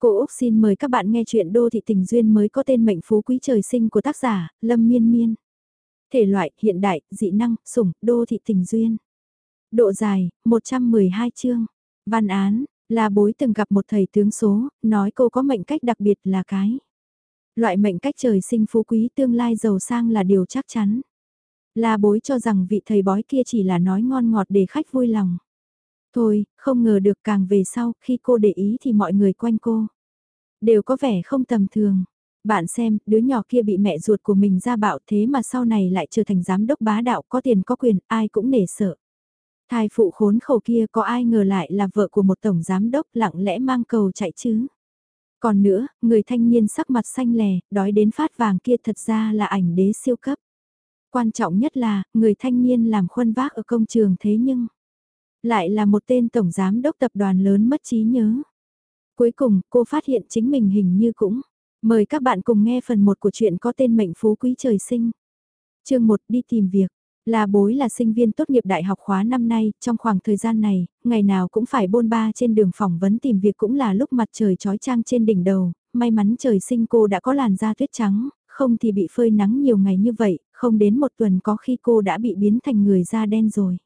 Cô Úc xin mời các bạn nghe chuyện Đô Thị Tình Duyên mới có tên mệnh phú quý trời sinh của tác giả, Lâm Miên Miên. Thể loại, hiện đại, dị năng, sủng, Đô Thị Tình Duyên. Độ dài, 112 chương. Văn án, là bối từng gặp một thầy tướng số, nói cô có mệnh cách đặc biệt là cái. Loại mệnh cách trời sinh phú quý tương lai giàu sang là điều chắc chắn. Là bối cho rằng vị thầy bói kia chỉ là nói ngon ngọt để khách vui lòng. Thôi, không ngờ được càng về sau, khi cô để ý thì mọi người quanh cô. Đều có vẻ không tầm thường. Bạn xem, đứa nhỏ kia bị mẹ ruột của mình ra bạo thế mà sau này lại trở thành giám đốc bá đạo có tiền có quyền, ai cũng nể sợ. Thai phụ khốn khổ kia có ai ngờ lại là vợ của một tổng giám đốc lặng lẽ mang cầu chạy chứ. Còn nữa, người thanh niên sắc mặt xanh lè, đói đến phát vàng kia thật ra là ảnh đế siêu cấp. Quan trọng nhất là, người thanh niên làm khuân vác ở công trường thế nhưng... Lại là một tên tổng giám đốc tập đoàn lớn mất trí nhớ. Cuối cùng, cô phát hiện chính mình hình như cũng. Mời các bạn cùng nghe phần 1 của chuyện có tên mệnh phú quý trời sinh. chương 1 đi tìm việc. Là bối là sinh viên tốt nghiệp đại học khóa năm nay, trong khoảng thời gian này, ngày nào cũng phải bôn ba trên đường phỏng vấn tìm việc cũng là lúc mặt trời trói trang trên đỉnh đầu, may mắn trời sinh cô đã có làn da tuyết trắng, không thì bị phơi nắng nhiều ngày như vậy, không đến một tuần có khi cô đã bị biến thành người da đen rồi.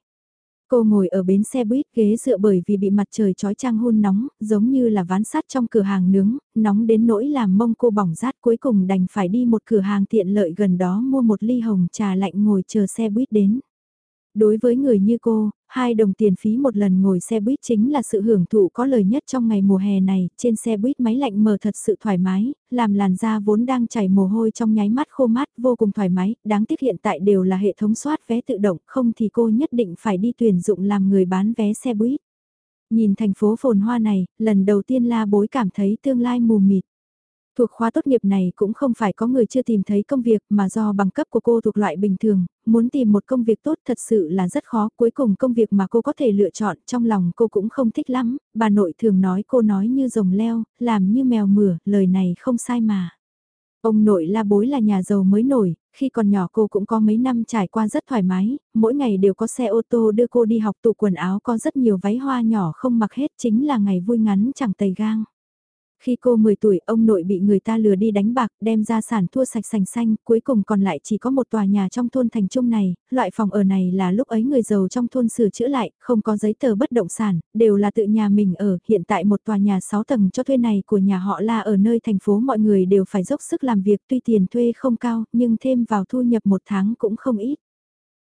Cô ngồi ở bến xe buýt ghế dựa bởi vì bị mặt trời chói chang hôn nóng, giống như là ván sắt trong cửa hàng nướng, nóng đến nỗi làm mông cô bỏng rát cuối cùng đành phải đi một cửa hàng tiện lợi gần đó mua một ly hồng trà lạnh ngồi chờ xe buýt đến. Đối với người như cô, hai đồng tiền phí một lần ngồi xe buýt chính là sự hưởng thụ có lời nhất trong ngày mùa hè này, trên xe buýt máy lạnh mở thật sự thoải mái, làm làn da vốn đang chảy mồ hôi trong nháy mắt khô mát vô cùng thoải mái, đáng tiếc hiện tại đều là hệ thống soát vé tự động, không thì cô nhất định phải đi tuyển dụng làm người bán vé xe buýt. Nhìn thành phố phồn hoa này, lần đầu tiên la bối cảm thấy tương lai mù mịt. Thuộc khóa tốt nghiệp này cũng không phải có người chưa tìm thấy công việc mà do bằng cấp của cô thuộc loại bình thường, muốn tìm một công việc tốt thật sự là rất khó. Cuối cùng công việc mà cô có thể lựa chọn trong lòng cô cũng không thích lắm, bà nội thường nói cô nói như rồng leo, làm như mèo mửa, lời này không sai mà. Ông nội la bối là nhà giàu mới nổi, khi còn nhỏ cô cũng có mấy năm trải qua rất thoải mái, mỗi ngày đều có xe ô tô đưa cô đi học tủ quần áo có rất nhiều váy hoa nhỏ không mặc hết chính là ngày vui ngắn chẳng tầy gang. Khi cô 10 tuổi, ông nội bị người ta lừa đi đánh bạc, đem ra sản thua sạch sành xanh, cuối cùng còn lại chỉ có một tòa nhà trong thôn thành trung này, loại phòng ở này là lúc ấy người giàu trong thôn sửa chữa lại, không có giấy tờ bất động sản, đều là tự nhà mình ở, hiện tại một tòa nhà 6 tầng cho thuê này của nhà họ là ở nơi thành phố mọi người đều phải dốc sức làm việc tuy tiền thuê không cao, nhưng thêm vào thu nhập một tháng cũng không ít.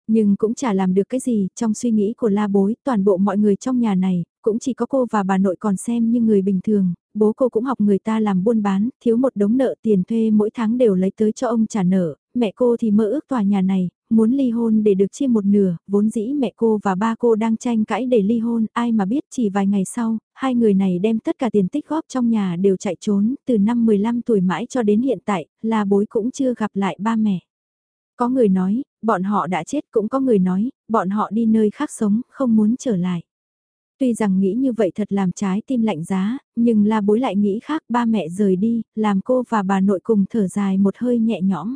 Nhưng cũng chả làm được cái gì, trong suy nghĩ của la bối, toàn bộ mọi người trong nhà này, cũng chỉ có cô và bà nội còn xem như người bình thường, bố cô cũng học người ta làm buôn bán, thiếu một đống nợ tiền thuê mỗi tháng đều lấy tới cho ông trả nợ, mẹ cô thì mơ ước tòa nhà này, muốn ly hôn để được chia một nửa, vốn dĩ mẹ cô và ba cô đang tranh cãi để ly hôn, ai mà biết chỉ vài ngày sau, hai người này đem tất cả tiền tích góp trong nhà đều chạy trốn, từ năm 15 tuổi mãi cho đến hiện tại, là bối cũng chưa gặp lại ba mẹ. Có người nói, bọn họ đã chết cũng có người nói, bọn họ đi nơi khác sống, không muốn trở lại. Tuy rằng nghĩ như vậy thật làm trái tim lạnh giá, nhưng la bối lại nghĩ khác ba mẹ rời đi, làm cô và bà nội cùng thở dài một hơi nhẹ nhõm.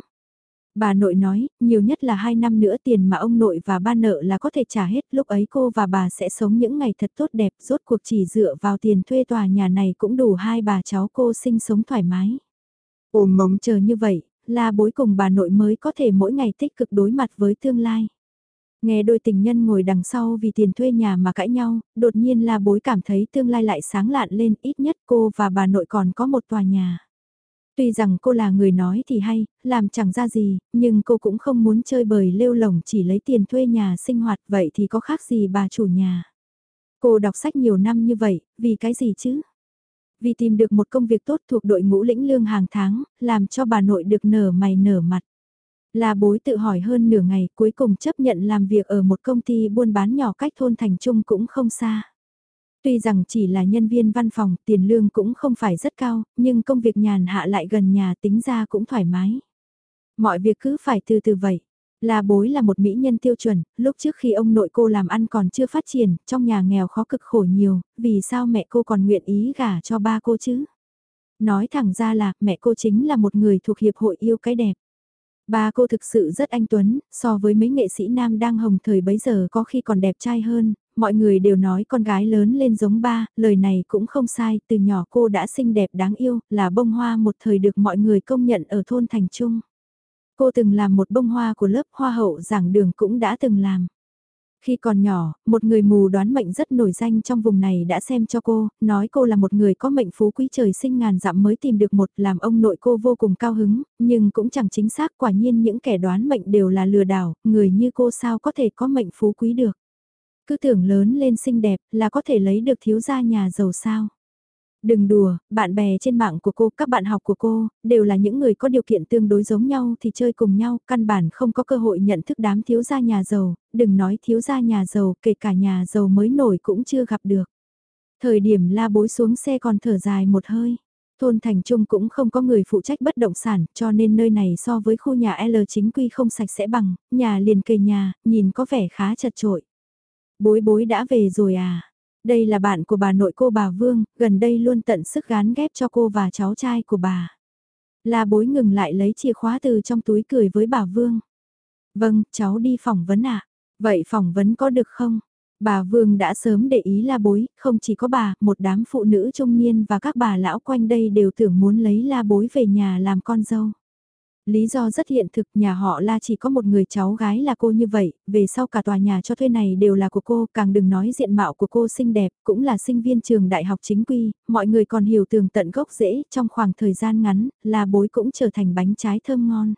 Bà nội nói, nhiều nhất là hai năm nữa tiền mà ông nội và ba nợ là có thể trả hết, lúc ấy cô và bà sẽ sống những ngày thật tốt đẹp, rốt cuộc chỉ dựa vào tiền thuê tòa nhà này cũng đủ hai bà cháu cô sinh sống thoải mái. Ôm mong chờ như vậy, là bối cùng bà nội mới có thể mỗi ngày tích cực đối mặt với tương lai. Nghe đôi tình nhân ngồi đằng sau vì tiền thuê nhà mà cãi nhau, đột nhiên là bối cảm thấy tương lai lại sáng lạn lên ít nhất cô và bà nội còn có một tòa nhà. Tuy rằng cô là người nói thì hay, làm chẳng ra gì, nhưng cô cũng không muốn chơi bời lêu lồng chỉ lấy tiền thuê nhà sinh hoạt vậy thì có khác gì bà chủ nhà. Cô đọc sách nhiều năm như vậy, vì cái gì chứ? Vì tìm được một công việc tốt thuộc đội ngũ lĩnh lương hàng tháng, làm cho bà nội được nở mày nở mặt. Là bối tự hỏi hơn nửa ngày cuối cùng chấp nhận làm việc ở một công ty buôn bán nhỏ cách thôn thành trung cũng không xa. Tuy rằng chỉ là nhân viên văn phòng, tiền lương cũng không phải rất cao, nhưng công việc nhàn hạ lại gần nhà tính ra cũng thoải mái. Mọi việc cứ phải từ từ vậy. Là bối là một mỹ nhân tiêu chuẩn, lúc trước khi ông nội cô làm ăn còn chưa phát triển, trong nhà nghèo khó cực khổ nhiều, vì sao mẹ cô còn nguyện ý gả cho ba cô chứ? Nói thẳng ra là mẹ cô chính là một người thuộc hiệp hội yêu cái đẹp. Ba cô thực sự rất anh tuấn, so với mấy nghệ sĩ nam đang hồng thời bấy giờ có khi còn đẹp trai hơn, mọi người đều nói con gái lớn lên giống ba, lời này cũng không sai, từ nhỏ cô đã xinh đẹp đáng yêu, là bông hoa một thời được mọi người công nhận ở thôn Thành Trung. Cô từng làm một bông hoa của lớp hoa hậu giảng đường cũng đã từng làm. Khi còn nhỏ, một người mù đoán mệnh rất nổi danh trong vùng này đã xem cho cô, nói cô là một người có mệnh phú quý trời sinh ngàn dặm mới tìm được một làm ông nội cô vô cùng cao hứng, nhưng cũng chẳng chính xác quả nhiên những kẻ đoán mệnh đều là lừa đảo, người như cô sao có thể có mệnh phú quý được. Cứ tưởng lớn lên xinh đẹp là có thể lấy được thiếu gia nhà giàu sao. Đừng đùa, bạn bè trên mạng của cô, các bạn học của cô, đều là những người có điều kiện tương đối giống nhau thì chơi cùng nhau, căn bản không có cơ hội nhận thức đám thiếu gia nhà giàu, đừng nói thiếu gia nhà giàu, kể cả nhà giàu mới nổi cũng chưa gặp được. Thời điểm la bối xuống xe còn thở dài một hơi. Thôn Thành Trung cũng không có người phụ trách bất động sản, cho nên nơi này so với khu nhà L chính quy không sạch sẽ bằng, nhà liền kề nhà, nhìn có vẻ khá chật trội. Bối bối đã về rồi à? Đây là bạn của bà nội cô bà Vương, gần đây luôn tận sức gán ghép cho cô và cháu trai của bà. La bối ngừng lại lấy chìa khóa từ trong túi cười với bà Vương. Vâng, cháu đi phỏng vấn ạ. À? Vậy phỏng vấn có được không? Bà Vương đã sớm để ý la bối, không chỉ có bà, một đám phụ nữ trung niên và các bà lão quanh đây đều tưởng muốn lấy la bối về nhà làm con dâu. Lý do rất hiện thực nhà họ La chỉ có một người cháu gái là cô như vậy, về sau cả tòa nhà cho thuê này đều là của cô, càng đừng nói diện mạo của cô xinh đẹp, cũng là sinh viên trường đại học chính quy, mọi người còn hiểu tường tận gốc rễ, trong khoảng thời gian ngắn, La Bối cũng trở thành bánh trái thơm ngon.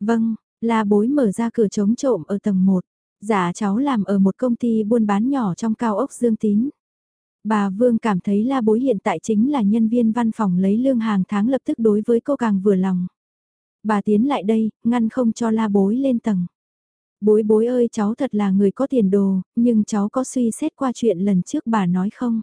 Vâng, La Bối mở ra cửa chống trộm ở tầng 1, giả dạ cháu làm ở một công ty buôn bán nhỏ trong cao ốc Dương Tín. Bà Vương cảm thấy La Bối hiện tại chính là nhân viên văn phòng lấy lương hàng tháng lập tức đối với cô càng vừa lòng. Bà tiến lại đây, ngăn không cho la bối lên tầng. Bối bối ơi cháu thật là người có tiền đồ, nhưng cháu có suy xét qua chuyện lần trước bà nói không?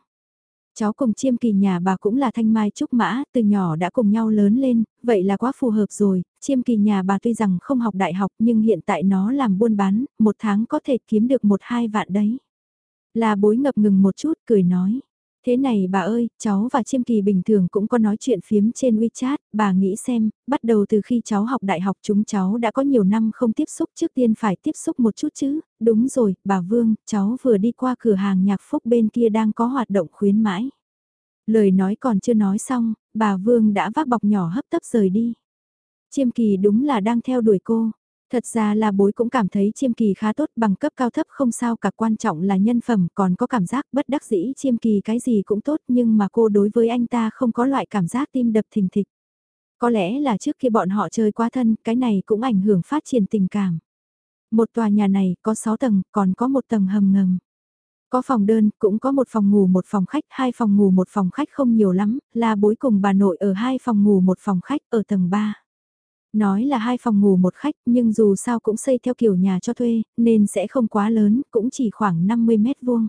Cháu cùng chiêm kỳ nhà bà cũng là thanh mai trúc mã, từ nhỏ đã cùng nhau lớn lên, vậy là quá phù hợp rồi, chiêm kỳ nhà bà tuy rằng không học đại học nhưng hiện tại nó làm buôn bán, một tháng có thể kiếm được một hai vạn đấy. Là bối ngập ngừng một chút, cười nói. Thế này bà ơi, cháu và Chiêm Kỳ bình thường cũng có nói chuyện phiếm trên WeChat, bà nghĩ xem, bắt đầu từ khi cháu học đại học chúng cháu đã có nhiều năm không tiếp xúc trước tiên phải tiếp xúc một chút chứ, đúng rồi, bà Vương, cháu vừa đi qua cửa hàng nhạc phúc bên kia đang có hoạt động khuyến mãi. Lời nói còn chưa nói xong, bà Vương đã vác bọc nhỏ hấp tấp rời đi. Chiêm Kỳ đúng là đang theo đuổi cô, Thật ra là bối cũng cảm thấy chiêm kỳ khá tốt bằng cấp cao thấp không sao cả quan trọng là nhân phẩm còn có cảm giác bất đắc dĩ chiêm kỳ cái gì cũng tốt nhưng mà cô đối với anh ta không có loại cảm giác tim đập thình thịch. Có lẽ là trước khi bọn họ chơi quá thân cái này cũng ảnh hưởng phát triển tình cảm. Một tòa nhà này có 6 tầng còn có một tầng hầm ngầm. Có phòng đơn, cũng có một phòng ngủ một phòng khách, hai phòng ngủ một phòng khách không nhiều lắm, là bối cùng bà nội ở hai phòng ngủ một phòng khách ở tầng 3. Nói là hai phòng ngủ một khách nhưng dù sao cũng xây theo kiểu nhà cho thuê, nên sẽ không quá lớn, cũng chỉ khoảng 50 mét vuông.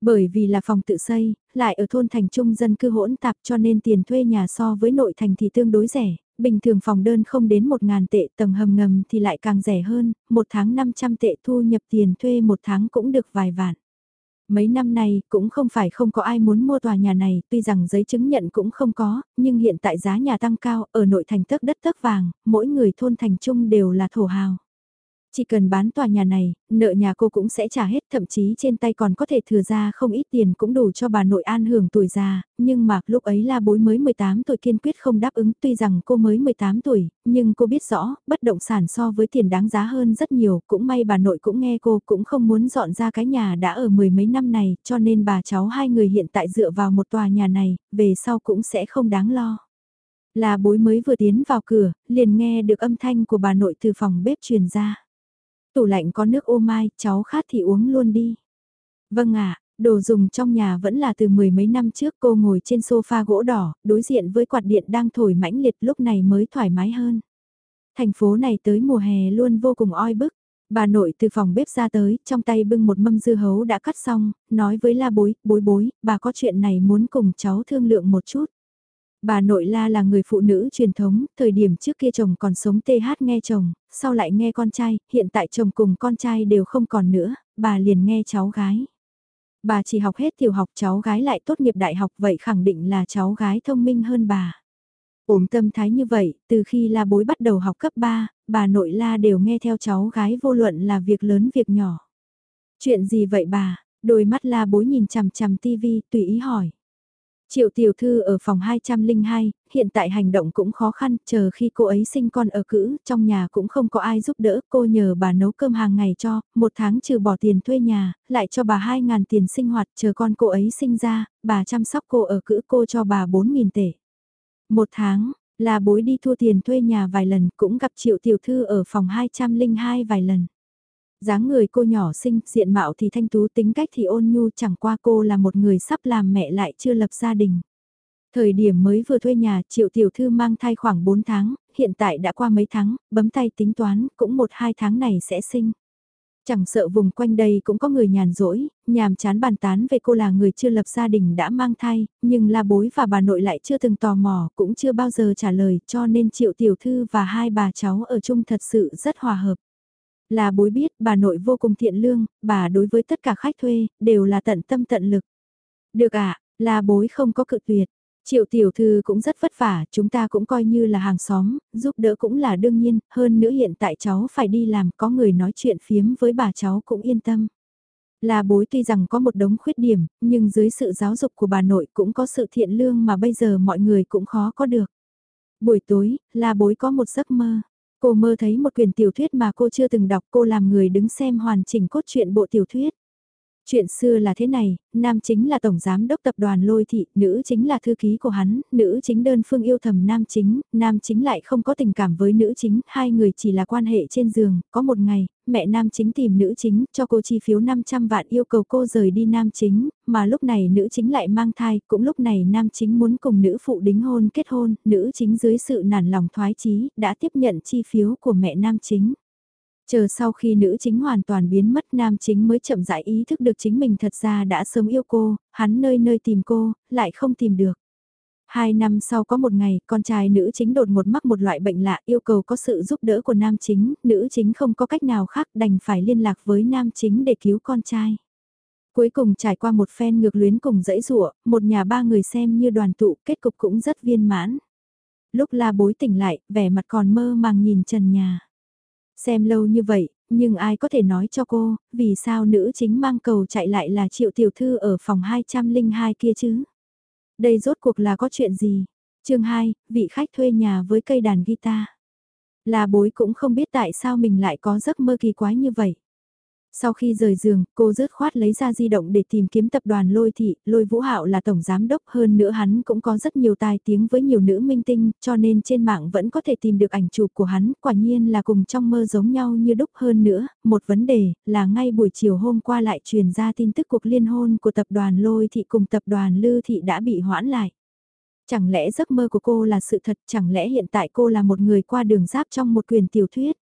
Bởi vì là phòng tự xây, lại ở thôn thành trung dân cư hỗn tạp cho nên tiền thuê nhà so với nội thành thì tương đối rẻ, bình thường phòng đơn không đến 1.000 tệ tầng hầm ngầm thì lại càng rẻ hơn, một tháng 500 tệ thu nhập tiền thuê một tháng cũng được vài vạn. Mấy năm nay cũng không phải không có ai muốn mua tòa nhà này, tuy rằng giấy chứng nhận cũng không có, nhưng hiện tại giá nhà tăng cao, ở nội thành tấc đất tấc vàng, mỗi người thôn thành trung đều là thổ hào. Chỉ cần bán tòa nhà này, nợ nhà cô cũng sẽ trả hết, thậm chí trên tay còn có thể thừa ra không ít tiền cũng đủ cho bà nội an hưởng tuổi già, nhưng mà lúc ấy là bối mới 18 tuổi kiên quyết không đáp ứng, tuy rằng cô mới 18 tuổi, nhưng cô biết rõ, bất động sản so với tiền đáng giá hơn rất nhiều, cũng may bà nội cũng nghe cô cũng không muốn dọn ra cái nhà đã ở mười mấy năm này, cho nên bà cháu hai người hiện tại dựa vào một tòa nhà này, về sau cũng sẽ không đáng lo. Là bối mới vừa tiến vào cửa, liền nghe được âm thanh của bà nội từ phòng bếp truyền ra. Tủ lạnh có nước ô mai, cháu khát thì uống luôn đi. Vâng ạ, đồ dùng trong nhà vẫn là từ mười mấy năm trước cô ngồi trên sofa gỗ đỏ, đối diện với quạt điện đang thổi mãnh liệt lúc này mới thoải mái hơn. Thành phố này tới mùa hè luôn vô cùng oi bức. Bà nội từ phòng bếp ra tới, trong tay bưng một mâm dưa hấu đã cắt xong, nói với la bối, bối bối, bà có chuyện này muốn cùng cháu thương lượng một chút. Bà nội la là người phụ nữ truyền thống, thời điểm trước kia chồng còn sống TH nghe chồng, sau lại nghe con trai, hiện tại chồng cùng con trai đều không còn nữa, bà liền nghe cháu gái. Bà chỉ học hết tiểu học cháu gái lại tốt nghiệp đại học vậy khẳng định là cháu gái thông minh hơn bà. Ổm tâm thái như vậy, từ khi la bối bắt đầu học cấp 3, bà nội la đều nghe theo cháu gái vô luận là việc lớn việc nhỏ. Chuyện gì vậy bà? Đôi mắt la bối nhìn chằm chằm tivi, tùy ý hỏi. Triệu tiểu thư ở phòng 202, hiện tại hành động cũng khó khăn, chờ khi cô ấy sinh con ở cữ, trong nhà cũng không có ai giúp đỡ, cô nhờ bà nấu cơm hàng ngày cho, một tháng trừ bỏ tiền thuê nhà, lại cho bà 2.000 tiền sinh hoạt, chờ con cô ấy sinh ra, bà chăm sóc cô ở cữ cô cho bà 4.000 tệ. Một tháng, là bối đi thua tiền thuê nhà vài lần, cũng gặp triệu tiểu thư ở phòng 202 vài lần dáng người cô nhỏ xinh, diện mạo thì thanh tú tính cách thì ôn nhu chẳng qua cô là một người sắp làm mẹ lại chưa lập gia đình. Thời điểm mới vừa thuê nhà, triệu tiểu thư mang thai khoảng 4 tháng, hiện tại đã qua mấy tháng, bấm tay tính toán, cũng một hai tháng này sẽ sinh. Chẳng sợ vùng quanh đây cũng có người nhàn rỗi, nhàm chán bàn tán về cô là người chưa lập gia đình đã mang thai, nhưng la bối và bà nội lại chưa từng tò mò, cũng chưa bao giờ trả lời cho nên triệu tiểu thư và hai bà cháu ở chung thật sự rất hòa hợp. Là bối biết bà nội vô cùng thiện lương, bà đối với tất cả khách thuê, đều là tận tâm tận lực. Được ạ, à, là bối không có cự tuyệt. Triệu tiểu thư cũng rất vất vả, chúng ta cũng coi như là hàng xóm, giúp đỡ cũng là đương nhiên, hơn nữa hiện tại cháu phải đi làm, có người nói chuyện phiếm với bà cháu cũng yên tâm. Là bối tuy rằng có một đống khuyết điểm, nhưng dưới sự giáo dục của bà nội cũng có sự thiện lương mà bây giờ mọi người cũng khó có được. Buổi tối, là bối có một giấc mơ. Cô mơ thấy một quyển tiểu thuyết mà cô chưa từng đọc, cô làm người đứng xem hoàn chỉnh cốt truyện bộ tiểu thuyết. Chuyện xưa là thế này, nam chính là tổng giám đốc tập đoàn lôi thị, nữ chính là thư ký của hắn, nữ chính đơn phương yêu thầm nam chính, nam chính lại không có tình cảm với nữ chính, hai người chỉ là quan hệ trên giường, có một ngày, mẹ nam chính tìm nữ chính, cho cô chi phiếu 500 vạn yêu cầu cô rời đi nam chính, mà lúc này nữ chính lại mang thai, cũng lúc này nam chính muốn cùng nữ phụ đính hôn kết hôn, nữ chính dưới sự nản lòng thoái chí đã tiếp nhận chi phiếu của mẹ nam chính. Chờ sau khi nữ chính hoàn toàn biến mất nam chính mới chậm rãi ý thức được chính mình thật ra đã sớm yêu cô, hắn nơi nơi tìm cô, lại không tìm được. Hai năm sau có một ngày, con trai nữ chính đột ngột mắc một loại bệnh lạ yêu cầu có sự giúp đỡ của nam chính, nữ chính không có cách nào khác đành phải liên lạc với nam chính để cứu con trai. Cuối cùng trải qua một phen ngược luyến cùng dãy rụa, một nhà ba người xem như đoàn tụ, kết cục cũng rất viên mãn. Lúc la bối tỉnh lại, vẻ mặt còn mơ màng nhìn trần nhà. Xem lâu như vậy, nhưng ai có thể nói cho cô, vì sao nữ chính mang cầu chạy lại là triệu tiểu thư ở phòng 202 kia chứ? Đây rốt cuộc là có chuyện gì? chương 2, vị khách thuê nhà với cây đàn guitar. Là bối cũng không biết tại sao mình lại có giấc mơ kỳ quái như vậy. Sau khi rời giường, cô rớt khoát lấy ra di động để tìm kiếm tập đoàn Lôi Thị, Lôi Vũ Hạo là tổng giám đốc hơn nữa hắn cũng có rất nhiều tài tiếng với nhiều nữ minh tinh, cho nên trên mạng vẫn có thể tìm được ảnh chụp của hắn, quả nhiên là cùng trong mơ giống nhau như đúc hơn nữa. Một vấn đề là ngay buổi chiều hôm qua lại truyền ra tin tức cuộc liên hôn của tập đoàn Lôi Thị cùng tập đoàn Lư Thị đã bị hoãn lại. Chẳng lẽ giấc mơ của cô là sự thật, chẳng lẽ hiện tại cô là một người qua đường giáp trong một quyền tiểu thuyết?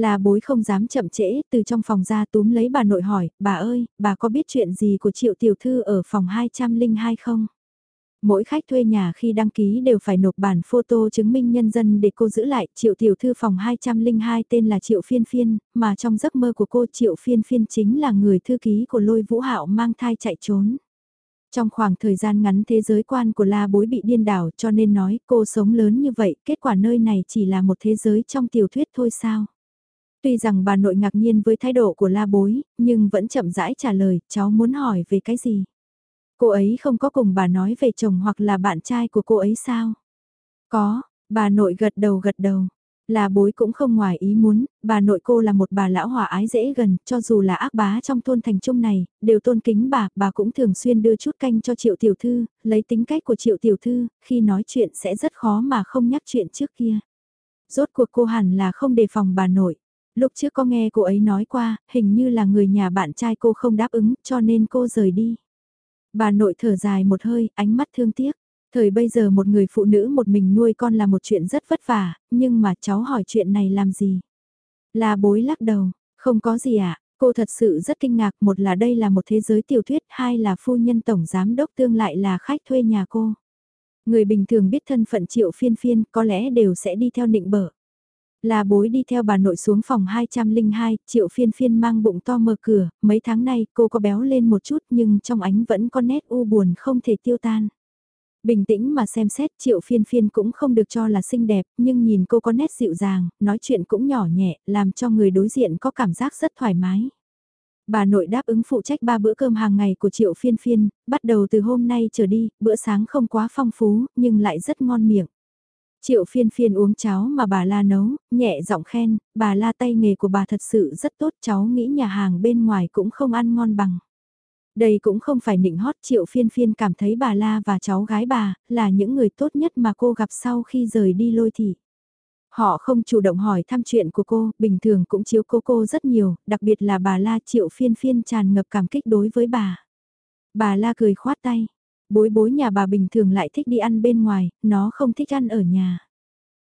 Là bối không dám chậm trễ, từ trong phòng ra túm lấy bà nội hỏi, bà ơi, bà có biết chuyện gì của triệu tiểu thư ở phòng 202 không? Mỗi khách thuê nhà khi đăng ký đều phải nộp bản photo chứng minh nhân dân để cô giữ lại. Triệu tiểu thư phòng 202 tên là Triệu Phiên Phiên, mà trong giấc mơ của cô Triệu Phiên Phiên chính là người thư ký của lôi vũ hạo mang thai chạy trốn. Trong khoảng thời gian ngắn thế giới quan của la bối bị điên đảo cho nên nói cô sống lớn như vậy, kết quả nơi này chỉ là một thế giới trong tiểu thuyết thôi sao? Tuy rằng bà nội ngạc nhiên với thái độ của la bối, nhưng vẫn chậm rãi trả lời, cháu muốn hỏi về cái gì? Cô ấy không có cùng bà nói về chồng hoặc là bạn trai của cô ấy sao? Có, bà nội gật đầu gật đầu. Là bối cũng không ngoài ý muốn, bà nội cô là một bà lão hòa ái dễ gần, cho dù là ác bá trong thôn thành trung này, đều tôn kính bà, bà cũng thường xuyên đưa chút canh cho triệu tiểu thư, lấy tính cách của triệu tiểu thư, khi nói chuyện sẽ rất khó mà không nhắc chuyện trước kia. Rốt cuộc cô hẳn là không đề phòng bà nội. Lúc trước có nghe cô ấy nói qua, hình như là người nhà bạn trai cô không đáp ứng, cho nên cô rời đi. Bà nội thở dài một hơi, ánh mắt thương tiếc. Thời bây giờ một người phụ nữ một mình nuôi con là một chuyện rất vất vả, nhưng mà cháu hỏi chuyện này làm gì? Là bối lắc đầu, không có gì ạ, à? cô thật sự rất kinh ngạc, một là đây là một thế giới tiểu thuyết, hai là phu nhân tổng giám đốc tương lại là khách thuê nhà cô. Người bình thường biết thân phận triệu phiên phiên có lẽ đều sẽ đi theo nịnh bở. Là bối đi theo bà nội xuống phòng 202, triệu phiên phiên mang bụng to mở cửa, mấy tháng nay cô có béo lên một chút nhưng trong ánh vẫn có nét u buồn không thể tiêu tan. Bình tĩnh mà xem xét triệu phiên phiên cũng không được cho là xinh đẹp, nhưng nhìn cô có nét dịu dàng, nói chuyện cũng nhỏ nhẹ, làm cho người đối diện có cảm giác rất thoải mái. Bà nội đáp ứng phụ trách ba bữa cơm hàng ngày của Triệu Phiên Phiên, bắt đầu từ hôm nay trở đi, bữa sáng không quá phong phú, nhưng lại rất ngon miệng. Triệu Phiên Phiên uống cháo mà bà La nấu, nhẹ giọng khen, bà La tay nghề của bà thật sự rất tốt, cháu nghĩ nhà hàng bên ngoài cũng không ăn ngon bằng. Đây cũng không phải nịnh hót Triệu Phiên Phiên cảm thấy bà La và cháu gái bà là những người tốt nhất mà cô gặp sau khi rời đi lôi thị. Họ không chủ động hỏi thăm chuyện của cô, bình thường cũng chiếu cô cô rất nhiều, đặc biệt là bà La Triệu Phiên Phiên tràn ngập cảm kích đối với bà. Bà La cười khoát tay, bối bối nhà bà bình thường lại thích đi ăn bên ngoài, nó không thích ăn ở nhà.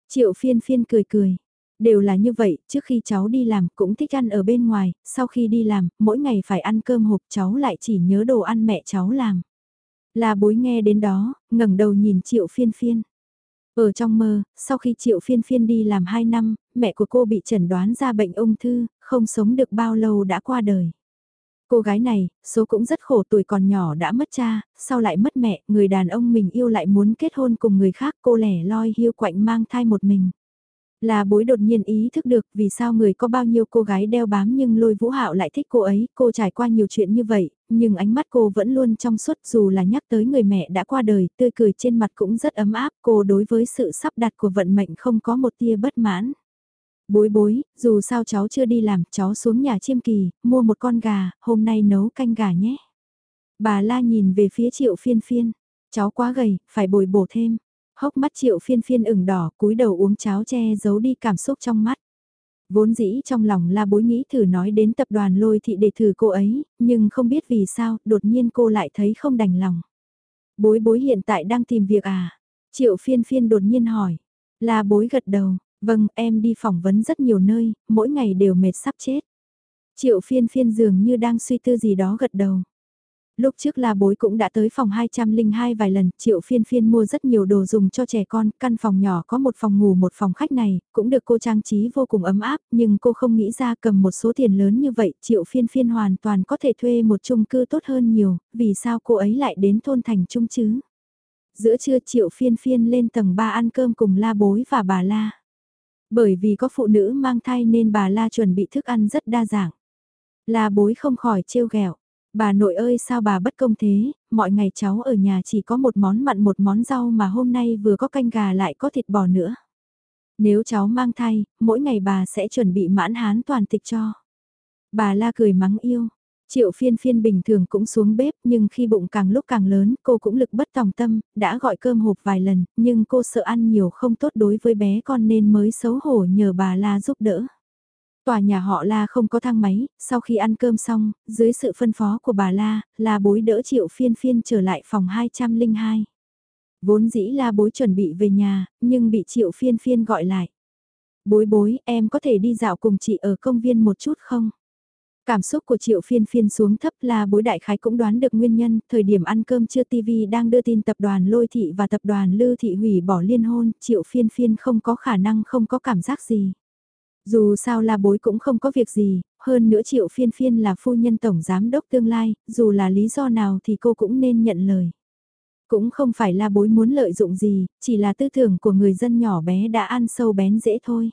Triệu Phiên Phiên cười cười, đều là như vậy, trước khi cháu đi làm cũng thích ăn ở bên ngoài, sau khi đi làm, mỗi ngày phải ăn cơm hộp cháu lại chỉ nhớ đồ ăn mẹ cháu làm. La bối nghe đến đó, ngẩng đầu nhìn Triệu Phiên Phiên. Ở trong mơ, sau khi Triệu Phiên Phiên đi làm 2 năm, mẹ của cô bị chẩn đoán ra bệnh ung thư, không sống được bao lâu đã qua đời. Cô gái này, số cũng rất khổ tuổi còn nhỏ đã mất cha, sau lại mất mẹ, người đàn ông mình yêu lại muốn kết hôn cùng người khác cô lẻ loi hiu quạnh mang thai một mình. Là bối đột nhiên ý thức được vì sao người có bao nhiêu cô gái đeo bám nhưng lôi vũ hạo lại thích cô ấy, cô trải qua nhiều chuyện như vậy, nhưng ánh mắt cô vẫn luôn trong suốt dù là nhắc tới người mẹ đã qua đời, tươi cười trên mặt cũng rất ấm áp, cô đối với sự sắp đặt của vận mệnh không có một tia bất mãn. Bối bối, dù sao cháu chưa đi làm, cháu xuống nhà chiêm kỳ, mua một con gà, hôm nay nấu canh gà nhé. Bà la nhìn về phía triệu phiên phiên, cháu quá gầy, phải bồi bổ thêm. Hốc mắt triệu phiên phiên ửng đỏ, cúi đầu uống cháo che giấu đi cảm xúc trong mắt. Vốn dĩ trong lòng la bối nghĩ thử nói đến tập đoàn lôi thị để thử cô ấy, nhưng không biết vì sao, đột nhiên cô lại thấy không đành lòng. Bối bối hiện tại đang tìm việc à? Triệu phiên phiên đột nhiên hỏi. la bối gật đầu, vâng em đi phỏng vấn rất nhiều nơi, mỗi ngày đều mệt sắp chết. Triệu phiên phiên dường như đang suy tư gì đó gật đầu. Lúc trước là bối cũng đã tới phòng 202 vài lần, triệu phiên phiên mua rất nhiều đồ dùng cho trẻ con, căn phòng nhỏ có một phòng ngủ một phòng khách này, cũng được cô trang trí vô cùng ấm áp, nhưng cô không nghĩ ra cầm một số tiền lớn như vậy, triệu phiên phiên hoàn toàn có thể thuê một chung cư tốt hơn nhiều, vì sao cô ấy lại đến thôn thành trung chứ? Giữa trưa triệu phiên phiên lên tầng 3 ăn cơm cùng la bối và bà la. Bởi vì có phụ nữ mang thai nên bà la chuẩn bị thức ăn rất đa dạng. La bối không khỏi trêu ghẹo Bà nội ơi sao bà bất công thế, mọi ngày cháu ở nhà chỉ có một món mặn một món rau mà hôm nay vừa có canh gà lại có thịt bò nữa. Nếu cháu mang thai, mỗi ngày bà sẽ chuẩn bị mãn hán toàn tịch cho. Bà la cười mắng yêu. Triệu phiên phiên bình thường cũng xuống bếp nhưng khi bụng càng lúc càng lớn cô cũng lực bất tòng tâm, đã gọi cơm hộp vài lần nhưng cô sợ ăn nhiều không tốt đối với bé con nên mới xấu hổ nhờ bà la giúp đỡ. Tòa nhà họ La không có thang máy, sau khi ăn cơm xong, dưới sự phân phó của bà La, La bối đỡ triệu phiên phiên trở lại phòng 202. Vốn dĩ La bối chuẩn bị về nhà, nhưng bị triệu phiên phiên gọi lại. Bối bối, em có thể đi dạo cùng chị ở công viên một chút không? Cảm xúc của triệu phiên phiên xuống thấp là bối đại khái cũng đoán được nguyên nhân, thời điểm ăn cơm chưa TV đang đưa tin tập đoàn Lôi Thị và tập đoàn Lư Thị hủy bỏ liên hôn, triệu phiên phiên không có khả năng không có cảm giác gì. Dù sao là bối cũng không có việc gì, hơn nữa triệu phiên phiên là phu nhân tổng giám đốc tương lai, dù là lý do nào thì cô cũng nên nhận lời. Cũng không phải là bối muốn lợi dụng gì, chỉ là tư tưởng của người dân nhỏ bé đã ăn sâu bén dễ thôi.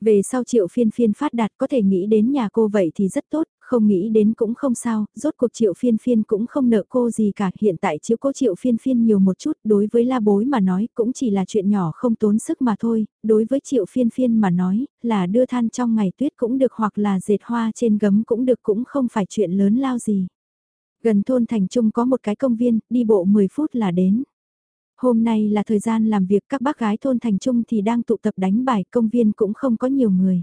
Về sau triệu phiên phiên phát đạt có thể nghĩ đến nhà cô vậy thì rất tốt, không nghĩ đến cũng không sao, rốt cuộc triệu phiên phiên cũng không nợ cô gì cả, hiện tại chiếu cố triệu phiên phiên nhiều một chút, đối với la bối mà nói cũng chỉ là chuyện nhỏ không tốn sức mà thôi, đối với triệu phiên phiên mà nói, là đưa than trong ngày tuyết cũng được hoặc là dệt hoa trên gấm cũng được cũng không phải chuyện lớn lao gì. Gần thôn Thành Trung có một cái công viên, đi bộ 10 phút là đến. Hôm nay là thời gian làm việc các bác gái thôn Thành Trung thì đang tụ tập đánh bài công viên cũng không có nhiều người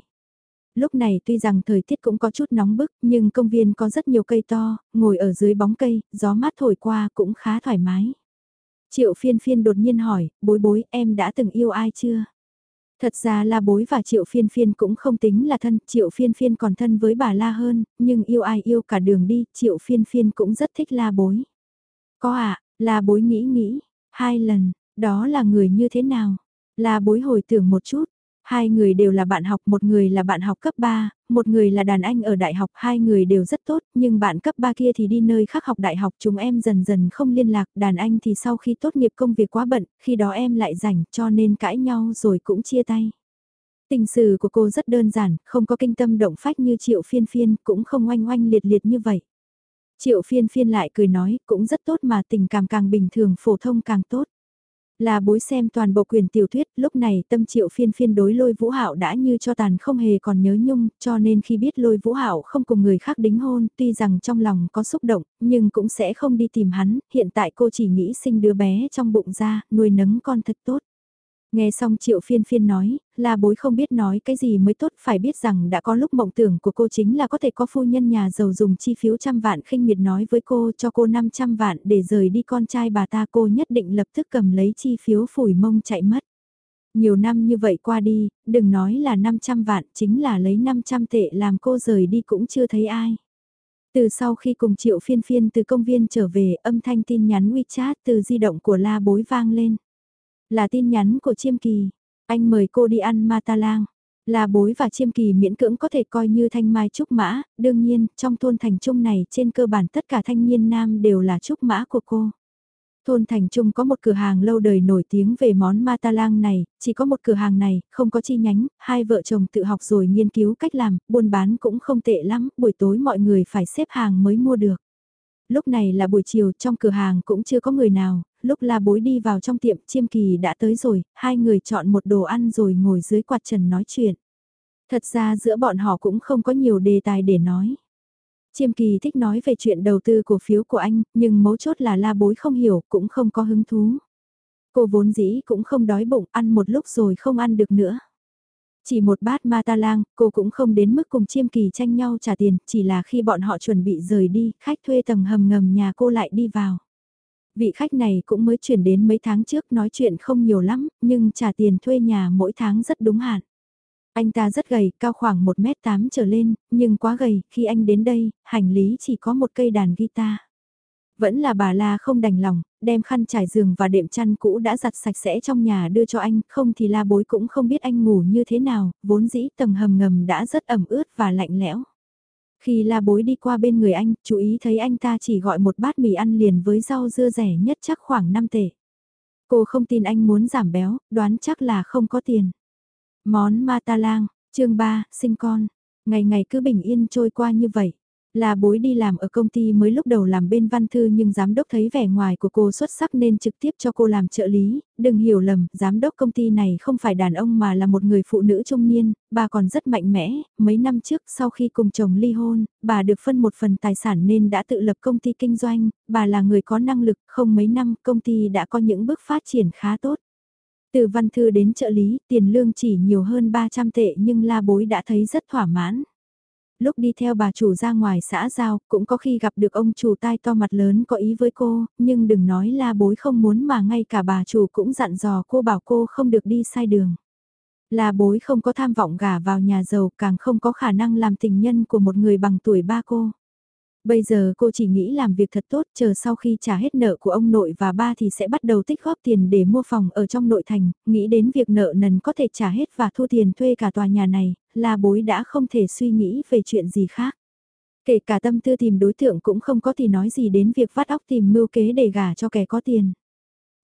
lúc này tuy rằng thời tiết cũng có chút nóng bức nhưng công viên có rất nhiều cây to, ngồi ở dưới bóng cây, gió mát thổi qua cũng khá thoải mái. Triệu phiên phiên đột nhiên hỏi, bối bối em đã từng yêu ai chưa? Thật ra la bối và triệu phiên phiên cũng không tính là thân, triệu phiên phiên còn thân với bà la hơn, nhưng yêu ai yêu cả đường đi, triệu phiên phiên cũng rất thích la bối. Có ạ, à, la bối nghĩ nghĩ, hai lần, đó là người như thế nào? là bối hồi tưởng một chút, Hai người đều là bạn học, một người là bạn học cấp 3, một người là đàn anh ở đại học, hai người đều rất tốt, nhưng bạn cấp 3 kia thì đi nơi khác học đại học, chúng em dần dần không liên lạc, đàn anh thì sau khi tốt nghiệp công việc quá bận, khi đó em lại rảnh cho nên cãi nhau rồi cũng chia tay. Tình sử của cô rất đơn giản, không có kinh tâm động phách như triệu phiên phiên, cũng không oanh oanh liệt liệt như vậy. Triệu phiên phiên lại cười nói, cũng rất tốt mà tình cảm càng bình thường phổ thông càng tốt. Là bối xem toàn bộ quyền tiểu thuyết, lúc này tâm triệu phiên phiên đối lôi vũ hạo đã như cho tàn không hề còn nhớ nhung, cho nên khi biết lôi vũ hạo không cùng người khác đính hôn, tuy rằng trong lòng có xúc động, nhưng cũng sẽ không đi tìm hắn, hiện tại cô chỉ nghĩ sinh đứa bé trong bụng ra, nuôi nấng con thật tốt. Nghe xong triệu phiên phiên nói, là bối không biết nói cái gì mới tốt phải biết rằng đã có lúc mộng tưởng của cô chính là có thể có phu nhân nhà giàu dùng chi phiếu trăm vạn khinh miệt nói với cô cho cô 500 vạn để rời đi con trai bà ta cô nhất định lập tức cầm lấy chi phiếu phủi mông chạy mất. Nhiều năm như vậy qua đi, đừng nói là 500 vạn chính là lấy 500 tệ làm cô rời đi cũng chưa thấy ai. Từ sau khi cùng triệu phiên phiên từ công viên trở về âm thanh tin nhắn WeChat từ di động của la bối vang lên. Là tin nhắn của Chiêm Kỳ. Anh mời cô đi ăn ma ta lang. Là bối và chiêm kỳ miễn cưỡng có thể coi như thanh mai trúc mã, đương nhiên, trong thôn thành trung này trên cơ bản tất cả thanh niên nam đều là trúc mã của cô. Thôn Thành Trung có một cửa hàng lâu đời nổi tiếng về món ma ta lang này, chỉ có một cửa hàng này, không có chi nhánh, hai vợ chồng tự học rồi nghiên cứu cách làm, buôn bán cũng không tệ lắm, buổi tối mọi người phải xếp hàng mới mua được. Lúc này là buổi chiều trong cửa hàng cũng chưa có người nào, lúc la bối đi vào trong tiệm chiêm kỳ đã tới rồi, hai người chọn một đồ ăn rồi ngồi dưới quạt trần nói chuyện. Thật ra giữa bọn họ cũng không có nhiều đề tài để nói. Chiêm kỳ thích nói về chuyện đầu tư cổ phiếu của anh, nhưng mấu chốt là la bối không hiểu, cũng không có hứng thú. Cô vốn dĩ cũng không đói bụng, ăn một lúc rồi không ăn được nữa. Chỉ một bát ma ta lang, cô cũng không đến mức cùng chiêm kỳ tranh nhau trả tiền, chỉ là khi bọn họ chuẩn bị rời đi, khách thuê tầng hầm ngầm nhà cô lại đi vào. Vị khách này cũng mới chuyển đến mấy tháng trước nói chuyện không nhiều lắm, nhưng trả tiền thuê nhà mỗi tháng rất đúng hạn. Anh ta rất gầy, cao khoảng 1m8 trở lên, nhưng quá gầy, khi anh đến đây, hành lý chỉ có một cây đàn guitar. Vẫn là bà La không đành lòng, đem khăn trải giường và đệm chăn cũ đã giặt sạch sẽ trong nhà đưa cho anh, không thì La bối cũng không biết anh ngủ như thế nào, vốn dĩ tầng hầm ngầm đã rất ẩm ướt và lạnh lẽo. Khi la bối đi qua bên người anh, chú ý thấy anh ta chỉ gọi một bát mì ăn liền với rau dưa rẻ nhất chắc khoảng 5 tệ. Cô không tin anh muốn giảm béo, đoán chắc là không có tiền. Món ma ta lang, chương 3, sinh con. Ngày ngày cứ bình yên trôi qua như vậy. Là bối đi làm ở công ty mới lúc đầu làm bên văn thư nhưng giám đốc thấy vẻ ngoài của cô xuất sắc nên trực tiếp cho cô làm trợ lý, đừng hiểu lầm, giám đốc công ty này không phải đàn ông mà là một người phụ nữ trung niên, bà còn rất mạnh mẽ, mấy năm trước sau khi cùng chồng ly hôn, bà được phân một phần tài sản nên đã tự lập công ty kinh doanh, bà là người có năng lực, không mấy năm công ty đã có những bước phát triển khá tốt. Từ văn thư đến trợ lý, tiền lương chỉ nhiều hơn 300 tệ nhưng la bối đã thấy rất thỏa mãn. Lúc đi theo bà chủ ra ngoài xã giao, cũng có khi gặp được ông chủ tai to mặt lớn có ý với cô, nhưng đừng nói la bối không muốn mà ngay cả bà chủ cũng dặn dò cô bảo cô không được đi sai đường. La bối không có tham vọng gả vào nhà giàu càng không có khả năng làm tình nhân của một người bằng tuổi ba cô. Bây giờ cô chỉ nghĩ làm việc thật tốt, chờ sau khi trả hết nợ của ông nội và ba thì sẽ bắt đầu tích góp tiền để mua phòng ở trong nội thành, nghĩ đến việc nợ nần có thể trả hết và thu tiền thuê cả tòa nhà này, là bối đã không thể suy nghĩ về chuyện gì khác. Kể cả tâm tư tìm đối tượng cũng không có thì nói gì đến việc vắt óc tìm mưu kế để gả cho kẻ có tiền.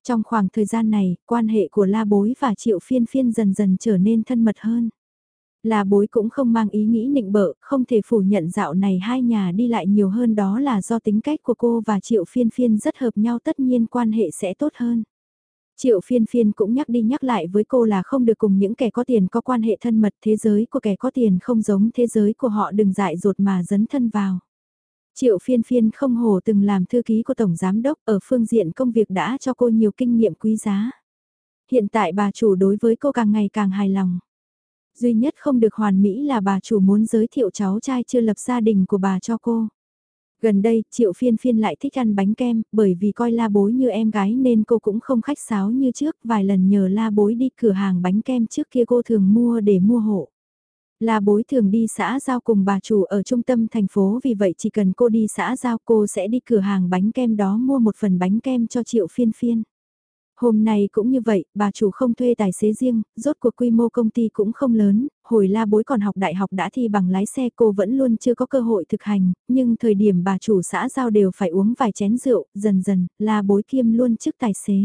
Trong khoảng thời gian này, quan hệ của La Bối và Triệu Phiên Phiên dần dần trở nên thân mật hơn. Là bối cũng không mang ý nghĩ nịnh bợ, không thể phủ nhận dạo này hai nhà đi lại nhiều hơn đó là do tính cách của cô và Triệu Phiên Phiên rất hợp nhau tất nhiên quan hệ sẽ tốt hơn. Triệu phiên phiên cũng nhắc đi nhắc lại với cô là không được cùng những kẻ có tiền có quan hệ thân mật thế giới của kẻ có tiền không giống thế giới của họ đừng dại dột mà dấn thân vào. Triệu phiên phiên không hổ từng làm thư ký của Tổng Giám Đốc ở phương diện công việc đã cho cô nhiều kinh nghiệm quý giá. Hiện tại bà chủ đối với cô càng ngày càng hài lòng. Duy nhất không được hoàn mỹ là bà chủ muốn giới thiệu cháu trai chưa lập gia đình của bà cho cô. Gần đây, Triệu Phiên Phiên lại thích ăn bánh kem, bởi vì coi la bối như em gái nên cô cũng không khách sáo như trước, vài lần nhờ la bối đi cửa hàng bánh kem trước kia cô thường mua để mua hộ. La bối thường đi xã giao cùng bà chủ ở trung tâm thành phố vì vậy chỉ cần cô đi xã giao cô sẽ đi cửa hàng bánh kem đó mua một phần bánh kem cho Triệu Phiên Phiên. Hôm nay cũng như vậy, bà chủ không thuê tài xế riêng, rốt cuộc quy mô công ty cũng không lớn, hồi la bối còn học đại học đã thi bằng lái xe cô vẫn luôn chưa có cơ hội thực hành, nhưng thời điểm bà chủ xã giao đều phải uống vài chén rượu, dần dần, la bối kiêm luôn chức tài xế.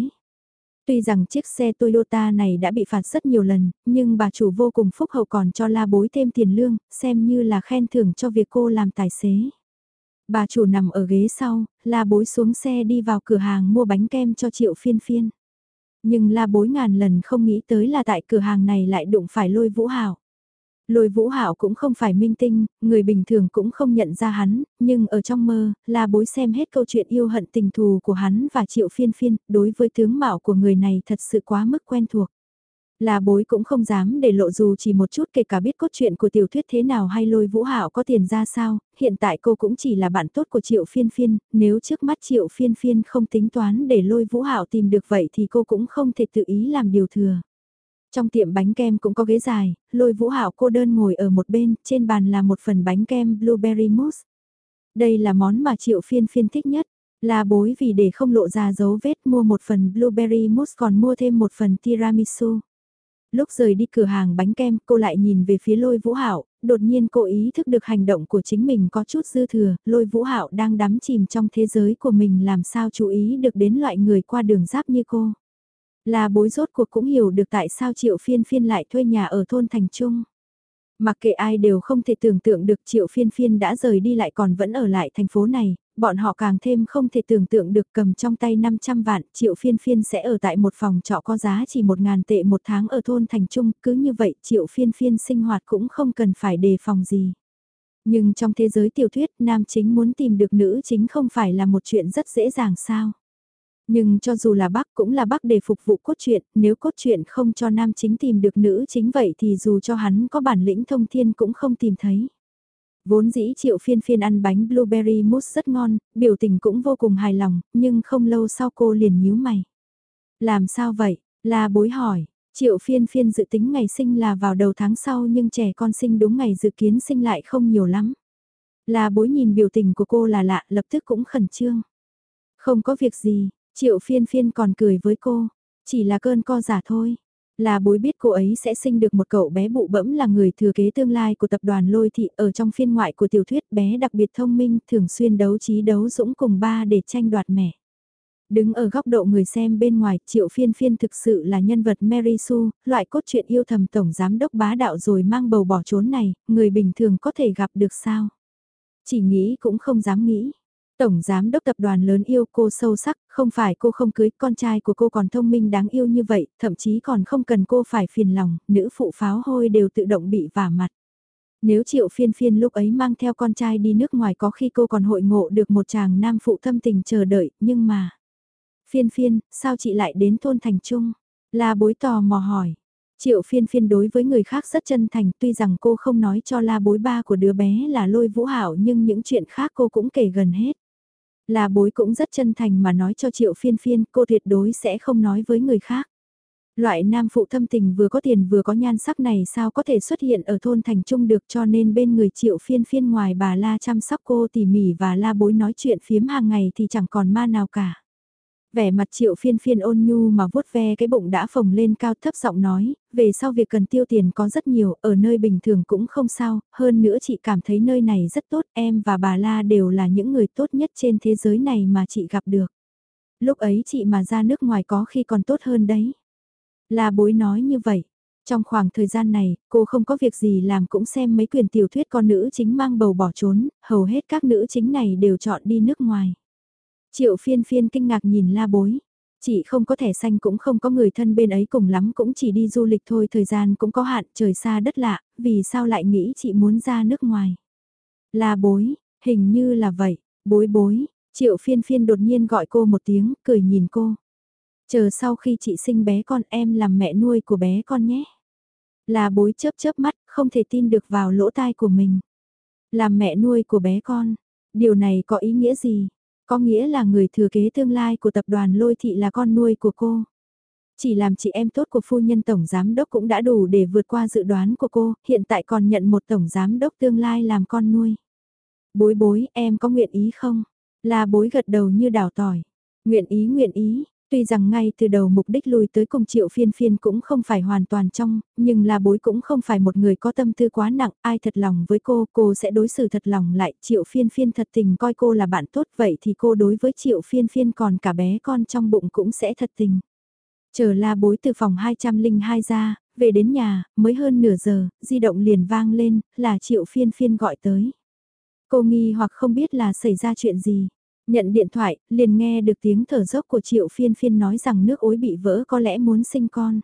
Tuy rằng chiếc xe Toyota này đã bị phạt rất nhiều lần, nhưng bà chủ vô cùng phúc hậu còn cho la bối thêm tiền lương, xem như là khen thưởng cho việc cô làm tài xế. Bà chủ nằm ở ghế sau, la bối xuống xe đi vào cửa hàng mua bánh kem cho triệu phiên phiên. Nhưng la bối ngàn lần không nghĩ tới là tại cửa hàng này lại đụng phải lôi vũ hảo. Lôi vũ hảo cũng không phải minh tinh, người bình thường cũng không nhận ra hắn, nhưng ở trong mơ, la bối xem hết câu chuyện yêu hận tình thù của hắn và triệu phiên phiên, đối với tướng mạo của người này thật sự quá mức quen thuộc. Là bối cũng không dám để lộ dù chỉ một chút kể cả biết cốt truyện của tiểu thuyết thế nào hay lôi vũ hạo có tiền ra sao, hiện tại cô cũng chỉ là bạn tốt của triệu phiên phiên, nếu trước mắt triệu phiên phiên không tính toán để lôi vũ hạo tìm được vậy thì cô cũng không thể tự ý làm điều thừa. Trong tiệm bánh kem cũng có ghế dài, lôi vũ hạo cô đơn ngồi ở một bên, trên bàn là một phần bánh kem blueberry mousse. Đây là món mà triệu phiên phiên thích nhất, là bối vì để không lộ ra dấu vết mua một phần blueberry mousse còn mua thêm một phần tiramisu. Lúc rời đi cửa hàng bánh kem, cô lại nhìn về phía lôi vũ hạo đột nhiên cô ý thức được hành động của chính mình có chút dư thừa, lôi vũ hạo đang đắm chìm trong thế giới của mình làm sao chú ý được đến loại người qua đường giáp như cô. Là bối rốt cuộc cũng hiểu được tại sao triệu phiên phiên lại thuê nhà ở thôn Thành Trung. Mặc kệ ai đều không thể tưởng tượng được triệu phiên phiên đã rời đi lại còn vẫn ở lại thành phố này, bọn họ càng thêm không thể tưởng tượng được cầm trong tay 500 vạn, triệu phiên phiên sẽ ở tại một phòng trọ có giá chỉ 1.000 tệ một tháng ở thôn Thành Trung, cứ như vậy triệu phiên phiên sinh hoạt cũng không cần phải đề phòng gì. Nhưng trong thế giới tiểu thuyết, nam chính muốn tìm được nữ chính không phải là một chuyện rất dễ dàng sao. Nhưng cho dù là bác cũng là bác để phục vụ cốt truyện, nếu cốt truyện không cho nam chính tìm được nữ chính vậy thì dù cho hắn có bản lĩnh thông thiên cũng không tìm thấy. Vốn dĩ triệu phiên phiên ăn bánh blueberry mousse rất ngon, biểu tình cũng vô cùng hài lòng, nhưng không lâu sau cô liền nhíu mày. Làm sao vậy? La bối hỏi, triệu phiên phiên dự tính ngày sinh là vào đầu tháng sau nhưng trẻ con sinh đúng ngày dự kiến sinh lại không nhiều lắm. La bối nhìn biểu tình của cô là lạ, lập tức cũng khẩn trương. Không có việc gì, Triệu phiên phiên còn cười với cô, chỉ là cơn co giả thôi. Là bối biết cô ấy sẽ sinh được một cậu bé bụ bẫm là người thừa kế tương lai của tập đoàn Lôi Thị ở trong phiên ngoại của tiểu thuyết bé đặc biệt thông minh thường xuyên đấu trí đấu dũng cùng ba để tranh đoạt mẹ. Đứng ở góc độ người xem bên ngoài, Triệu Phiên Phiên thực sự là nhân vật Mary Sue, loại cốt truyện yêu thầm tổng giám đốc bá đạo rồi mang bầu bỏ trốn này, người bình thường có thể gặp được sao? Chỉ nghĩ cũng không dám nghĩ. Tổng giám đốc tập đoàn lớn yêu cô sâu sắc, không phải cô không cưới, con trai của cô còn thông minh đáng yêu như vậy, thậm chí còn không cần cô phải phiền lòng, nữ phụ pháo hôi đều tự động bị vả mặt. Nếu triệu phiên phiên lúc ấy mang theo con trai đi nước ngoài có khi cô còn hội ngộ được một chàng nam phụ thâm tình chờ đợi, nhưng mà... Phiên phiên, sao chị lại đến thôn thành trung? La bối tò mò hỏi. Triệu phiên phiên đối với người khác rất chân thành tuy rằng cô không nói cho la bối ba của đứa bé là lôi vũ hảo nhưng những chuyện khác cô cũng kể gần hết. Là bối cũng rất chân thành mà nói cho triệu phiên phiên, cô tuyệt đối sẽ không nói với người khác. Loại nam phụ thâm tình vừa có tiền vừa có nhan sắc này sao có thể xuất hiện ở thôn thành trung được cho nên bên người triệu phiên phiên ngoài bà la chăm sóc cô tỉ mỉ và la bối nói chuyện phiếm hàng ngày thì chẳng còn ma nào cả. Vẻ mặt triệu phiên phiên ôn nhu mà vuốt ve cái bụng đã phồng lên cao thấp giọng nói, về sau việc cần tiêu tiền có rất nhiều, ở nơi bình thường cũng không sao, hơn nữa chị cảm thấy nơi này rất tốt, em và bà La đều là những người tốt nhất trên thế giới này mà chị gặp được. Lúc ấy chị mà ra nước ngoài có khi còn tốt hơn đấy. La bối nói như vậy. Trong khoảng thời gian này, cô không có việc gì làm cũng xem mấy quyền tiểu thuyết con nữ chính mang bầu bỏ trốn, hầu hết các nữ chính này đều chọn đi nước ngoài. Triệu phiên phiên kinh ngạc nhìn la bối. Chị không có thẻ xanh cũng không có người thân bên ấy cùng lắm cũng chỉ đi du lịch thôi thời gian cũng có hạn trời xa đất lạ, vì sao lại nghĩ chị muốn ra nước ngoài. La bối, hình như là vậy, bối bối, triệu phiên phiên đột nhiên gọi cô một tiếng, cười nhìn cô. Chờ sau khi chị sinh bé con em làm mẹ nuôi của bé con nhé. la bối chớp chớp mắt, không thể tin được vào lỗ tai của mình. Làm mẹ nuôi của bé con, điều này có ý nghĩa gì? Có nghĩa là người thừa kế tương lai của tập đoàn lôi thị là con nuôi của cô. Chỉ làm chị em tốt của phu nhân tổng giám đốc cũng đã đủ để vượt qua dự đoán của cô, hiện tại còn nhận một tổng giám đốc tương lai làm con nuôi. Bối bối, em có nguyện ý không? Là bối gật đầu như đào tỏi. Nguyện ý nguyện ý, Tuy rằng ngay từ đầu mục đích lui tới cùng triệu phiên phiên cũng không phải hoàn toàn trong, nhưng là bối cũng không phải một người có tâm tư quá nặng, ai thật lòng với cô, cô sẽ đối xử thật lòng lại, triệu phiên phiên thật tình coi cô là bạn tốt vậy thì cô đối với triệu phiên phiên còn cả bé con trong bụng cũng sẽ thật tình. Chờ la bối từ phòng 202 ra, về đến nhà, mới hơn nửa giờ, di động liền vang lên, là triệu phiên phiên gọi tới. Cô nghi hoặc không biết là xảy ra chuyện gì. Nhận điện thoại, liền nghe được tiếng thở dốc của triệu phiên phiên nói rằng nước ối bị vỡ có lẽ muốn sinh con.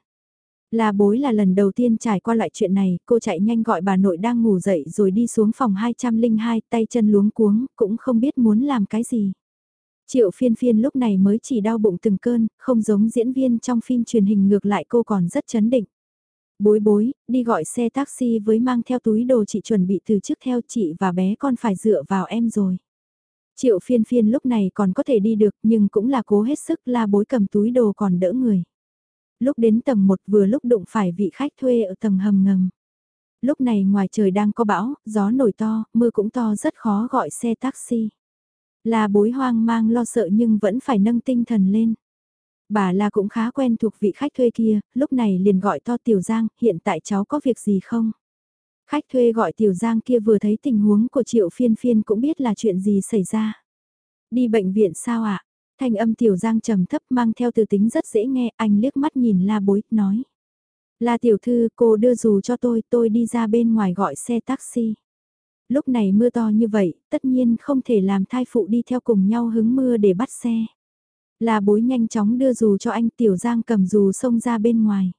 Là bối là lần đầu tiên trải qua loại chuyện này, cô chạy nhanh gọi bà nội đang ngủ dậy rồi đi xuống phòng 202 tay chân luống cuống, cũng không biết muốn làm cái gì. Triệu phiên phiên lúc này mới chỉ đau bụng từng cơn, không giống diễn viên trong phim truyền hình ngược lại cô còn rất chấn định. Bối bối, đi gọi xe taxi với mang theo túi đồ chị chuẩn bị từ trước theo chị và bé con phải dựa vào em rồi. Triệu phiên phiên lúc này còn có thể đi được nhưng cũng là cố hết sức la bối cầm túi đồ còn đỡ người. Lúc đến tầng 1 vừa lúc đụng phải vị khách thuê ở tầng hầm ngầm. Lúc này ngoài trời đang có bão, gió nổi to, mưa cũng to rất khó gọi xe taxi. La bối hoang mang lo sợ nhưng vẫn phải nâng tinh thần lên. Bà La cũng khá quen thuộc vị khách thuê kia, lúc này liền gọi to Tiểu Giang, hiện tại cháu có việc gì không? Khách thuê gọi Tiểu Giang kia vừa thấy tình huống của Triệu Phiên Phiên cũng biết là chuyện gì xảy ra. Đi bệnh viện sao ạ? À? Thanh âm Tiểu Giang trầm thấp mang theo từ tính rất dễ nghe, anh liếc mắt nhìn La Bối, nói. La Tiểu Thư, cô đưa dù cho tôi, tôi đi ra bên ngoài gọi xe taxi. Lúc này mưa to như vậy, tất nhiên không thể làm thai phụ đi theo cùng nhau hứng mưa để bắt xe. La Bối nhanh chóng đưa dù cho anh Tiểu Giang cầm dù xông ra bên ngoài.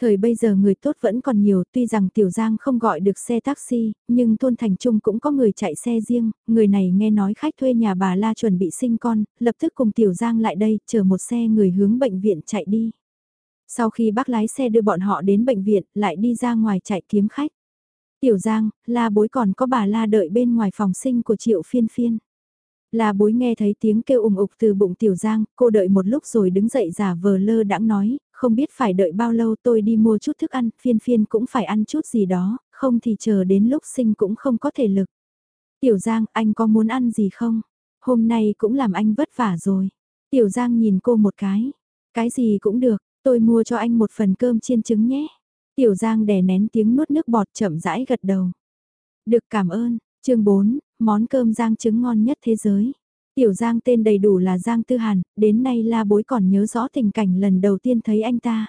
Thời bây giờ người tốt vẫn còn nhiều, tuy rằng Tiểu Giang không gọi được xe taxi, nhưng thôn thành trung cũng có người chạy xe riêng, người này nghe nói khách thuê nhà bà La chuẩn bị sinh con, lập tức cùng Tiểu Giang lại đây, chờ một xe người hướng bệnh viện chạy đi. Sau khi bác lái xe đưa bọn họ đến bệnh viện, lại đi ra ngoài chạy kiếm khách. Tiểu Giang, La bối còn có bà La đợi bên ngoài phòng sinh của Triệu Phiên Phiên. La bối nghe thấy tiếng kêu ủng ục từ bụng Tiểu Giang, cô đợi một lúc rồi đứng dậy giả vờ lơ đãng nói, không biết phải đợi bao lâu tôi đi mua chút thức ăn, phiên phiên cũng phải ăn chút gì đó, không thì chờ đến lúc sinh cũng không có thể lực. Tiểu Giang, anh có muốn ăn gì không? Hôm nay cũng làm anh vất vả rồi. Tiểu Giang nhìn cô một cái. Cái gì cũng được, tôi mua cho anh một phần cơm chiên trứng nhé. Tiểu Giang đè nén tiếng nuốt nước bọt chậm rãi gật đầu. Được cảm ơn, chương 4, món cơm Giang trứng ngon nhất thế giới. Tiểu Giang tên đầy đủ là Giang Tư Hàn, đến nay La Bối còn nhớ rõ tình cảnh lần đầu tiên thấy anh ta.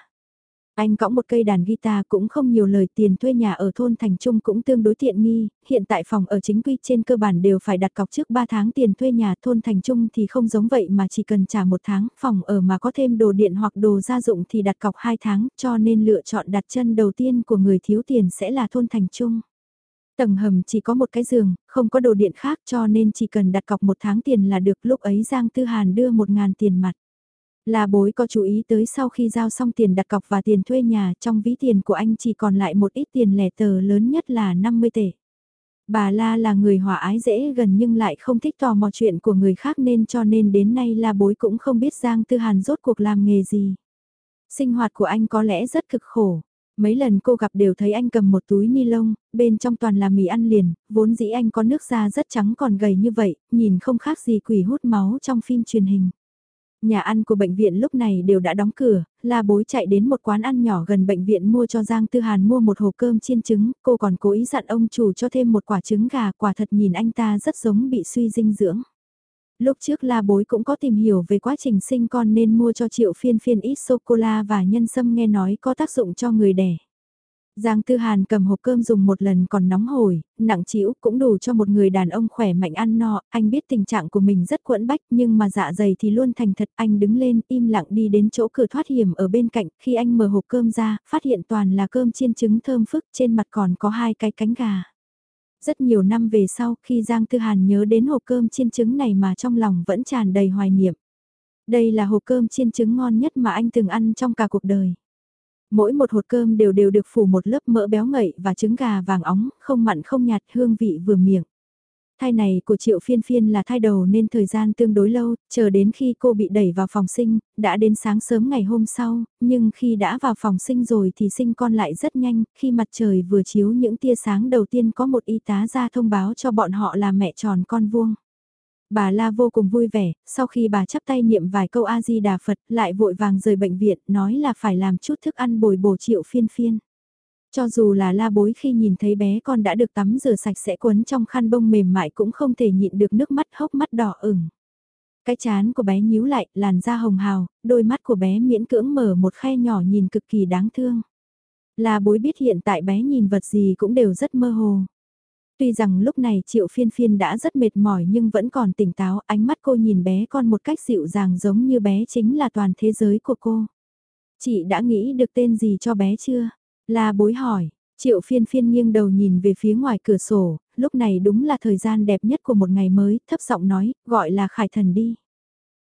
Anh cõng một cây đàn guitar cũng không nhiều lời tiền thuê nhà ở thôn Thành Trung cũng tương đối tiện nghi, hiện tại phòng ở chính quy trên cơ bản đều phải đặt cọc trước 3 tháng tiền thuê nhà thôn Thành Trung thì không giống vậy mà chỉ cần trả một tháng, phòng ở mà có thêm đồ điện hoặc đồ gia dụng thì đặt cọc 2 tháng cho nên lựa chọn đặt chân đầu tiên của người thiếu tiền sẽ là thôn Thành Trung. Tầng hầm chỉ có một cái giường, không có đồ điện khác cho nên chỉ cần đặt cọc một tháng tiền là được lúc ấy Giang Tư Hàn đưa một ngàn tiền mặt. Là bối có chú ý tới sau khi giao xong tiền đặt cọc và tiền thuê nhà trong ví tiền của anh chỉ còn lại một ít tiền lẻ tờ lớn nhất là 50 tệ. Bà La là người hòa ái dễ gần nhưng lại không thích tò mò chuyện của người khác nên cho nên đến nay La bối cũng không biết Giang Tư Hàn rốt cuộc làm nghề gì. Sinh hoạt của anh có lẽ rất cực khổ. Mấy lần cô gặp đều thấy anh cầm một túi ni lông, bên trong toàn là mì ăn liền, vốn dĩ anh có nước da rất trắng còn gầy như vậy, nhìn không khác gì quỷ hút máu trong phim truyền hình. Nhà ăn của bệnh viện lúc này đều đã đóng cửa, la bối chạy đến một quán ăn nhỏ gần bệnh viện mua cho Giang Tư Hàn mua một hộp cơm chiên trứng, cô còn cố ý dặn ông chủ cho thêm một quả trứng gà, quả thật nhìn anh ta rất giống bị suy dinh dưỡng. Lúc trước la bối cũng có tìm hiểu về quá trình sinh con nên mua cho triệu phiên phiên ít sô-cô-la và nhân sâm nghe nói có tác dụng cho người đẻ. Giang Tư Hàn cầm hộp cơm dùng một lần còn nóng hổi, nặng chịu cũng đủ cho một người đàn ông khỏe mạnh ăn no, anh biết tình trạng của mình rất quẫn bách nhưng mà dạ dày thì luôn thành thật, anh đứng lên im lặng đi đến chỗ cửa thoát hiểm ở bên cạnh, khi anh mở hộp cơm ra, phát hiện toàn là cơm chiên trứng thơm phức, trên mặt còn có hai cái cánh gà. Rất nhiều năm về sau khi Giang Tư Hàn nhớ đến hộp cơm chiên trứng này mà trong lòng vẫn tràn đầy hoài niệm. Đây là hộp cơm chiên trứng ngon nhất mà anh từng ăn trong cả cuộc đời. Mỗi một hột cơm đều đều được phủ một lớp mỡ béo ngậy và trứng gà vàng óng, không mặn không nhạt, hương vị vừa miệng. Thai này của Triệu Phiên Phiên là thai đầu nên thời gian tương đối lâu, chờ đến khi cô bị đẩy vào phòng sinh, đã đến sáng sớm ngày hôm sau, nhưng khi đã vào phòng sinh rồi thì sinh con lại rất nhanh, khi mặt trời vừa chiếu những tia sáng đầu tiên có một y tá ra thông báo cho bọn họ là mẹ tròn con vuông. Bà La vô cùng vui vẻ, sau khi bà chắp tay niệm vài câu A-di-đà Phật, lại vội vàng rời bệnh viện, nói là phải làm chút thức ăn bồi bổ triệu phiên phiên. Cho dù là la bối khi nhìn thấy bé con đã được tắm rửa sạch sẽ quấn trong khăn bông mềm mại cũng không thể nhịn được nước mắt hốc mắt đỏ ửng. Cái chán của bé nhíu lại, làn da hồng hào, đôi mắt của bé miễn cưỡng mở một khe nhỏ nhìn cực kỳ đáng thương. la bối biết hiện tại bé nhìn vật gì cũng đều rất mơ hồ. Tuy rằng lúc này triệu phiên phiên đã rất mệt mỏi nhưng vẫn còn tỉnh táo, ánh mắt cô nhìn bé con một cách dịu dàng giống như bé chính là toàn thế giới của cô. Chị đã nghĩ được tên gì cho bé chưa? La bối hỏi, triệu phiên phiên nghiêng đầu nhìn về phía ngoài cửa sổ, lúc này đúng là thời gian đẹp nhất của một ngày mới, thấp giọng nói, gọi là Khải Thần đi.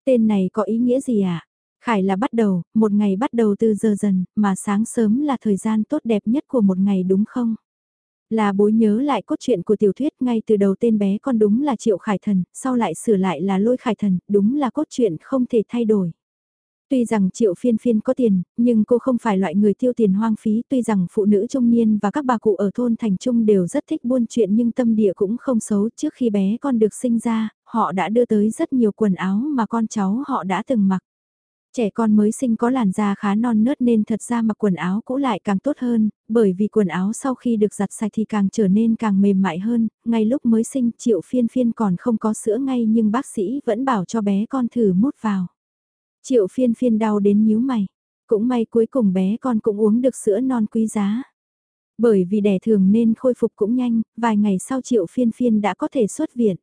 Tên này có ý nghĩa gì ạ? À? Khải là bắt đầu, một ngày bắt đầu từ giờ dần, mà sáng sớm là thời gian tốt đẹp nhất của một ngày đúng không? Là bối nhớ lại cốt truyện của tiểu thuyết ngay từ đầu tên bé con đúng là Triệu Khải Thần, sau lại sửa lại là Lôi Khải Thần, đúng là cốt truyện không thể thay đổi. Tuy rằng triệu phiên phiên có tiền, nhưng cô không phải loại người tiêu tiền hoang phí. Tuy rằng phụ nữ trung niên và các bà cụ ở thôn thành trung đều rất thích buôn chuyện nhưng tâm địa cũng không xấu. Trước khi bé con được sinh ra, họ đã đưa tới rất nhiều quần áo mà con cháu họ đã từng mặc. Trẻ con mới sinh có làn da khá non nớt nên thật ra mặc quần áo cũ lại càng tốt hơn, bởi vì quần áo sau khi được giặt sạch thì càng trở nên càng mềm mại hơn, ngay lúc mới sinh triệu phiên phiên còn không có sữa ngay nhưng bác sĩ vẫn bảo cho bé con thử mút vào. Triệu phiên phiên đau đến nhíu mày, cũng may cuối cùng bé con cũng uống được sữa non quý giá. Bởi vì đẻ thường nên khôi phục cũng nhanh, vài ngày sau triệu phiên phiên đã có thể xuất viện.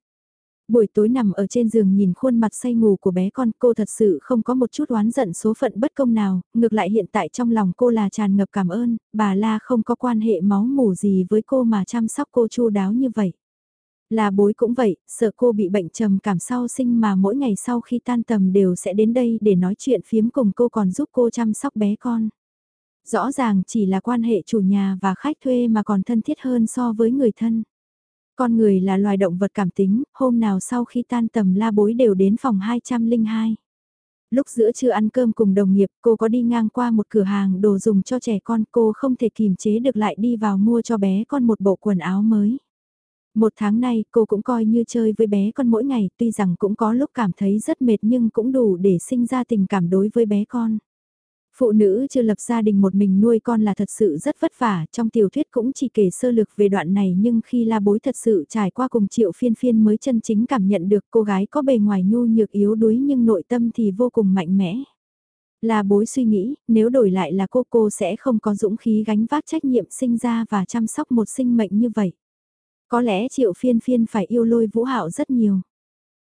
Buổi tối nằm ở trên giường nhìn khuôn mặt say ngủ của bé con cô thật sự không có một chút oán giận số phận bất công nào, ngược lại hiện tại trong lòng cô là tràn ngập cảm ơn, bà La không có quan hệ máu mủ gì với cô mà chăm sóc cô chu đáo như vậy. Là bối cũng vậy, sợ cô bị bệnh trầm cảm sau sinh mà mỗi ngày sau khi tan tầm đều sẽ đến đây để nói chuyện phiếm cùng cô còn giúp cô chăm sóc bé con. Rõ ràng chỉ là quan hệ chủ nhà và khách thuê mà còn thân thiết hơn so với người thân. Con người là loài động vật cảm tính, hôm nào sau khi tan tầm la bối đều đến phòng 202. Lúc giữa trưa ăn cơm cùng đồng nghiệp, cô có đi ngang qua một cửa hàng đồ dùng cho trẻ con, cô không thể kìm chế được lại đi vào mua cho bé con một bộ quần áo mới. Một tháng nay cô cũng coi như chơi với bé con mỗi ngày, tuy rằng cũng có lúc cảm thấy rất mệt nhưng cũng đủ để sinh ra tình cảm đối với bé con. Phụ nữ chưa lập gia đình một mình nuôi con là thật sự rất vất vả, trong tiểu thuyết cũng chỉ kể sơ lược về đoạn này nhưng khi la bối thật sự trải qua cùng triệu phiên phiên mới chân chính cảm nhận được cô gái có bề ngoài nhu nhược yếu đuối nhưng nội tâm thì vô cùng mạnh mẽ. La bối suy nghĩ, nếu đổi lại là cô cô sẽ không có dũng khí gánh vác trách nhiệm sinh ra và chăm sóc một sinh mệnh như vậy. Có lẽ triệu phiên phiên phải yêu lôi vũ hạo rất nhiều.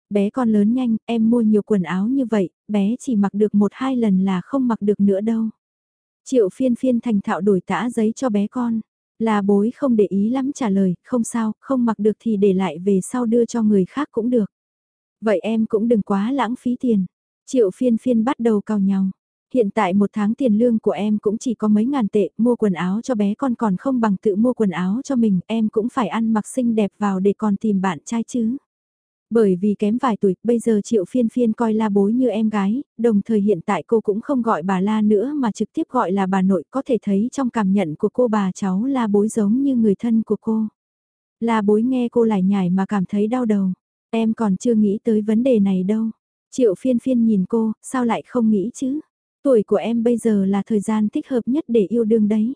Bé con lớn nhanh, em mua nhiều quần áo như vậy, bé chỉ mặc được một hai lần là không mặc được nữa đâu. Triệu phiên phiên thành thạo đổi tã giấy cho bé con. Là bối không để ý lắm trả lời, không sao, không mặc được thì để lại về sau đưa cho người khác cũng được. Vậy em cũng đừng quá lãng phí tiền. Triệu phiên phiên bắt đầu cào nhau. Hiện tại một tháng tiền lương của em cũng chỉ có mấy ngàn tệ, mua quần áo cho bé con còn không bằng tự mua quần áo cho mình, em cũng phải ăn mặc xinh đẹp vào để còn tìm bạn trai chứ. Bởi vì kém vài tuổi, bây giờ triệu phiên phiên coi la bối như em gái, đồng thời hiện tại cô cũng không gọi bà la nữa mà trực tiếp gọi là bà nội có thể thấy trong cảm nhận của cô bà cháu la bối giống như người thân của cô. La bối nghe cô lại nhảy mà cảm thấy đau đầu, em còn chưa nghĩ tới vấn đề này đâu. Triệu phiên phiên nhìn cô, sao lại không nghĩ chứ? Tuổi của em bây giờ là thời gian thích hợp nhất để yêu đương đấy.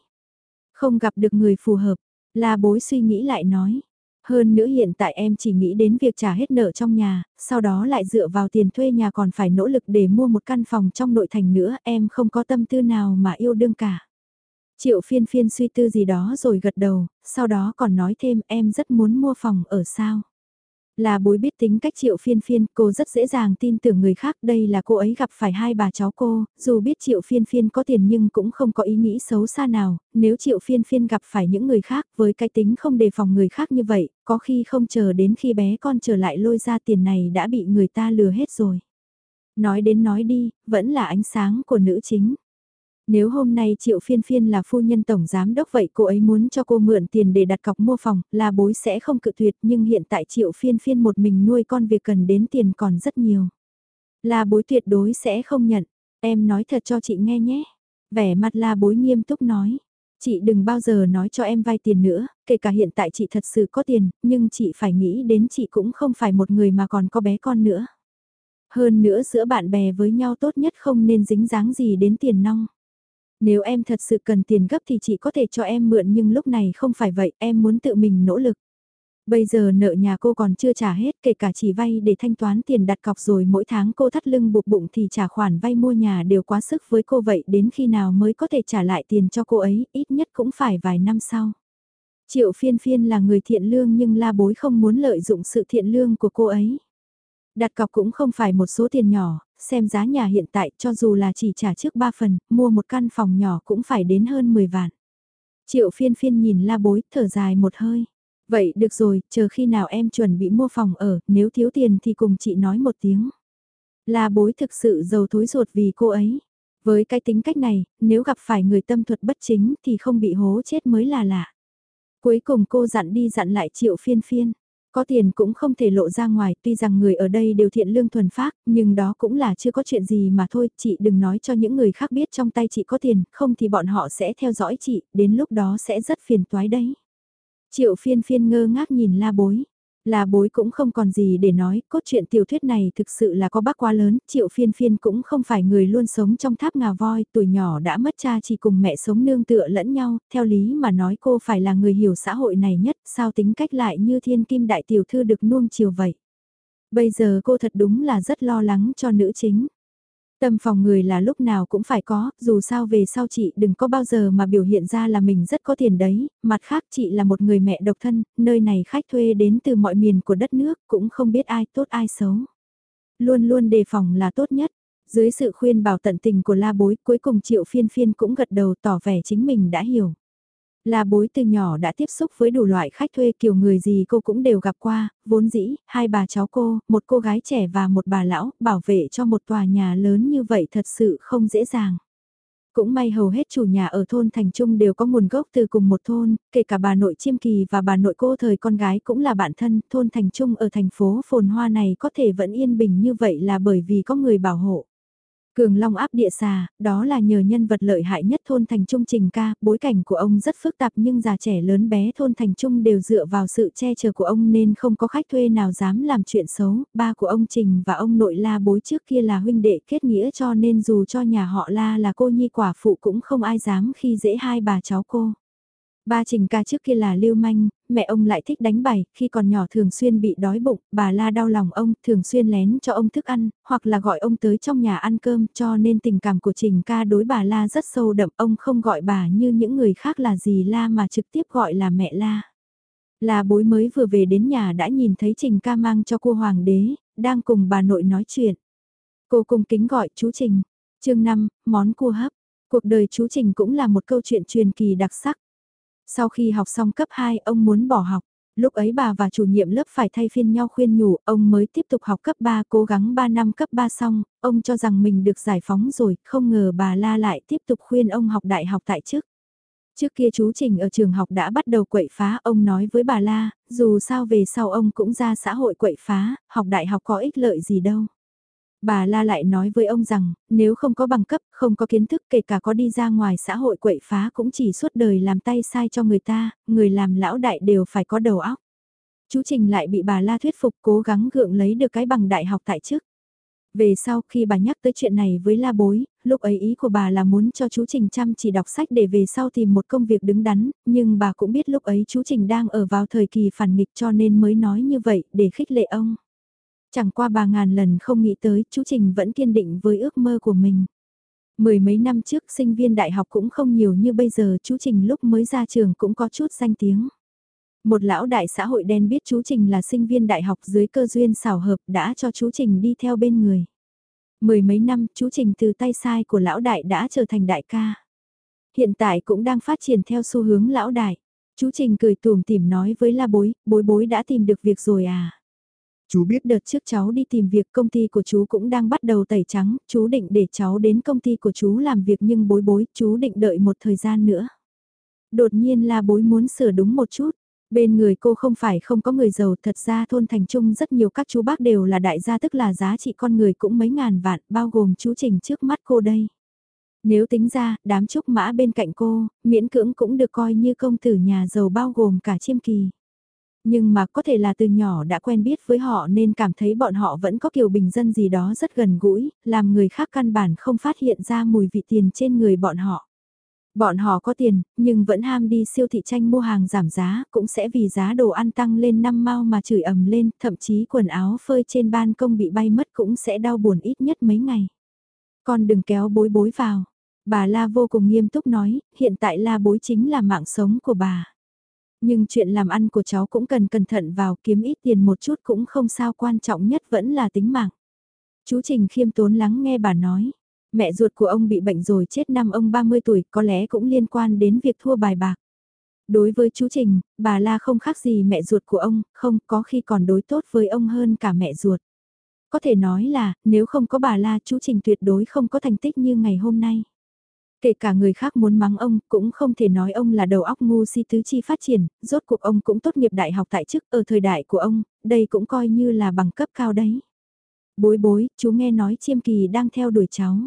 Không gặp được người phù hợp, là bối suy nghĩ lại nói. Hơn nữa hiện tại em chỉ nghĩ đến việc trả hết nợ trong nhà, sau đó lại dựa vào tiền thuê nhà còn phải nỗ lực để mua một căn phòng trong nội thành nữa, em không có tâm tư nào mà yêu đương cả. Triệu phiên phiên suy tư gì đó rồi gật đầu, sau đó còn nói thêm em rất muốn mua phòng ở sao. Là bối biết tính cách triệu phiên phiên, cô rất dễ dàng tin tưởng người khác đây là cô ấy gặp phải hai bà cháu cô, dù biết triệu phiên phiên có tiền nhưng cũng không có ý nghĩ xấu xa nào, nếu triệu phiên phiên gặp phải những người khác với cái tính không đề phòng người khác như vậy, có khi không chờ đến khi bé con trở lại lôi ra tiền này đã bị người ta lừa hết rồi. Nói đến nói đi, vẫn là ánh sáng của nữ chính. Nếu hôm nay Triệu Phiên Phiên là phu nhân tổng giám đốc vậy cô ấy muốn cho cô mượn tiền để đặt cọc mua phòng, là bối sẽ không cự tuyệt nhưng hiện tại Triệu Phiên Phiên một mình nuôi con việc cần đến tiền còn rất nhiều. Là bối tuyệt đối sẽ không nhận, em nói thật cho chị nghe nhé. Vẻ mặt là bối nghiêm túc nói. Chị đừng bao giờ nói cho em vay tiền nữa, kể cả hiện tại chị thật sự có tiền, nhưng chị phải nghĩ đến chị cũng không phải một người mà còn có bé con nữa. Hơn nữa giữa bạn bè với nhau tốt nhất không nên dính dáng gì đến tiền nong. Nếu em thật sự cần tiền gấp thì chị có thể cho em mượn nhưng lúc này không phải vậy, em muốn tự mình nỗ lực. Bây giờ nợ nhà cô còn chưa trả hết kể cả chỉ vay để thanh toán tiền đặt cọc rồi mỗi tháng cô thắt lưng buộc bụng thì trả khoản vay mua nhà đều quá sức với cô vậy đến khi nào mới có thể trả lại tiền cho cô ấy, ít nhất cũng phải vài năm sau. Triệu phiên phiên là người thiện lương nhưng la bối không muốn lợi dụng sự thiện lương của cô ấy. Đặt cọc cũng không phải một số tiền nhỏ, xem giá nhà hiện tại cho dù là chỉ trả trước 3 phần, mua một căn phòng nhỏ cũng phải đến hơn 10 vạn. Triệu phiên phiên nhìn la bối, thở dài một hơi. Vậy được rồi, chờ khi nào em chuẩn bị mua phòng ở, nếu thiếu tiền thì cùng chị nói một tiếng. La bối thực sự giàu thối ruột vì cô ấy. Với cái tính cách này, nếu gặp phải người tâm thuật bất chính thì không bị hố chết mới là lạ. Cuối cùng cô dặn đi dặn lại triệu phiên phiên. Có tiền cũng không thể lộ ra ngoài, tuy rằng người ở đây đều thiện lương thuần phác, nhưng đó cũng là chưa có chuyện gì mà thôi, chị đừng nói cho những người khác biết trong tay chị có tiền, không thì bọn họ sẽ theo dõi chị, đến lúc đó sẽ rất phiền toái đấy. Triệu phiên phiên ngơ ngác nhìn la bối là bối cũng không còn gì để nói, cốt truyện tiểu thuyết này thực sự là có bác quá lớn, triệu phiên phiên cũng không phải người luôn sống trong tháp ngà voi, tuổi nhỏ đã mất cha chỉ cùng mẹ sống nương tựa lẫn nhau, theo lý mà nói cô phải là người hiểu xã hội này nhất, sao tính cách lại như thiên kim đại tiểu thư được nuông chiều vậy. Bây giờ cô thật đúng là rất lo lắng cho nữ chính. Tâm phòng người là lúc nào cũng phải có, dù sao về sau chị đừng có bao giờ mà biểu hiện ra là mình rất có tiền đấy, mặt khác chị là một người mẹ độc thân, nơi này khách thuê đến từ mọi miền của đất nước, cũng không biết ai tốt ai xấu. Luôn luôn đề phòng là tốt nhất. Dưới sự khuyên bảo tận tình của la bối, cuối cùng triệu phiên phiên cũng gật đầu tỏ vẻ chính mình đã hiểu. Là bối từ nhỏ đã tiếp xúc với đủ loại khách thuê kiểu người gì cô cũng đều gặp qua, vốn dĩ, hai bà cháu cô, một cô gái trẻ và một bà lão, bảo vệ cho một tòa nhà lớn như vậy thật sự không dễ dàng. Cũng may hầu hết chủ nhà ở thôn Thành Trung đều có nguồn gốc từ cùng một thôn, kể cả bà nội Chiêm Kỳ và bà nội cô thời con gái cũng là bạn thân, thôn Thành Trung ở thành phố Phồn Hoa này có thể vẫn yên bình như vậy là bởi vì có người bảo hộ. Cường Long áp địa xà, đó là nhờ nhân vật lợi hại nhất thôn thành trung trình ca, bối cảnh của ông rất phức tạp nhưng già trẻ lớn bé thôn thành trung đều dựa vào sự che chở của ông nên không có khách thuê nào dám làm chuyện xấu, ba của ông Trình và ông nội la bối trước kia là huynh đệ kết nghĩa cho nên dù cho nhà họ la là cô nhi quả phụ cũng không ai dám khi dễ hai bà cháu cô. Ba Trình ca trước kia là lưu manh, mẹ ông lại thích đánh bài, khi còn nhỏ thường xuyên bị đói bụng, bà la đau lòng ông, thường xuyên lén cho ông thức ăn, hoặc là gọi ông tới trong nhà ăn cơm, cho nên tình cảm của Trình ca đối bà la rất sâu đậm, ông không gọi bà như những người khác là gì la mà trực tiếp gọi là mẹ la. Là bối mới vừa về đến nhà đã nhìn thấy Trình ca mang cho cô hoàng đế, đang cùng bà nội nói chuyện. Cô cùng kính gọi chú Trình. chương 5, món cua hấp. Cuộc đời chú Trình cũng là một câu chuyện truyền kỳ đặc sắc. Sau khi học xong cấp 2 ông muốn bỏ học. Lúc ấy bà và chủ nhiệm lớp phải thay phiên nhau khuyên nhủ, ông mới tiếp tục học cấp 3 cố gắng 3 năm cấp 3 xong, ông cho rằng mình được giải phóng rồi, không ngờ bà la lại tiếp tục khuyên ông học đại học tại chức. Trước kia chú Trình ở trường học đã bắt đầu quậy phá, ông nói với bà La, dù sao về sau ông cũng ra xã hội quậy phá, học đại học có ích lợi gì đâu. Bà La lại nói với ông rằng, nếu không có bằng cấp, không có kiến thức kể cả có đi ra ngoài xã hội quậy phá cũng chỉ suốt đời làm tay sai cho người ta, người làm lão đại đều phải có đầu óc. Chú Trình lại bị bà La thuyết phục cố gắng gượng lấy được cái bằng đại học tại chức. Về sau khi bà nhắc tới chuyện này với la bối, lúc ấy ý của bà là muốn cho chú Trình chăm chỉ đọc sách để về sau tìm một công việc đứng đắn, nhưng bà cũng biết lúc ấy chú Trình đang ở vào thời kỳ phản nghịch cho nên mới nói như vậy để khích lệ ông. Chẳng qua bà ngàn lần không nghĩ tới, chú Trình vẫn kiên định với ước mơ của mình. Mười mấy năm trước sinh viên đại học cũng không nhiều như bây giờ chú Trình lúc mới ra trường cũng có chút danh tiếng. Một lão đại xã hội đen biết chú Trình là sinh viên đại học dưới cơ duyên xảo hợp đã cho chú Trình đi theo bên người. Mười mấy năm chú Trình từ tay sai của lão đại đã trở thành đại ca. Hiện tại cũng đang phát triển theo xu hướng lão đại. Chú Trình cười tùm tìm nói với la bối, bối bối đã tìm được việc rồi à. Chú biết đợt trước cháu đi tìm việc công ty của chú cũng đang bắt đầu tẩy trắng, chú định để cháu đến công ty của chú làm việc nhưng bối bối, chú định đợi một thời gian nữa. Đột nhiên là bối muốn sửa đúng một chút. Bên người cô không phải không có người giàu, thật ra thôn thành trung rất nhiều các chú bác đều là đại gia tức là giá trị con người cũng mấy ngàn vạn, bao gồm chú Trình trước mắt cô đây. Nếu tính ra, đám trúc mã bên cạnh cô, miễn cưỡng cũng được coi như công tử nhà giàu bao gồm cả chiêm kỳ. Nhưng mà có thể là từ nhỏ đã quen biết với họ nên cảm thấy bọn họ vẫn có kiểu bình dân gì đó rất gần gũi, làm người khác căn bản không phát hiện ra mùi vị tiền trên người bọn họ. Bọn họ có tiền, nhưng vẫn ham đi siêu thị tranh mua hàng giảm giá, cũng sẽ vì giá đồ ăn tăng lên năm mau mà chửi ầm lên, thậm chí quần áo phơi trên ban công bị bay mất cũng sẽ đau buồn ít nhất mấy ngày. Con đừng kéo bối bối vào. Bà La vô cùng nghiêm túc nói, hiện tại La bối chính là mạng sống của bà. Nhưng chuyện làm ăn của cháu cũng cần cẩn thận vào kiếm ít tiền một chút cũng không sao quan trọng nhất vẫn là tính mạng. Chú Trình khiêm tốn lắng nghe bà nói. Mẹ ruột của ông bị bệnh rồi chết năm ông 30 tuổi có lẽ cũng liên quan đến việc thua bài bạc. Đối với chú Trình, bà La không khác gì mẹ ruột của ông, không có khi còn đối tốt với ông hơn cả mẹ ruột. Có thể nói là, nếu không có bà La chú Trình tuyệt đối không có thành tích như ngày hôm nay. Kể cả người khác muốn mắng ông, cũng không thể nói ông là đầu óc ngu si tứ chi phát triển, rốt cuộc ông cũng tốt nghiệp đại học tại chức ở thời đại của ông, đây cũng coi như là bằng cấp cao đấy. Bối bối, chú nghe nói chiêm kỳ đang theo đuổi cháu.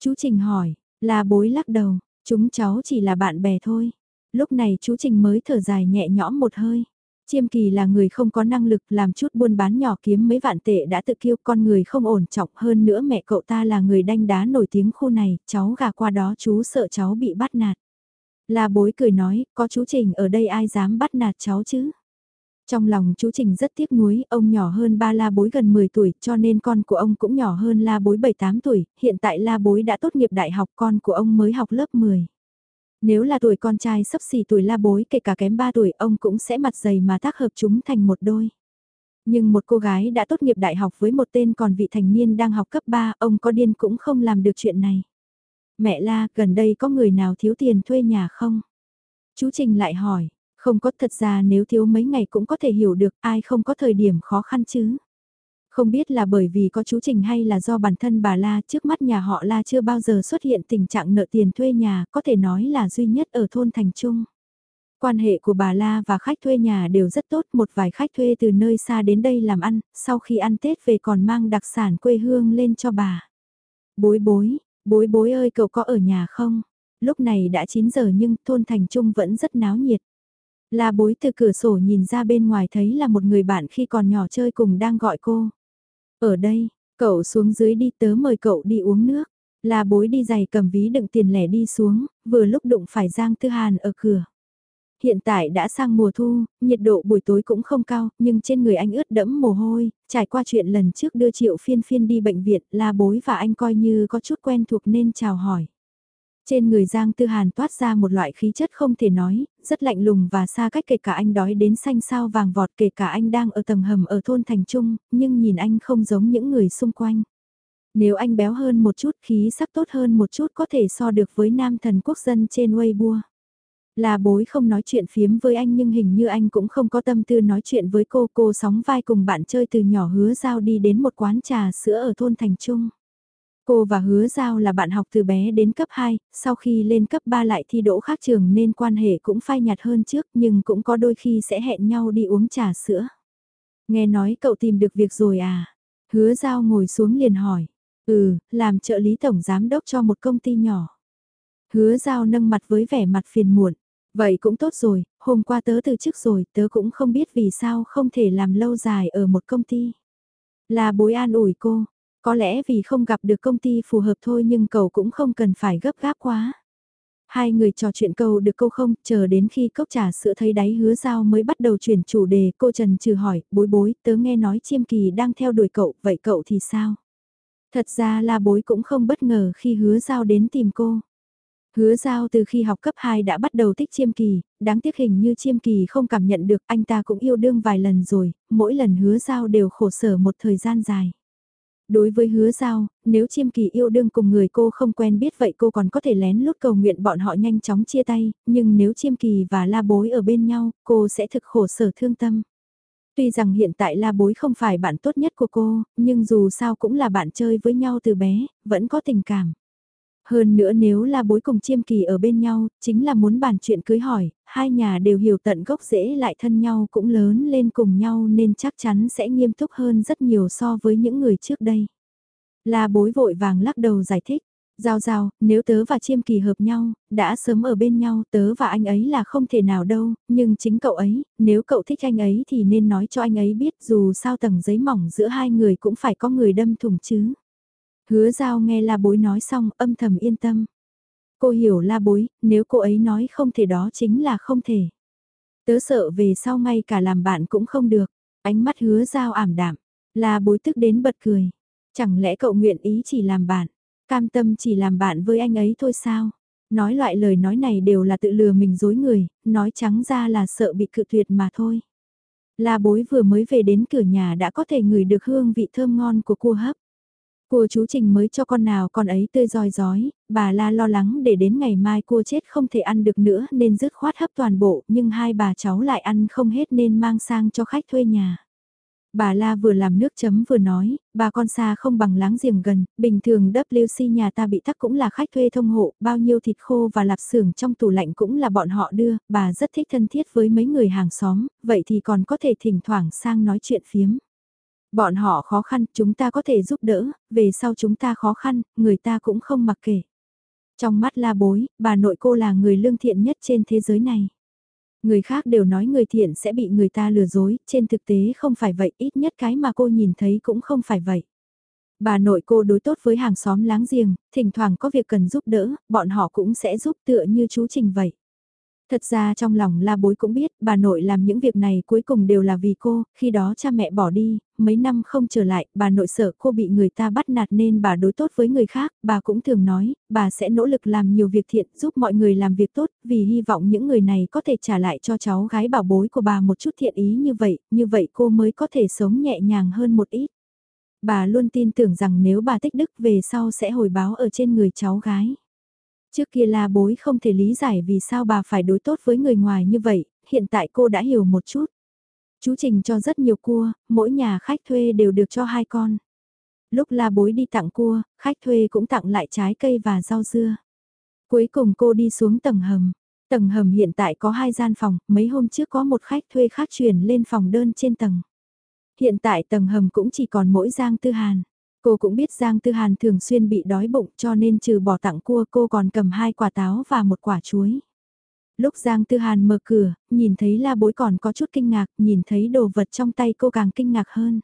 Chú Trình hỏi, là bối lắc đầu, chúng cháu chỉ là bạn bè thôi. Lúc này chú Trình mới thở dài nhẹ nhõm một hơi. Chiêm kỳ là người không có năng lực làm chút buôn bán nhỏ kiếm mấy vạn tệ đã tự kiêu con người không ổn trọng hơn nữa mẹ cậu ta là người đanh đá nổi tiếng khu này, cháu gà qua đó chú sợ cháu bị bắt nạt. Là bối cười nói, có chú Trình ở đây ai dám bắt nạt cháu chứ? Trong lòng chú Trình rất tiếc nuối, ông nhỏ hơn ba la bối gần 10 tuổi cho nên con của ông cũng nhỏ hơn la bối 7-8 tuổi, hiện tại la bối đã tốt nghiệp đại học con của ông mới học lớp 10. Nếu là tuổi con trai sắp xỉ tuổi la bối kể cả kém 3 tuổi ông cũng sẽ mặt dày mà tác hợp chúng thành một đôi. Nhưng một cô gái đã tốt nghiệp đại học với một tên còn vị thành niên đang học cấp 3 ông có điên cũng không làm được chuyện này. Mẹ la gần đây có người nào thiếu tiền thuê nhà không? Chú Trình lại hỏi, không có thật ra nếu thiếu mấy ngày cũng có thể hiểu được ai không có thời điểm khó khăn chứ. Không biết là bởi vì có chú Trình hay là do bản thân bà La trước mắt nhà họ La chưa bao giờ xuất hiện tình trạng nợ tiền thuê nhà có thể nói là duy nhất ở thôn Thành Trung. Quan hệ của bà La và khách thuê nhà đều rất tốt, một vài khách thuê từ nơi xa đến đây làm ăn, sau khi ăn Tết về còn mang đặc sản quê hương lên cho bà. Bối bối, bối bối ơi cậu có ở nhà không? Lúc này đã 9 giờ nhưng thôn Thành Trung vẫn rất náo nhiệt. La bối từ cửa sổ nhìn ra bên ngoài thấy là một người bạn khi còn nhỏ chơi cùng đang gọi cô. Ở đây, cậu xuống dưới đi tớ mời cậu đi uống nước. La bối đi giày cầm ví đựng tiền lẻ đi xuống, vừa lúc đụng phải Giang Tư Hàn ở cửa. Hiện tại đã sang mùa thu, nhiệt độ buổi tối cũng không cao, nhưng trên người anh ướt đẫm mồ hôi, trải qua chuyện lần trước đưa triệu phiên phiên đi bệnh viện, la bối và anh coi như có chút quen thuộc nên chào hỏi. Trên người Giang Tư Hàn toát ra một loại khí chất không thể nói, rất lạnh lùng và xa cách kể cả anh đói đến xanh sao vàng vọt kể cả anh đang ở tầng hầm ở thôn Thành Trung, nhưng nhìn anh không giống những người xung quanh. Nếu anh béo hơn một chút khí sắc tốt hơn một chút có thể so được với nam thần quốc dân trên Weibo. Là bối không nói chuyện phiếm với anh nhưng hình như anh cũng không có tâm tư nói chuyện với cô. Cô sóng vai cùng bạn chơi từ nhỏ hứa giao đi đến một quán trà sữa ở thôn Thành Trung. Cô và Hứa Giao là bạn học từ bé đến cấp 2, sau khi lên cấp 3 lại thi đỗ khác trường nên quan hệ cũng phai nhạt hơn trước nhưng cũng có đôi khi sẽ hẹn nhau đi uống trà sữa. Nghe nói cậu tìm được việc rồi à? Hứa Giao ngồi xuống liền hỏi. Ừ, làm trợ lý tổng giám đốc cho một công ty nhỏ. Hứa Giao nâng mặt với vẻ mặt phiền muộn. Vậy cũng tốt rồi, hôm qua tớ từ chức rồi, tớ cũng không biết vì sao không thể làm lâu dài ở một công ty. Là bối an ủi cô, có lẽ vì không gặp được công ty phù hợp thôi nhưng cậu cũng không cần phải gấp gáp quá. Hai người trò chuyện câu được câu không, chờ đến khi cốc trà sữa thấy đáy hứa giao mới bắt đầu chuyển chủ đề, cô Trần trừ hỏi, bối bối, tớ nghe nói chiêm kỳ đang theo đuổi cậu, vậy cậu thì sao? Thật ra là bối cũng không bất ngờ khi hứa giao đến tìm cô. Hứa giao từ khi học cấp 2 đã bắt đầu thích chiêm kỳ, đáng tiếc hình như chiêm kỳ không cảm nhận được anh ta cũng yêu đương vài lần rồi, mỗi lần hứa giao đều khổ sở một thời gian dài. Đối với hứa giao, nếu chiêm kỳ yêu đương cùng người cô không quen biết vậy cô còn có thể lén lút cầu nguyện bọn họ nhanh chóng chia tay, nhưng nếu chiêm kỳ và la bối ở bên nhau, cô sẽ thực khổ sở thương tâm. Tuy rằng hiện tại la bối không phải bạn tốt nhất của cô, nhưng dù sao cũng là bạn chơi với nhau từ bé, vẫn có tình cảm. Hơn nữa nếu là bối cùng chiêm kỳ ở bên nhau, chính là muốn bàn chuyện cưới hỏi, hai nhà đều hiểu tận gốc rễ lại thân nhau cũng lớn lên cùng nhau nên chắc chắn sẽ nghiêm túc hơn rất nhiều so với những người trước đây. Là bối vội vàng lắc đầu giải thích. Giao giao, nếu tớ và chiêm kỳ hợp nhau, đã sớm ở bên nhau, tớ và anh ấy là không thể nào đâu, nhưng chính cậu ấy, nếu cậu thích anh ấy thì nên nói cho anh ấy biết dù sao tầng giấy mỏng giữa hai người cũng phải có người đâm thủng chứ. Hứa giao nghe la bối nói xong âm thầm yên tâm. Cô hiểu la bối, nếu cô ấy nói không thể đó chính là không thể. Tớ sợ về sau ngay cả làm bạn cũng không được. Ánh mắt hứa giao ảm đạm. La bối tức đến bật cười. Chẳng lẽ cậu nguyện ý chỉ làm bạn? Cam tâm chỉ làm bạn với anh ấy thôi sao? Nói loại lời nói này đều là tự lừa mình dối người, nói trắng ra là sợ bị cự tuyệt mà thôi. La bối vừa mới về đến cửa nhà đã có thể ngửi được hương vị thơm ngon của cua hấp. Cua chú Trình mới cho con nào con ấy tươi roi rói, bà La lo lắng để đến ngày mai cua chết không thể ăn được nữa nên dứt khoát hấp toàn bộ nhưng hai bà cháu lại ăn không hết nên mang sang cho khách thuê nhà. Bà La vừa làm nước chấm vừa nói, bà con xa không bằng láng giềng gần, bình thường WC nhà ta bị tắc cũng là khách thuê thông hộ, bao nhiêu thịt khô và lạp xưởng trong tủ lạnh cũng là bọn họ đưa, bà rất thích thân thiết với mấy người hàng xóm, vậy thì còn có thể thỉnh thoảng sang nói chuyện phiếm. Bọn họ khó khăn, chúng ta có thể giúp đỡ, về sau chúng ta khó khăn, người ta cũng không mặc kệ. Trong mắt la bối, bà nội cô là người lương thiện nhất trên thế giới này. Người khác đều nói người thiện sẽ bị người ta lừa dối, trên thực tế không phải vậy, ít nhất cái mà cô nhìn thấy cũng không phải vậy. Bà nội cô đối tốt với hàng xóm láng giềng, thỉnh thoảng có việc cần giúp đỡ, bọn họ cũng sẽ giúp tựa như chú Trình vậy. Thật ra trong lòng la bối cũng biết bà nội làm những việc này cuối cùng đều là vì cô, khi đó cha mẹ bỏ đi, mấy năm không trở lại, bà nội sợ cô bị người ta bắt nạt nên bà đối tốt với người khác, bà cũng thường nói, bà sẽ nỗ lực làm nhiều việc thiện giúp mọi người làm việc tốt, vì hy vọng những người này có thể trả lại cho cháu gái bảo bối của bà một chút thiện ý như vậy, như vậy cô mới có thể sống nhẹ nhàng hơn một ít. Bà luôn tin tưởng rằng nếu bà tích đức về sau sẽ hồi báo ở trên người cháu gái. Trước kia la bối không thể lý giải vì sao bà phải đối tốt với người ngoài như vậy, hiện tại cô đã hiểu một chút. Chú Trình cho rất nhiều cua, mỗi nhà khách thuê đều được cho hai con. Lúc la bối đi tặng cua, khách thuê cũng tặng lại trái cây và rau dưa. Cuối cùng cô đi xuống tầng hầm. Tầng hầm hiện tại có hai gian phòng, mấy hôm trước có một khách thuê khác chuyển lên phòng đơn trên tầng. Hiện tại tầng hầm cũng chỉ còn mỗi Giang Tư Hàn. Cô cũng biết Giang Tư Hàn thường xuyên bị đói bụng cho nên trừ bỏ tặng cua cô còn cầm hai quả táo và một quả chuối. Lúc Giang Tư Hàn mở cửa, nhìn thấy la bối còn có chút kinh ngạc, nhìn thấy đồ vật trong tay cô càng kinh ngạc hơn.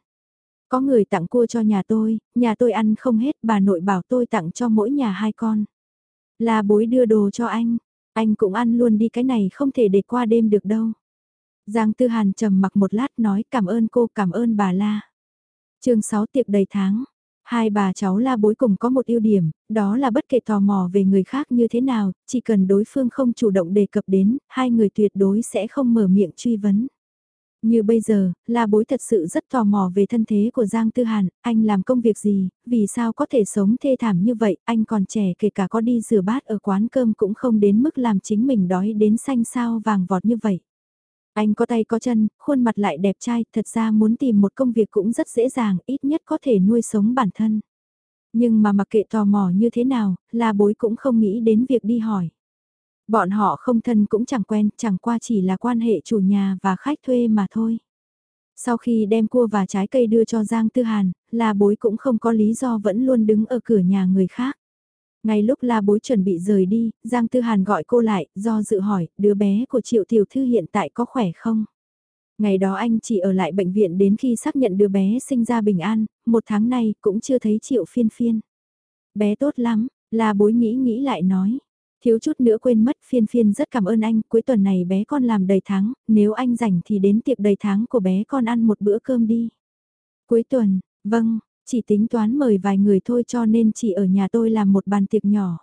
Có người tặng cua cho nhà tôi, nhà tôi ăn không hết, bà nội bảo tôi tặng cho mỗi nhà hai con. La bối đưa đồ cho anh, anh cũng ăn luôn đi cái này không thể để qua đêm được đâu. Giang Tư Hàn trầm mặc một lát nói cảm ơn cô cảm ơn bà La. chương 6 tiệc đầy tháng, Hai bà cháu la bối cùng có một ưu điểm, đó là bất kể tò mò về người khác như thế nào, chỉ cần đối phương không chủ động đề cập đến, hai người tuyệt đối sẽ không mở miệng truy vấn. Như bây giờ, la bối thật sự rất tò mò về thân thế của Giang Tư Hàn, anh làm công việc gì, vì sao có thể sống thê thảm như vậy, anh còn trẻ kể cả có đi rửa bát ở quán cơm cũng không đến mức làm chính mình đói đến xanh sao vàng vọt như vậy. Anh có tay có chân, khuôn mặt lại đẹp trai, thật ra muốn tìm một công việc cũng rất dễ dàng, ít nhất có thể nuôi sống bản thân. Nhưng mà mặc kệ tò mò như thế nào, la bối cũng không nghĩ đến việc đi hỏi. Bọn họ không thân cũng chẳng quen, chẳng qua chỉ là quan hệ chủ nhà và khách thuê mà thôi. Sau khi đem cua và trái cây đưa cho Giang Tư Hàn, la bối cũng không có lý do vẫn luôn đứng ở cửa nhà người khác. Ngay lúc la bối chuẩn bị rời đi, Giang Tư Hàn gọi cô lại, do dự hỏi, đứa bé của Triệu Tiểu Thư hiện tại có khỏe không? Ngày đó anh chỉ ở lại bệnh viện đến khi xác nhận đứa bé sinh ra bình an, một tháng nay cũng chưa thấy Triệu phiên phiên. Bé tốt lắm, la bối nghĩ nghĩ lại nói. Thiếu chút nữa quên mất phiên phiên rất cảm ơn anh, cuối tuần này bé con làm đầy tháng, nếu anh rảnh thì đến tiệc đầy tháng của bé con ăn một bữa cơm đi. Cuối tuần, vâng, chỉ tính toán mời vài người thôi cho nên chỉ ở nhà tôi làm một bàn tiệc nhỏ.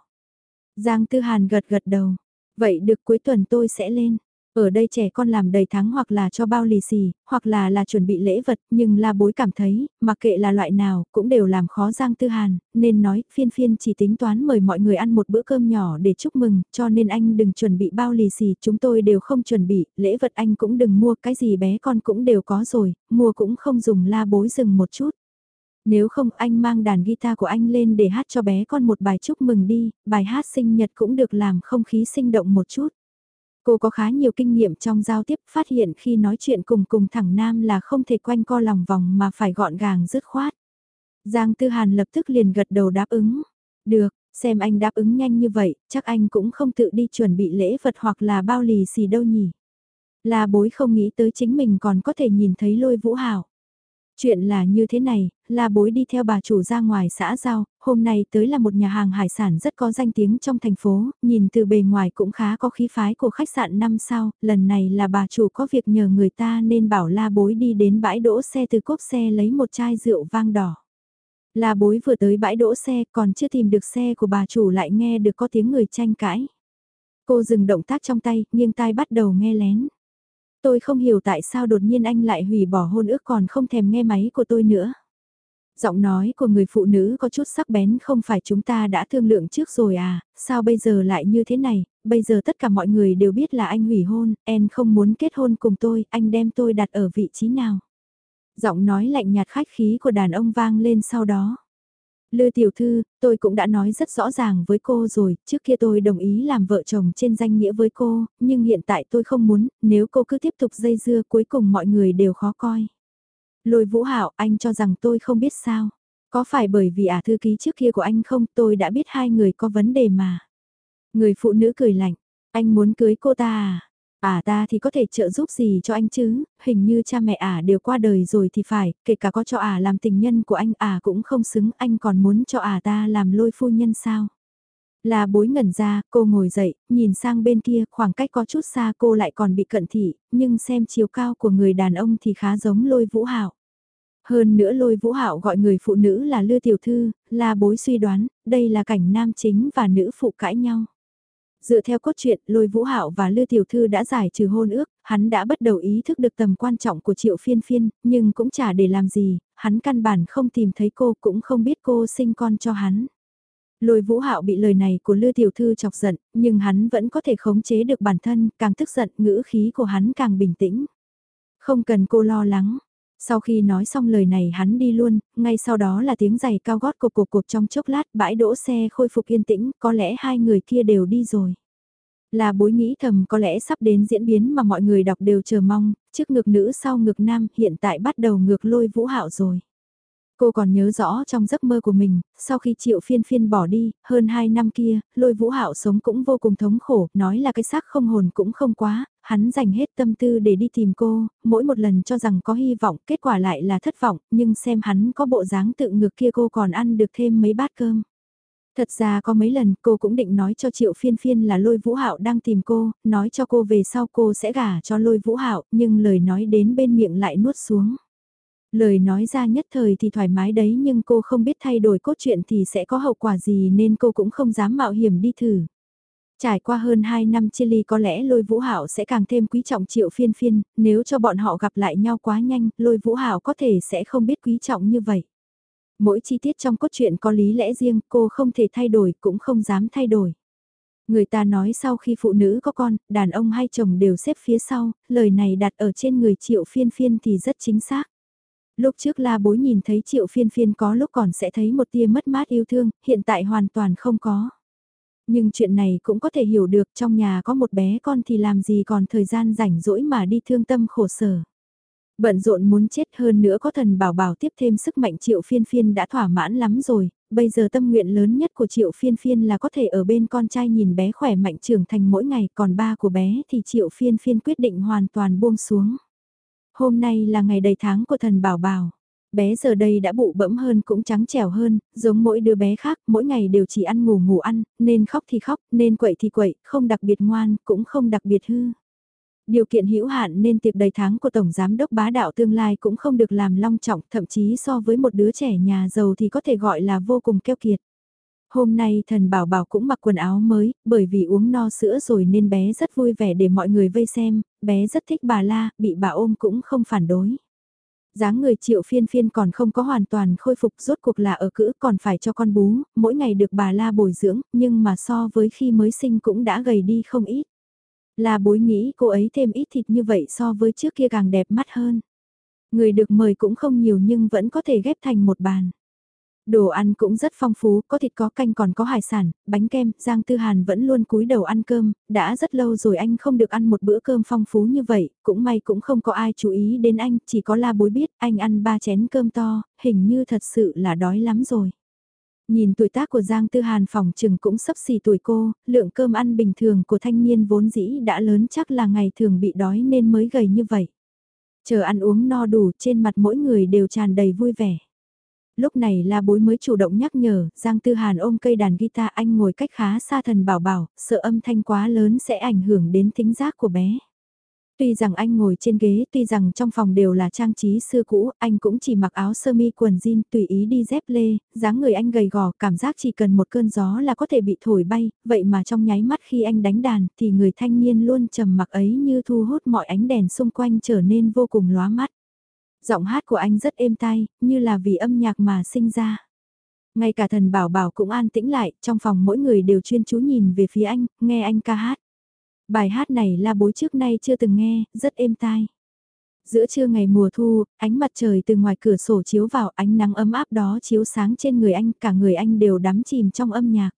Giang Tư Hàn gật gật đầu. Vậy được cuối tuần tôi sẽ lên. Ở đây trẻ con làm đầy tháng hoặc là cho bao lì xì, hoặc là là chuẩn bị lễ vật, nhưng la bối cảm thấy, mặc kệ là loại nào, cũng đều làm khó Giang Tư Hàn, nên nói, phiên phiên chỉ tính toán mời mọi người ăn một bữa cơm nhỏ để chúc mừng, cho nên anh đừng chuẩn bị bao lì xì, chúng tôi đều không chuẩn bị, lễ vật anh cũng đừng mua, cái gì bé con cũng đều có rồi, mua cũng không dùng la bối dừng một chút. Nếu không anh mang đàn guitar của anh lên để hát cho bé con một bài chúc mừng đi, bài hát sinh nhật cũng được làm không khí sinh động một chút. Cô có khá nhiều kinh nghiệm trong giao tiếp phát hiện khi nói chuyện cùng cùng thẳng nam là không thể quanh co lòng vòng mà phải gọn gàng dứt khoát. Giang Tư Hàn lập tức liền gật đầu đáp ứng. Được, xem anh đáp ứng nhanh như vậy, chắc anh cũng không tự đi chuẩn bị lễ vật hoặc là bao lì xì đâu nhỉ. Là bối không nghĩ tới chính mình còn có thể nhìn thấy lôi vũ hảo. Chuyện là như thế này, là bối đi theo bà chủ ra ngoài xã giao, hôm nay tới là một nhà hàng hải sản rất có danh tiếng trong thành phố, nhìn từ bề ngoài cũng khá có khí phái của khách sạn năm sao, lần này là bà chủ có việc nhờ người ta nên bảo la bối đi đến bãi đỗ xe từ cốp xe lấy một chai rượu vang đỏ. La bối vừa tới bãi đỗ xe còn chưa tìm được xe của bà chủ lại nghe được có tiếng người tranh cãi. Cô dừng động tác trong tay, nghiêng tai bắt đầu nghe lén. Tôi không hiểu tại sao đột nhiên anh lại hủy bỏ hôn ước còn không thèm nghe máy của tôi nữa. Giọng nói của người phụ nữ có chút sắc bén không phải chúng ta đã thương lượng trước rồi à, sao bây giờ lại như thế này, bây giờ tất cả mọi người đều biết là anh hủy hôn, em không muốn kết hôn cùng tôi, anh đem tôi đặt ở vị trí nào. Giọng nói lạnh nhạt khách khí của đàn ông vang lên sau đó. Lư tiểu thư, tôi cũng đã nói rất rõ ràng với cô rồi, trước kia tôi đồng ý làm vợ chồng trên danh nghĩa với cô, nhưng hiện tại tôi không muốn, nếu cô cứ tiếp tục dây dưa cuối cùng mọi người đều khó coi. Lôi vũ hạo, anh cho rằng tôi không biết sao. Có phải bởi vì ả à thư ký trước kia của anh không tôi đã biết hai người có vấn đề mà. Người phụ nữ cười lạnh, anh muốn cưới cô ta à? À ta thì có thể trợ giúp gì cho anh chứ, hình như cha mẹ ả à đều qua đời rồi thì phải, kể cả có cho ả à làm tình nhân của anh ả à cũng không xứng, anh còn muốn cho ả ta làm lôi phu nhân sao? Là bối ngẩn ra, cô ngồi dậy, nhìn sang bên kia, khoảng cách có chút xa cô lại còn bị cận thị, nhưng xem chiều cao của người đàn ông thì khá giống lôi vũ hạo. Hơn nữa lôi vũ hạo gọi người phụ nữ là lưa tiểu thư, là bối suy đoán, đây là cảnh nam chính và nữ phụ cãi nhau. Dựa theo cốt truyện, Lôi Vũ Hạo và Lư Tiểu Thư đã giải trừ hôn ước, hắn đã bắt đầu ý thức được tầm quan trọng của Triệu Phiên Phiên, nhưng cũng chả để làm gì, hắn căn bản không tìm thấy cô cũng không biết cô sinh con cho hắn. Lôi Vũ Hạo bị lời này của Lư Tiểu Thư chọc giận, nhưng hắn vẫn có thể khống chế được bản thân, càng tức giận, ngữ khí của hắn càng bình tĩnh. Không cần cô lo lắng, sau khi nói xong lời này hắn đi luôn, ngay sau đó là tiếng giày cao gót cục cục cục trong chốc lát bãi đỗ xe khôi phục yên tĩnh, có lẽ hai người kia đều đi rồi. Là bối nghĩ thầm có lẽ sắp đến diễn biến mà mọi người đọc đều chờ mong, trước ngược nữ sau ngược nam hiện tại bắt đầu ngược lôi vũ hạo rồi. Cô còn nhớ rõ trong giấc mơ của mình, sau khi triệu phiên phiên bỏ đi, hơn 2 năm kia, lôi vũ hạo sống cũng vô cùng thống khổ, nói là cái xác không hồn cũng không quá, hắn dành hết tâm tư để đi tìm cô, mỗi một lần cho rằng có hy vọng, kết quả lại là thất vọng, nhưng xem hắn có bộ dáng tự ngược kia cô còn ăn được thêm mấy bát cơm. Thật ra có mấy lần cô cũng định nói cho Triệu Phiên Phiên là Lôi Vũ Hạo đang tìm cô, nói cho cô về sau cô sẽ gả cho Lôi Vũ Hạo, nhưng lời nói đến bên miệng lại nuốt xuống. Lời nói ra nhất thời thì thoải mái đấy nhưng cô không biết thay đổi cốt truyện thì sẽ có hậu quả gì nên cô cũng không dám mạo hiểm đi thử. Trải qua hơn 2 năm chia ly có lẽ lôi vũ hạo sẽ càng thêm quý trọng triệu phiên phiên, nếu cho bọn họ gặp lại nhau quá nhanh, lôi vũ hạo có thể sẽ không biết quý trọng như vậy. Mỗi chi tiết trong cốt truyện có lý lẽ riêng, cô không thể thay đổi cũng không dám thay đổi. Người ta nói sau khi phụ nữ có con, đàn ông hay chồng đều xếp phía sau, lời này đặt ở trên người triệu phiên phiên thì rất chính xác. Lúc trước la bối nhìn thấy triệu phiên phiên có lúc còn sẽ thấy một tia mất mát yêu thương, hiện tại hoàn toàn không có. Nhưng chuyện này cũng có thể hiểu được trong nhà có một bé con thì làm gì còn thời gian rảnh rỗi mà đi thương tâm khổ sở. Bận rộn muốn chết hơn nữa có thần bảo bảo tiếp thêm sức mạnh triệu phiên phiên đã thỏa mãn lắm rồi, bây giờ tâm nguyện lớn nhất của triệu phiên phiên là có thể ở bên con trai nhìn bé khỏe mạnh trưởng thành mỗi ngày còn ba của bé thì triệu phiên phiên quyết định hoàn toàn buông xuống. Hôm nay là ngày đầy tháng của thần bảo bảo. Bé giờ đây đã bụ bẫm hơn cũng trắng trẻo hơn, giống mỗi đứa bé khác, mỗi ngày đều chỉ ăn ngủ ngủ ăn, nên khóc thì khóc, nên quậy thì quậy, không đặc biệt ngoan, cũng không đặc biệt hư. Điều kiện hữu hạn nên tiệc đầy tháng của Tổng Giám đốc bá đạo tương lai cũng không được làm long trọng, thậm chí so với một đứa trẻ nhà giàu thì có thể gọi là vô cùng keo kiệt. Hôm nay thần bảo bảo cũng mặc quần áo mới, bởi vì uống no sữa rồi nên bé rất vui vẻ để mọi người vây xem, bé rất thích bà La, bị bà ôm cũng không phản đối dáng người triệu phiên phiên còn không có hoàn toàn khôi phục rốt cuộc là ở cữ còn phải cho con bú, mỗi ngày được bà La bồi dưỡng, nhưng mà so với khi mới sinh cũng đã gầy đi không ít. La bối nghĩ cô ấy thêm ít thịt như vậy so với trước kia càng đẹp mắt hơn. Người được mời cũng không nhiều nhưng vẫn có thể ghép thành một bàn. Đồ ăn cũng rất phong phú, có thịt có canh còn có hải sản, bánh kem, Giang Tư Hàn vẫn luôn cúi đầu ăn cơm, đã rất lâu rồi anh không được ăn một bữa cơm phong phú như vậy, cũng may cũng không có ai chú ý đến anh, chỉ có la bối biết anh ăn ba chén cơm to, hình như thật sự là đói lắm rồi. Nhìn tuổi tác của Giang Tư Hàn phòng trừng cũng sắp xì tuổi cô, lượng cơm ăn bình thường của thanh niên vốn dĩ đã lớn chắc là ngày thường bị đói nên mới gầy như vậy. Chờ ăn uống no đủ trên mặt mỗi người đều tràn đầy vui vẻ. Lúc này la bối mới chủ động nhắc nhở, Giang Tư Hàn ôm cây đàn guitar anh ngồi cách khá xa thần bảo bảo, sợ âm thanh quá lớn sẽ ảnh hưởng đến tính giác của bé. Tuy rằng anh ngồi trên ghế, tuy rằng trong phòng đều là trang trí xưa cũ, anh cũng chỉ mặc áo sơ mi quần jean tùy ý đi dép lê, dáng người anh gầy gò, cảm giác chỉ cần một cơn gió là có thể bị thổi bay, vậy mà trong nháy mắt khi anh đánh đàn thì người thanh niên luôn trầm mặc ấy như thu hút mọi ánh đèn xung quanh trở nên vô cùng lóa mắt. Giọng hát của anh rất êm tai, như là vì âm nhạc mà sinh ra. Ngay cả thần bảo bảo cũng an tĩnh lại, trong phòng mỗi người đều chuyên chú nhìn về phía anh, nghe anh ca hát. Bài hát này là bối trước nay chưa từng nghe, rất êm tai. Giữa trưa ngày mùa thu, ánh mặt trời từ ngoài cửa sổ chiếu vào ánh nắng ấm áp đó chiếu sáng trên người anh, cả người anh đều đắm chìm trong âm nhạc.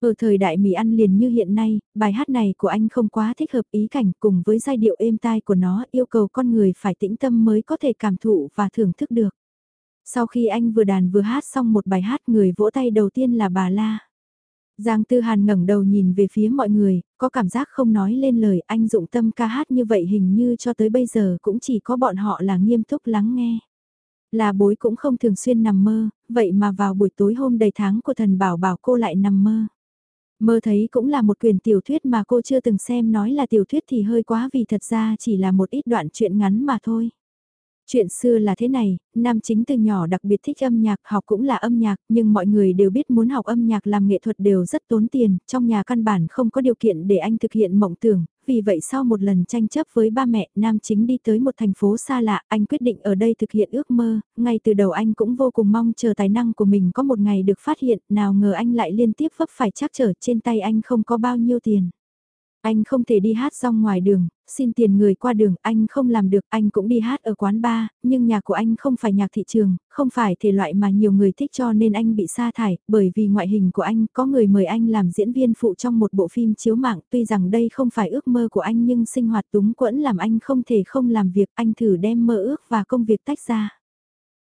Ở thời đại mì ăn liền như hiện nay, bài hát này của anh không quá thích hợp ý cảnh cùng với giai điệu êm tai của nó yêu cầu con người phải tĩnh tâm mới có thể cảm thụ và thưởng thức được. Sau khi anh vừa đàn vừa hát xong một bài hát người vỗ tay đầu tiên là bà La. Giang Tư Hàn ngẩng đầu nhìn về phía mọi người, có cảm giác không nói lên lời anh dụng tâm ca hát như vậy hình như cho tới bây giờ cũng chỉ có bọn họ là nghiêm túc lắng nghe. Là bối cũng không thường xuyên nằm mơ, vậy mà vào buổi tối hôm đầy tháng của thần bảo bảo cô lại nằm mơ. Mơ thấy cũng là một quyền tiểu thuyết mà cô chưa từng xem nói là tiểu thuyết thì hơi quá vì thật ra chỉ là một ít đoạn chuyện ngắn mà thôi. Chuyện xưa là thế này, nam chính từ nhỏ đặc biệt thích âm nhạc, học cũng là âm nhạc, nhưng mọi người đều biết muốn học âm nhạc làm nghệ thuật đều rất tốn tiền, trong nhà căn bản không có điều kiện để anh thực hiện mộng tưởng, vì vậy sau một lần tranh chấp với ba mẹ, nam chính đi tới một thành phố xa lạ, anh quyết định ở đây thực hiện ước mơ, ngay từ đầu anh cũng vô cùng mong chờ tài năng của mình có một ngày được phát hiện, nào ngờ anh lại liên tiếp vấp phải trắc trở trên tay anh không có bao nhiêu tiền. Anh không thể đi hát rong ngoài đường, xin tiền người qua đường, anh không làm được, anh cũng đi hát ở quán bar, nhưng nhạc của anh không phải nhạc thị trường, không phải thể loại mà nhiều người thích cho nên anh bị sa thải, bởi vì ngoại hình của anh, có người mời anh làm diễn viên phụ trong một bộ phim chiếu mạng, tuy rằng đây không phải ước mơ của anh nhưng sinh hoạt túng quẫn làm anh không thể không làm việc, anh thử đem mơ ước và công việc tách ra.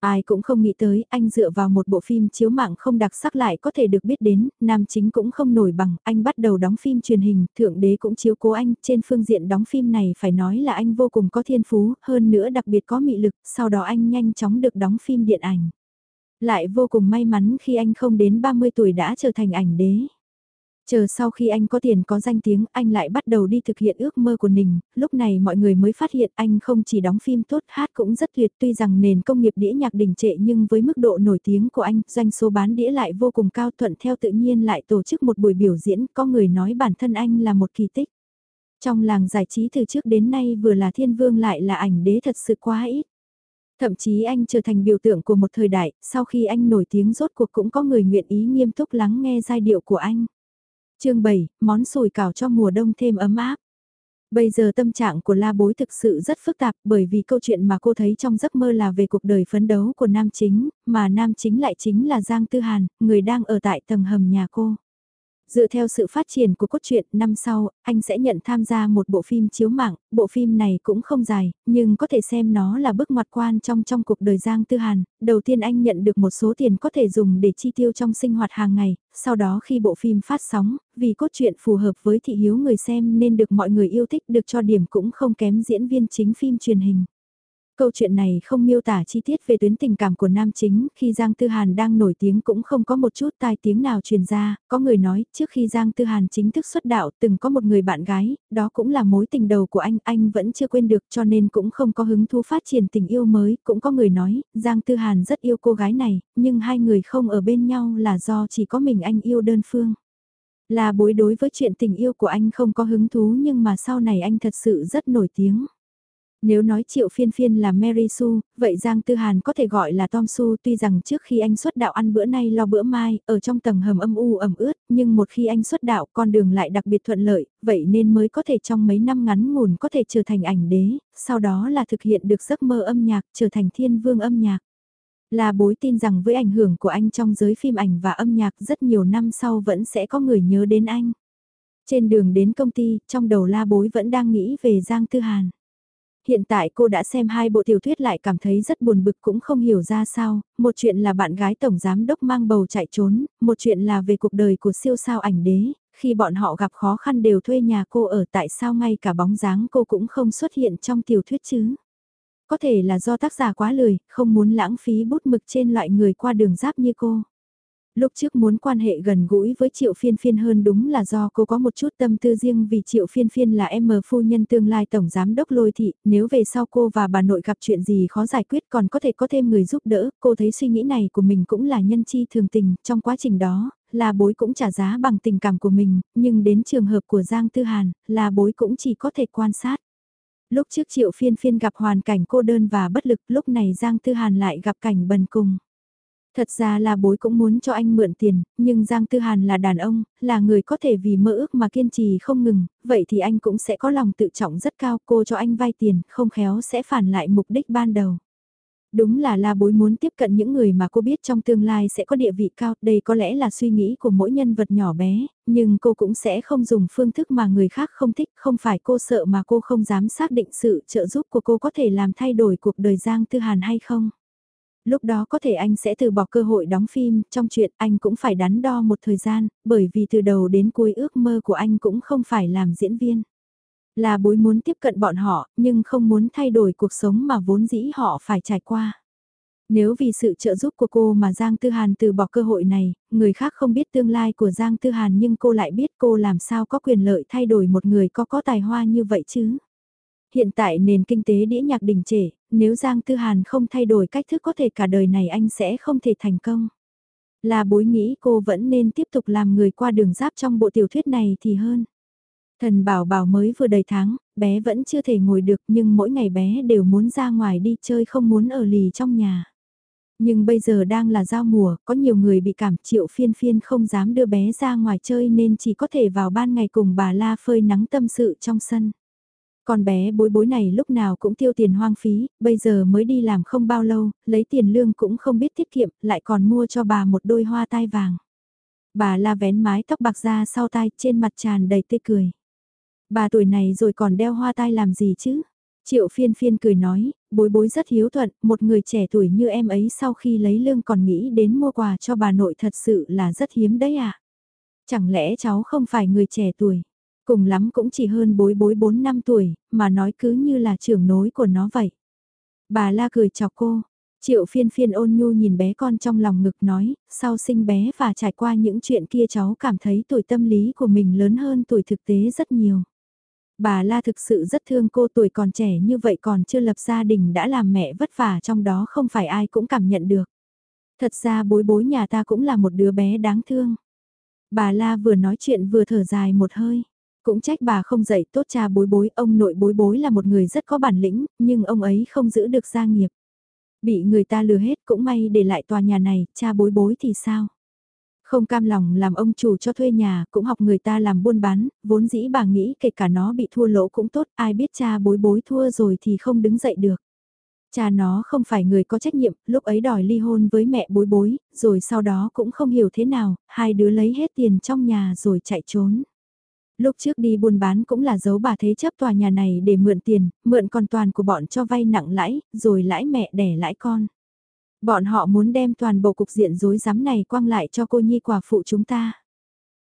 Ai cũng không nghĩ tới, anh dựa vào một bộ phim chiếu mạng không đặc sắc lại có thể được biết đến, nam chính cũng không nổi bằng, anh bắt đầu đóng phim truyền hình, thượng đế cũng chiếu cố anh, trên phương diện đóng phim này phải nói là anh vô cùng có thiên phú, hơn nữa đặc biệt có mị lực, sau đó anh nhanh chóng được đóng phim điện ảnh. Lại vô cùng may mắn khi anh không đến 30 tuổi đã trở thành ảnh đế. Chờ sau khi anh có tiền có danh tiếng, anh lại bắt đầu đi thực hiện ước mơ của mình, lúc này mọi người mới phát hiện anh không chỉ đóng phim tốt hát cũng rất tuyệt tuy rằng nền công nghiệp đĩa nhạc đình trệ nhưng với mức độ nổi tiếng của anh, doanh số bán đĩa lại vô cùng cao thuận theo tự nhiên lại tổ chức một buổi biểu diễn, có người nói bản thân anh là một kỳ tích. Trong làng giải trí từ trước đến nay vừa là thiên vương lại là ảnh đế thật sự quá ít. Thậm chí anh trở thành biểu tượng của một thời đại, sau khi anh nổi tiếng rốt cuộc cũng có người nguyện ý nghiêm túc lắng nghe giai điệu của anh chương 7, món sủi cảo cho mùa đông thêm ấm áp. Bây giờ tâm trạng của la bối thực sự rất phức tạp bởi vì câu chuyện mà cô thấy trong giấc mơ là về cuộc đời phấn đấu của nam chính, mà nam chính lại chính là Giang Tư Hàn, người đang ở tại tầng hầm nhà cô. Dựa theo sự phát triển của cốt truyện, năm sau, anh sẽ nhận tham gia một bộ phim chiếu mạng, bộ phim này cũng không dài, nhưng có thể xem nó là bước ngoặt quan trong trong cuộc đời Giang Tư Hàn. Đầu tiên anh nhận được một số tiền có thể dùng để chi tiêu trong sinh hoạt hàng ngày, sau đó khi bộ phim phát sóng, vì cốt truyện phù hợp với thị hiếu người xem nên được mọi người yêu thích được cho điểm cũng không kém diễn viên chính phim truyền hình. Câu chuyện này không miêu tả chi tiết về tuyến tình cảm của nam chính, khi Giang Tư Hàn đang nổi tiếng cũng không có một chút tai tiếng nào truyền ra, có người nói, trước khi Giang Tư Hàn chính thức xuất đạo từng có một người bạn gái, đó cũng là mối tình đầu của anh, anh vẫn chưa quên được cho nên cũng không có hứng thú phát triển tình yêu mới, cũng có người nói, Giang Tư Hàn rất yêu cô gái này, nhưng hai người không ở bên nhau là do chỉ có mình anh yêu đơn phương. Là bối đối với chuyện tình yêu của anh không có hứng thú nhưng mà sau này anh thật sự rất nổi tiếng. Nếu nói triệu phiên phiên là Mary Sue, vậy Giang Tư Hàn có thể gọi là Tom Sue tuy rằng trước khi anh xuất đạo ăn bữa nay lo bữa mai, ở trong tầng hầm âm u ẩm ướt, nhưng một khi anh xuất đạo con đường lại đặc biệt thuận lợi, vậy nên mới có thể trong mấy năm ngắn ngủn có thể trở thành ảnh đế, sau đó là thực hiện được giấc mơ âm nhạc trở thành thiên vương âm nhạc. Là bối tin rằng với ảnh hưởng của anh trong giới phim ảnh và âm nhạc rất nhiều năm sau vẫn sẽ có người nhớ đến anh. Trên đường đến công ty, trong đầu la bối vẫn đang nghĩ về Giang Tư Hàn hiện tại cô đã xem hai bộ tiểu thuyết lại cảm thấy rất buồn bực cũng không hiểu ra sao, một chuyện là bạn gái tổng giám đốc mang bầu chạy trốn, một chuyện là về cuộc đời của siêu sao ảnh đế, khi bọn họ gặp khó khăn đều thuê nhà cô ở tại sao ngay cả bóng dáng cô cũng không xuất hiện trong tiểu thuyết chứ. Có thể là do tác giả quá lười, không muốn lãng phí bút mực trên loại người qua đường giáp như cô lúc trước muốn quan hệ gần gũi với Triệu Phiên Phiên hơn đúng là do cô có một chút tâm tư riêng vì Triệu Phiên Phiên là em phu nhân tương lai tổng giám đốc lôi thị, nếu về sau cô và bà nội gặp chuyện gì khó giải quyết còn có thể có thêm người giúp đỡ, cô thấy suy nghĩ này của mình cũng là nhân chi thường tình, trong quá trình đó, là bối cũng trả giá bằng tình cảm của mình, nhưng đến trường hợp của Giang Tư Hàn, là bối cũng chỉ có thể quan sát. Lúc trước Triệu Phiên Phiên gặp hoàn cảnh cô đơn và bất lực, lúc này Giang Tư Hàn lại gặp cảnh bần cùng. Thật ra là bối cũng muốn cho anh mượn tiền, nhưng Giang Tư Hàn là đàn ông, là người có thể vì mơ ước mà kiên trì không ngừng, vậy thì anh cũng sẽ có lòng tự trọng rất cao cô cho anh vay tiền, không khéo sẽ phản lại mục đích ban đầu. Đúng là la bối muốn tiếp cận những người mà cô biết trong tương lai sẽ có địa vị cao, đây có lẽ là suy nghĩ của mỗi nhân vật nhỏ bé, nhưng cô cũng sẽ không dùng phương thức mà người khác không thích, không phải cô sợ mà cô không dám xác định sự trợ giúp của cô có thể làm thay đổi cuộc đời Giang Tư Hàn hay không lúc đó có thể anh sẽ từ bỏ cơ hội đóng phim, trong chuyện anh cũng phải đắn đo một thời gian, bởi vì từ đầu đến cuối ước mơ của anh cũng không phải làm diễn viên. Là bối muốn tiếp cận bọn họ, nhưng không muốn thay đổi cuộc sống mà vốn dĩ họ phải trải qua. Nếu vì sự trợ giúp của cô mà Giang Tư Hàn từ bỏ cơ hội này, người khác không biết tương lai của Giang Tư Hàn nhưng cô lại biết cô làm sao có quyền lợi thay đổi một người có có tài hoa như vậy chứ. Hiện tại nền kinh tế đĩa nhạc đình trệ, nếu Giang Tư Hàn không thay đổi cách thức có thể cả đời này anh sẽ không thể thành công. Là bối nghĩ cô vẫn nên tiếp tục làm người qua đường giáp trong bộ tiểu thuyết này thì hơn. Thần bảo bảo mới vừa đầy tháng, bé vẫn chưa thể ngồi được nhưng mỗi ngày bé đều muốn ra ngoài đi chơi không muốn ở lì trong nhà. Nhưng bây giờ đang là giao mùa, có nhiều người bị cảm triệu phiên phiên không dám đưa bé ra ngoài chơi nên chỉ có thể vào ban ngày cùng bà La phơi nắng tâm sự trong sân. Con bé bối bối này lúc nào cũng tiêu tiền hoang phí, bây giờ mới đi làm không bao lâu, lấy tiền lương cũng không biết tiết kiệm, lại còn mua cho bà một đôi hoa tai vàng. Bà la vén mái tóc bạc ra sau tai, trên mặt tràn đầy tươi cười. Bà tuổi này rồi còn đeo hoa tai làm gì chứ? Triệu phiên phiên cười nói, bối bối rất hiếu thuận, một người trẻ tuổi như em ấy sau khi lấy lương còn nghĩ đến mua quà cho bà nội thật sự là rất hiếm đấy à? Chẳng lẽ cháu không phải người trẻ tuổi? Cùng lắm cũng chỉ hơn bối bối 4 năm tuổi, mà nói cứ như là trưởng nối của nó vậy. Bà la cười chọc cô, triệu phiên phiên ôn nhu nhìn bé con trong lòng ngực nói, sau sinh bé và trải qua những chuyện kia cháu cảm thấy tuổi tâm lý của mình lớn hơn tuổi thực tế rất nhiều. Bà La thực sự rất thương cô tuổi còn trẻ như vậy còn chưa lập gia đình đã làm mẹ vất vả trong đó không phải ai cũng cảm nhận được. Thật ra bối bối nhà ta cũng là một đứa bé đáng thương. Bà La vừa nói chuyện vừa thở dài một hơi. Cũng trách bà không dạy tốt cha bối bối, ông nội bối bối là một người rất có bản lĩnh, nhưng ông ấy không giữ được gia nghiệp. Bị người ta lừa hết cũng may để lại tòa nhà này, cha bối bối thì sao? Không cam lòng làm ông chủ cho thuê nhà, cũng học người ta làm buôn bán, vốn dĩ bà nghĩ kể cả nó bị thua lỗ cũng tốt, ai biết cha bối bối thua rồi thì không đứng dậy được. Cha nó không phải người có trách nhiệm, lúc ấy đòi ly hôn với mẹ bối bối, rồi sau đó cũng không hiểu thế nào, hai đứa lấy hết tiền trong nhà rồi chạy trốn. Lúc trước đi buôn bán cũng là giấu bà thế chấp tòa nhà này để mượn tiền, mượn con toàn của bọn cho vay nặng lãi, rồi lãi mẹ đẻ lãi con. Bọn họ muốn đem toàn bộ cục diện rối rắm này quang lại cho cô nhi quả phụ chúng ta.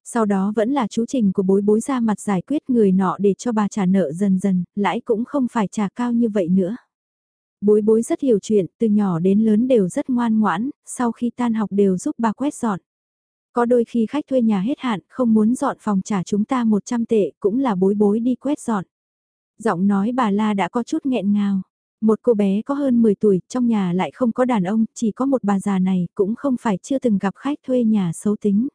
Sau đó vẫn là chú trình của bối bối ra mặt giải quyết người nọ để cho bà trả nợ dần dần, lãi cũng không phải trả cao như vậy nữa. Bối bối rất hiểu chuyện, từ nhỏ đến lớn đều rất ngoan ngoãn, sau khi tan học đều giúp bà quét dọn. Có đôi khi khách thuê nhà hết hạn, không muốn dọn phòng trả chúng ta 100 tệ, cũng là bối bối đi quét dọn. Giọng nói bà La đã có chút nghẹn ngào. Một cô bé có hơn 10 tuổi, trong nhà lại không có đàn ông, chỉ có một bà già này, cũng không phải chưa từng gặp khách thuê nhà xấu tính.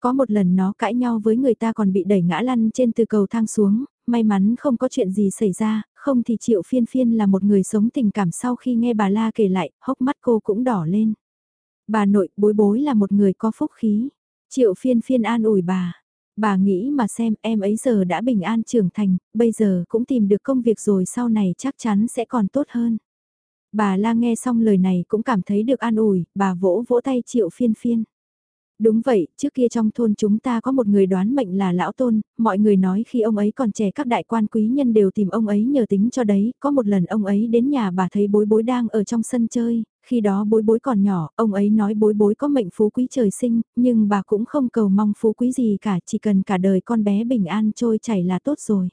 Có một lần nó cãi nhau với người ta còn bị đẩy ngã lăn trên từ cầu thang xuống, may mắn không có chuyện gì xảy ra, không thì triệu phiên phiên là một người sống tình cảm sau khi nghe bà La kể lại, hốc mắt cô cũng đỏ lên. Bà nội bối bối là một người có phúc khí. Triệu phiên phiên an ủi bà. Bà nghĩ mà xem em ấy giờ đã bình an trưởng thành, bây giờ cũng tìm được công việc rồi sau này chắc chắn sẽ còn tốt hơn. Bà la nghe xong lời này cũng cảm thấy được an ủi, bà vỗ vỗ tay triệu phiên phiên. Đúng vậy, trước kia trong thôn chúng ta có một người đoán mệnh là lão tôn, mọi người nói khi ông ấy còn trẻ các đại quan quý nhân đều tìm ông ấy nhờ tính cho đấy, có một lần ông ấy đến nhà bà thấy bối bối đang ở trong sân chơi, khi đó bối bối còn nhỏ, ông ấy nói bối bối có mệnh phú quý trời sinh, nhưng bà cũng không cầu mong phú quý gì cả, chỉ cần cả đời con bé bình an trôi chảy là tốt rồi.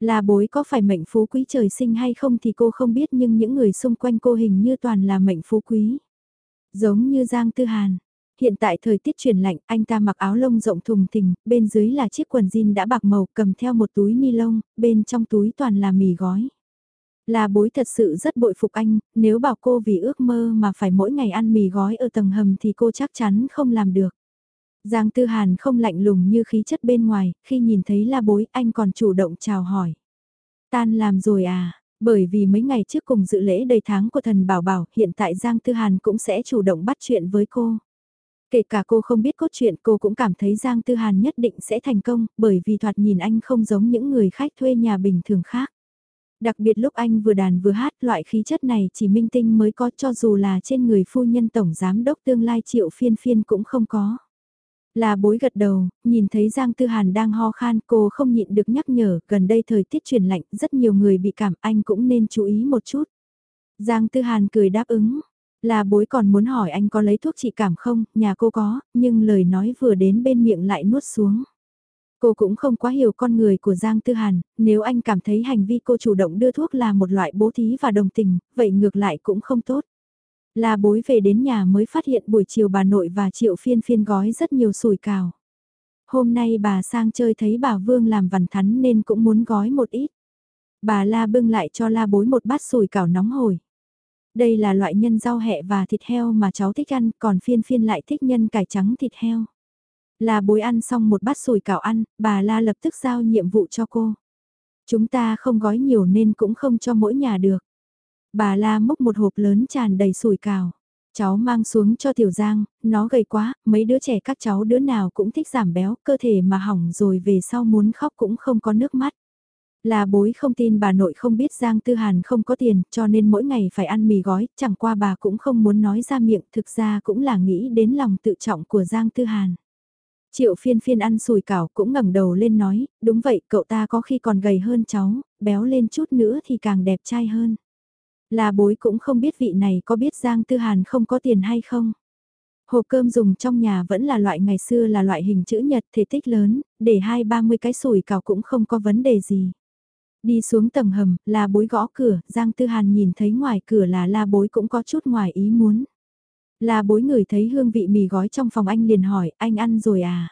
Là bối có phải mệnh phú quý trời sinh hay không thì cô không biết nhưng những người xung quanh cô hình như toàn là mệnh phú quý. Giống như Giang Tư Hàn. Hiện tại thời tiết chuyển lạnh, anh ta mặc áo lông rộng thùng thình, bên dưới là chiếc quần jean đã bạc màu cầm theo một túi ni lông, bên trong túi toàn là mì gói. Là bối thật sự rất bội phục anh, nếu bảo cô vì ước mơ mà phải mỗi ngày ăn mì gói ở tầng hầm thì cô chắc chắn không làm được. Giang Tư Hàn không lạnh lùng như khí chất bên ngoài, khi nhìn thấy la bối anh còn chủ động chào hỏi. Tan làm rồi à, bởi vì mấy ngày trước cùng dự lễ đầy tháng của thần Bảo Bảo, hiện tại Giang Tư Hàn cũng sẽ chủ động bắt chuyện với cô. Kể cả cô không biết cốt truyện cô cũng cảm thấy Giang Tư Hàn nhất định sẽ thành công, bởi vì thoạt nhìn anh không giống những người khách thuê nhà bình thường khác. Đặc biệt lúc anh vừa đàn vừa hát loại khí chất này chỉ minh tinh mới có cho dù là trên người phu nhân tổng giám đốc tương lai triệu phiên phiên cũng không có. Là bối gật đầu, nhìn thấy Giang Tư Hàn đang ho khan cô không nhịn được nhắc nhở, gần đây thời tiết chuyển lạnh, rất nhiều người bị cảm, anh cũng nên chú ý một chút. Giang Tư Hàn cười đáp ứng, là bối còn muốn hỏi anh có lấy thuốc trị cảm không, nhà cô có, nhưng lời nói vừa đến bên miệng lại nuốt xuống. Cô cũng không quá hiểu con người của Giang Tư Hàn, nếu anh cảm thấy hành vi cô chủ động đưa thuốc là một loại bố thí và đồng tình, vậy ngược lại cũng không tốt. Là bối về đến nhà mới phát hiện buổi chiều bà nội và triệu phiên phiên gói rất nhiều sủi cào. Hôm nay bà sang chơi thấy bà Vương làm vằn thắn nên cũng muốn gói một ít. Bà La bưng lại cho La bối một bát sủi cảo nóng hổi. Đây là loại nhân rau hẹ và thịt heo mà cháu thích ăn, còn phiên phiên lại thích nhân cải trắng thịt heo. La bối ăn xong một bát sủi cảo ăn, bà La lập tức giao nhiệm vụ cho cô. Chúng ta không gói nhiều nên cũng không cho mỗi nhà được. Bà La múc một hộp lớn tràn đầy sủi cào. Cháu mang xuống cho Tiểu Giang, nó gầy quá, mấy đứa trẻ các cháu đứa nào cũng thích giảm béo, cơ thể mà hỏng rồi về sau muốn khóc cũng không có nước mắt. Là bối không tin bà nội không biết Giang Tư Hàn không có tiền, cho nên mỗi ngày phải ăn mì gói, chẳng qua bà cũng không muốn nói ra miệng, thực ra cũng là nghĩ đến lòng tự trọng của Giang Tư Hàn. Triệu phiên phiên ăn sùi cảo cũng ngẩng đầu lên nói, đúng vậy cậu ta có khi còn gầy hơn cháu, béo lên chút nữa thì càng đẹp trai hơn. Là bối cũng không biết vị này có biết Giang Tư Hàn không có tiền hay không. Hộp cơm dùng trong nhà vẫn là loại ngày xưa là loại hình chữ nhật thể tích lớn, để hai ba mươi cái sủi cảo cũng không có vấn đề gì. Đi xuống tầng hầm, là bối gõ cửa, Giang Tư Hàn nhìn thấy ngoài cửa là la bối cũng có chút ngoài ý muốn. La bối người thấy hương vị mì gói trong phòng anh liền hỏi, anh ăn rồi à?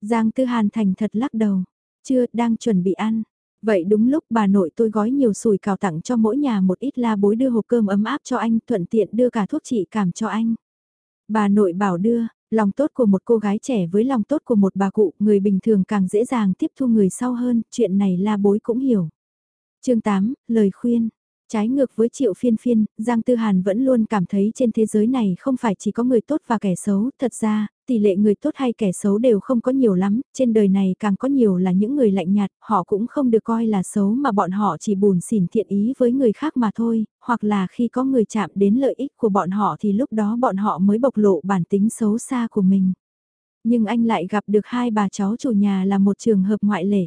Giang Tư Hàn thành thật lắc đầu, chưa, đang chuẩn bị ăn. Vậy đúng lúc bà nội tôi gói nhiều sùi cào tặng cho mỗi nhà một ít la bối đưa hộp cơm ấm áp cho anh, thuận tiện đưa cả thuốc trị cảm cho anh. Bà nội bảo đưa, lòng tốt của một cô gái trẻ với lòng tốt của một bà cụ, người bình thường càng dễ dàng tiếp thu người sau hơn, chuyện này la bối cũng hiểu. chương 8, lời khuyên. Trái ngược với triệu phiên phiên, Giang Tư Hàn vẫn luôn cảm thấy trên thế giới này không phải chỉ có người tốt và kẻ xấu, thật ra, tỷ lệ người tốt hay kẻ xấu đều không có nhiều lắm, trên đời này càng có nhiều là những người lạnh nhạt, họ cũng không được coi là xấu mà bọn họ chỉ buồn xỉn thiện ý với người khác mà thôi, hoặc là khi có người chạm đến lợi ích của bọn họ thì lúc đó bọn họ mới bộc lộ bản tính xấu xa của mình. Nhưng anh lại gặp được hai bà cháu chủ nhà là một trường hợp ngoại lệ.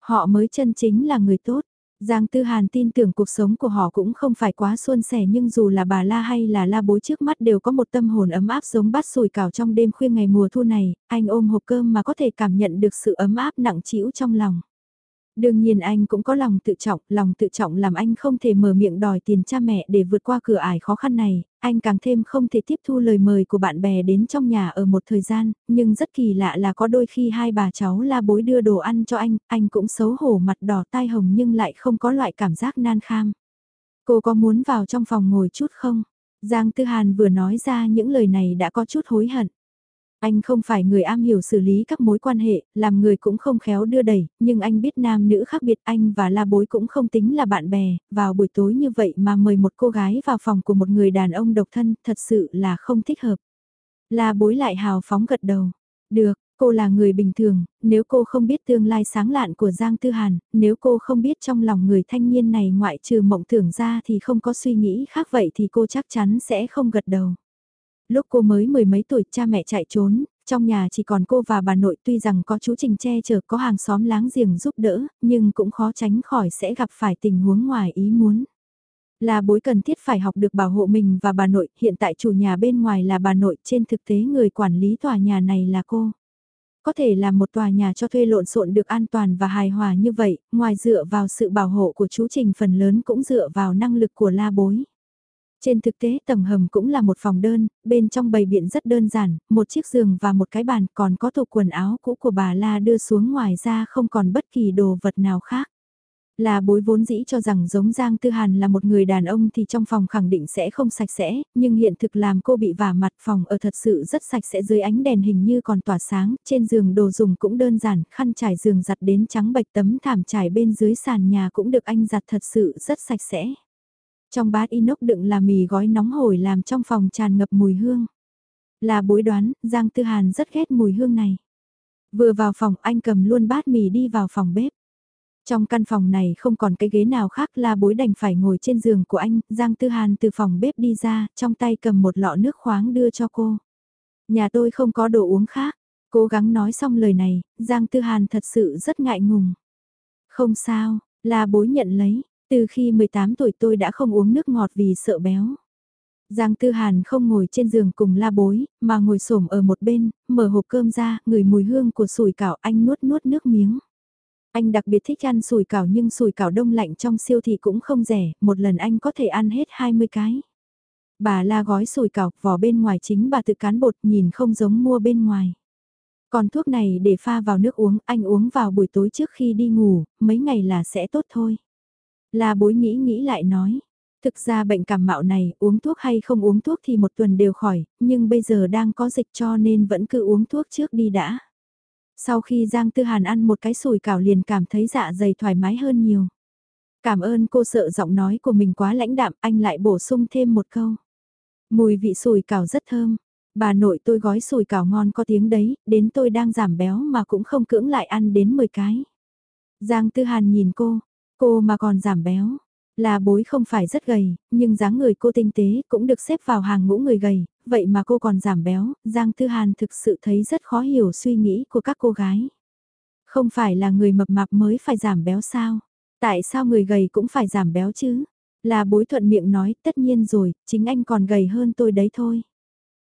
Họ mới chân chính là người tốt. Giang Tư Hàn tin tưởng cuộc sống của họ cũng không phải quá suôn sẻ nhưng dù là bà La hay là La bối trước mắt đều có một tâm hồn ấm áp giống bát sùi cảo trong đêm khuya ngày mùa thu này, anh ôm hộp cơm mà có thể cảm nhận được sự ấm áp nặng trĩu trong lòng. Đương nhiên anh cũng có lòng tự trọng, lòng tự trọng làm anh không thể mở miệng đòi tiền cha mẹ để vượt qua cửa ải khó khăn này, anh càng thêm không thể tiếp thu lời mời của bạn bè đến trong nhà ở một thời gian, nhưng rất kỳ lạ là có đôi khi hai bà cháu la bối đưa đồ ăn cho anh, anh cũng xấu hổ mặt đỏ tai hồng nhưng lại không có loại cảm giác nan kham. Cô có muốn vào trong phòng ngồi chút không? Giang Tư Hàn vừa nói ra những lời này đã có chút hối hận. Anh không phải người am hiểu xử lý các mối quan hệ, làm người cũng không khéo đưa đẩy, nhưng anh biết nam nữ khác biệt anh và la bối cũng không tính là bạn bè, vào buổi tối như vậy mà mời một cô gái vào phòng của một người đàn ông độc thân thật sự là không thích hợp. La bối lại hào phóng gật đầu. Được, cô là người bình thường, nếu cô không biết tương lai sáng lạn của Giang Tư Hàn, nếu cô không biết trong lòng người thanh niên này ngoại trừ mộng tưởng ra thì không có suy nghĩ khác vậy thì cô chắc chắn sẽ không gật đầu. Lúc cô mới mười mấy tuổi cha mẹ chạy trốn, trong nhà chỉ còn cô và bà nội tuy rằng có chú Trình che chở có hàng xóm láng giềng giúp đỡ, nhưng cũng khó tránh khỏi sẽ gặp phải tình huống ngoài ý muốn. Là bối cần thiết phải học được bảo hộ mình và bà nội, hiện tại chủ nhà bên ngoài là bà nội, trên thực tế người quản lý tòa nhà này là cô. Có thể là một tòa nhà cho thuê lộn xộn được an toàn và hài hòa như vậy, ngoài dựa vào sự bảo hộ của chú Trình phần lớn cũng dựa vào năng lực của la bối. Trên thực tế tầng hầm cũng là một phòng đơn, bên trong bầy biện rất đơn giản, một chiếc giường và một cái bàn còn có tủ quần áo cũ của bà La đưa xuống ngoài ra không còn bất kỳ đồ vật nào khác. Là bối vốn dĩ cho rằng giống Giang Tư Hàn là một người đàn ông thì trong phòng khẳng định sẽ không sạch sẽ, nhưng hiện thực làm cô bị vả mặt phòng ở thật sự rất sạch sẽ dưới ánh đèn hình như còn tỏa sáng, trên giường đồ dùng cũng đơn giản, khăn trải giường giặt đến trắng bạch tấm thảm trải bên dưới sàn nhà cũng được anh giặt thật sự rất sạch sẽ. Trong bát inox đựng là mì gói nóng hổi làm trong phòng tràn ngập mùi hương. Là bối đoán, Giang Tư Hàn rất ghét mùi hương này. Vừa vào phòng anh cầm luôn bát mì đi vào phòng bếp. Trong căn phòng này không còn cái ghế nào khác là bối đành phải ngồi trên giường của anh, Giang Tư Hàn từ phòng bếp đi ra, trong tay cầm một lọ nước khoáng đưa cho cô. Nhà tôi không có đồ uống khác, cố gắng nói xong lời này, Giang Tư Hàn thật sự rất ngại ngùng. Không sao, là bối nhận lấy, từ khi 18 tuổi tôi đã không uống nước ngọt vì sợ béo. Giang Tư Hàn không ngồi trên giường cùng la bối, mà ngồi xổm ở một bên, mở hộp cơm ra, ngửi mùi hương của sủi cảo anh nuốt nuốt nước miếng. Anh đặc biệt thích ăn sủi cảo nhưng sủi cảo đông lạnh trong siêu thị cũng không rẻ, một lần anh có thể ăn hết 20 cái. Bà la gói sủi cảo, vỏ bên ngoài chính bà tự cán bột nhìn không giống mua bên ngoài. Còn thuốc này để pha vào nước uống, anh uống vào buổi tối trước khi đi ngủ, mấy ngày là sẽ tốt thôi. La bối nghĩ nghĩ lại nói. Thực ra bệnh cảm mạo này, uống thuốc hay không uống thuốc thì một tuần đều khỏi, nhưng bây giờ đang có dịch cho nên vẫn cứ uống thuốc trước đi đã. Sau khi Giang Tư Hàn ăn một cái sùi cảo liền cảm thấy dạ dày thoải mái hơn nhiều. Cảm ơn cô sợ giọng nói của mình quá lãnh đạm, anh lại bổ sung thêm một câu. Mùi vị sùi cảo rất thơm. Bà nội tôi gói sùi cảo ngon có tiếng đấy, đến tôi đang giảm béo mà cũng không cưỡng lại ăn đến 10 cái. Giang Tư Hàn nhìn cô, cô mà còn giảm béo. Là bối không phải rất gầy, nhưng dáng người cô tinh tế cũng được xếp vào hàng ngũ người gầy, vậy mà cô còn giảm béo, Giang Tư Hàn thực sự thấy rất khó hiểu suy nghĩ của các cô gái. Không phải là người mập mạp mới phải giảm béo sao? Tại sao người gầy cũng phải giảm béo chứ? Là bối thuận miệng nói, tất nhiên rồi, chính anh còn gầy hơn tôi đấy thôi.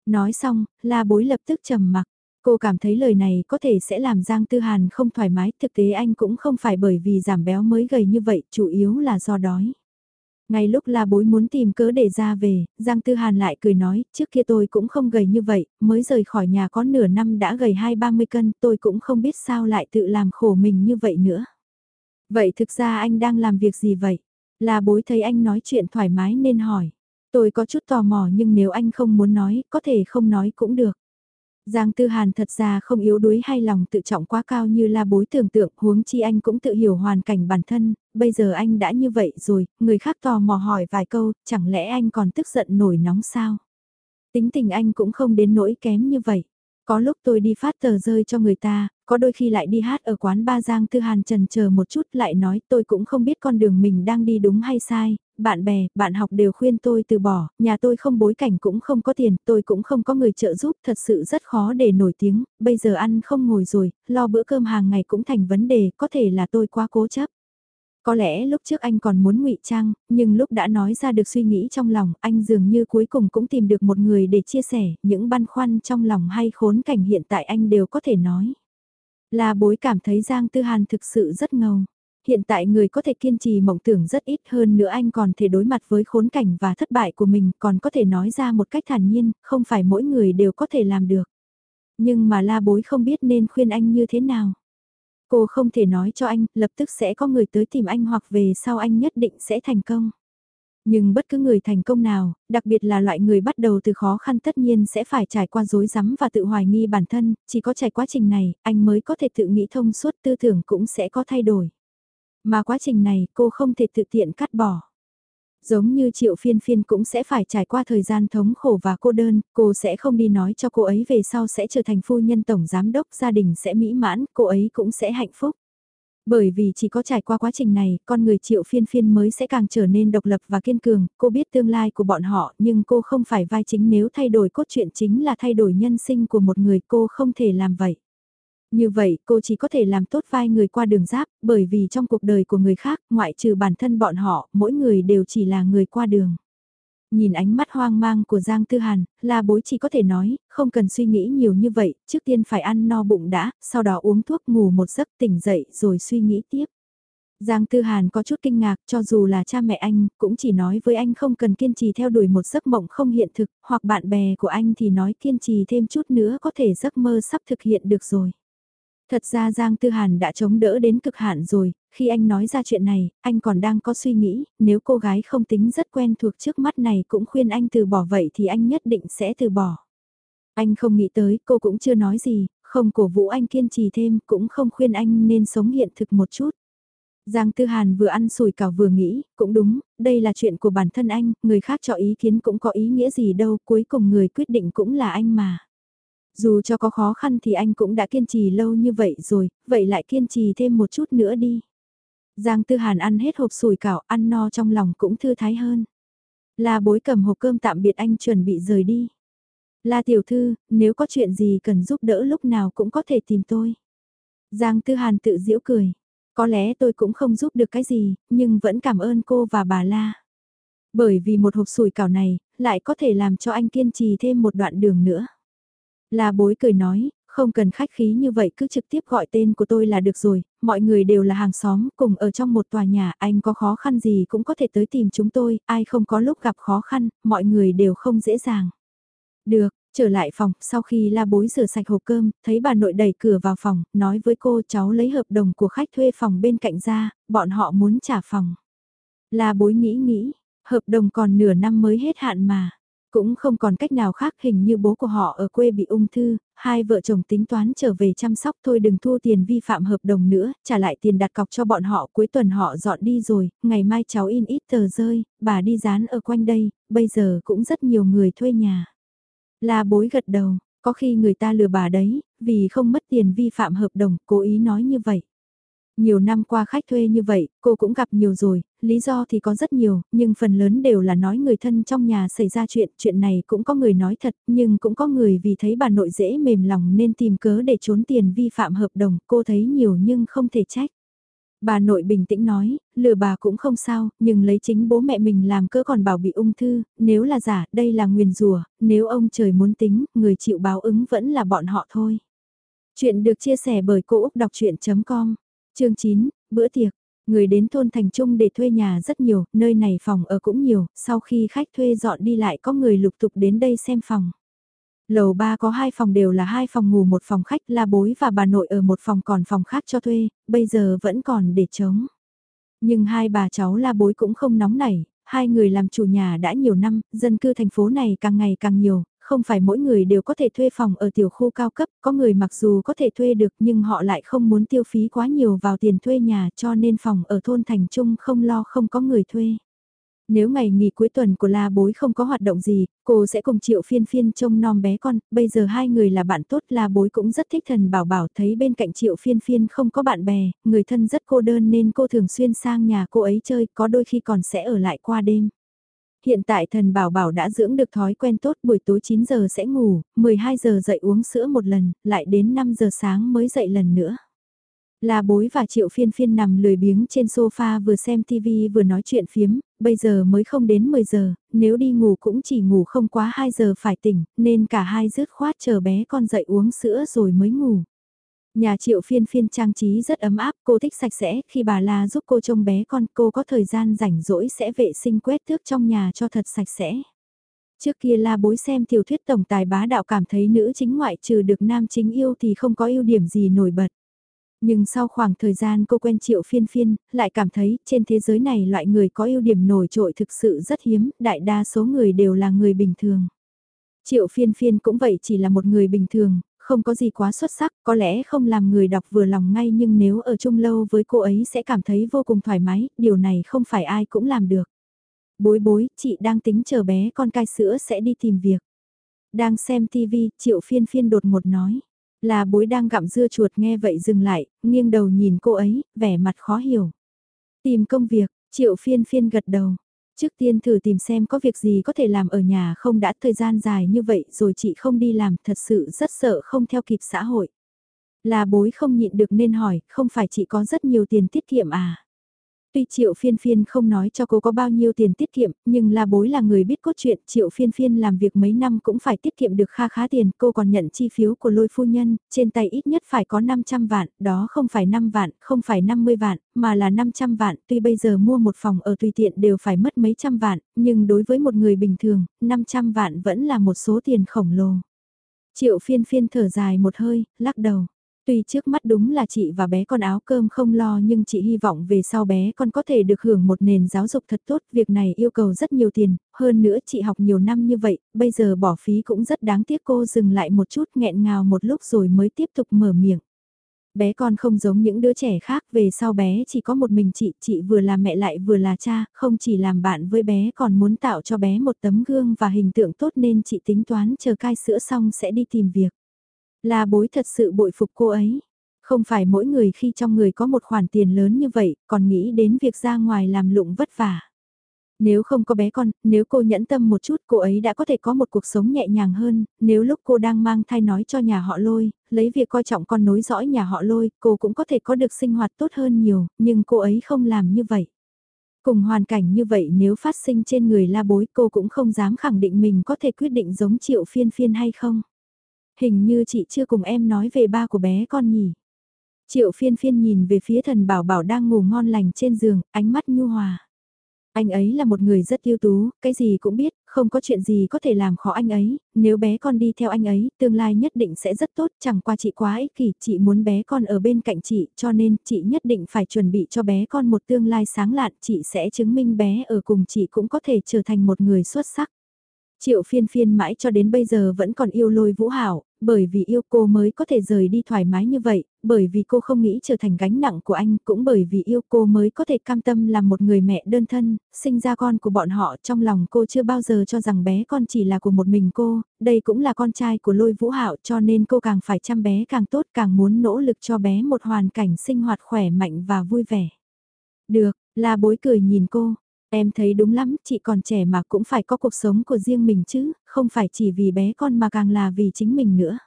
Nói xong, là bối lập tức trầm mặc. Cô cảm thấy lời này có thể sẽ làm Giang Tư Hàn không thoải mái, thực tế anh cũng không phải bởi vì giảm béo mới gầy như vậy, chủ yếu là do đói. Ngay lúc la bối muốn tìm cớ để ra về, Giang Tư Hàn lại cười nói, trước kia tôi cũng không gầy như vậy, mới rời khỏi nhà có nửa năm đã gầy hai ba mươi cân, tôi cũng không biết sao lại tự làm khổ mình như vậy nữa. Vậy thực ra anh đang làm việc gì vậy? La bối thấy anh nói chuyện thoải mái nên hỏi. Tôi có chút tò mò nhưng nếu anh không muốn nói, có thể không nói cũng được. Giang Tư Hàn thật ra không yếu đuối hay lòng tự trọng quá cao như la bối tưởng tượng, huống chi anh cũng tự hiểu hoàn cảnh bản thân, bây giờ anh đã như vậy rồi, người khác tò mò hỏi vài câu, chẳng lẽ anh còn tức giận nổi nóng sao? Tính tình anh cũng không đến nỗi kém như vậy. Có lúc tôi đi phát tờ rơi cho người ta, có đôi khi lại đi hát ở quán ba Giang Tư Hàn trần chờ một chút lại nói tôi cũng không biết con đường mình đang đi đúng hay sai, bạn bè, bạn học đều khuyên tôi từ bỏ, nhà tôi không bối cảnh cũng không có tiền, tôi cũng không có người trợ giúp, thật sự rất khó để nổi tiếng, bây giờ ăn không ngồi rồi, lo bữa cơm hàng ngày cũng thành vấn đề, có thể là tôi quá cố chấp. Có lẽ lúc trước anh còn muốn ngụy trang, nhưng lúc đã nói ra được suy nghĩ trong lòng, anh dường như cuối cùng cũng tìm được một người để chia sẻ, những băn khoăn trong lòng hay khốn cảnh hiện tại anh đều có thể nói. Là bối cảm thấy Giang Tư Hàn thực sự rất ngầu. Hiện tại người có thể kiên trì mộng tưởng rất ít hơn nữa anh còn thể đối mặt với khốn cảnh và thất bại của mình còn có thể nói ra một cách thản nhiên, không phải mỗi người đều có thể làm được. Nhưng mà la bối không biết nên khuyên anh như thế nào. Cô không thể nói cho anh, lập tức sẽ có người tới tìm anh hoặc về sau anh nhất định sẽ thành công. Nhưng bất cứ người thành công nào, đặc biệt là loại người bắt đầu từ khó khăn tất nhiên sẽ phải trải qua dối rắm và tự hoài nghi bản thân, chỉ có trải quá trình này, anh mới có thể tự nghĩ thông suốt tư tưởng cũng sẽ có thay đổi. Mà quá trình này cô không thể tự tiện cắt bỏ. Giống như triệu phiên phiên cũng sẽ phải trải qua thời gian thống khổ và cô đơn, cô sẽ không đi nói cho cô ấy về sau sẽ trở thành phu nhân tổng giám đốc, gia đình sẽ mỹ mãn, cô ấy cũng sẽ hạnh phúc. Bởi vì chỉ có trải qua quá trình này, con người triệu phiên phiên mới sẽ càng trở nên độc lập và kiên cường, cô biết tương lai của bọn họ nhưng cô không phải vai chính nếu thay đổi cốt truyện chính là thay đổi nhân sinh của một người cô không thể làm vậy. Như vậy cô chỉ có thể làm tốt vai người qua đường giáp, bởi vì trong cuộc đời của người khác, ngoại trừ bản thân bọn họ, mỗi người đều chỉ là người qua đường. Nhìn ánh mắt hoang mang của Giang Tư Hàn, la bối chỉ có thể nói, không cần suy nghĩ nhiều như vậy, trước tiên phải ăn no bụng đã, sau đó uống thuốc ngủ một giấc tỉnh dậy rồi suy nghĩ tiếp. Giang Tư Hàn có chút kinh ngạc cho dù là cha mẹ anh, cũng chỉ nói với anh không cần kiên trì theo đuổi một giấc mộng không hiện thực, hoặc bạn bè của anh thì nói kiên trì thêm chút nữa có thể giấc mơ sắp thực hiện được rồi. Thật ra Giang Tư Hàn đã chống đỡ đến cực hạn rồi, khi anh nói ra chuyện này, anh còn đang có suy nghĩ, nếu cô gái không tính rất quen thuộc trước mắt này cũng khuyên anh từ bỏ vậy thì anh nhất định sẽ từ bỏ. Anh không nghĩ tới, cô cũng chưa nói gì, không cổ vũ anh kiên trì thêm, cũng không khuyên anh nên sống hiện thực một chút. Giang Tư Hàn vừa ăn sùi cảo vừa nghĩ, cũng đúng, đây là chuyện của bản thân anh, người khác cho ý kiến cũng có ý nghĩa gì đâu, cuối cùng người quyết định cũng là anh mà. Dù cho có khó khăn thì anh cũng đã kiên trì lâu như vậy rồi, vậy lại kiên trì thêm một chút nữa đi. Giang Tư Hàn ăn hết hộp sủi cảo, ăn no trong lòng cũng thư thái hơn. La bối cầm hộp cơm tạm biệt anh chuẩn bị rời đi. La tiểu thư, nếu có chuyện gì cần giúp đỡ lúc nào cũng có thể tìm tôi. Giang Tư Hàn tự giễu cười. Có lẽ tôi cũng không giúp được cái gì, nhưng vẫn cảm ơn cô và bà La. Bởi vì một hộp sủi cảo này, lại có thể làm cho anh kiên trì thêm một đoạn đường nữa. La bối cười nói, không cần khách khí như vậy cứ trực tiếp gọi tên của tôi là được rồi, mọi người đều là hàng xóm, cùng ở trong một tòa nhà, anh có khó khăn gì cũng có thể tới tìm chúng tôi, ai không có lúc gặp khó khăn, mọi người đều không dễ dàng. Được, trở lại phòng, sau khi la bối rửa sạch hộp cơm, thấy bà nội đẩy cửa vào phòng, nói với cô cháu lấy hợp đồng của khách thuê phòng bên cạnh ra, bọn họ muốn trả phòng. La bối nghĩ nghĩ, hợp đồng còn nửa năm mới hết hạn mà. Cũng không còn cách nào khác hình như bố của họ ở quê bị ung thư, hai vợ chồng tính toán trở về chăm sóc thôi đừng thu tiền vi phạm hợp đồng nữa, trả lại tiền đặt cọc cho bọn họ cuối tuần họ dọn đi rồi, ngày mai cháu in ít tờ rơi, bà đi dán ở quanh đây, bây giờ cũng rất nhiều người thuê nhà. La bối gật đầu, có khi người ta lừa bà đấy, vì không mất tiền vi phạm hợp đồng, cố ý nói như vậy. Nhiều năm qua khách thuê như vậy, cô cũng gặp nhiều rồi, lý do thì có rất nhiều, nhưng phần lớn đều là nói người thân trong nhà xảy ra chuyện, chuyện này cũng có người nói thật, nhưng cũng có người vì thấy bà nội dễ mềm lòng nên tìm cớ để trốn tiền vi phạm hợp đồng, cô thấy nhiều nhưng không thể trách. Bà nội bình tĩnh nói, lừa bà cũng không sao, nhưng lấy chính bố mẹ mình làm cớ còn bảo bị ung thư, nếu là giả, đây là nguyền rùa, nếu ông trời muốn tính, người chịu báo ứng vẫn là bọn họ thôi. Chuyện được chia sẻ bởi Cô Úc Đọc Chuyện.com Chương 9, bữa tiệc. Người đến thôn Thành Trung để thuê nhà rất nhiều, nơi này phòng ở cũng nhiều, sau khi khách thuê dọn đi lại có người lục tục đến đây xem phòng. Lầu 3 có hai phòng đều là hai phòng ngủ một phòng khách là bối và bà nội ở một phòng còn phòng khác cho thuê, bây giờ vẫn còn để trống. Nhưng hai bà cháu la bối cũng không nóng nảy, hai người làm chủ nhà đã nhiều năm, dân cư thành phố này càng ngày càng nhiều, không phải mỗi người đều có thể thuê phòng ở tiểu khu cao cấp, có người mặc dù có thể thuê được nhưng họ lại không muốn tiêu phí quá nhiều vào tiền thuê nhà cho nên phòng ở thôn thành trung không lo không có người thuê. Nếu ngày nghỉ cuối tuần của La Bối không có hoạt động gì, cô sẽ cùng Triệu Phiên Phiên trông nom bé con, bây giờ hai người là bạn tốt La Bối cũng rất thích thần bảo bảo thấy bên cạnh Triệu Phiên Phiên không có bạn bè, người thân rất cô đơn nên cô thường xuyên sang nhà cô ấy chơi, có đôi khi còn sẽ ở lại qua đêm hiện tại thần bảo bảo đã dưỡng được thói quen tốt buổi tối 9 giờ sẽ ngủ, 12 giờ dậy uống sữa một lần, lại đến 5 giờ sáng mới dậy lần nữa. La bối và triệu phiên phiên nằm lười biếng trên sofa vừa xem TV vừa nói chuyện phiếm, bây giờ mới không đến 10 giờ, nếu đi ngủ cũng chỉ ngủ không quá 2 giờ phải tỉnh, nên cả hai rứt khoát chờ bé con dậy uống sữa rồi mới ngủ. Nhà triệu phiên phiên trang trí rất ấm áp, cô thích sạch sẽ, khi bà La giúp cô trông bé con, cô có thời gian rảnh rỗi sẽ vệ sinh quét thước trong nhà cho thật sạch sẽ. Trước kia La bối xem tiểu thuyết tổng tài bá đạo cảm thấy nữ chính ngoại trừ được nam chính yêu thì không có ưu điểm gì nổi bật. Nhưng sau khoảng thời gian cô quen triệu phiên phiên, lại cảm thấy trên thế giới này loại người có ưu điểm nổi trội thực sự rất hiếm, đại đa số người đều là người bình thường. Triệu phiên phiên cũng vậy chỉ là một người bình thường, không có gì quá xuất sắc, có lẽ không làm người đọc vừa lòng ngay nhưng nếu ở chung lâu với cô ấy sẽ cảm thấy vô cùng thoải mái, điều này không phải ai cũng làm được. Bối bối, chị đang tính chờ bé con cai sữa sẽ đi tìm việc. Đang xem TV, triệu phiên phiên đột ngột nói. Là bối đang gặm dưa chuột nghe vậy dừng lại, nghiêng đầu nhìn cô ấy, vẻ mặt khó hiểu. Tìm công việc, triệu phiên phiên gật đầu. Trước tiên thử tìm xem có việc gì có thể làm ở nhà không đã thời gian dài như vậy rồi chị không đi làm thật sự rất sợ không theo kịp xã hội. Là bối không nhịn được nên hỏi, không phải chị có rất nhiều tiền tiết kiệm à? Tuy Triệu Phiên Phiên không nói cho cô có bao nhiêu tiền tiết kiệm, nhưng là bối là người biết cốt truyện, Triệu Phiên Phiên làm việc mấy năm cũng phải tiết kiệm được kha khá tiền, cô còn nhận chi phiếu của lôi phu nhân, trên tay ít nhất phải có 500 vạn, đó không phải 5 vạn, không phải 50 vạn, mà là 500 vạn, tuy bây giờ mua một phòng ở tùy tiện đều phải mất mấy trăm vạn, nhưng đối với một người bình thường, 500 vạn vẫn là một số tiền khổng lồ. Triệu Phiên Phiên thở dài một hơi, lắc đầu. Tuy trước mắt đúng là chị và bé con áo cơm không lo nhưng chị hy vọng về sau bé con có thể được hưởng một nền giáo dục thật tốt. Việc này yêu cầu rất nhiều tiền, hơn nữa chị học nhiều năm như vậy, bây giờ bỏ phí cũng rất đáng tiếc cô dừng lại một chút nghẹn ngào một lúc rồi mới tiếp tục mở miệng. Bé con không giống những đứa trẻ khác về sau bé chỉ có một mình chị, chị vừa là mẹ lại vừa là cha, không chỉ làm bạn với bé còn muốn tạo cho bé một tấm gương và hình tượng tốt nên chị tính toán chờ cai sữa xong sẽ đi tìm việc. La bối thật sự bội phục cô ấy. Không phải mỗi người khi trong người có một khoản tiền lớn như vậy, còn nghĩ đến việc ra ngoài làm lụng vất vả. Nếu không có bé con, nếu cô nhẫn tâm một chút cô ấy đã có thể có một cuộc sống nhẹ nhàng hơn, nếu lúc cô đang mang thai nói cho nhà họ lôi, lấy việc coi trọng con nối dõi nhà họ lôi, cô cũng có thể có được sinh hoạt tốt hơn nhiều, nhưng cô ấy không làm như vậy. Cùng hoàn cảnh như vậy nếu phát sinh trên người la bối cô cũng không dám khẳng định mình có thể quyết định giống triệu phiên phiên hay không. Hình như chị chưa cùng em nói về ba của bé con nhỉ. Triệu phiên phiên nhìn về phía thần bảo bảo đang ngủ ngon lành trên giường, ánh mắt nhu hòa. Anh ấy là một người rất ưu tú, cái gì cũng biết, không có chuyện gì có thể làm khó anh ấy, nếu bé con đi theo anh ấy, tương lai nhất định sẽ rất tốt, chẳng qua chị quá ích kỷ, chị muốn bé con ở bên cạnh chị, cho nên chị nhất định phải chuẩn bị cho bé con một tương lai sáng lạn, chị sẽ chứng minh bé ở cùng chị cũng có thể trở thành một người xuất sắc. Triệu phiên phiên mãi cho đến bây giờ vẫn còn yêu lôi vũ hảo, bởi vì yêu cô mới có thể rời đi thoải mái như vậy, bởi vì cô không nghĩ trở thành gánh nặng của anh, cũng bởi vì yêu cô mới có thể cam tâm làm một người mẹ đơn thân, sinh ra con của bọn họ trong lòng cô chưa bao giờ cho rằng bé con chỉ là của một mình cô, đây cũng là con trai của lôi vũ hạo cho nên cô càng phải chăm bé càng tốt càng muốn nỗ lực cho bé một hoàn cảnh sinh hoạt khỏe mạnh và vui vẻ. Được, là bối cười nhìn cô, Em thấy đúng lắm, chị còn trẻ mà cũng phải có cuộc sống của riêng mình chứ, không phải chỉ vì bé con mà càng là vì chính mình nữa.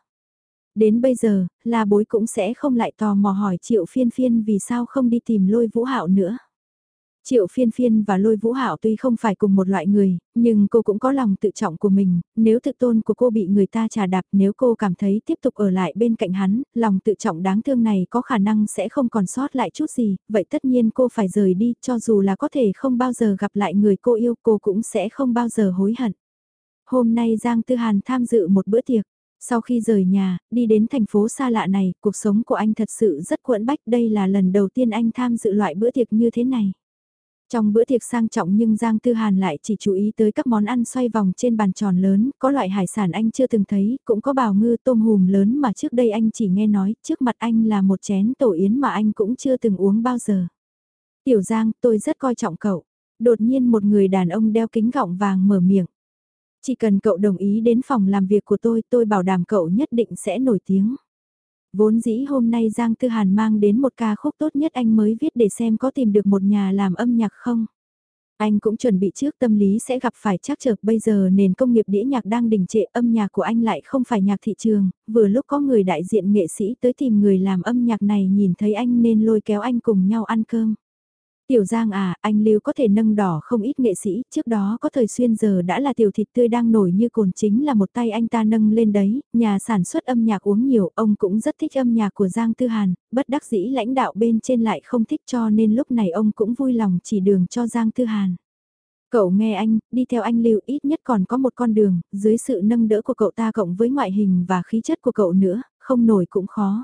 Đến bây giờ, là bối cũng sẽ không lại tò mò hỏi triệu phiên phiên vì sao không đi tìm lôi vũ hạo nữa. Triệu phiên phiên và lôi vũ hạo tuy không phải cùng một loại người, nhưng cô cũng có lòng tự trọng của mình, nếu tự tôn của cô bị người ta trà đạp nếu cô cảm thấy tiếp tục ở lại bên cạnh hắn, lòng tự trọng đáng thương này có khả năng sẽ không còn sót lại chút gì, vậy tất nhiên cô phải rời đi cho dù là có thể không bao giờ gặp lại người cô yêu cô cũng sẽ không bao giờ hối hận. Hôm nay Giang Tư Hàn tham dự một bữa tiệc. Sau khi rời nhà, đi đến thành phố xa lạ này, cuộc sống của anh thật sự rất cuộn bách. Đây là lần đầu tiên anh tham dự loại bữa tiệc như thế này. Trong bữa tiệc sang trọng nhưng Giang Tư Hàn lại chỉ chú ý tới các món ăn xoay vòng trên bàn tròn lớn, có loại hải sản anh chưa từng thấy, cũng có bào ngư tôm hùm lớn mà trước đây anh chỉ nghe nói, trước mặt anh là một chén tổ yến mà anh cũng chưa từng uống bao giờ. Tiểu Giang, tôi rất coi trọng cậu. Đột nhiên một người đàn ông đeo kính gọng vàng mở miệng. Chỉ cần cậu đồng ý đến phòng làm việc của tôi, tôi bảo đảm cậu nhất định sẽ nổi tiếng. Vốn dĩ hôm nay Giang Tư Hàn mang đến một ca khúc tốt nhất anh mới viết để xem có tìm được một nhà làm âm nhạc không. Anh cũng chuẩn bị trước tâm lý sẽ gặp phải chắc trở bây giờ nền công nghiệp đĩa nhạc đang đình trệ âm nhạc của anh lại không phải nhạc thị trường, vừa lúc có người đại diện nghệ sĩ tới tìm người làm âm nhạc này nhìn thấy anh nên lôi kéo anh cùng nhau ăn cơm. Tiểu Giang à, anh Lưu có thể nâng đỏ không ít nghệ sĩ, trước đó có thời xuyên giờ đã là tiểu thịt tươi đang nổi như cồn chính là một tay anh ta nâng lên đấy, nhà sản xuất âm nhạc uống nhiều, ông cũng rất thích âm nhạc của Giang Tư Hàn, bất đắc dĩ lãnh đạo bên trên lại không thích cho nên lúc này ông cũng vui lòng chỉ đường cho Giang Tư Hàn. Cậu nghe anh, đi theo anh Lưu ít nhất còn có một con đường, dưới sự nâng đỡ của cậu ta cộng với ngoại hình và khí chất của cậu nữa, không nổi cũng khó.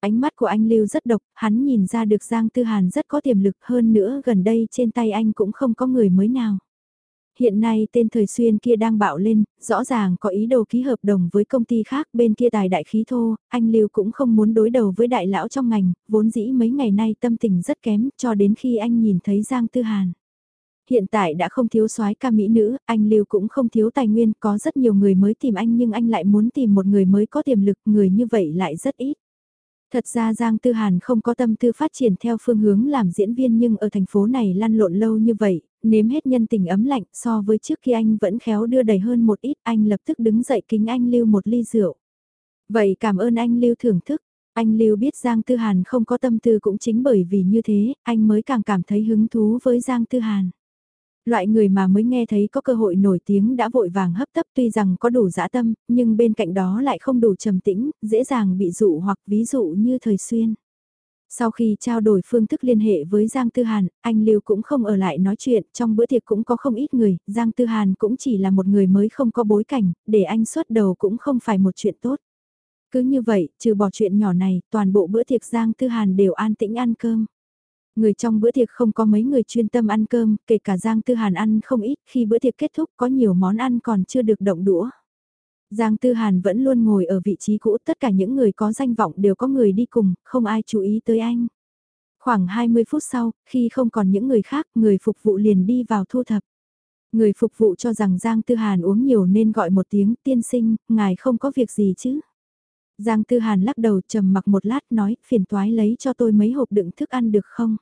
Ánh mắt của anh Lưu rất độc, hắn nhìn ra được Giang Tư Hàn rất có tiềm lực hơn nữa gần đây trên tay anh cũng không có người mới nào. Hiện nay tên thời xuyên kia đang bạo lên, rõ ràng có ý đồ ký hợp đồng với công ty khác bên kia tài đại khí thô, anh Lưu cũng không muốn đối đầu với đại lão trong ngành, vốn dĩ mấy ngày nay tâm tình rất kém cho đến khi anh nhìn thấy Giang Tư Hàn hiện tại đã không thiếu soái ca mỹ nữ, anh Lưu cũng không thiếu tài nguyên, có rất nhiều người mới tìm anh nhưng anh lại muốn tìm một người mới có tiềm lực, người như vậy lại rất ít. Thật ra Giang Tư Hàn không có tâm tư phát triển theo phương hướng làm diễn viên nhưng ở thành phố này lăn lộn lâu như vậy, nếm hết nhân tình ấm lạnh so với trước khi anh vẫn khéo đưa đầy hơn một ít anh lập tức đứng dậy kính anh Lưu một ly rượu. Vậy cảm ơn anh Lưu thưởng thức, Anh Lưu biết Giang Tư Hàn không có tâm tư cũng chính bởi vì như thế, anh mới càng cảm thấy hứng thú với Giang Tư Hàn. Loại người mà mới nghe thấy có cơ hội nổi tiếng đã vội vàng hấp tấp tuy rằng có đủ dã tâm, nhưng bên cạnh đó lại không đủ trầm tĩnh, dễ dàng bị dụ hoặc ví dụ như thời xuyên. Sau khi trao đổi phương thức liên hệ với Giang Tư Hàn, anh Lưu cũng không ở lại nói chuyện, trong bữa tiệc cũng có không ít người, Giang Tư Hàn cũng chỉ là một người mới không có bối cảnh, để anh xuất đầu cũng không phải một chuyện tốt. Cứ như vậy, trừ bỏ chuyện nhỏ này, toàn bộ bữa tiệc Giang Tư Hàn đều an tĩnh ăn cơm. Người trong bữa tiệc không có mấy người chuyên tâm ăn cơm, kể cả Giang Tư Hàn ăn không ít, khi bữa tiệc kết thúc có nhiều món ăn còn chưa được động đũa. Giang Tư Hàn vẫn luôn ngồi ở vị trí cũ, tất cả những người có danh vọng đều có người đi cùng, không ai chú ý tới anh. Khoảng 20 phút sau, khi không còn những người khác, người phục vụ liền đi vào thu thập. Người phục vụ cho rằng Giang Tư Hàn uống nhiều nên gọi một tiếng tiên sinh, ngài không có việc gì chứ. Giang Tư Hàn lắc đầu trầm mặc một lát nói phiền toái lấy cho tôi mấy hộp đựng thức ăn được không?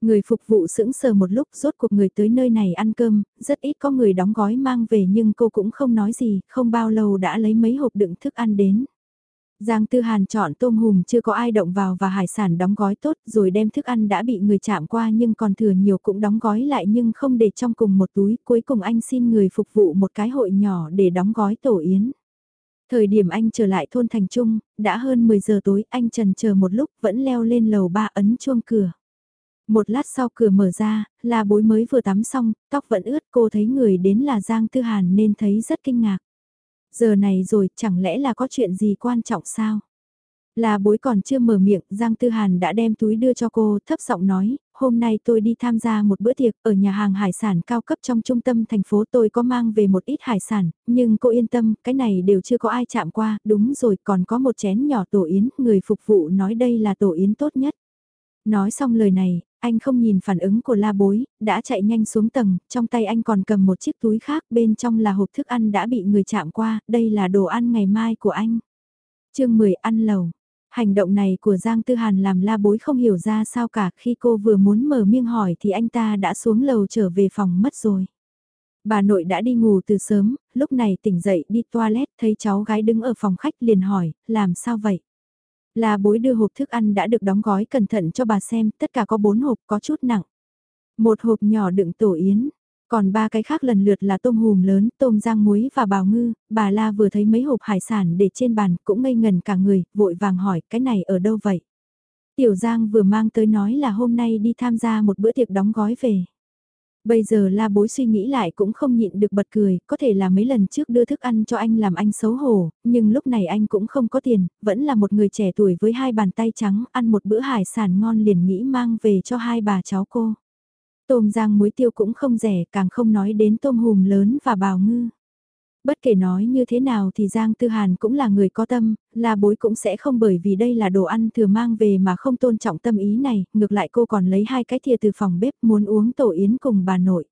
Người phục vụ sững sờ một lúc rốt cuộc người tới nơi này ăn cơm, rất ít có người đóng gói mang về nhưng cô cũng không nói gì, không bao lâu đã lấy mấy hộp đựng thức ăn đến. Giang Tư Hàn chọn tôm hùm chưa có ai động vào và hải sản đóng gói tốt rồi đem thức ăn đã bị người chạm qua nhưng còn thừa nhiều cũng đóng gói lại nhưng không để trong cùng một túi. Cuối cùng anh xin người phục vụ một cái hội nhỏ để đóng gói tổ yến. Thời điểm anh trở lại thôn Thành Trung, đã hơn 10 giờ tối anh trần chờ một lúc vẫn leo lên lầu ba ấn chuông cửa. Một lát sau cửa mở ra, là bối mới vừa tắm xong, tóc vẫn ướt cô thấy người đến là Giang Tư Hàn nên thấy rất kinh ngạc. Giờ này rồi chẳng lẽ là có chuyện gì quan trọng sao? Là bối còn chưa mở miệng, Giang Tư Hàn đã đem túi đưa cho cô, thấp giọng nói, hôm nay tôi đi tham gia một bữa tiệc ở nhà hàng hải sản cao cấp trong trung tâm thành phố tôi có mang về một ít hải sản, nhưng cô yên tâm, cái này đều chưa có ai chạm qua, đúng rồi còn có một chén nhỏ tổ yến, người phục vụ nói đây là tổ yến tốt nhất. Nói xong lời này, anh không nhìn phản ứng của la bối, đã chạy nhanh xuống tầng, trong tay anh còn cầm một chiếc túi khác bên trong là hộp thức ăn đã bị người chạm qua, đây là đồ ăn ngày mai của anh. chương 10 ăn lầu. Hành động này của Giang Tư Hàn làm la bối không hiểu ra sao cả khi cô vừa muốn mở miệng hỏi thì anh ta đã xuống lầu trở về phòng mất rồi. Bà nội đã đi ngủ từ sớm, lúc này tỉnh dậy đi toilet thấy cháu gái đứng ở phòng khách liền hỏi, làm sao vậy? Là bối đưa hộp thức ăn đã được đóng gói cẩn thận cho bà xem, tất cả có bốn hộp có chút nặng. Một hộp nhỏ đựng tổ yến, còn ba cái khác lần lượt là tôm hùm lớn, tôm rang muối và bào ngư, bà La vừa thấy mấy hộp hải sản để trên bàn cũng ngây ngần cả người, vội vàng hỏi cái này ở đâu vậy? Tiểu Giang vừa mang tới nói là hôm nay đi tham gia một bữa tiệc đóng gói về. Bây giờ la bối suy nghĩ lại cũng không nhịn được bật cười, có thể là mấy lần trước đưa thức ăn cho anh làm anh xấu hổ, nhưng lúc này anh cũng không có tiền, vẫn là một người trẻ tuổi với hai bàn tay trắng, ăn một bữa hải sản ngon liền nghĩ mang về cho hai bà cháu cô. Tôm rang muối tiêu cũng không rẻ, càng không nói đến tôm hùm lớn và bào ngư. Bất kể nói như thế nào thì Giang Tư Hàn cũng là người có tâm, là bối cũng sẽ không bởi vì đây là đồ ăn thừa mang về mà không tôn trọng tâm ý này, ngược lại cô còn lấy hai cái thìa từ phòng bếp muốn uống tổ yến cùng bà nội.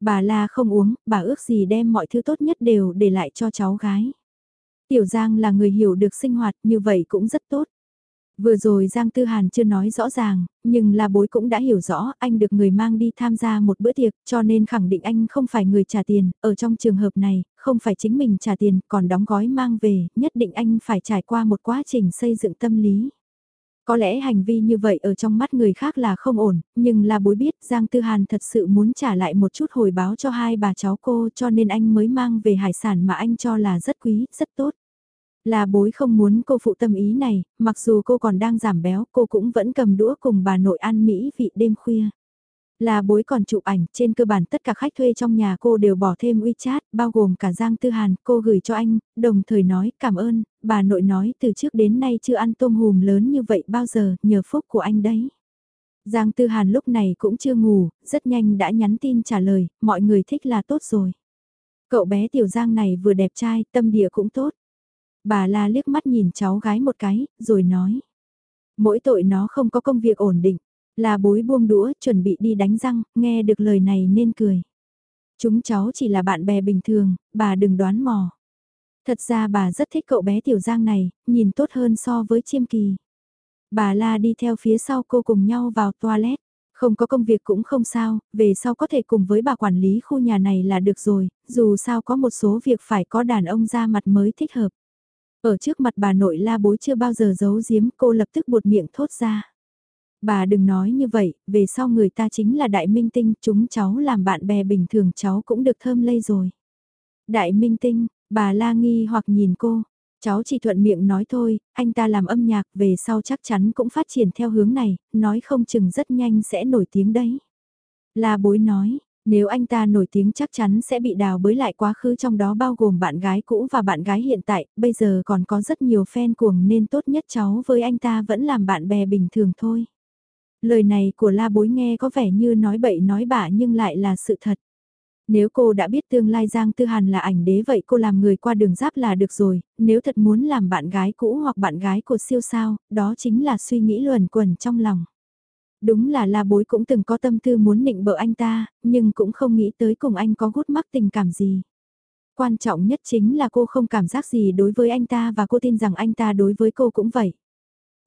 Bà La không uống, bà ước gì đem mọi thứ tốt nhất đều để lại cho cháu gái. Tiểu Giang là người hiểu được sinh hoạt như vậy cũng rất tốt. Vừa rồi Giang Tư Hàn chưa nói rõ ràng, nhưng là bối cũng đã hiểu rõ anh được người mang đi tham gia một bữa tiệc cho nên khẳng định anh không phải người trả tiền, ở trong trường hợp này, không phải chính mình trả tiền còn đóng gói mang về, nhất định anh phải trải qua một quá trình xây dựng tâm lý. Có lẽ hành vi như vậy ở trong mắt người khác là không ổn, nhưng là bối biết Giang Tư Hàn thật sự muốn trả lại một chút hồi báo cho hai bà cháu cô cho nên anh mới mang về hải sản mà anh cho là rất quý, rất tốt. Là bối không muốn cô phụ tâm ý này, mặc dù cô còn đang giảm béo cô cũng vẫn cầm đũa cùng bà nội ăn Mỹ vị đêm khuya. Là bối còn chụp ảnh, trên cơ bản tất cả khách thuê trong nhà cô đều bỏ thêm WeChat, bao gồm cả Giang Tư Hàn, cô gửi cho anh, đồng thời nói cảm ơn, bà nội nói từ trước đến nay chưa ăn tôm hùm lớn như vậy bao giờ, nhờ phúc của anh đấy. Giang Tư Hàn lúc này cũng chưa ngủ, rất nhanh đã nhắn tin trả lời, mọi người thích là tốt rồi. Cậu bé Tiểu Giang này vừa đẹp trai, tâm địa cũng tốt. Bà la liếc mắt nhìn cháu gái một cái, rồi nói. Mỗi tội nó không có công việc ổn định, là bối buông đũa, chuẩn bị đi đánh răng, nghe được lời này nên cười. Chúng cháu chỉ là bạn bè bình thường, bà đừng đoán mò. Thật ra bà rất thích cậu bé Tiểu Giang này, nhìn tốt hơn so với chiêm kỳ. Bà La đi theo phía sau cô cùng nhau vào toilet. Không có công việc cũng không sao, về sau có thể cùng với bà quản lý khu nhà này là được rồi, dù sao có một số việc phải có đàn ông ra mặt mới thích hợp. Ở trước mặt bà nội la bối chưa bao giờ giấu giếm cô lập tức buột miệng thốt ra. Bà đừng nói như vậy, về sau người ta chính là đại minh tinh, chúng cháu làm bạn bè bình thường cháu cũng được thơm lây rồi. Đại minh tinh, bà la nghi hoặc nhìn cô, cháu chỉ thuận miệng nói thôi, anh ta làm âm nhạc về sau chắc chắn cũng phát triển theo hướng này, nói không chừng rất nhanh sẽ nổi tiếng đấy. La bối nói, nếu anh ta nổi tiếng chắc chắn sẽ bị đào bới lại quá khứ trong đó bao gồm bạn gái cũ và bạn gái hiện tại, bây giờ còn có rất nhiều fan cuồng nên tốt nhất cháu với anh ta vẫn làm bạn bè bình thường thôi. Lời này của la bối nghe có vẻ như nói bậy nói bạ nhưng lại là sự thật. Nếu cô đã biết tương lai Giang Tư Hàn là ảnh đế vậy cô làm người qua đường giáp là được rồi, nếu thật muốn làm bạn gái cũ hoặc bạn gái của siêu sao, đó chính là suy nghĩ luẩn quẩn trong lòng. Đúng là la bối cũng từng có tâm tư muốn nịnh bợ anh ta, nhưng cũng không nghĩ tới cùng anh có gút mắc tình cảm gì. Quan trọng nhất chính là cô không cảm giác gì đối với anh ta và cô tin rằng anh ta đối với cô cũng vậy.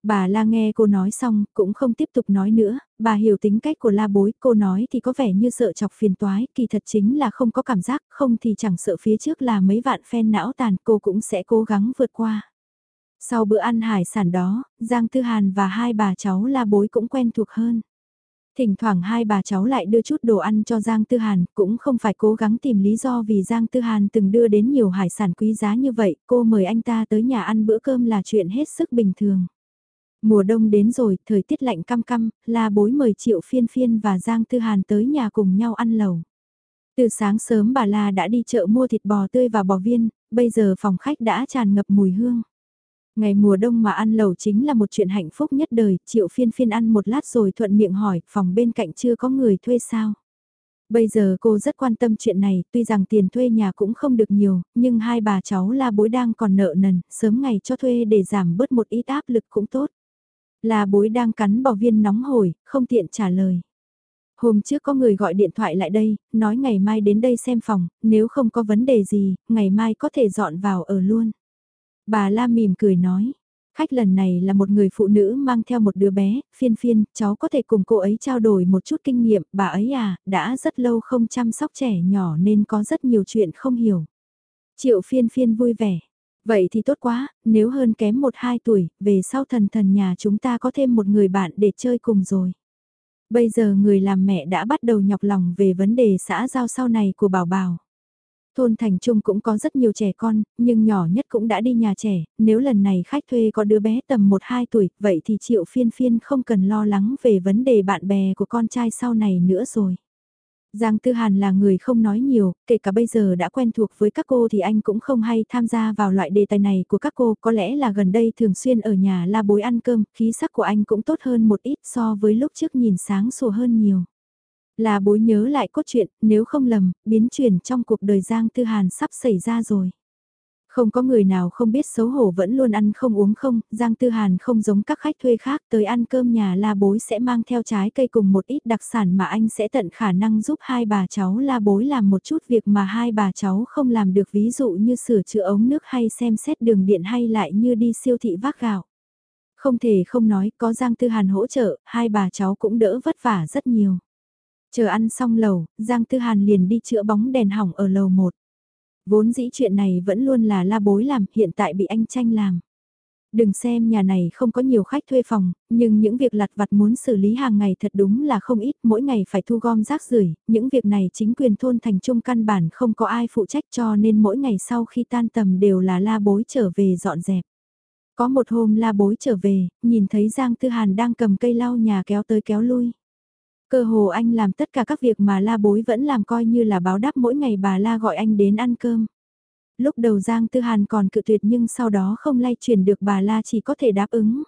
Bà la nghe cô nói xong, cũng không tiếp tục nói nữa, bà hiểu tính cách của la bối, cô nói thì có vẻ như sợ chọc phiền toái, kỳ thật chính là không có cảm giác, không thì chẳng sợ phía trước là mấy vạn phen não tàn, cô cũng sẽ cố gắng vượt qua. Sau bữa ăn hải sản đó, Giang Tư Hàn và hai bà cháu la bối cũng quen thuộc hơn. Thỉnh thoảng hai bà cháu lại đưa chút đồ ăn cho Giang Tư Hàn, cũng không phải cố gắng tìm lý do vì Giang Tư Hàn từng đưa đến nhiều hải sản quý giá như vậy, cô mời anh ta tới nhà ăn bữa cơm là chuyện hết sức bình thường. Mùa đông đến rồi, thời tiết lạnh căm căm, la bối mời Triệu Phiên Phiên và Giang Tư Hàn tới nhà cùng nhau ăn lẩu. Từ sáng sớm bà La đã đi chợ mua thịt bò tươi và bò viên, bây giờ phòng khách đã tràn ngập mùi hương. Ngày mùa đông mà ăn lẩu chính là một chuyện hạnh phúc nhất đời, Triệu Phiên Phiên ăn một lát rồi thuận miệng hỏi, phòng bên cạnh chưa có người thuê sao? Bây giờ cô rất quan tâm chuyện này, tuy rằng tiền thuê nhà cũng không được nhiều, nhưng hai bà cháu la bối đang còn nợ nần, sớm ngày cho thuê để giảm bớt một ít áp lực cũng tốt. Là bối đang cắn bò viên nóng hổi, không tiện trả lời. Hôm trước có người gọi điện thoại lại đây, nói ngày mai đến đây xem phòng, nếu không có vấn đề gì, ngày mai có thể dọn vào ở luôn. Bà La mỉm cười nói, khách lần này là một người phụ nữ mang theo một đứa bé, phiên phiên, cháu có thể cùng cô ấy trao đổi một chút kinh nghiệm, bà ấy à, đã rất lâu không chăm sóc trẻ nhỏ nên có rất nhiều chuyện không hiểu. Triệu phiên phiên vui vẻ, Vậy thì tốt quá, nếu hơn kém 1-2 tuổi, về sau thần thần nhà chúng ta có thêm một người bạn để chơi cùng rồi. Bây giờ người làm mẹ đã bắt đầu nhọc lòng về vấn đề xã giao sau này của bảo bảo. Thôn Thành Trung cũng có rất nhiều trẻ con, nhưng nhỏ nhất cũng đã đi nhà trẻ, nếu lần này khách thuê có đứa bé tầm 1-2 tuổi, vậy thì Triệu Phiên Phiên không cần lo lắng về vấn đề bạn bè của con trai sau này nữa rồi. Giang Tư Hàn là người không nói nhiều, kể cả bây giờ đã quen thuộc với các cô thì anh cũng không hay tham gia vào loại đề tài này của các cô, có lẽ là gần đây thường xuyên ở nhà la bối ăn cơm, khí sắc của anh cũng tốt hơn một ít so với lúc trước nhìn sáng sủa hơn nhiều. Là bối nhớ lại cốt truyện, nếu không lầm, biến chuyển trong cuộc đời Giang Tư Hàn sắp xảy ra rồi. Không có người nào không biết xấu hổ vẫn luôn ăn không uống không, Giang Tư Hàn không giống các khách thuê khác tới ăn cơm nhà la bối sẽ mang theo trái cây cùng một ít đặc sản mà anh sẽ tận khả năng giúp hai bà cháu la bối làm một chút việc mà hai bà cháu không làm được ví dụ như sửa chữa ống nước hay xem xét đường điện hay lại như đi siêu thị vác gạo. Không thể không nói có Giang Tư Hàn hỗ trợ, hai bà cháu cũng đỡ vất vả rất nhiều. Chờ ăn xong lầu, Giang Tư Hàn liền đi chữa bóng đèn hỏng ở lầu 1. Vốn dĩ chuyện này vẫn luôn là la bối làm, hiện tại bị anh tranh làm. Đừng xem nhà này không có nhiều khách thuê phòng, nhưng những việc lặt vặt muốn xử lý hàng ngày thật đúng là không ít, mỗi ngày phải thu gom rác rưởi những việc này chính quyền thôn thành trung căn bản không có ai phụ trách cho nên mỗi ngày sau khi tan tầm đều là la bối trở về dọn dẹp. Có một hôm la bối trở về, nhìn thấy Giang Tư Hàn đang cầm cây lau nhà kéo tới kéo lui. Cơ hồ anh làm tất cả các việc mà la bối vẫn làm coi như là báo đáp mỗi ngày bà la gọi anh đến ăn cơm. Lúc đầu Giang Tư Hàn còn cự tuyệt nhưng sau đó không lay chuyển được bà la chỉ có thể đáp ứng.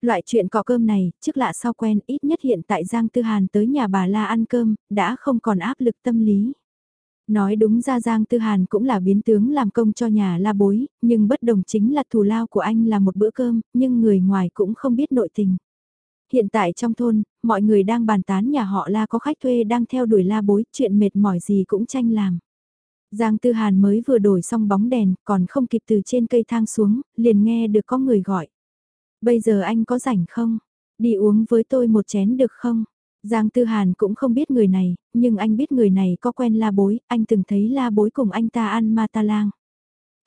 Loại chuyện cọ cơm này, trước lạ sau quen ít nhất hiện tại Giang Tư Hàn tới nhà bà La ăn cơm, đã không còn áp lực tâm lý. Nói đúng ra Giang Tư Hàn cũng là biến tướng làm công cho nhà la bối, nhưng bất đồng chính là thù lao của anh là một bữa cơm, nhưng người ngoài cũng không biết nội tình. Hiện tại trong thôn, mọi người đang bàn tán nhà họ la có khách thuê đang theo đuổi la bối, chuyện mệt mỏi gì cũng tranh làm. Giang Tư Hàn mới vừa đổi xong bóng đèn, còn không kịp từ trên cây thang xuống, liền nghe được có người gọi. Bây giờ anh có rảnh không? Đi uống với tôi một chén được không? Giang Tư Hàn cũng không biết người này, nhưng anh biết người này có quen la bối, anh từng thấy la bối cùng anh ta ăn ma ta lang.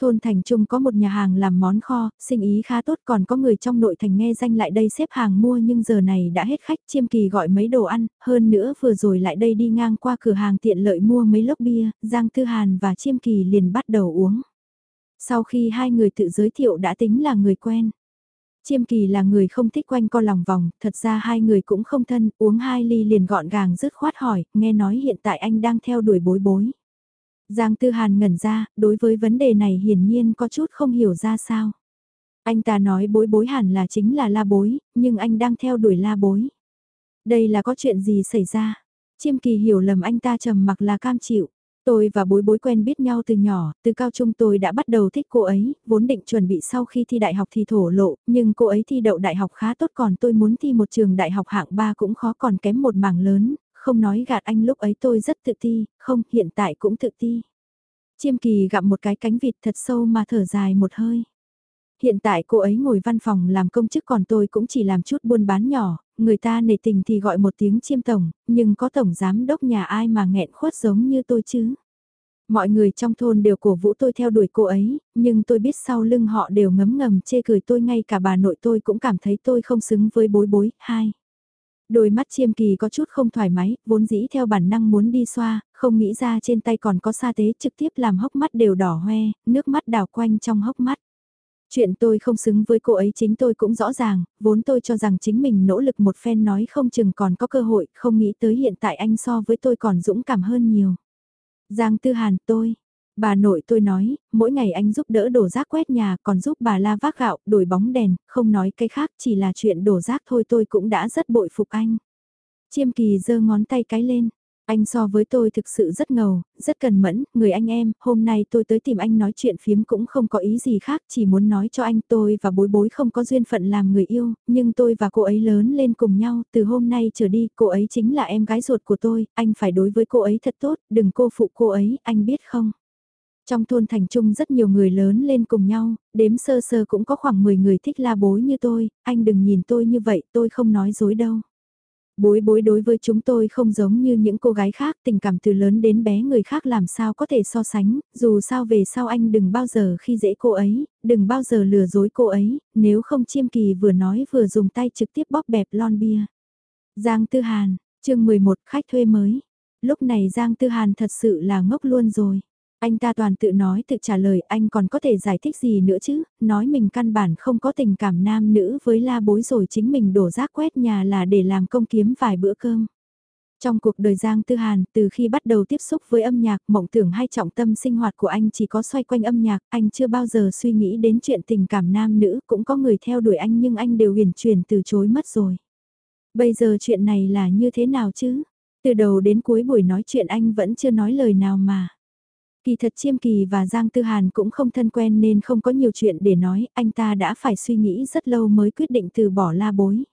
Thôn thành trung có một nhà hàng làm món kho, sinh ý khá tốt còn có người trong nội thành nghe danh lại đây xếp hàng mua nhưng giờ này đã hết khách chiêm kỳ gọi mấy đồ ăn, hơn nữa vừa rồi lại đây đi ngang qua cửa hàng tiện lợi mua mấy lốc bia, Giang Tư Hàn và chiêm kỳ liền bắt đầu uống. Sau khi hai người tự giới thiệu đã tính là người quen. Chiêm kỳ là người không thích quanh co lòng vòng, thật ra hai người cũng không thân, uống hai ly liền gọn gàng dứt khoát hỏi, nghe nói hiện tại anh đang theo đuổi bối bối. Giang Tư Hàn ngẩn ra, đối với vấn đề này hiển nhiên có chút không hiểu ra sao. Anh ta nói bối bối hẳn là chính là la bối, nhưng anh đang theo đuổi la bối. Đây là có chuyện gì xảy ra? Chiêm kỳ hiểu lầm anh ta trầm mặc là cam chịu. Tôi và bối bối quen biết nhau từ nhỏ, từ cao trung tôi đã bắt đầu thích cô ấy, vốn định chuẩn bị sau khi thi đại học thì thổ lộ, nhưng cô ấy thi đậu đại học khá tốt còn tôi muốn thi một trường đại học hạng 3 cũng khó còn kém một mảng lớn, không nói gạt anh lúc ấy tôi rất tự ti, không hiện tại cũng tự ti. Chiêm kỳ gặm một cái cánh vịt thật sâu mà thở dài một hơi. Hiện tại cô ấy ngồi văn phòng làm công chức còn tôi cũng chỉ làm chút buôn bán nhỏ, người ta nể tình thì gọi một tiếng chiêm tổng, nhưng có tổng giám đốc nhà ai mà nghẹn khuất giống như tôi chứ. Mọi người trong thôn đều cổ vũ tôi theo đuổi cô ấy, nhưng tôi biết sau lưng họ đều ngấm ngầm chê cười tôi ngay cả bà nội tôi cũng cảm thấy tôi không xứng với bối bối. Hai. Đôi mắt chiêm kỳ có chút không thoải mái, vốn dĩ theo bản năng muốn đi xoa, không nghĩ ra trên tay còn có sa tế trực tiếp làm hốc mắt đều đỏ hoe, nước mắt đào quanh trong hốc mắt. Chuyện tôi không xứng với cô ấy chính tôi cũng rõ ràng, vốn tôi cho rằng chính mình nỗ lực một phen nói không chừng còn có cơ hội, không nghĩ tới hiện tại anh so với tôi còn dũng cảm hơn nhiều. Giang Tư Hàn tôi, bà nội tôi nói, mỗi ngày anh giúp đỡ đổ rác quét nhà còn giúp bà la vác gạo, đổi bóng đèn, không nói cái khác chỉ là chuyện đổ rác thôi tôi cũng đã rất bội phục anh. Chiêm kỳ giơ ngón tay cái lên, anh so với tôi thực sự rất ngầu, rất cần mẫn, người anh em, hôm nay tôi tới tìm anh nói chuyện phiếm cũng không có ý gì khác, chỉ muốn nói cho anh tôi và bối bối không có duyên phận làm người yêu, nhưng tôi và cô ấy lớn lên cùng nhau, từ hôm nay trở đi, cô ấy chính là em gái ruột của tôi, anh phải đối với cô ấy thật tốt, đừng cô phụ cô ấy, anh biết không? Trong thôn thành trung rất nhiều người lớn lên cùng nhau, đếm sơ sơ cũng có khoảng 10 người thích la bối như tôi, anh đừng nhìn tôi như vậy, tôi không nói dối đâu. Bối bối đối với chúng tôi không giống như những cô gái khác, tình cảm từ lớn đến bé người khác làm sao có thể so sánh, dù sao về sau anh đừng bao giờ khi dễ cô ấy, đừng bao giờ lừa dối cô ấy, nếu không chiêm kỳ vừa nói vừa dùng tay trực tiếp bóp bẹp lon bia. Giang Tư Hàn, chương 11 khách thuê mới. Lúc này Giang Tư Hàn thật sự là ngốc luôn rồi. Anh ta toàn tự nói tự trả lời anh còn có thể giải thích gì nữa chứ, nói mình căn bản không có tình cảm nam nữ với la bối rồi chính mình đổ rác quét nhà là để làm công kiếm vài bữa cơm. Trong cuộc đời Giang Tư Hàn, từ khi bắt đầu tiếp xúc với âm nhạc, mộng tưởng hay trọng tâm sinh hoạt của anh chỉ có xoay quanh âm nhạc, anh chưa bao giờ suy nghĩ đến chuyện tình cảm nam nữ, cũng có người theo đuổi anh nhưng anh đều huyền chuyển từ chối mất rồi. Bây giờ chuyện này là như thế nào chứ? Từ đầu đến cuối buổi nói chuyện anh vẫn chưa nói lời nào mà. Kỳ thật Chiêm Kỳ và Giang Tư Hàn cũng không thân quen nên không có nhiều chuyện để nói, anh ta đã phải suy nghĩ rất lâu mới quyết định từ bỏ la bối.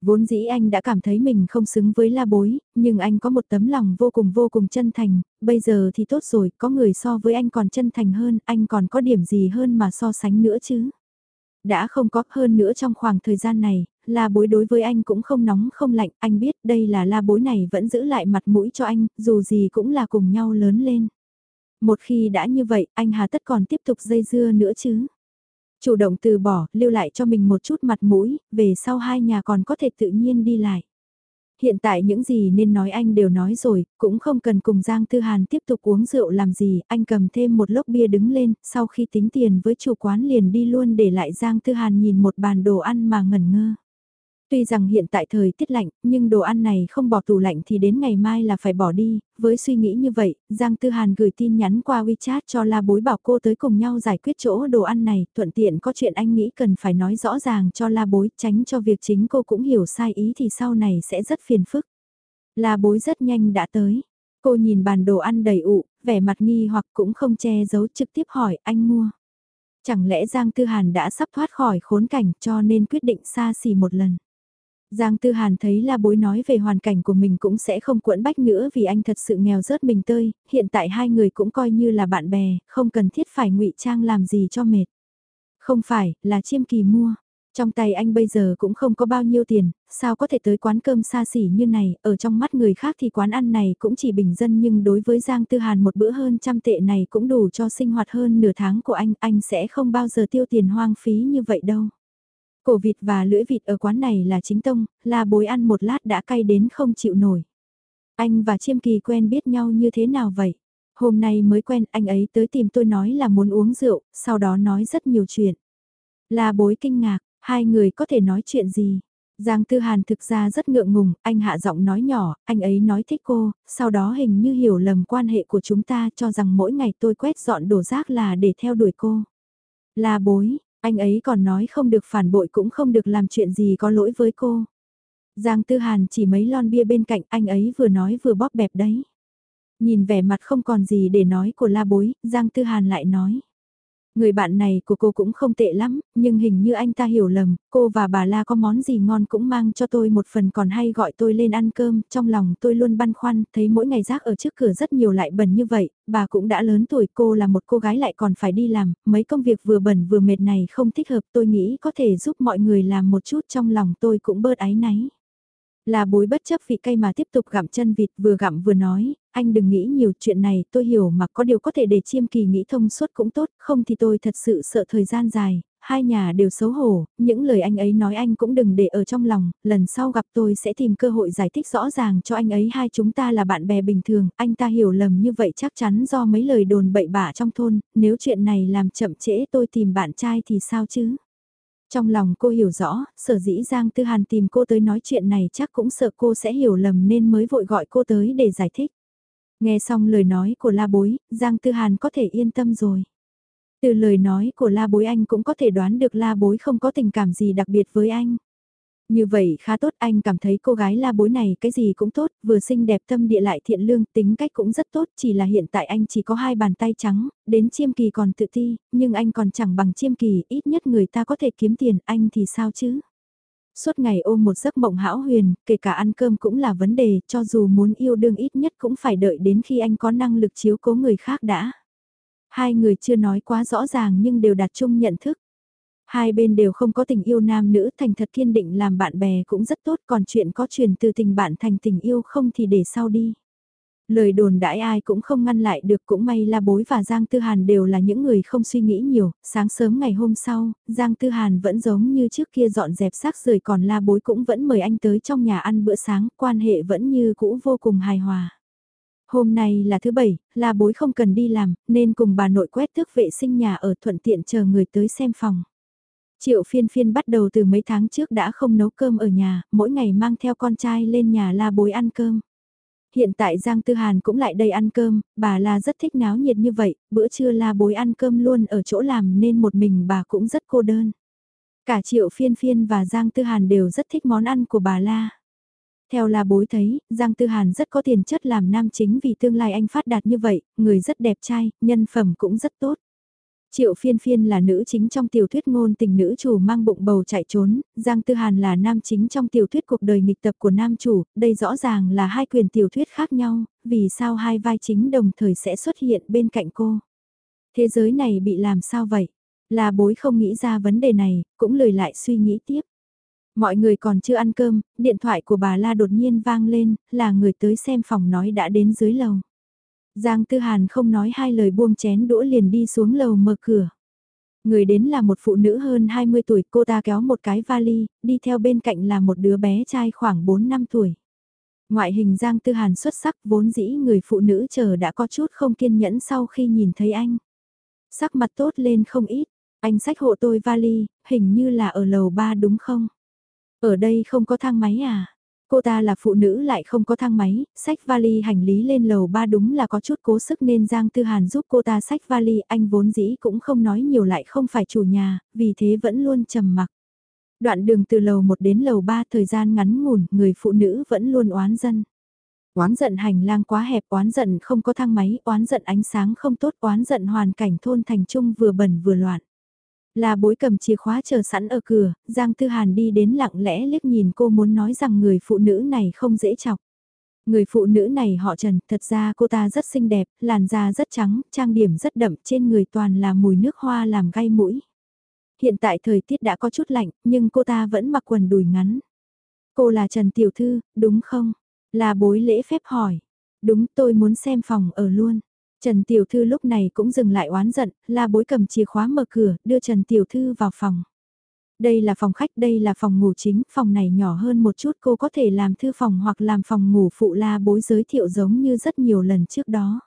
Vốn dĩ anh đã cảm thấy mình không xứng với la bối, nhưng anh có một tấm lòng vô cùng vô cùng chân thành, bây giờ thì tốt rồi, có người so với anh còn chân thành hơn, anh còn có điểm gì hơn mà so sánh nữa chứ. Đã không có hơn nữa trong khoảng thời gian này, la bối đối với anh cũng không nóng không lạnh, anh biết đây là la bối này vẫn giữ lại mặt mũi cho anh, dù gì cũng là cùng nhau lớn lên. Một khi đã như vậy, anh hà tất còn tiếp tục dây dưa nữa chứ. Chủ động từ bỏ, lưu lại cho mình một chút mặt mũi, về sau hai nhà còn có thể tự nhiên đi lại. Hiện tại những gì nên nói anh đều nói rồi, cũng không cần cùng Giang Tư Hàn tiếp tục uống rượu làm gì, anh cầm thêm một lốc bia đứng lên, sau khi tính tiền với chủ quán liền đi luôn để lại Giang Tư Hàn nhìn một bàn đồ ăn mà ngẩn ngơ. Tuy rằng hiện tại thời tiết lạnh, nhưng đồ ăn này không bỏ tủ lạnh thì đến ngày mai là phải bỏ đi, với suy nghĩ như vậy, Giang Tư Hàn gửi tin nhắn qua WeChat cho La Bối bảo cô tới cùng nhau giải quyết chỗ đồ ăn này, thuận tiện có chuyện anh nghĩ cần phải nói rõ ràng cho La Bối, tránh cho việc chính cô cũng hiểu sai ý thì sau này sẽ rất phiền phức. La Bối rất nhanh đã tới. Cô nhìn bàn đồ ăn đầy ụ, vẻ mặt nghi hoặc cũng không che giấu trực tiếp hỏi anh mua. Chẳng lẽ Giang Tư Hàn đã sắp thoát khỏi khốn cảnh cho nên quyết định xa xỉ một lần. Giang Tư Hàn thấy là bối nói về hoàn cảnh của mình cũng sẽ không quẫn bách nữa vì anh thật sự nghèo rớt mình tơi, hiện tại hai người cũng coi như là bạn bè, không cần thiết phải ngụy trang làm gì cho mệt. Không phải, là chiêm kỳ mua. Trong tay anh bây giờ cũng không có bao nhiêu tiền, sao có thể tới quán cơm xa xỉ như này, ở trong mắt người khác thì quán ăn này cũng chỉ bình dân nhưng đối với Giang Tư Hàn một bữa hơn trăm tệ này cũng đủ cho sinh hoạt hơn nửa tháng của anh, anh sẽ không bao giờ tiêu tiền hoang phí như vậy đâu. Cổ vịt và lưỡi vịt ở quán này là chính tông, là bối ăn một lát đã cay đến không chịu nổi. Anh và Chiêm Kỳ quen biết nhau như thế nào vậy? Hôm nay mới quen anh ấy tới tìm tôi nói là muốn uống rượu, sau đó nói rất nhiều chuyện. Là bối kinh ngạc, hai người có thể nói chuyện gì? Giang Tư Hàn thực ra rất ngượng ngùng, anh hạ giọng nói nhỏ, anh ấy nói thích cô, sau đó hình như hiểu lầm quan hệ của chúng ta cho rằng mỗi ngày tôi quét dọn đổ rác là để theo đuổi cô. Là bối, anh ấy còn nói không được phản bội cũng không được làm chuyện gì có lỗi với cô. Giang Tư Hàn chỉ mấy lon bia bên cạnh anh ấy vừa nói vừa bóp bẹp đấy. Nhìn vẻ mặt không còn gì để nói của la bối, Giang Tư Hàn lại nói. Người bạn này của cô cũng không tệ lắm, nhưng hình như anh ta hiểu lầm, cô và bà La có món gì ngon cũng mang cho tôi một phần còn hay gọi tôi lên ăn cơm, trong lòng tôi luôn băn khoăn, thấy mỗi ngày rác ở trước cửa rất nhiều lại bẩn như vậy, bà cũng đã lớn tuổi, cô là một cô gái lại còn phải đi làm, mấy công việc vừa bẩn vừa mệt này không thích hợp tôi nghĩ có thể giúp mọi người làm một chút trong lòng tôi cũng bớt áy náy. Là bối bất chấp vị cay mà tiếp tục gặm chân vịt vừa gặm vừa nói, anh đừng nghĩ nhiều chuyện này tôi hiểu mà có điều có thể để chiêm kỳ nghĩ thông suốt cũng tốt, không thì tôi thật sự sợ thời gian dài, hai nhà đều xấu hổ, những lời anh ấy nói anh cũng đừng để ở trong lòng, lần sau gặp tôi sẽ tìm cơ hội giải thích rõ ràng cho anh ấy hai chúng ta là bạn bè bình thường, anh ta hiểu lầm như vậy chắc chắn do mấy lời đồn bậy bạ trong thôn, nếu chuyện này làm chậm trễ tôi tìm bạn trai thì sao chứ? Trong lòng cô hiểu rõ, sở dĩ Giang Tư Hàn tìm cô tới nói chuyện này chắc cũng sợ cô sẽ hiểu lầm nên mới vội gọi cô tới để giải thích. Nghe xong lời nói của la bối, Giang Tư Hàn có thể yên tâm rồi. Từ lời nói của la bối anh cũng có thể đoán được la bối không có tình cảm gì đặc biệt với anh. Như vậy khá tốt anh cảm thấy cô gái la bối này cái gì cũng tốt, vừa xinh đẹp tâm địa lại thiện lương, tính cách cũng rất tốt, chỉ là hiện tại anh chỉ có hai bàn tay trắng, đến chiêm kỳ còn tự ti, nhưng anh còn chẳng bằng chiêm kỳ, ít nhất người ta có thể kiếm tiền, anh thì sao chứ? Suốt ngày ôm một giấc mộng hão huyền, kể cả ăn cơm cũng là vấn đề, cho dù muốn yêu đương ít nhất cũng phải đợi đến khi anh có năng lực chiếu cố người khác đã. Hai người chưa nói quá rõ ràng nhưng đều đặt chung nhận thức. Hai bên đều không có tình yêu nam nữ thành thật kiên định làm bạn bè cũng rất tốt còn chuyện có truyền từ tình bạn thành tình yêu không thì để sau đi. Lời đồn đãi ai cũng không ngăn lại được cũng may là bối và Giang Tư Hàn đều là những người không suy nghĩ nhiều, sáng sớm ngày hôm sau, Giang Tư Hàn vẫn giống như trước kia dọn dẹp xác rời còn la bối cũng vẫn mời anh tới trong nhà ăn bữa sáng, quan hệ vẫn như cũ vô cùng hài hòa. Hôm nay là thứ bảy, la bối không cần đi làm, nên cùng bà nội quét thước vệ sinh nhà ở thuận tiện chờ người tới xem phòng. Triệu phiên phiên bắt đầu từ mấy tháng trước đã không nấu cơm ở nhà, mỗi ngày mang theo con trai lên nhà la bối ăn cơm. Hiện tại Giang Tư Hàn cũng lại đây ăn cơm, bà La rất thích náo nhiệt như vậy, bữa trưa la bối ăn cơm luôn ở chỗ làm nên một mình bà cũng rất cô đơn. Cả Triệu Phiên Phiên và Giang Tư Hàn đều rất thích món ăn của bà La. Theo la bối thấy, Giang Tư Hàn rất có tiền chất làm nam chính vì tương lai anh phát đạt như vậy, người rất đẹp trai, nhân phẩm cũng rất tốt. Triệu phiên phiên là nữ chính trong tiểu thuyết ngôn tình nữ chủ mang bụng bầu chạy trốn, Giang Tư Hàn là nam chính trong tiểu thuyết cuộc đời nghịch tập của nam chủ, đây rõ ràng là hai quyền tiểu thuyết khác nhau, vì sao hai vai chính đồng thời sẽ xuất hiện bên cạnh cô. Thế giới này bị làm sao vậy? Là bối không nghĩ ra vấn đề này, cũng lười lại suy nghĩ tiếp. Mọi người còn chưa ăn cơm, điện thoại của bà La đột nhiên vang lên, là người tới xem phòng nói đã đến dưới lầu. Giang Tư Hàn không nói hai lời buông chén đũa liền đi xuống lầu mở cửa. Người đến là một phụ nữ hơn 20 tuổi, cô ta kéo một cái vali, đi theo bên cạnh là một đứa bé trai khoảng 4 năm tuổi. Ngoại hình Giang Tư Hàn xuất sắc vốn dĩ người phụ nữ chờ đã có chút không kiên nhẫn sau khi nhìn thấy anh. Sắc mặt tốt lên không ít, anh sách hộ tôi vali, hình như là ở lầu 3 đúng không? Ở đây không có thang máy à? Cô ta là phụ nữ lại không có thang máy, sách vali hành lý lên lầu ba đúng là có chút cố sức nên Giang Tư Hàn giúp cô ta sách vali, anh vốn dĩ cũng không nói nhiều lại không phải chủ nhà, vì thế vẫn luôn trầm mặc. Đoạn đường từ lầu 1 đến lầu 3 thời gian ngắn ngủn, người phụ nữ vẫn luôn oán dân. Oán giận hành lang quá hẹp, oán giận không có thang máy, oán giận ánh sáng không tốt, oán giận hoàn cảnh thôn thành trung vừa bẩn vừa loạn. Là bối cầm chìa khóa chờ sẵn ở cửa, Giang Tư Hàn đi đến lặng lẽ liếc nhìn cô muốn nói rằng người phụ nữ này không dễ chọc. Người phụ nữ này họ Trần, thật ra cô ta rất xinh đẹp, làn da rất trắng, trang điểm rất đậm, trên người toàn là mùi nước hoa làm gai mũi. hiện tại thời tiết đã có chút lạnh, nhưng cô ta vẫn mặc quần đùi ngắn. Cô là Trần Tiểu Thư, đúng không? Là bối lễ phép hỏi. Đúng tôi muốn xem phòng ở luôn. Trần Tiểu Thư lúc này cũng dừng lại oán giận, la bối cầm chìa khóa mở cửa, đưa Trần Tiểu Thư vào phòng. Đây là phòng khách, đây là phòng ngủ chính, phòng này nhỏ hơn một chút cô có thể làm thư phòng hoặc làm phòng ngủ phụ la bối giới thiệu giống như rất nhiều lần trước đó.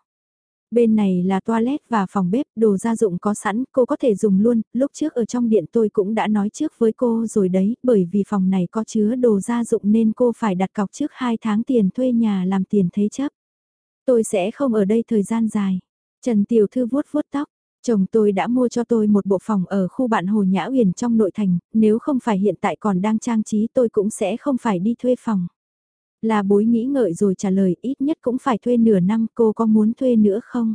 Bên này là toilet và phòng bếp, đồ gia dụng có sẵn, cô có thể dùng luôn, lúc trước ở trong điện tôi cũng đã nói trước với cô rồi đấy, bởi vì phòng này có chứa đồ gia dụng nên cô phải đặt cọc trước 2 tháng tiền thuê nhà làm tiền thế chấp. Tôi sẽ không ở đây thời gian dài. Trần Tiểu Thư vuốt vuốt tóc, chồng tôi đã mua cho tôi một bộ phòng ở khu bạn Hồ Nhã Uyển trong nội thành, nếu không phải hiện tại còn đang trang trí tôi cũng sẽ không phải đi thuê phòng. Là bối nghĩ ngợi rồi trả lời ít nhất cũng phải thuê nửa năm cô có muốn thuê nữa không?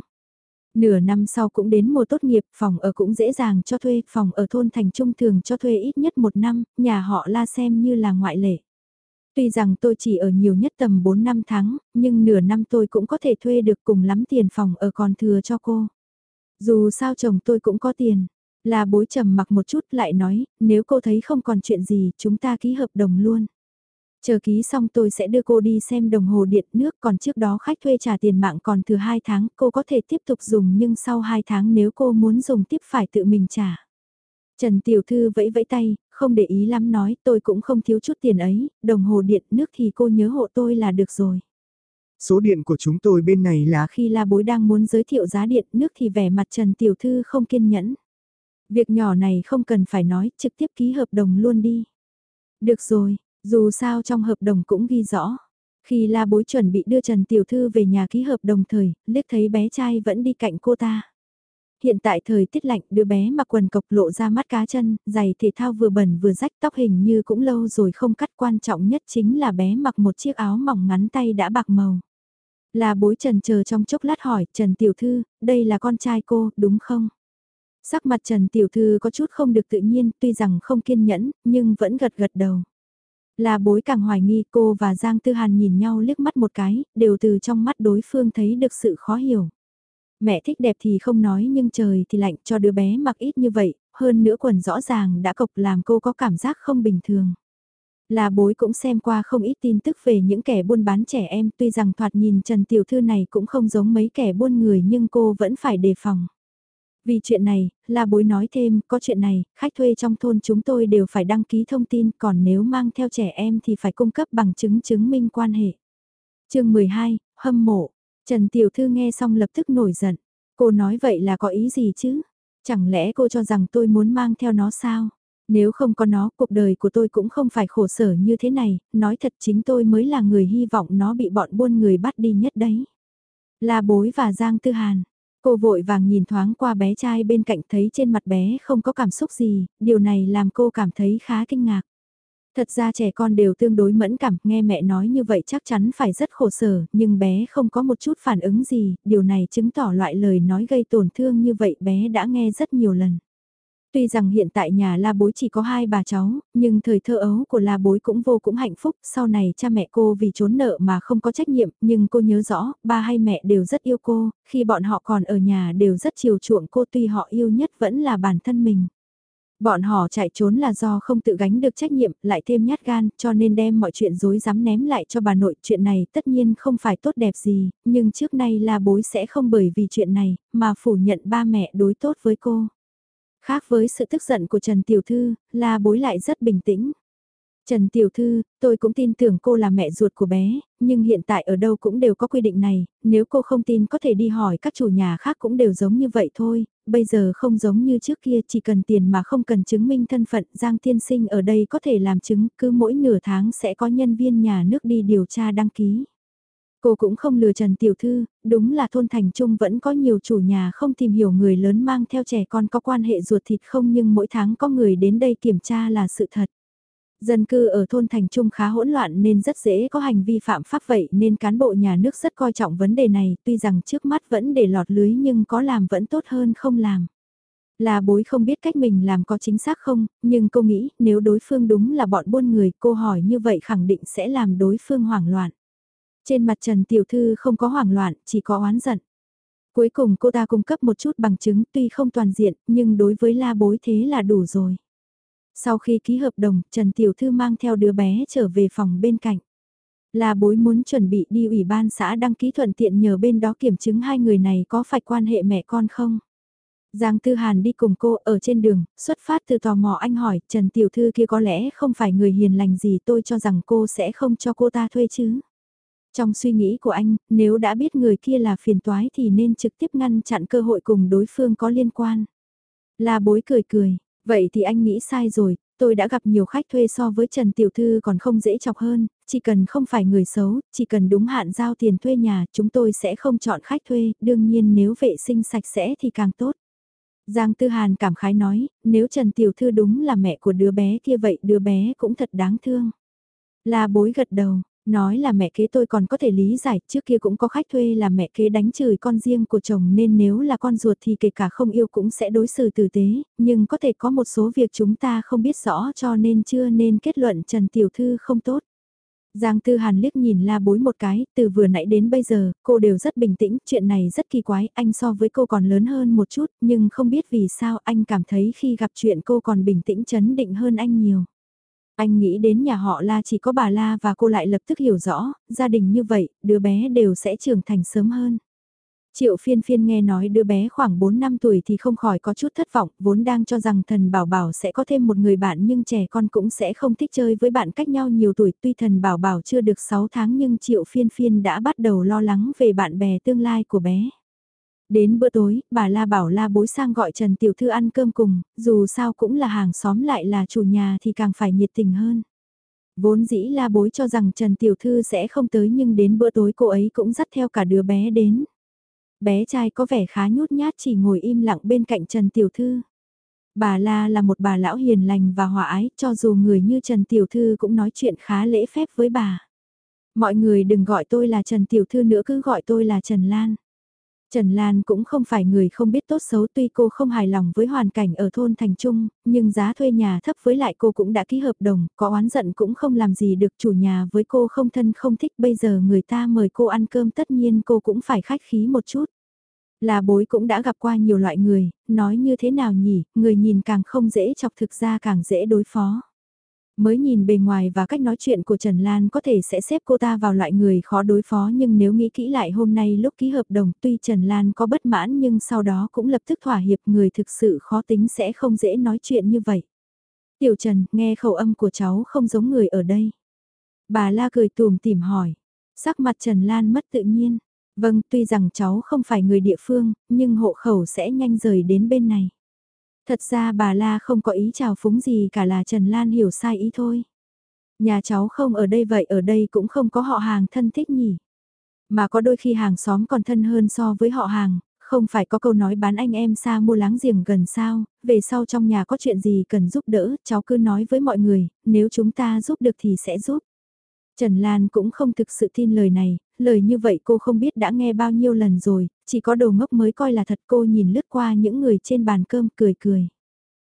Nửa năm sau cũng đến mùa tốt nghiệp, phòng ở cũng dễ dàng cho thuê, phòng ở thôn thành trung thường cho thuê ít nhất một năm, nhà họ la xem như là ngoại lệ. Tuy rằng tôi chỉ ở nhiều nhất tầm 4 năm tháng, nhưng nửa năm tôi cũng có thể thuê được cùng lắm tiền phòng ở còn thừa cho cô. Dù sao chồng tôi cũng có tiền. Là bối trầm mặc một chút lại nói, nếu cô thấy không còn chuyện gì, chúng ta ký hợp đồng luôn. Chờ ký xong tôi sẽ đưa cô đi xem đồng hồ điện nước còn trước đó khách thuê trả tiền mạng còn thừa 2 tháng cô có thể tiếp tục dùng nhưng sau 2 tháng nếu cô muốn dùng tiếp phải tự mình trả. Trần Tiểu Thư vẫy vẫy tay, không để ý lắm nói tôi cũng không thiếu chút tiền ấy, đồng hồ điện nước thì cô nhớ hộ tôi là được rồi. Số điện của chúng tôi bên này là khi la bối đang muốn giới thiệu giá điện nước thì vẻ mặt Trần Tiểu Thư không kiên nhẫn. Việc nhỏ này không cần phải nói, trực tiếp ký hợp đồng luôn đi. Được rồi, dù sao trong hợp đồng cũng ghi rõ. Khi la bối chuẩn bị đưa Trần Tiểu Thư về nhà ký hợp đồng thời, liếc thấy bé trai vẫn đi cạnh cô ta. Hiện tại thời tiết lạnh, đứa bé mặc quần cộc lộ ra mắt cá chân, giày thể thao vừa bẩn vừa rách tóc hình như cũng lâu rồi không cắt quan trọng nhất chính là bé mặc một chiếc áo mỏng ngắn tay đã bạc màu. Là bối Trần chờ trong chốc lát hỏi, Trần Tiểu Thư, đây là con trai cô, đúng không? Sắc mặt Trần Tiểu Thư có chút không được tự nhiên, tuy rằng không kiên nhẫn, nhưng vẫn gật gật đầu. Là bối càng hoài nghi cô và Giang Tư Hàn nhìn nhau liếc mắt một cái, đều từ trong mắt đối phương thấy được sự khó hiểu. Mẹ thích đẹp thì không nói nhưng trời thì lạnh cho đứa bé mặc ít như vậy, hơn nữa quần rõ ràng đã cộc làm cô có cảm giác không bình thường. Là bối cũng xem qua không ít tin tức về những kẻ buôn bán trẻ em tuy rằng thoạt nhìn Trần Tiểu Thư này cũng không giống mấy kẻ buôn người nhưng cô vẫn phải đề phòng. Vì chuyện này, là bối nói thêm, có chuyện này, khách thuê trong thôn chúng tôi đều phải đăng ký thông tin, còn nếu mang theo trẻ em thì phải cung cấp bằng chứng chứng minh quan hệ. chương 12, hâm mộ. Trần Tiểu Thư nghe xong lập tức nổi giận. Cô nói vậy là có ý gì chứ? Chẳng lẽ cô cho rằng tôi muốn mang theo nó sao? Nếu không có nó, cuộc đời của tôi cũng không phải khổ sở như thế này, nói thật chính tôi mới là người hy vọng nó bị bọn buôn người bắt đi nhất đấy. Là bối và Giang Tư Hàn. Cô vội vàng nhìn thoáng qua bé trai bên cạnh thấy trên mặt bé không có cảm xúc gì, điều này làm cô cảm thấy khá kinh ngạc. Thật ra trẻ con đều tương đối mẫn cảm, nghe mẹ nói như vậy chắc chắn phải rất khổ sở, nhưng bé không có một chút phản ứng gì, điều này chứng tỏ loại lời nói gây tổn thương như vậy bé đã nghe rất nhiều lần. Tuy rằng hiện tại nhà la bối chỉ có hai bà cháu, nhưng thời thơ ấu của la bối cũng vô cũng hạnh phúc, sau này cha mẹ cô vì trốn nợ mà không có trách nhiệm, nhưng cô nhớ rõ, ba hay mẹ đều rất yêu cô, khi bọn họ còn ở nhà đều rất chiều chuộng cô tuy họ yêu nhất vẫn là bản thân mình. Bọn họ chạy trốn là do không tự gánh được trách nhiệm, lại thêm nhát gan, cho nên đem mọi chuyện dối dám ném lại cho bà nội. Chuyện này tất nhiên không phải tốt đẹp gì, nhưng trước nay là bối sẽ không bởi vì chuyện này, mà phủ nhận ba mẹ đối tốt với cô. Khác với sự tức giận của Trần Tiểu Thư, là bối lại rất bình tĩnh. Trần Tiểu Thư, tôi cũng tin tưởng cô là mẹ ruột của bé, nhưng hiện tại ở đâu cũng đều có quy định này, nếu cô không tin có thể đi hỏi các chủ nhà khác cũng đều giống như vậy thôi, bây giờ không giống như trước kia chỉ cần tiền mà không cần chứng minh thân phận Giang Thiên Sinh ở đây có thể làm chứng cứ mỗi nửa tháng sẽ có nhân viên nhà nước đi điều tra đăng ký. Cô cũng không lừa Trần Tiểu Thư, đúng là thôn thành trung vẫn có nhiều chủ nhà không tìm hiểu người lớn mang theo trẻ con có quan hệ ruột thịt không nhưng mỗi tháng có người đến đây kiểm tra là sự thật. Dân cư ở thôn thành trung khá hỗn loạn nên rất dễ có hành vi phạm pháp vậy nên cán bộ nhà nước rất coi trọng vấn đề này tuy rằng trước mắt vẫn để lọt lưới nhưng có làm vẫn tốt hơn không làm. Là bối không biết cách mình làm có chính xác không, nhưng cô nghĩ nếu đối phương đúng là bọn buôn người cô hỏi như vậy khẳng định sẽ làm đối phương hoảng loạn. Trên mặt Trần Tiểu Thư không có hoảng loạn, chỉ có oán giận. Cuối cùng cô ta cung cấp một chút bằng chứng tuy không toàn diện nhưng đối với la bối thế là đủ rồi. Sau khi ký hợp đồng, Trần Tiểu Thư mang theo đứa bé trở về phòng bên cạnh. La bối muốn chuẩn bị đi ủy ban xã đăng ký thuận tiện nhờ bên đó kiểm chứng hai người này có phải quan hệ mẹ con không. Giang Tư Hàn đi cùng cô ở trên đường, xuất phát từ tò mò anh hỏi, Trần Tiểu Thư kia có lẽ không phải người hiền lành gì tôi cho rằng cô sẽ không cho cô ta thuê chứ. Trong suy nghĩ của anh, nếu đã biết người kia là phiền toái thì nên trực tiếp ngăn chặn cơ hội cùng đối phương có liên quan. La bối cười cười, vậy thì anh nghĩ sai rồi, tôi đã gặp nhiều khách thuê so với Trần Tiểu Thư còn không dễ chọc hơn, chỉ cần không phải người xấu, chỉ cần đúng hạn giao tiền thuê nhà, chúng tôi sẽ không chọn khách thuê, đương nhiên nếu vệ sinh sạch sẽ thì càng tốt. Giang Tư Hàn cảm khái nói, nếu Trần Tiểu Thư đúng là mẹ của đứa bé kia vậy đứa bé cũng thật đáng thương. La bối gật đầu, nói là mẹ kế tôi còn có thể lý giải, trước kia cũng có khách thuê là mẹ kế đánh chửi con riêng của chồng nên nếu là con ruột thì kể cả không yêu cũng sẽ đối xử tử tế, nhưng có thể có một số việc chúng ta không biết rõ cho nên chưa nên kết luận Trần Tiểu Thư không tốt. Giang Tư Hàn liếc nhìn la bối một cái, từ vừa nãy đến bây giờ, cô đều rất bình tĩnh, chuyện này rất kỳ quái, anh so với cô còn lớn hơn một chút, nhưng không biết vì sao anh cảm thấy khi gặp chuyện cô còn bình tĩnh chấn định hơn anh nhiều. Anh nghĩ đến nhà họ La chỉ có bà La và cô lại lập tức hiểu rõ, gia đình như vậy, đứa bé đều sẽ trưởng thành sớm hơn. Triệu phiên phiên nghe nói đứa bé khoảng 4 năm tuổi thì không khỏi có chút thất vọng, vốn đang cho rằng thần bảo bảo sẽ có thêm một người bạn nhưng trẻ con cũng sẽ không thích chơi với bạn cách nhau nhiều tuổi. Tuy thần bảo bảo chưa được 6 tháng nhưng triệu phiên phiên đã bắt đầu lo lắng về bạn bè tương lai của bé. Đến bữa tối, bà La bảo La bối sang gọi Trần Tiểu Thư ăn cơm cùng, dù sao cũng là hàng xóm lại là chủ nhà thì càng phải nhiệt tình hơn. Vốn dĩ La bối cho rằng Trần Tiểu Thư sẽ không tới nhưng đến bữa tối cô ấy cũng dắt theo cả đứa bé đến bé trai có vẻ khá nhút nhát chỉ ngồi im lặng bên cạnh Trần Tiểu Thư. Bà La là một bà lão hiền lành và hòa ái, cho dù người như Trần Tiểu Thư cũng nói chuyện khá lễ phép với bà. Mọi người đừng gọi tôi là Trần Tiểu Thư nữa cứ gọi tôi là Trần Lan. Trần Lan cũng không phải người không biết tốt xấu tuy cô không hài lòng với hoàn cảnh ở thôn Thành Trung, nhưng giá thuê nhà thấp với lại cô cũng đã ký hợp đồng, có oán giận cũng không làm gì được chủ nhà với cô không thân không thích bây giờ người ta mời cô ăn cơm tất nhiên cô cũng phải khách khí một chút. Là bối cũng đã gặp qua nhiều loại người, nói như thế nào nhỉ, người nhìn càng không dễ chọc thực ra càng dễ đối phó. Mới nhìn bề ngoài và cách nói chuyện của Trần Lan có thể sẽ xếp cô ta vào loại người khó đối phó nhưng nếu nghĩ kỹ lại hôm nay lúc ký hợp đồng tuy Trần Lan có bất mãn nhưng sau đó cũng lập tức thỏa hiệp người thực sự khó tính sẽ không dễ nói chuyện như vậy. Tiểu Trần, nghe khẩu âm của cháu không giống người ở đây. Bà La cười tùm tìm hỏi. Sắc mặt Trần Lan mất tự nhiên. Vâng, tuy rằng cháu không phải người địa phương, nhưng hộ khẩu sẽ nhanh rời đến bên này. Thật ra bà La không có ý chào phúng gì cả là Trần Lan hiểu sai ý thôi. Nhà cháu không ở đây vậy ở đây cũng không có họ hàng thân thích nhỉ. Mà có đôi khi hàng xóm còn thân hơn so với họ hàng, không phải có câu nói bán anh em xa mua láng giềng gần sao, về sau trong nhà có chuyện gì cần giúp đỡ, cháu cứ nói với mọi người, nếu chúng ta giúp được thì sẽ giúp. Trần Lan cũng không thực sự tin lời này, lời như vậy cô không biết đã nghe bao nhiêu lần rồi, chỉ có đồ ngốc mới coi là thật cô nhìn lướt qua những người trên bàn cơm cười cười.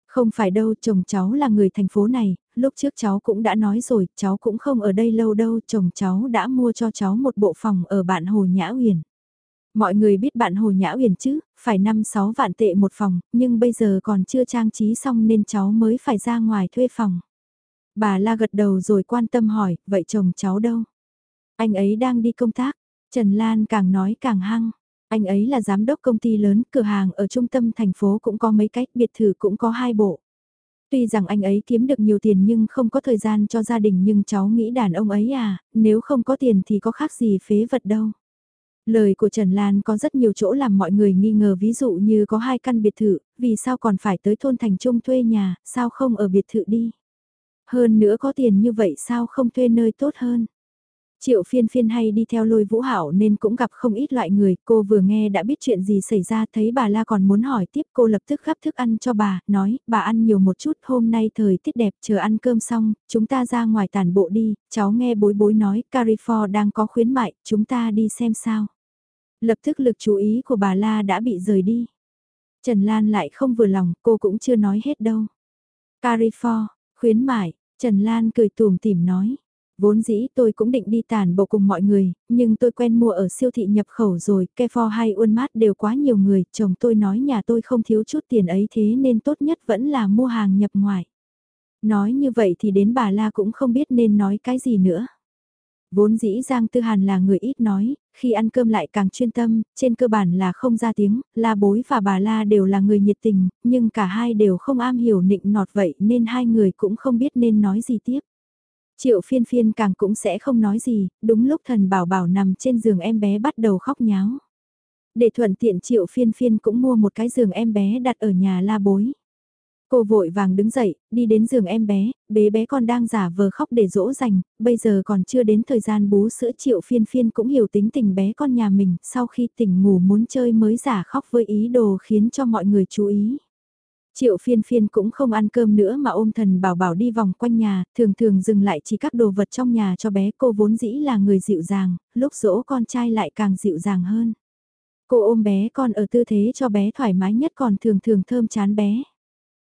Không phải đâu, chồng cháu là người thành phố này, lúc trước cháu cũng đã nói rồi, cháu cũng không ở đây lâu đâu, chồng cháu đã mua cho cháu một bộ phòng ở bạn Hồ Nhã Uyển. Mọi người biết bạn Hồ Nhã Uyển chứ, phải 5-6 vạn tệ một phòng, nhưng bây giờ còn chưa trang trí xong nên cháu mới phải ra ngoài thuê phòng. Bà La gật đầu rồi quan tâm hỏi, vậy chồng cháu đâu? Anh ấy đang đi công tác, Trần Lan càng nói càng hăng. Anh ấy là giám đốc công ty lớn, cửa hàng ở trung tâm thành phố cũng có mấy cách, biệt thự cũng có hai bộ. Tuy rằng anh ấy kiếm được nhiều tiền nhưng không có thời gian cho gia đình nhưng cháu nghĩ đàn ông ấy à, nếu không có tiền thì có khác gì phế vật đâu. Lời của Trần Lan có rất nhiều chỗ làm mọi người nghi ngờ ví dụ như có hai căn biệt thự, vì sao còn phải tới thôn thành trung thuê nhà, sao không ở biệt thự đi. Hơn nữa có tiền như vậy sao không thuê nơi tốt hơn. Triệu phiên phiên hay đi theo lôi vũ hảo nên cũng gặp không ít loại người, cô vừa nghe đã biết chuyện gì xảy ra thấy bà La còn muốn hỏi tiếp cô lập tức gắp thức ăn cho bà, nói, bà ăn nhiều một chút, hôm nay thời tiết đẹp, chờ ăn cơm xong, chúng ta ra ngoài tàn bộ đi, cháu nghe bối bối nói, Carrefour đang có khuyến mại, chúng ta đi xem sao. Lập tức lực chú ý của bà La đã bị rời đi. Trần Lan lại không vừa lòng, cô cũng chưa nói hết đâu. Carrefour, khuyến mại, Trần Lan cười tùm tìm nói. Vốn dĩ tôi cũng định đi tàn bộ cùng mọi người, nhưng tôi quen mua ở siêu thị nhập khẩu rồi, Kefor hay Uôn Mát đều quá nhiều người, chồng tôi nói nhà tôi không thiếu chút tiền ấy thế nên tốt nhất vẫn là mua hàng nhập ngoài. Nói như vậy thì đến bà La cũng không biết nên nói cái gì nữa. Vốn dĩ Giang Tư Hàn là người ít nói, khi ăn cơm lại càng chuyên tâm, trên cơ bản là không ra tiếng, La Bối và bà La đều là người nhiệt tình, nhưng cả hai đều không am hiểu nịnh nọt vậy nên hai người cũng không biết nên nói gì tiếp. Triệu phiên phiên càng cũng sẽ không nói gì, đúng lúc thần bảo bảo nằm trên giường em bé bắt đầu khóc nháo. Để thuận tiện triệu phiên phiên cũng mua một cái giường em bé đặt ở nhà la bối. Cô vội vàng đứng dậy, đi đến giường em bé, bé bé con đang giả vờ khóc để dỗ dành, bây giờ còn chưa đến thời gian bú sữa triệu phiên phiên cũng hiểu tính tình bé con nhà mình, sau khi tỉnh ngủ muốn chơi mới giả khóc với ý đồ khiến cho mọi người chú ý. Triệu phiên phiên cũng không ăn cơm nữa mà ôm thần bảo bảo đi vòng quanh nhà, thường thường dừng lại chỉ các đồ vật trong nhà cho bé cô vốn dĩ là người dịu dàng, lúc dỗ con trai lại càng dịu dàng hơn. Cô ôm bé con ở tư thế cho bé thoải mái nhất còn thường thường thơm chán bé.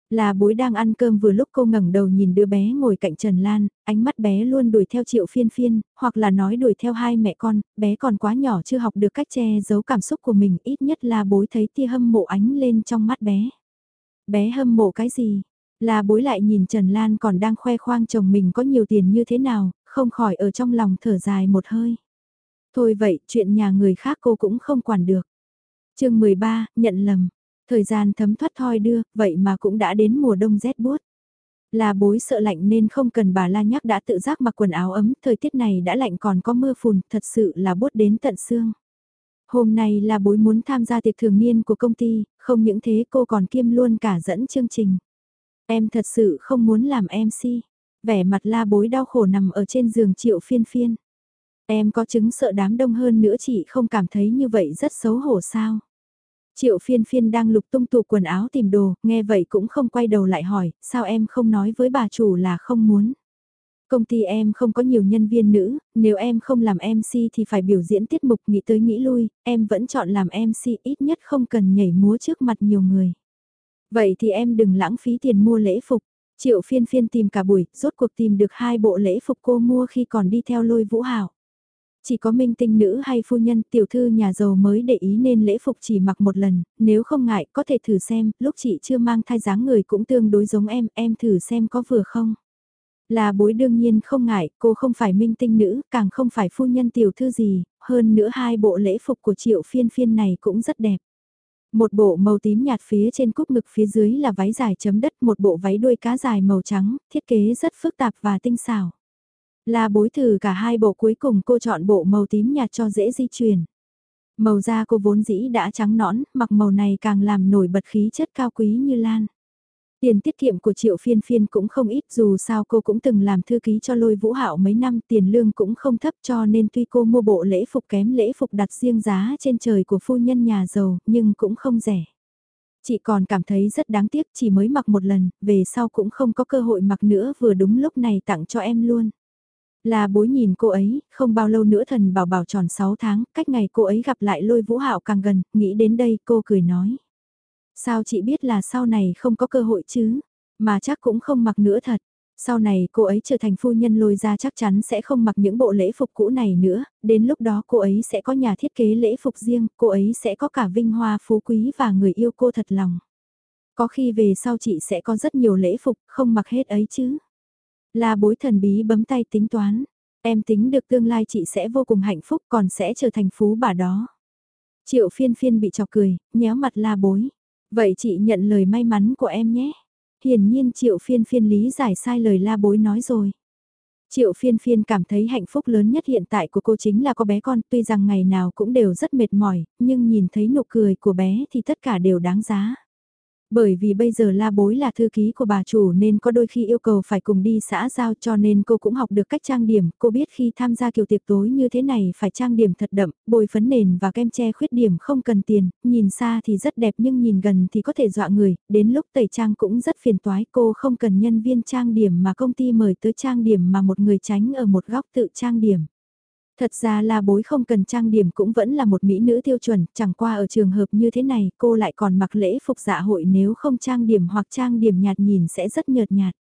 Là bối đang ăn cơm vừa lúc cô ngẩng đầu nhìn đứa bé ngồi cạnh Trần Lan, ánh mắt bé luôn đuổi theo triệu phiên phiên, hoặc là nói đuổi theo hai mẹ con, bé còn quá nhỏ chưa học được cách che giấu cảm xúc của mình, ít nhất là bối thấy tia hâm mộ ánh lên trong mắt bé. Bé hâm mộ cái gì? Là bối lại nhìn Trần Lan còn đang khoe khoang chồng mình có nhiều tiền như thế nào, không khỏi ở trong lòng thở dài một hơi. Thôi vậy, chuyện nhà người khác cô cũng không quản được. chương 13, nhận lầm. Thời gian thấm thoát thoi đưa, vậy mà cũng đã đến mùa đông rét buốt. Là bối sợ lạnh nên không cần bà la nhắc đã tự giác mặc quần áo ấm, thời tiết này đã lạnh còn có mưa phùn, thật sự là bốt đến tận xương. Hôm nay là bối muốn tham gia tiệc thường niên của công ty, không những thế cô còn kiêm luôn cả dẫn chương trình. Em thật sự không muốn làm MC. Vẻ mặt la bối đau khổ nằm ở trên giường triệu phiên phiên. Em có chứng sợ đám đông hơn nữa chị không cảm thấy như vậy rất xấu hổ sao. Triệu phiên phiên đang lục tung tụ quần áo tìm đồ, nghe vậy cũng không quay đầu lại hỏi, sao em không nói với bà chủ là không muốn. Công ty em không có nhiều nhân viên nữ, nếu em không làm MC thì phải biểu diễn tiết mục nghĩ tới nghĩ lui, em vẫn chọn làm MC ít nhất không cần nhảy múa trước mặt nhiều người. Vậy thì em đừng lãng phí tiền mua lễ phục. Triệu phiên phiên tìm cả buổi, rốt cuộc tìm được hai bộ lễ phục cô mua khi còn đi theo lôi vũ hảo. Chỉ có minh tinh nữ hay phu nhân tiểu thư nhà giàu mới để ý nên lễ phục chỉ mặc một lần, nếu không ngại có thể thử xem, lúc chị chưa mang thai dáng người cũng tương đối giống em, em thử xem có vừa không. Là bối đương nhiên không ngại, cô không phải minh tinh nữ, càng không phải phu nhân tiểu thư gì, hơn nữa hai bộ lễ phục của triệu phiên phiên này cũng rất đẹp. Một bộ màu tím nhạt phía trên cúc ngực phía dưới là váy dài chấm đất, một bộ váy đuôi cá dài màu trắng, thiết kế rất phức tạp và tinh xảo. Là bối thử cả hai bộ cuối cùng cô chọn bộ màu tím nhạt cho dễ di chuyển. Màu da cô vốn dĩ đã trắng nõn, mặc màu này càng làm nổi bật khí chất cao quý như lan. Tiền tiết kiệm của Triệu Phiên Phiên cũng không ít dù sao cô cũng từng làm thư ký cho lôi vũ hạo mấy năm tiền lương cũng không thấp cho nên tuy cô mua bộ lễ phục kém lễ phục đặt riêng giá trên trời của phu nhân nhà giàu nhưng cũng không rẻ. Chị còn cảm thấy rất đáng tiếc chỉ mới mặc một lần, về sau cũng không có cơ hội mặc nữa vừa đúng lúc này tặng cho em luôn. Là bối nhìn cô ấy, không bao lâu nữa thần bảo bảo tròn 6 tháng, cách ngày cô ấy gặp lại lôi vũ hạo càng gần, nghĩ đến đây cô cười nói. Sao chị biết là sau này không có cơ hội chứ, mà chắc cũng không mặc nữa thật. Sau này cô ấy trở thành phu nhân lôi ra chắc chắn sẽ không mặc những bộ lễ phục cũ này nữa, đến lúc đó cô ấy sẽ có nhà thiết kế lễ phục riêng, cô ấy sẽ có cả vinh hoa phú quý và người yêu cô thật lòng. Có khi về sau chị sẽ có rất nhiều lễ phục, không mặc hết ấy chứ. Là bối thần bí bấm tay tính toán, em tính được tương lai chị sẽ vô cùng hạnh phúc còn sẽ trở thành phú bà đó. Triệu phiên phiên bị chọc cười, nhéo mặt la bối. Vậy chị nhận lời may mắn của em nhé. Hiển nhiên triệu phiên phiên lý giải sai lời la bối nói rồi. Triệu phiên phiên cảm thấy hạnh phúc lớn nhất hiện tại của cô chính là có bé con tuy rằng ngày nào cũng đều rất mệt mỏi, nhưng nhìn thấy nụ cười của bé thì tất cả đều đáng giá. Bởi vì bây giờ la bối là thư ký của bà chủ nên có đôi khi yêu cầu phải cùng đi xã giao cho nên cô cũng học được cách trang điểm. Cô biết khi tham gia kiểu tiệc tối như thế này phải trang điểm thật đậm, bôi phấn nền và kem che khuyết điểm không cần tiền, nhìn xa thì rất đẹp nhưng nhìn gần thì có thể dọa người, đến lúc tẩy trang cũng rất phiền toái. Cô không cần nhân viên trang điểm mà công ty mời tới trang điểm mà một người tránh ở một góc tự trang điểm. Thật ra là bối không cần trang điểm cũng vẫn là một mỹ nữ tiêu chuẩn, chẳng qua ở trường hợp như thế này cô lại còn mặc lễ phục dạ hội nếu không trang điểm hoặc trang điểm nhạt nhìn sẽ rất nhợt nhạt.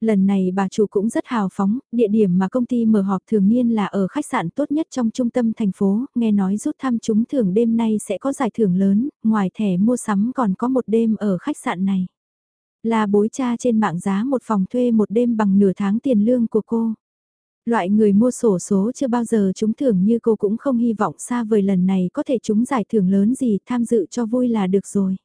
Lần này bà chủ cũng rất hào phóng, địa điểm mà công ty mở họp thường niên là ở khách sạn tốt nhất trong trung tâm thành phố, nghe nói rút thăm trúng thưởng đêm nay sẽ có giải thưởng lớn, ngoài thẻ mua sắm còn có một đêm ở khách sạn này. Là bối cha trên mạng giá một phòng thuê một đêm bằng nửa tháng tiền lương của cô. Loại người mua sổ số chưa bao giờ trúng thưởng như cô cũng không hy vọng xa vời lần này có thể trúng giải thưởng lớn gì tham dự cho vui là được rồi.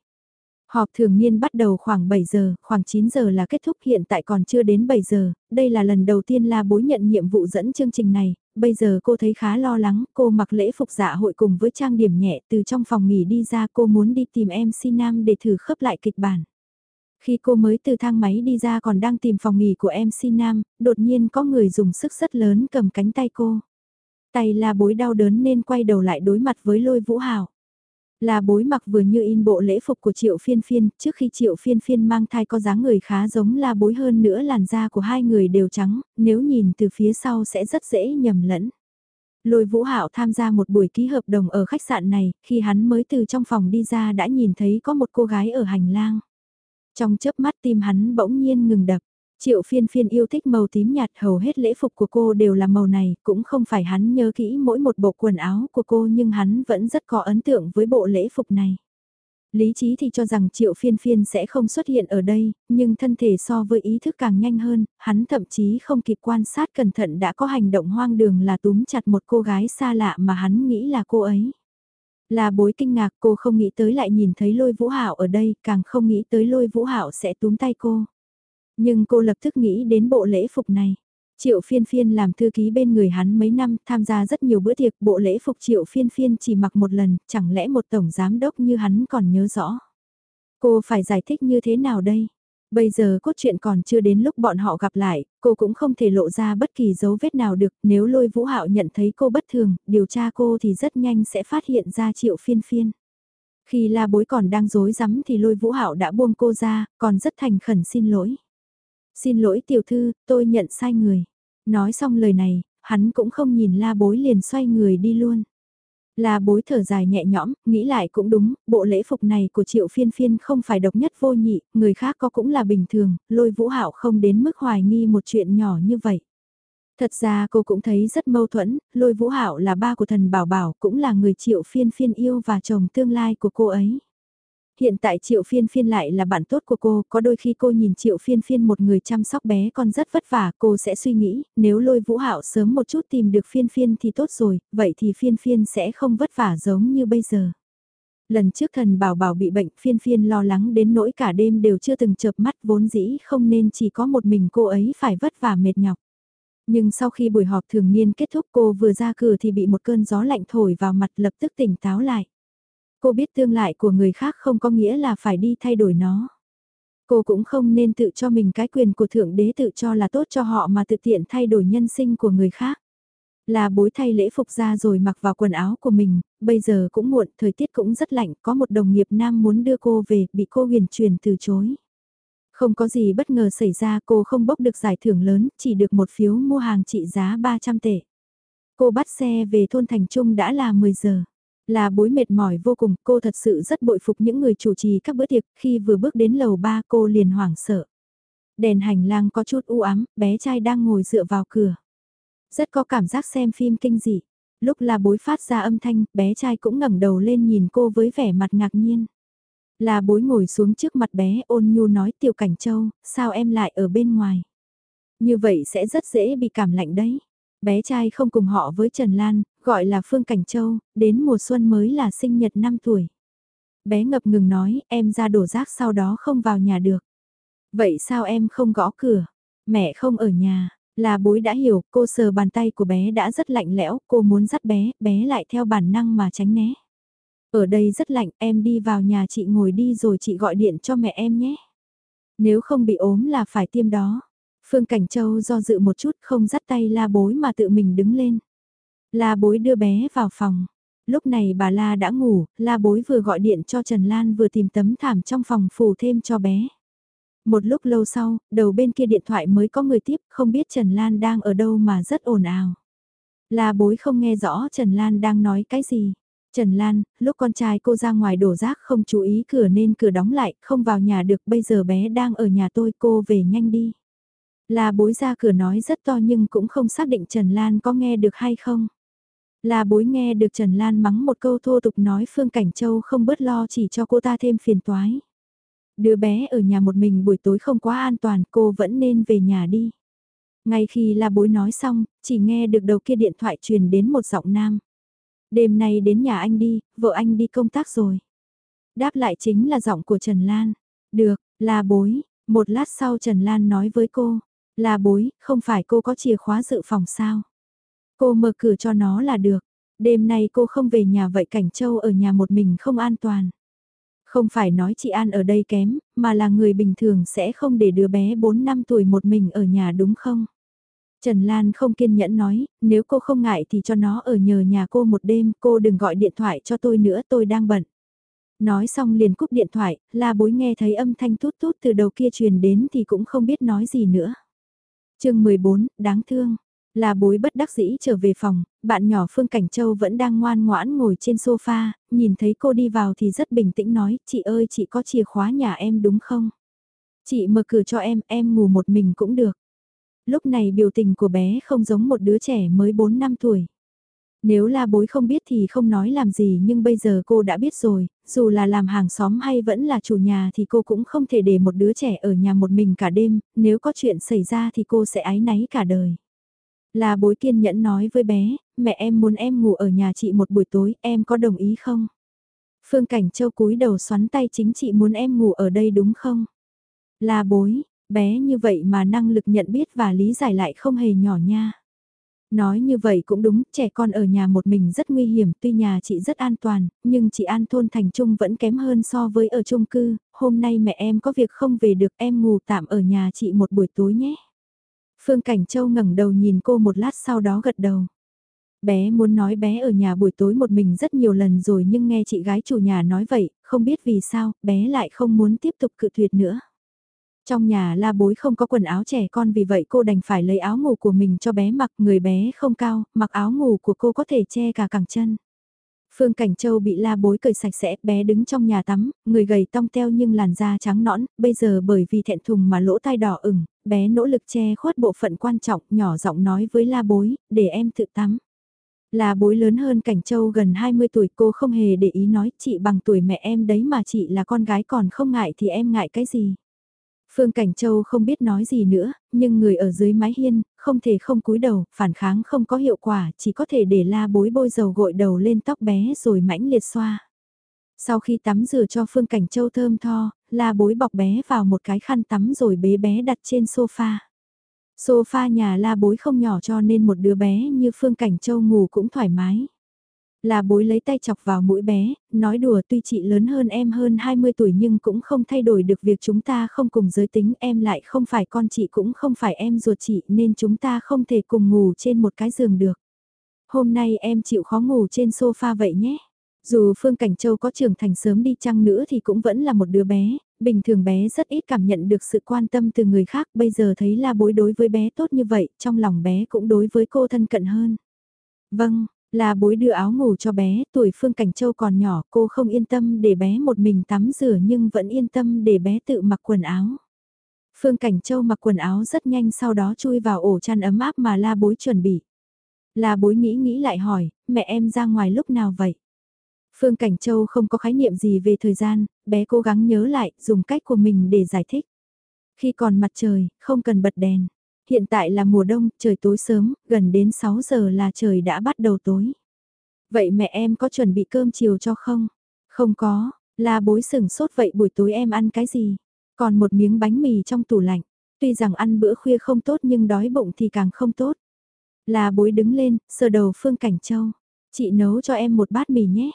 Họp thường niên bắt đầu khoảng 7 giờ, khoảng 9 giờ là kết thúc hiện tại còn chưa đến 7 giờ, đây là lần đầu tiên La Bối nhận nhiệm vụ dẫn chương trình này, bây giờ cô thấy khá lo lắng, cô mặc lễ phục dạ hội cùng với trang điểm nhẹ từ trong phòng nghỉ đi ra cô muốn đi tìm MC Nam để thử khớp lại kịch bản. Khi cô mới từ thang máy đi ra còn đang tìm phòng nghỉ của MC Nam, đột nhiên có người dùng sức rất lớn cầm cánh tay cô. Tay là Bối đau đớn nên quay đầu lại đối mặt với lôi vũ hào. Là bối mặc vừa như in bộ lễ phục của triệu phiên phiên, trước khi triệu phiên phiên mang thai có dáng người khá giống là bối hơn nữa làn da của hai người đều trắng, nếu nhìn từ phía sau sẽ rất dễ nhầm lẫn. Lôi Vũ Hạo tham gia một buổi ký hợp đồng ở khách sạn này, khi hắn mới từ trong phòng đi ra đã nhìn thấy có một cô gái ở hành lang. Trong chớp mắt tim hắn bỗng nhiên ngừng đập, Triệu phiên phiên yêu thích màu tím nhạt hầu hết lễ phục của cô đều là màu này, cũng không phải hắn nhớ kỹ mỗi một bộ quần áo của cô nhưng hắn vẫn rất có ấn tượng với bộ lễ phục này. Lý trí thì cho rằng triệu phiên phiên sẽ không xuất hiện ở đây, nhưng thân thể so với ý thức càng nhanh hơn, hắn thậm chí không kịp quan sát cẩn thận đã có hành động hoang đường là túm chặt một cô gái xa lạ mà hắn nghĩ là cô ấy. Là bối kinh ngạc cô không nghĩ tới lại nhìn thấy lôi vũ hạo ở đây, càng không nghĩ tới lôi vũ hạo sẽ túm tay cô. Nhưng cô lập tức nghĩ đến bộ lễ phục này. Triệu phiên phiên làm thư ký bên người hắn mấy năm, tham gia rất nhiều bữa tiệc, bộ lễ phục triệu phiên phiên chỉ mặc một lần, chẳng lẽ một tổng giám đốc như hắn còn nhớ rõ. Cô phải giải thích như thế nào đây? Bây giờ cốt truyện còn chưa đến lúc bọn họ gặp lại, cô cũng không thể lộ ra bất kỳ dấu vết nào được, nếu lôi vũ hạo nhận thấy cô bất thường, điều tra cô thì rất nhanh sẽ phát hiện ra triệu phiên phiên. Khi la bối còn đang dối rắm thì lôi vũ hạo đã buông cô ra, còn rất thành khẩn xin lỗi. Xin lỗi tiểu thư, tôi nhận sai người. Nói xong lời này, hắn cũng không nhìn la bối liền xoay người đi luôn. La bối thở dài nhẹ nhõm, nghĩ lại cũng đúng, bộ lễ phục này của triệu phiên phiên không phải độc nhất vô nhị, người khác có cũng là bình thường, lôi vũ hạo không đến mức hoài nghi một chuyện nhỏ như vậy. Thật ra cô cũng thấy rất mâu thuẫn, lôi vũ hạo là ba của thần bảo bảo, cũng là người triệu phiên phiên yêu và chồng tương lai của cô ấy. Hiện tại Triệu Phiên Phiên lại là bạn tốt của cô, có đôi khi cô nhìn Triệu Phiên Phiên một người chăm sóc bé con rất vất vả, cô sẽ suy nghĩ, nếu lôi Vũ Hạo sớm một chút tìm được Phiên Phiên thì tốt rồi, vậy thì Phiên Phiên sẽ không vất vả giống như bây giờ. Lần trước thần bảo bảo bị bệnh phiên phiên lo lắng đến nỗi cả đêm đều chưa từng chợp mắt vốn dĩ không nên chỉ có một mình cô ấy phải vất vả mệt nhọc. Nhưng sau khi buổi họp thường niên kết thúc cô vừa ra cửa thì bị một cơn gió lạnh thổi vào mặt lập tức tỉnh táo lại. Cô biết tương lai của người khác không có nghĩa là phải đi thay đổi nó. Cô cũng không nên tự cho mình cái quyền của Thượng Đế tự cho là tốt cho họ mà tự tiện thay đổi nhân sinh của người khác. Là bối thay lễ phục ra rồi mặc vào quần áo của mình, bây giờ cũng muộn, thời tiết cũng rất lạnh, có một đồng nghiệp nam muốn đưa cô về, bị cô huyền truyền từ chối. Không có gì bất ngờ xảy ra cô không bốc được giải thưởng lớn, chỉ được một phiếu mua hàng trị giá 300 tệ. Cô bắt xe về thôn Thành Trung đã là 10 giờ. Là bối mệt mỏi vô cùng, cô thật sự rất bội phục những người chủ trì các bữa tiệc, khi vừa bước đến lầu ba cô liền hoảng sợ. Đèn hành lang có chút u ám, bé trai đang ngồi dựa vào cửa. Rất có cảm giác xem phim kinh dị. Lúc là bối phát ra âm thanh, bé trai cũng ngẩng đầu lên nhìn cô với vẻ mặt ngạc nhiên. Là bối ngồi xuống trước mặt bé ôn nhu nói tiểu cảnh châu, sao em lại ở bên ngoài. Như vậy sẽ rất dễ bị cảm lạnh đấy. Bé trai không cùng họ với Trần Lan, gọi là Phương Cảnh Châu, đến mùa xuân mới là sinh nhật 5 tuổi. Bé ngập ngừng nói, em ra đổ rác sau đó không vào nhà được. Vậy sao em không gõ cửa? Mẹ không ở nhà, là bối đã hiểu, cô sờ bàn tay của bé đã rất lạnh lẽo, cô muốn dắt bé, bé lại theo bản năng mà tránh né. Ở đây rất lạnh, em đi vào nhà chị ngồi đi rồi chị gọi điện cho mẹ em nhé. Nếu không bị ốm là phải tiêm đó. Phương Cảnh Châu do dự một chút không dắt tay la bối mà tự mình đứng lên. La bối đưa bé vào phòng. Lúc này bà La đã ngủ, La bối vừa gọi điện cho Trần Lan vừa tìm tấm thảm trong phòng phủ thêm cho bé. Một lúc lâu sau, đầu bên kia điện thoại mới có người tiếp, không biết Trần Lan đang ở đâu mà rất ồn ào. La bối không nghe rõ Trần Lan đang nói cái gì. Trần Lan, lúc con trai cô ra ngoài đổ rác không chú ý cửa nên cửa đóng lại, không vào nhà được, bây giờ bé đang ở nhà tôi, cô về nhanh đi. La bối ra cửa nói rất to nhưng cũng không xác định Trần Lan có nghe được hay không. Là bối nghe được Trần Lan mắng một câu thô tục nói Phương Cảnh Châu không bớt lo chỉ cho cô ta thêm phiền toái. Đứa bé ở nhà một mình buổi tối không quá an toàn cô vẫn nên về nhà đi. Ngay khi là bối nói xong, chỉ nghe được đầu kia điện thoại truyền đến một giọng nam. Đêm nay đến nhà anh đi, vợ anh đi công tác rồi. Đáp lại chính là giọng của Trần Lan. Được, là bối, một lát sau Trần Lan nói với cô. Là bối, không phải cô có chìa khóa dự phòng sao? Cô mở cửa cho nó là được. Đêm nay cô không về nhà vậy Cảnh Châu ở nhà một mình không an toàn. Không phải nói chị An ở đây kém, mà là người bình thường sẽ không để đứa bé 4 năm tuổi một mình ở nhà đúng không? Trần Lan không kiên nhẫn nói, nếu cô không ngại thì cho nó ở nhờ nhà cô một đêm, cô đừng gọi điện thoại cho tôi nữa tôi đang bận. Nói xong liền cúp điện thoại, la bối nghe thấy âm thanh tút tút từ đầu kia truyền đến thì cũng không biết nói gì nữa. chương 14, đáng thương. Là bối bất đắc dĩ trở về phòng, bạn nhỏ Phương Cảnh Châu vẫn đang ngoan ngoãn ngồi trên sofa, nhìn thấy cô đi vào thì rất bình tĩnh nói, chị ơi chị có chìa khóa nhà em đúng không? Chị mở cửa cho em, em ngủ một mình cũng được. Lúc này biểu tình của bé không giống một đứa trẻ mới 4 năm tuổi. Nếu là bối không biết thì không nói làm gì nhưng bây giờ cô đã biết rồi, dù là làm hàng xóm hay vẫn là chủ nhà thì cô cũng không thể để một đứa trẻ ở nhà một mình cả đêm, nếu có chuyện xảy ra thì cô sẽ ái náy cả đời. Là bối kiên nhẫn nói với bé, mẹ em muốn em ngủ ở nhà chị một buổi tối, em có đồng ý không? Phương Cảnh Châu cúi đầu xoắn tay chính chị muốn em ngủ ở đây đúng không? Là bối, bé như vậy mà năng lực nhận biết và lý giải lại không hề nhỏ nha. Nói như vậy cũng đúng, trẻ con ở nhà một mình rất nguy hiểm, tuy nhà chị rất an toàn, nhưng chị an thôn thành trung vẫn kém hơn so với ở chung cư, hôm nay mẹ em có việc không về được em ngủ tạm ở nhà chị một buổi tối nhé. Phương Cảnh Châu ngẩng đầu nhìn cô một lát sau đó gật đầu. Bé muốn nói bé ở nhà buổi tối một mình rất nhiều lần rồi nhưng nghe chị gái chủ nhà nói vậy, không biết vì sao, bé lại không muốn tiếp tục cự tuyệt nữa. Trong nhà la bối không có quần áo trẻ con vì vậy cô đành phải lấy áo ngủ của mình cho bé mặc người bé không cao, mặc áo ngủ của cô có thể che cả cẳng chân. Phương Cảnh Châu bị la bối cởi sạch sẽ, bé đứng trong nhà tắm, người gầy tong teo nhưng làn da trắng nõn, bây giờ bởi vì thẹn thùng mà lỗ tai đỏ ửng, bé nỗ lực che khuất bộ phận quan trọng, nhỏ giọng nói với la bối, để em tự tắm. La bối lớn hơn Cảnh Châu gần 20 tuổi cô không hề để ý nói chị bằng tuổi mẹ em đấy mà chị là con gái còn không ngại thì em ngại cái gì. Phương Cảnh Châu không biết nói gì nữa, nhưng người ở dưới mái hiên, không thể không cúi đầu, phản kháng không có hiệu quả, chỉ có thể để la bối bôi dầu gội đầu lên tóc bé rồi mãnh liệt xoa. Sau khi tắm rửa cho Phương Cảnh Châu thơm tho, la bối bọc bé vào một cái khăn tắm rồi bế bé đặt trên sofa. Sofa nhà la bối không nhỏ cho nên một đứa bé như Phương Cảnh Châu ngủ cũng thoải mái. Là bối lấy tay chọc vào mũi bé, nói đùa tuy chị lớn hơn em hơn 20 tuổi nhưng cũng không thay đổi được việc chúng ta không cùng giới tính em lại không phải con chị cũng không phải em ruột chị nên chúng ta không thể cùng ngủ trên một cái giường được. Hôm nay em chịu khó ngủ trên sofa vậy nhé. Dù Phương Cảnh Châu có trưởng thành sớm đi chăng nữa thì cũng vẫn là một đứa bé, bình thường bé rất ít cảm nhận được sự quan tâm từ người khác, bây giờ thấy la bối đối với bé tốt như vậy, trong lòng bé cũng đối với cô thân cận hơn. Vâng, là bối đưa áo ngủ cho bé, tuổi Phương Cảnh Châu còn nhỏ, cô không yên tâm để bé một mình tắm rửa nhưng vẫn yên tâm để bé tự mặc quần áo. Phương Cảnh Châu mặc quần áo rất nhanh sau đó chui vào ổ chăn ấm áp mà la bối chuẩn bị. La bối nghĩ nghĩ lại hỏi, mẹ em ra ngoài lúc nào vậy? Phương Cảnh Châu không có khái niệm gì về thời gian, bé cố gắng nhớ lại, dùng cách của mình để giải thích. Khi còn mặt trời, không cần bật đèn. Hiện tại là mùa đông, trời tối sớm, gần đến 6 giờ là trời đã bắt đầu tối. Vậy mẹ em có chuẩn bị cơm chiều cho không? Không có, là bối sừng sốt vậy buổi tối em ăn cái gì? Còn một miếng bánh mì trong tủ lạnh. Tuy rằng ăn bữa khuya không tốt nhưng đói bụng thì càng không tốt. Là bối đứng lên, sờ đầu Phương Cảnh Châu. Chị nấu cho em một bát mì nhé.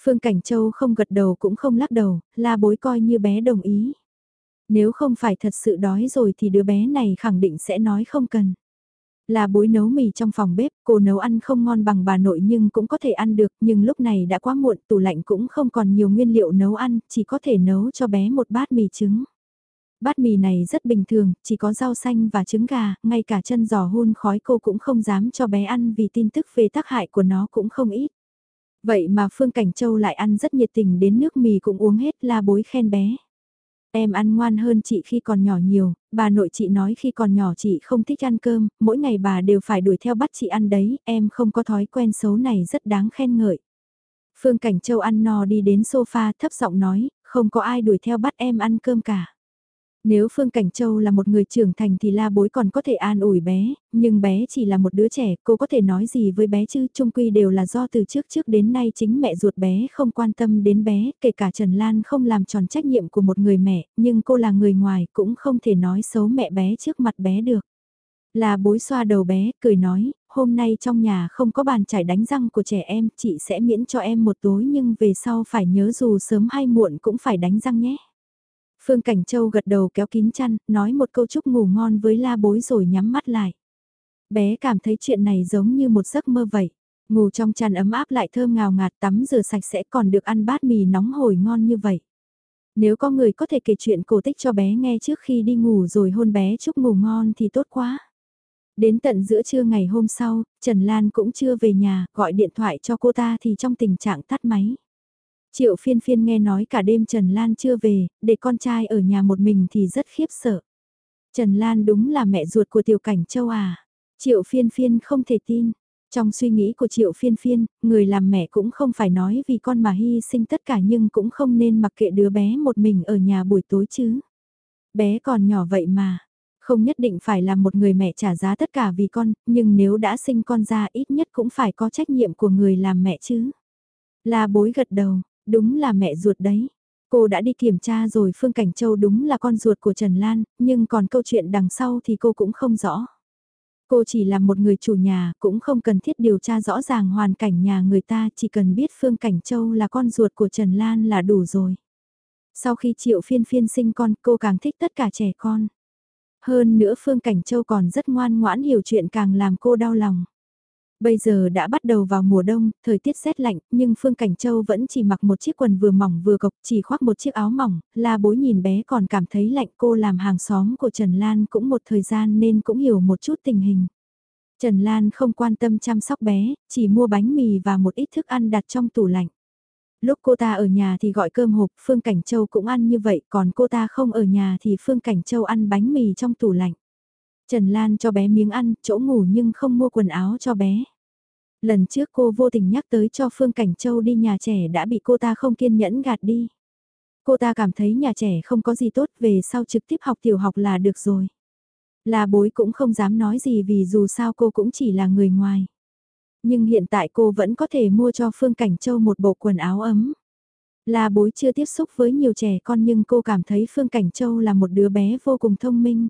Phương Cảnh Châu không gật đầu cũng không lắc đầu, la bối coi như bé đồng ý. Nếu không phải thật sự đói rồi thì đứa bé này khẳng định sẽ nói không cần. Là bối nấu mì trong phòng bếp, cô nấu ăn không ngon bằng bà nội nhưng cũng có thể ăn được, nhưng lúc này đã quá muộn, tủ lạnh cũng không còn nhiều nguyên liệu nấu ăn, chỉ có thể nấu cho bé một bát mì trứng. Bát mì này rất bình thường, chỉ có rau xanh và trứng gà, ngay cả chân giò hun khói cô cũng không dám cho bé ăn vì tin tức về tác hại của nó cũng không ít. Vậy mà Phương Cảnh Châu lại ăn rất nhiệt tình đến nước mì cũng uống hết la bối khen bé. Em ăn ngoan hơn chị khi còn nhỏ nhiều, bà nội chị nói khi còn nhỏ chị không thích ăn cơm, mỗi ngày bà đều phải đuổi theo bắt chị ăn đấy, em không có thói quen xấu này rất đáng khen ngợi. Phương Cảnh Châu ăn no đi đến sofa thấp giọng nói, không có ai đuổi theo bắt em ăn cơm cả. Nếu Phương Cảnh Châu là một người trưởng thành thì la bối còn có thể an ủi bé, nhưng bé chỉ là một đứa trẻ, cô có thể nói gì với bé chứ, trung quy đều là do từ trước trước đến nay chính mẹ ruột bé không quan tâm đến bé, kể cả Trần Lan không làm tròn trách nhiệm của một người mẹ, nhưng cô là người ngoài cũng không thể nói xấu mẹ bé trước mặt bé được. La bối xoa đầu bé, cười nói, hôm nay trong nhà không có bàn chải đánh răng của trẻ em, chị sẽ miễn cho em một tối nhưng về sau phải nhớ dù sớm hay muộn cũng phải đánh răng nhé. Phương Cảnh Châu gật đầu kéo kín chăn, nói một câu chúc ngủ ngon với la bối rồi nhắm mắt lại. Bé cảm thấy chuyện này giống như một giấc mơ vậy. Ngủ trong chăn ấm áp lại thơm ngào ngạt tắm rửa sạch sẽ còn được ăn bát mì nóng hổi ngon như vậy. Nếu có người có thể kể chuyện cổ tích cho bé nghe trước khi đi ngủ rồi hôn bé chúc ngủ ngon thì tốt quá. Đến tận giữa trưa ngày hôm sau, Trần Lan cũng chưa về nhà, gọi điện thoại cho cô ta thì trong tình trạng tắt máy. Triệu phiên phiên nghe nói cả đêm Trần Lan chưa về, để con trai ở nhà một mình thì rất khiếp sợ. Trần Lan đúng là mẹ ruột của tiểu cảnh châu à. Triệu phiên phiên không thể tin. Trong suy nghĩ của triệu phiên phiên, người làm mẹ cũng không phải nói vì con mà hy sinh tất cả nhưng cũng không nên mặc kệ đứa bé một mình ở nhà buổi tối chứ. Bé còn nhỏ vậy mà, không nhất định phải là một người mẹ trả giá tất cả vì con, nhưng nếu đã sinh con ra ít nhất cũng phải có trách nhiệm của người làm mẹ chứ. La bối gật đầu, Đúng là mẹ ruột đấy. Cô đã đi kiểm tra rồi Phương Cảnh Châu đúng là con ruột của Trần Lan, nhưng còn câu chuyện đằng sau thì cô cũng không rõ. Cô chỉ là một người chủ nhà, cũng không cần thiết điều tra rõ ràng hoàn cảnh nhà người ta, chỉ cần biết Phương Cảnh Châu là con ruột của Trần Lan là đủ rồi. Sau khi Triệu Phiên Phiên sinh con, cô càng thích tất cả trẻ con. Hơn nữa Phương Cảnh Châu còn rất ngoan ngoãn hiểu chuyện càng làm cô đau lòng. Bây giờ đã bắt đầu vào mùa đông, thời tiết rét lạnh, nhưng Phương Cảnh Châu vẫn chỉ mặc một chiếc quần vừa mỏng vừa cộc, chỉ khoác một chiếc áo mỏng, la bối nhìn bé còn cảm thấy lạnh cô làm hàng xóm của Trần Lan cũng một thời gian nên cũng hiểu một chút tình hình. Trần Lan không quan tâm chăm sóc bé, chỉ mua bánh mì và một ít thức ăn đặt trong tủ lạnh. Lúc cô ta ở nhà thì gọi cơm hộp, Phương Cảnh Châu cũng ăn như vậy, còn cô ta không ở nhà thì Phương Cảnh Châu ăn bánh mì trong tủ lạnh. Trần Lan cho bé miếng ăn, chỗ ngủ nhưng không mua quần áo cho bé. Lần trước cô vô tình nhắc tới cho Phương Cảnh Châu đi nhà trẻ đã bị cô ta không kiên nhẫn gạt đi. Cô ta cảm thấy nhà trẻ không có gì tốt về sau trực tiếp học tiểu học là được rồi. Là bối cũng không dám nói gì vì dù sao cô cũng chỉ là người ngoài. Nhưng hiện tại cô vẫn có thể mua cho Phương Cảnh Châu một bộ quần áo ấm. Là bối chưa tiếp xúc với nhiều trẻ con nhưng cô cảm thấy Phương Cảnh Châu là một đứa bé vô cùng thông minh.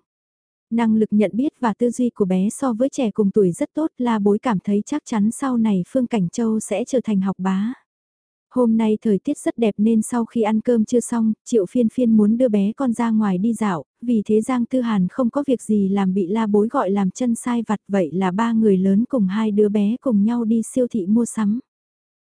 Năng lực nhận biết và tư duy của bé so với trẻ cùng tuổi rất tốt là bối cảm thấy chắc chắn sau này Phương Cảnh Châu sẽ trở thành học bá. Hôm nay thời tiết rất đẹp nên sau khi ăn cơm chưa xong, Triệu Phiên Phiên muốn đưa bé con ra ngoài đi dạo, vì thế Giang Tư Hàn không có việc gì làm bị la bối gọi làm chân sai vặt vậy là ba người lớn cùng hai đứa bé cùng nhau đi siêu thị mua sắm.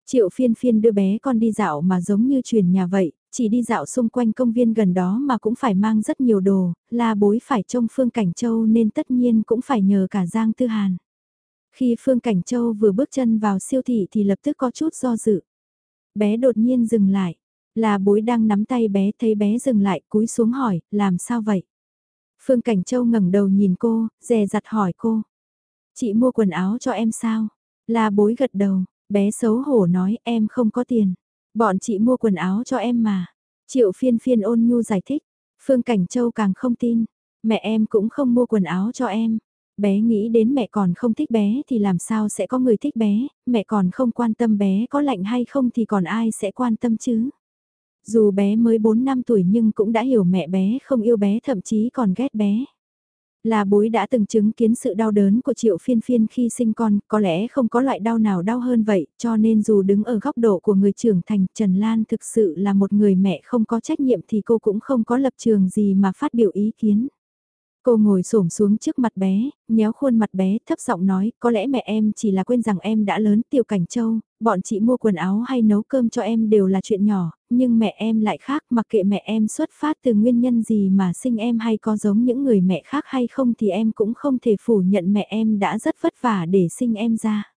Triệu Phiên Phiên đưa bé con đi dạo mà giống như chuyển nhà vậy, chỉ đi dạo xung quanh công viên gần đó mà cũng phải mang rất nhiều đồ, la bối phải trông Phương Cảnh Châu nên tất nhiên cũng phải nhờ cả Giang Tư Hàn. Khi Phương Cảnh Châu vừa bước chân vào siêu thị thì lập tức có chút do dự. Bé đột nhiên dừng lại, là bối đang nắm tay bé thấy bé dừng lại cúi xuống hỏi, làm sao vậy? Phương Cảnh Châu ngẩng đầu nhìn cô, dè dặt hỏi cô. Chị mua quần áo cho em sao? Là bối gật đầu, bé xấu hổ nói em không có tiền. Bọn chị mua quần áo cho em mà. Triệu phiên phiên ôn nhu giải thích. Phương Cảnh Châu càng không tin. Mẹ em cũng không mua quần áo cho em. Bé nghĩ đến mẹ còn không thích bé thì làm sao sẽ có người thích bé, mẹ còn không quan tâm bé có lạnh hay không thì còn ai sẽ quan tâm chứ. Dù bé mới 4 năm tuổi nhưng cũng đã hiểu mẹ bé không yêu bé thậm chí còn ghét bé. Là bối đã từng chứng kiến sự đau đớn của triệu phiên phiên khi sinh con, có lẽ không có loại đau nào đau hơn vậy, cho nên dù đứng ở góc độ của người trưởng thành, Trần Lan thực sự là một người mẹ không có trách nhiệm thì cô cũng không có lập trường gì mà phát biểu ý kiến. Cô ngồi xổm xuống trước mặt bé, nhéo khuôn mặt bé, thấp giọng nói, có lẽ mẹ em chỉ là quên rằng em đã lớn tiểu cảnh châu, bọn chị mua quần áo hay nấu cơm cho em đều là chuyện nhỏ, nhưng mẹ em lại khác, mặc kệ mẹ em xuất phát từ nguyên nhân gì mà sinh em hay có giống những người mẹ khác hay không thì em cũng không thể phủ nhận mẹ em đã rất vất vả để sinh em ra.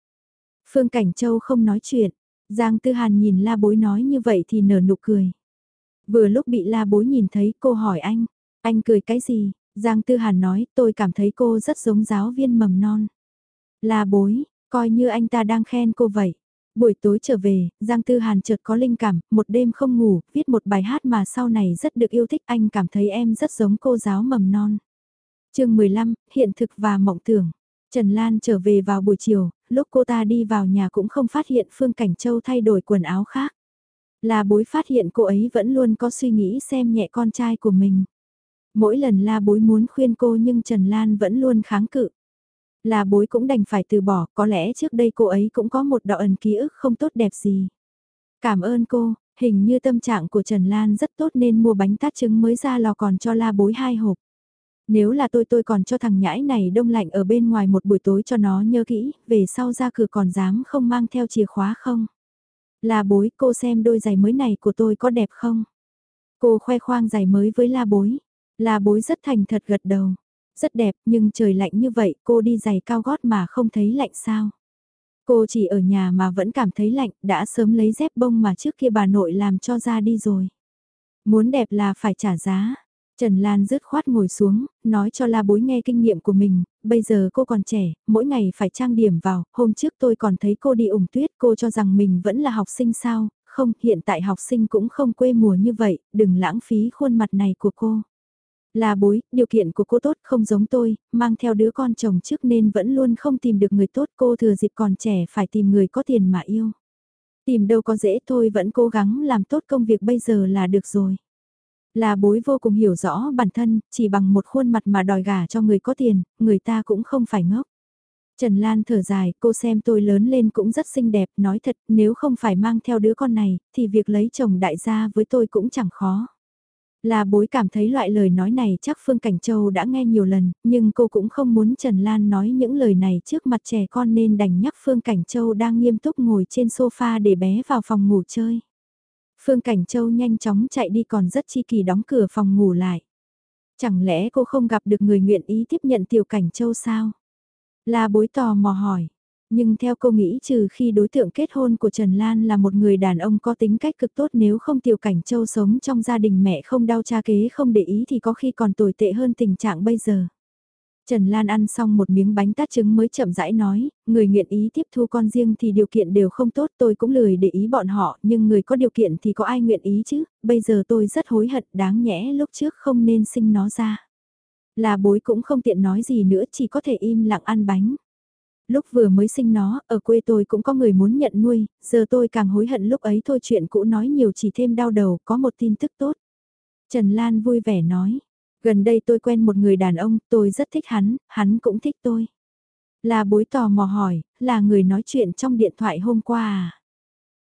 Phương Cảnh Châu không nói chuyện, Giang Tư Hàn nhìn la bối nói như vậy thì nở nụ cười. Vừa lúc bị la bối nhìn thấy cô hỏi anh, anh cười cái gì? Giang Tư Hàn nói, tôi cảm thấy cô rất giống giáo viên mầm non. la bối, coi như anh ta đang khen cô vậy. Buổi tối trở về, Giang Tư Hàn chợt có linh cảm, một đêm không ngủ, viết một bài hát mà sau này rất được yêu thích anh cảm thấy em rất giống cô giáo mầm non. chương 15, hiện thực và mộng tưởng. Trần Lan trở về vào buổi chiều, lúc cô ta đi vào nhà cũng không phát hiện Phương Cảnh Châu thay đổi quần áo khác. Là bối phát hiện cô ấy vẫn luôn có suy nghĩ xem nhẹ con trai của mình. Mỗi lần la bối muốn khuyên cô nhưng Trần Lan vẫn luôn kháng cự. Là bối cũng đành phải từ bỏ, có lẽ trước đây cô ấy cũng có một đạo ẩn ký ức không tốt đẹp gì. Cảm ơn cô, hình như tâm trạng của Trần Lan rất tốt nên mua bánh tát trứng mới ra lò còn cho la bối hai hộp. Nếu là tôi tôi còn cho thằng nhãi này đông lạnh ở bên ngoài một buổi tối cho nó nhớ kỹ, về sau ra cửa còn dám không mang theo chìa khóa không? La bối cô xem đôi giày mới này của tôi có đẹp không? Cô khoe khoang giày mới với la bối. La bối rất thành thật gật đầu. Rất đẹp nhưng trời lạnh như vậy cô đi giày cao gót mà không thấy lạnh sao? Cô chỉ ở nhà mà vẫn cảm thấy lạnh, đã sớm lấy dép bông mà trước kia bà nội làm cho ra đi rồi. Muốn đẹp là phải trả giá. Trần Lan rứt khoát ngồi xuống, nói cho la bối nghe kinh nghiệm của mình, bây giờ cô còn trẻ, mỗi ngày phải trang điểm vào, hôm trước tôi còn thấy cô đi ủng tuyết, cô cho rằng mình vẫn là học sinh sao, không, hiện tại học sinh cũng không quê mùa như vậy, đừng lãng phí khuôn mặt này của cô. Là bối, điều kiện của cô tốt không giống tôi, mang theo đứa con chồng trước nên vẫn luôn không tìm được người tốt cô thừa dịp còn trẻ phải tìm người có tiền mà yêu. Tìm đâu có dễ thôi vẫn cố gắng làm tốt công việc bây giờ là được rồi. Là bối vô cùng hiểu rõ bản thân, chỉ bằng một khuôn mặt mà đòi gả cho người có tiền, người ta cũng không phải ngốc. Trần Lan thở dài, cô xem tôi lớn lên cũng rất xinh đẹp, nói thật, nếu không phải mang theo đứa con này, thì việc lấy chồng đại gia với tôi cũng chẳng khó. Là bối cảm thấy loại lời nói này chắc Phương Cảnh Châu đã nghe nhiều lần, nhưng cô cũng không muốn Trần Lan nói những lời này trước mặt trẻ con nên đành nhắc Phương Cảnh Châu đang nghiêm túc ngồi trên sofa để bé vào phòng ngủ chơi. Phương Cảnh Châu nhanh chóng chạy đi còn rất chi kỳ đóng cửa phòng ngủ lại. Chẳng lẽ cô không gặp được người nguyện ý tiếp nhận Tiểu Cảnh Châu sao? Là bối tò mò hỏi. Nhưng theo cô nghĩ trừ khi đối tượng kết hôn của Trần Lan là một người đàn ông có tính cách cực tốt nếu không Tiểu Cảnh Châu sống trong gia đình mẹ không đau cha kế không để ý thì có khi còn tồi tệ hơn tình trạng bây giờ. Trần Lan ăn xong một miếng bánh tát trứng mới chậm rãi nói, người nguyện ý tiếp thu con riêng thì điều kiện đều không tốt tôi cũng lười để ý bọn họ nhưng người có điều kiện thì có ai nguyện ý chứ, bây giờ tôi rất hối hận đáng nhẽ lúc trước không nên sinh nó ra. Là bối cũng không tiện nói gì nữa chỉ có thể im lặng ăn bánh. Lúc vừa mới sinh nó, ở quê tôi cũng có người muốn nhận nuôi, giờ tôi càng hối hận lúc ấy thôi chuyện cũ nói nhiều chỉ thêm đau đầu, có một tin tức tốt. Trần Lan vui vẻ nói, Gần đây tôi quen một người đàn ông, tôi rất thích hắn, hắn cũng thích tôi. Là bối tò mò hỏi, là người nói chuyện trong điện thoại hôm qua à?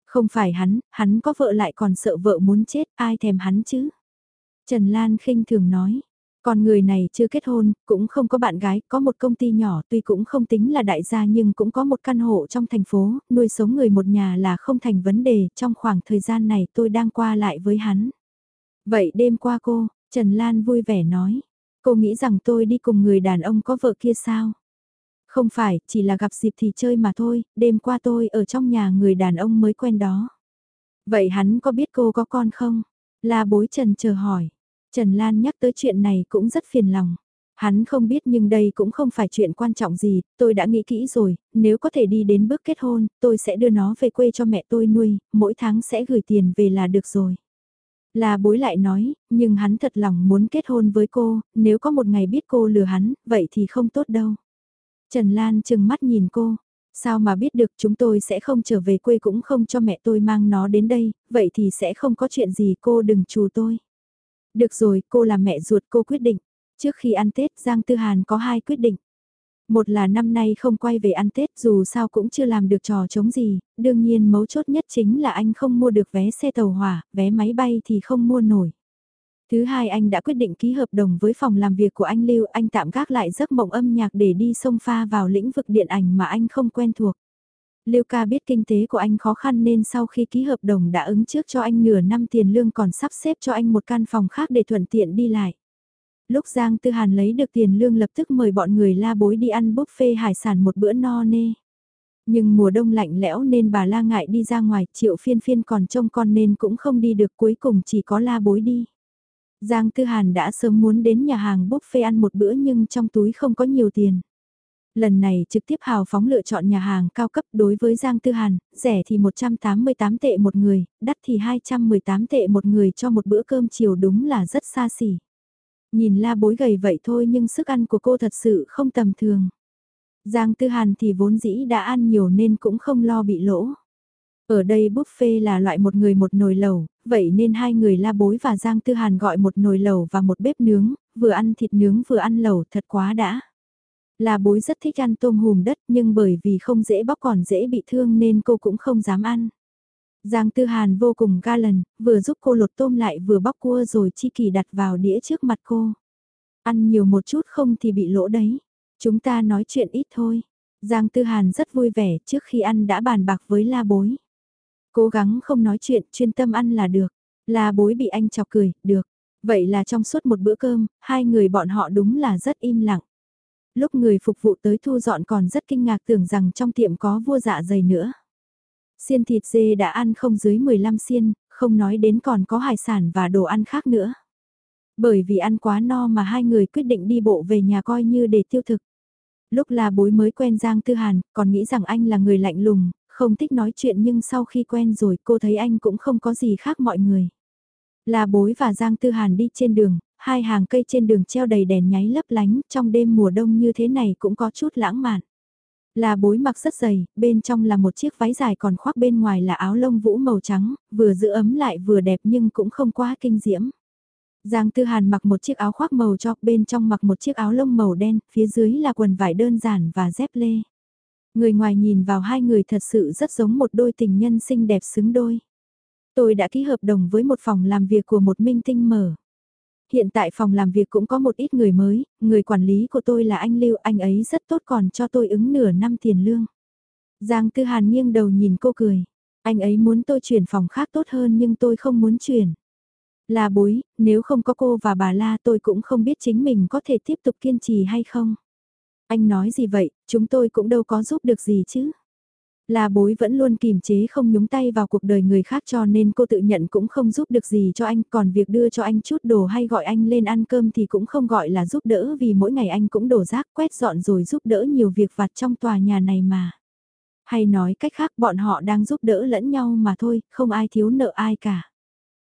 Không phải hắn, hắn có vợ lại còn sợ vợ muốn chết, ai thèm hắn chứ? Trần Lan khinh thường nói, còn người này chưa kết hôn, cũng không có bạn gái, có một công ty nhỏ tuy cũng không tính là đại gia nhưng cũng có một căn hộ trong thành phố, nuôi sống người một nhà là không thành vấn đề, trong khoảng thời gian này tôi đang qua lại với hắn. Vậy đêm qua cô, Trần Lan vui vẻ nói, cô nghĩ rằng tôi đi cùng người đàn ông có vợ kia sao? Không phải, chỉ là gặp dịp thì chơi mà thôi, đêm qua tôi ở trong nhà người đàn ông mới quen đó. Vậy hắn có biết cô có con không? La bối Trần chờ hỏi. Trần Lan nhắc tới chuyện này cũng rất phiền lòng. Hắn không biết nhưng đây cũng không phải chuyện quan trọng gì, tôi đã nghĩ kỹ rồi, nếu có thể đi đến bước kết hôn, tôi sẽ đưa nó về quê cho mẹ tôi nuôi, mỗi tháng sẽ gửi tiền về là được rồi. Là bối lại nói, nhưng hắn thật lòng muốn kết hôn với cô, nếu có một ngày biết cô lừa hắn, vậy thì không tốt đâu. Trần Lan chừng mắt nhìn cô, sao mà biết được chúng tôi sẽ không trở về quê cũng không cho mẹ tôi mang nó đến đây, vậy thì sẽ không có chuyện gì cô đừng chù tôi. Được rồi, cô là mẹ ruột cô quyết định. Trước khi ăn Tết Giang Tư Hàn có hai quyết định. Một là năm nay không quay về ăn Tết dù sao cũng chưa làm được trò chống gì, đương nhiên mấu chốt nhất chính là anh không mua được vé xe tàu hỏa, vé máy bay thì không mua nổi. Thứ hai anh đã quyết định ký hợp đồng với phòng làm việc của anh Lưu, anh tạm gác lại giấc mộng âm nhạc để đi sông pha vào lĩnh vực điện ảnh mà anh không quen thuộc. Lưu ca biết kinh tế của anh khó khăn nên sau khi ký hợp đồng đã ứng trước cho anh nửa năm tiền lương còn sắp xếp cho anh một căn phòng khác để thuận tiện đi lại lúc Giang Tư Hàn lấy được tiền lương lập tức mời bọn người la bối đi ăn buffet hải sản một bữa no nê. Nhưng mùa đông lạnh lẽo nên bà la ngại đi ra ngoài, triệu phiên phiên còn trông con nên cũng không đi được cuối cùng chỉ có la bối đi. Giang Tư Hàn đã sớm muốn đến nhà hàng buffet ăn một bữa nhưng trong túi không có nhiều tiền. Lần này trực tiếp hào phóng lựa chọn nhà hàng cao cấp đối với Giang Tư Hàn, rẻ thì 188 tệ một người, đắt thì 218 tệ một người cho một bữa cơm chiều đúng là rất xa xỉ. Nhìn la bối gầy vậy thôi nhưng sức ăn của cô thật sự không tầm thường. Giang Tư Hàn thì vốn dĩ đã ăn nhiều nên cũng không lo bị lỗ. Ở đây buffet là loại một người một nồi lẩu, vậy nên hai người La Bối và Giang Tư Hàn gọi một nồi lẩu và một bếp nướng, vừa ăn thịt nướng vừa ăn lẩu thật quá đã. La Bối rất thích ăn tôm hùm đất nhưng bởi vì không dễ bóc còn dễ bị thương nên cô cũng không dám ăn. Giang Tư Hàn vô cùng ga lần, vừa giúp cô lột tôm lại vừa bóc cua rồi chi kỳ đặt vào đĩa trước mặt cô. Ăn nhiều một chút không thì bị lỗ đấy. Chúng ta nói chuyện ít thôi. Giang Tư Hàn rất vui vẻ trước khi ăn đã bàn bạc với La Bối. Cố gắng không nói chuyện, chuyên tâm ăn là được. La Bối bị anh chọc cười, được. Vậy là trong suốt một bữa cơm, hai người bọn họ đúng là rất im lặng. Lúc người phục vụ tới thu dọn còn rất kinh ngạc tưởng rằng trong tiệm có vua dạ dày nữa. Xiên thịt dê đã ăn không dưới 15 xiên, không nói đến còn có hải sản và đồ ăn khác nữa. Bởi vì ăn quá no mà hai người quyết định đi bộ về nhà coi như để tiêu thực. Lúc là bối mới quen Giang Tư Hàn, còn nghĩ rằng anh là người lạnh lùng, không thích nói chuyện nhưng sau khi quen rồi cô thấy anh cũng không có gì khác mọi người. Là bối và Giang Tư Hàn đi trên đường, hai hàng cây trên đường treo đầy đèn nháy lấp lánh, trong đêm mùa đông như thế này cũng có chút lãng mạn. Là bối mặc rất dày, bên trong là một chiếc váy dài còn khoác bên ngoài là áo lông vũ màu trắng, vừa giữ ấm lại vừa đẹp nhưng cũng không quá kinh diễm. Giang Tư Hàn mặc một chiếc áo khoác màu cho, bên trong mặc một chiếc áo lông màu đen, phía dưới là quần vải đơn giản và dép lê. Người ngoài nhìn vào hai người thật sự rất giống một đôi tình nhân xinh đẹp xứng đôi. Tôi đã ký hợp đồng với một phòng làm việc của một minh tinh mở. Hiện tại phòng làm việc cũng có một ít người mới, người quản lý của tôi là anh Lưu, anh ấy rất tốt còn cho tôi ứng nửa năm tiền lương. Giang Tư Hàn nghiêng đầu nhìn cô cười. Anh ấy muốn tôi chuyển phòng khác tốt hơn nhưng tôi không muốn chuyển. Là bối, nếu không có cô và bà La tôi cũng không biết chính mình có thể tiếp tục kiên trì hay không. Anh nói gì vậy, chúng tôi cũng đâu có giúp được gì chứ. Là bối vẫn luôn kìm chế không nhúng tay vào cuộc đời người khác cho nên cô tự nhận cũng không giúp được gì cho anh, còn việc đưa cho anh chút đồ hay gọi anh lên ăn cơm thì cũng không gọi là giúp đỡ vì mỗi ngày anh cũng đổ rác quét dọn rồi giúp đỡ nhiều việc vặt trong tòa nhà này mà. Hay nói cách khác bọn họ đang giúp đỡ lẫn nhau mà thôi, không ai thiếu nợ ai cả.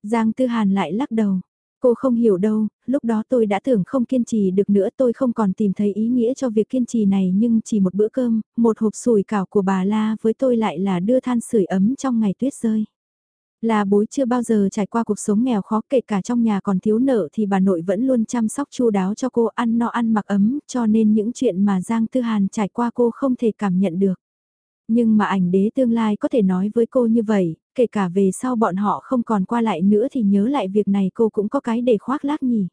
Giang Tư Hàn lại lắc đầu. Cô không hiểu đâu, lúc đó tôi đã tưởng không kiên trì được nữa tôi không còn tìm thấy ý nghĩa cho việc kiên trì này nhưng chỉ một bữa cơm, một hộp sủi cảo của bà La với tôi lại là đưa than sưởi ấm trong ngày tuyết rơi. Là bối chưa bao giờ trải qua cuộc sống nghèo khó kể cả trong nhà còn thiếu nợ thì bà nội vẫn luôn chăm sóc chu đáo cho cô ăn no ăn mặc ấm cho nên những chuyện mà Giang Tư Hàn trải qua cô không thể cảm nhận được. Nhưng mà ảnh đế tương lai có thể nói với cô như vậy, kể cả về sau bọn họ không còn qua lại nữa thì nhớ lại việc này cô cũng có cái để khoác lác nhỉ.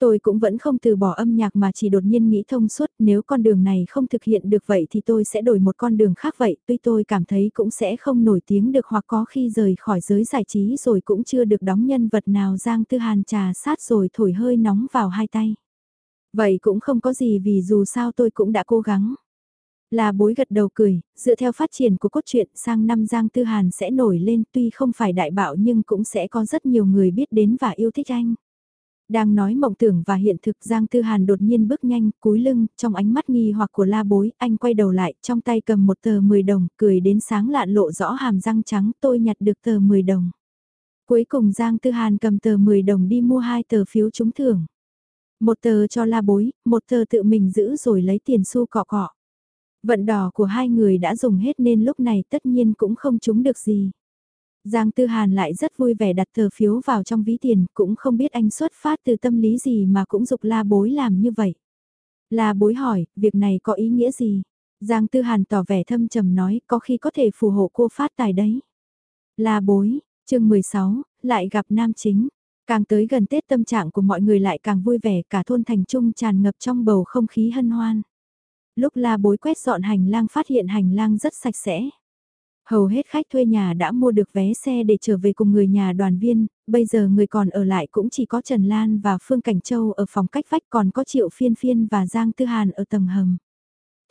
Tôi cũng vẫn không từ bỏ âm nhạc mà chỉ đột nhiên nghĩ thông suốt, nếu con đường này không thực hiện được vậy thì tôi sẽ đổi một con đường khác vậy, tuy tôi cảm thấy cũng sẽ không nổi tiếng được hoặc có khi rời khỏi giới giải trí rồi cũng chưa được đóng nhân vật nào Giang Tư Hàn trà sát rồi thổi hơi nóng vào hai tay. Vậy cũng không có gì vì dù sao tôi cũng đã cố gắng. Là bối gật đầu cười, dựa theo phát triển của cốt truyện sang năm Giang Tư Hàn sẽ nổi lên tuy không phải đại bạo nhưng cũng sẽ có rất nhiều người biết đến và yêu thích anh. Đang nói mộng tưởng và hiện thực Giang Tư Hàn đột nhiên bước nhanh, cúi lưng, trong ánh mắt nghi hoặc của la bối, anh quay đầu lại, trong tay cầm một tờ 10 đồng, cười đến sáng lạn lộ rõ hàm răng trắng, tôi nhặt được tờ 10 đồng. Cuối cùng Giang Tư Hàn cầm tờ 10 đồng đi mua hai tờ phiếu trúng thưởng. Một tờ cho la bối, một tờ tự mình giữ rồi lấy tiền xu cọ cọ. Vận đỏ của hai người đã dùng hết nên lúc này tất nhiên cũng không trúng được gì. Giang Tư Hàn lại rất vui vẻ đặt tờ phiếu vào trong ví tiền, cũng không biết anh xuất phát từ tâm lý gì mà cũng dục la bối làm như vậy. La bối hỏi, việc này có ý nghĩa gì? Giang Tư Hàn tỏ vẻ thâm trầm nói, có khi có thể phù hộ cô phát tài đấy. La bối, chương 16, lại gặp nam chính. Càng tới gần Tết tâm trạng của mọi người lại càng vui vẻ, cả thôn thành trung tràn ngập trong bầu không khí hân hoan. Lúc la bối quét dọn hành lang phát hiện hành lang rất sạch sẽ. Hầu hết khách thuê nhà đã mua được vé xe để trở về cùng người nhà đoàn viên, bây giờ người còn ở lại cũng chỉ có Trần Lan và Phương Cảnh Châu ở phòng cách vách còn có Triệu Phiên Phiên và Giang Tư Hàn ở tầng hầm.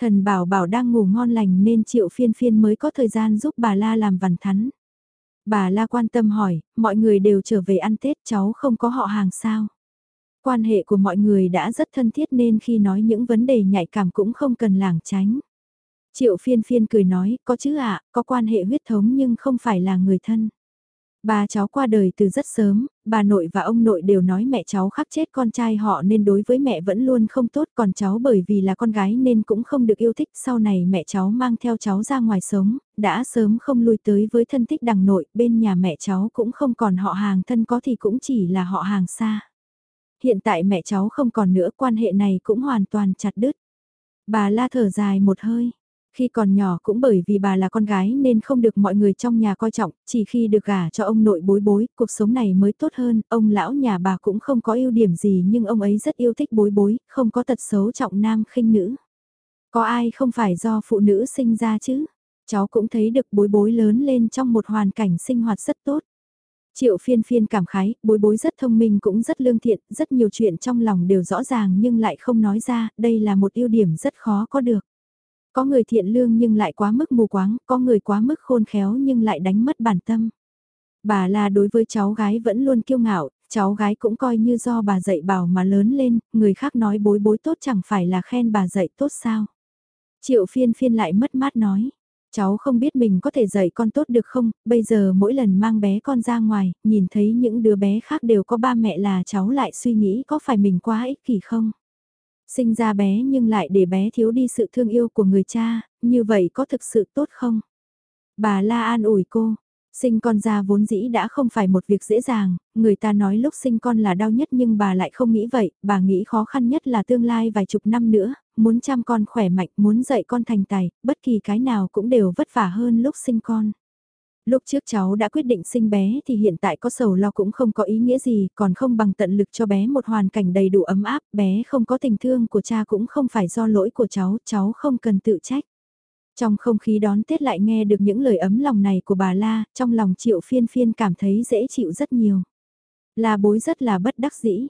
Thần bảo bảo đang ngủ ngon lành nên Triệu Phiên Phiên mới có thời gian giúp bà La làm vằn thắn. Bà La quan tâm hỏi, mọi người đều trở về ăn Tết cháu không có họ hàng sao? Quan hệ của mọi người đã rất thân thiết nên khi nói những vấn đề nhạy cảm cũng không cần lảng tránh. Triệu phiên phiên cười nói, có chứ ạ, có quan hệ huyết thống nhưng không phải là người thân. Bà cháu qua đời từ rất sớm, bà nội và ông nội đều nói mẹ cháu khắc chết con trai họ nên đối với mẹ vẫn luôn không tốt còn cháu bởi vì là con gái nên cũng không được yêu thích. Sau này mẹ cháu mang theo cháu ra ngoài sống, đã sớm không lui tới với thân thích đằng nội, bên nhà mẹ cháu cũng không còn họ hàng thân có thì cũng chỉ là họ hàng xa. Hiện tại mẹ cháu không còn nữa quan hệ này cũng hoàn toàn chặt đứt. Bà la thở dài một hơi, khi còn nhỏ cũng bởi vì bà là con gái nên không được mọi người trong nhà coi trọng, chỉ khi được gả cho ông nội bối bối, cuộc sống này mới tốt hơn, ông lão nhà bà cũng không có ưu điểm gì nhưng ông ấy rất yêu thích bối bối, không có tật xấu trọng nam khinh nữ. Có ai không phải do phụ nữ sinh ra chứ? Cháu cũng thấy được bối bối lớn lên trong một hoàn cảnh sinh hoạt rất tốt. Triệu phiên phiên cảm khái, bối bối rất thông minh cũng rất lương thiện, rất nhiều chuyện trong lòng đều rõ ràng nhưng lại không nói ra, đây là một ưu điểm rất khó có được. Có người thiện lương nhưng lại quá mức mù quáng, có người quá mức khôn khéo nhưng lại đánh mất bản tâm. Bà là đối với cháu gái vẫn luôn kiêu ngạo, cháu gái cũng coi như do bà dạy bảo mà lớn lên, người khác nói bối bối tốt chẳng phải là khen bà dạy tốt sao. Triệu phiên phiên lại mất mát nói, cháu không biết mình có thể dạy con tốt được không, bây giờ mỗi lần mang bé con ra ngoài, nhìn thấy những đứa bé khác đều có ba mẹ là cháu lại suy nghĩ có phải mình quá ích kỷ không. Sinh ra bé nhưng lại để bé thiếu đi sự thương yêu của người cha, như vậy có thực sự tốt không? Bà La an ủi cô, sinh con ra vốn dĩ đã không phải một việc dễ dàng, người ta nói lúc sinh con là đau nhất nhưng bà lại không nghĩ vậy, bà nghĩ khó khăn nhất là tương lai vài chục năm nữa, muốn chăm con khỏe mạnh, muốn dạy con thành tài, bất kỳ cái nào cũng đều vất vả hơn lúc sinh con. Lúc trước cháu đã quyết định sinh bé thì hiện tại có sầu lo cũng không có ý nghĩa gì, còn không bằng tận lực cho bé một hoàn cảnh đầy đủ ấm áp, bé không có tình thương của cha cũng không phải do lỗi của cháu, cháu không cần tự trách. Trong không khí đón Tết lại nghe được những lời ấm lòng này của bà La, trong lòng triệu phiên phiên cảm thấy dễ chịu rất nhiều. La bối rất là bất đắc dĩ.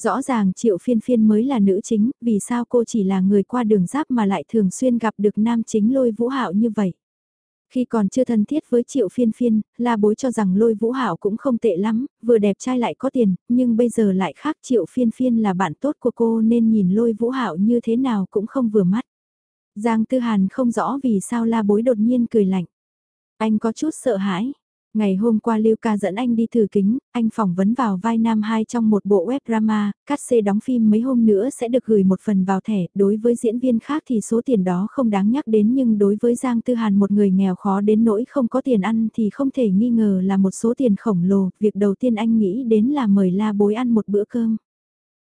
Rõ ràng triệu phiên phiên mới là nữ chính, vì sao cô chỉ là người qua đường giáp mà lại thường xuyên gặp được nam chính lôi vũ hạo như vậy. Khi còn chưa thân thiết với triệu phiên phiên, la bối cho rằng lôi vũ hảo cũng không tệ lắm, vừa đẹp trai lại có tiền, nhưng bây giờ lại khác triệu phiên phiên là bạn tốt của cô nên nhìn lôi vũ hảo như thế nào cũng không vừa mắt. Giang Tư Hàn không rõ vì sao la bối đột nhiên cười lạnh. Anh có chút sợ hãi, Ngày hôm qua Lưu Ca dẫn anh đi thử kính, anh phỏng vấn vào vai nam 2 trong một bộ web drama, cắt xê đóng phim mấy hôm nữa sẽ được gửi một phần vào thẻ, đối với diễn viên khác thì số tiền đó không đáng nhắc đến nhưng đối với Giang Tư Hàn một người nghèo khó đến nỗi không có tiền ăn thì không thể nghi ngờ là một số tiền khổng lồ, việc đầu tiên anh nghĩ đến là mời la bối ăn một bữa cơm.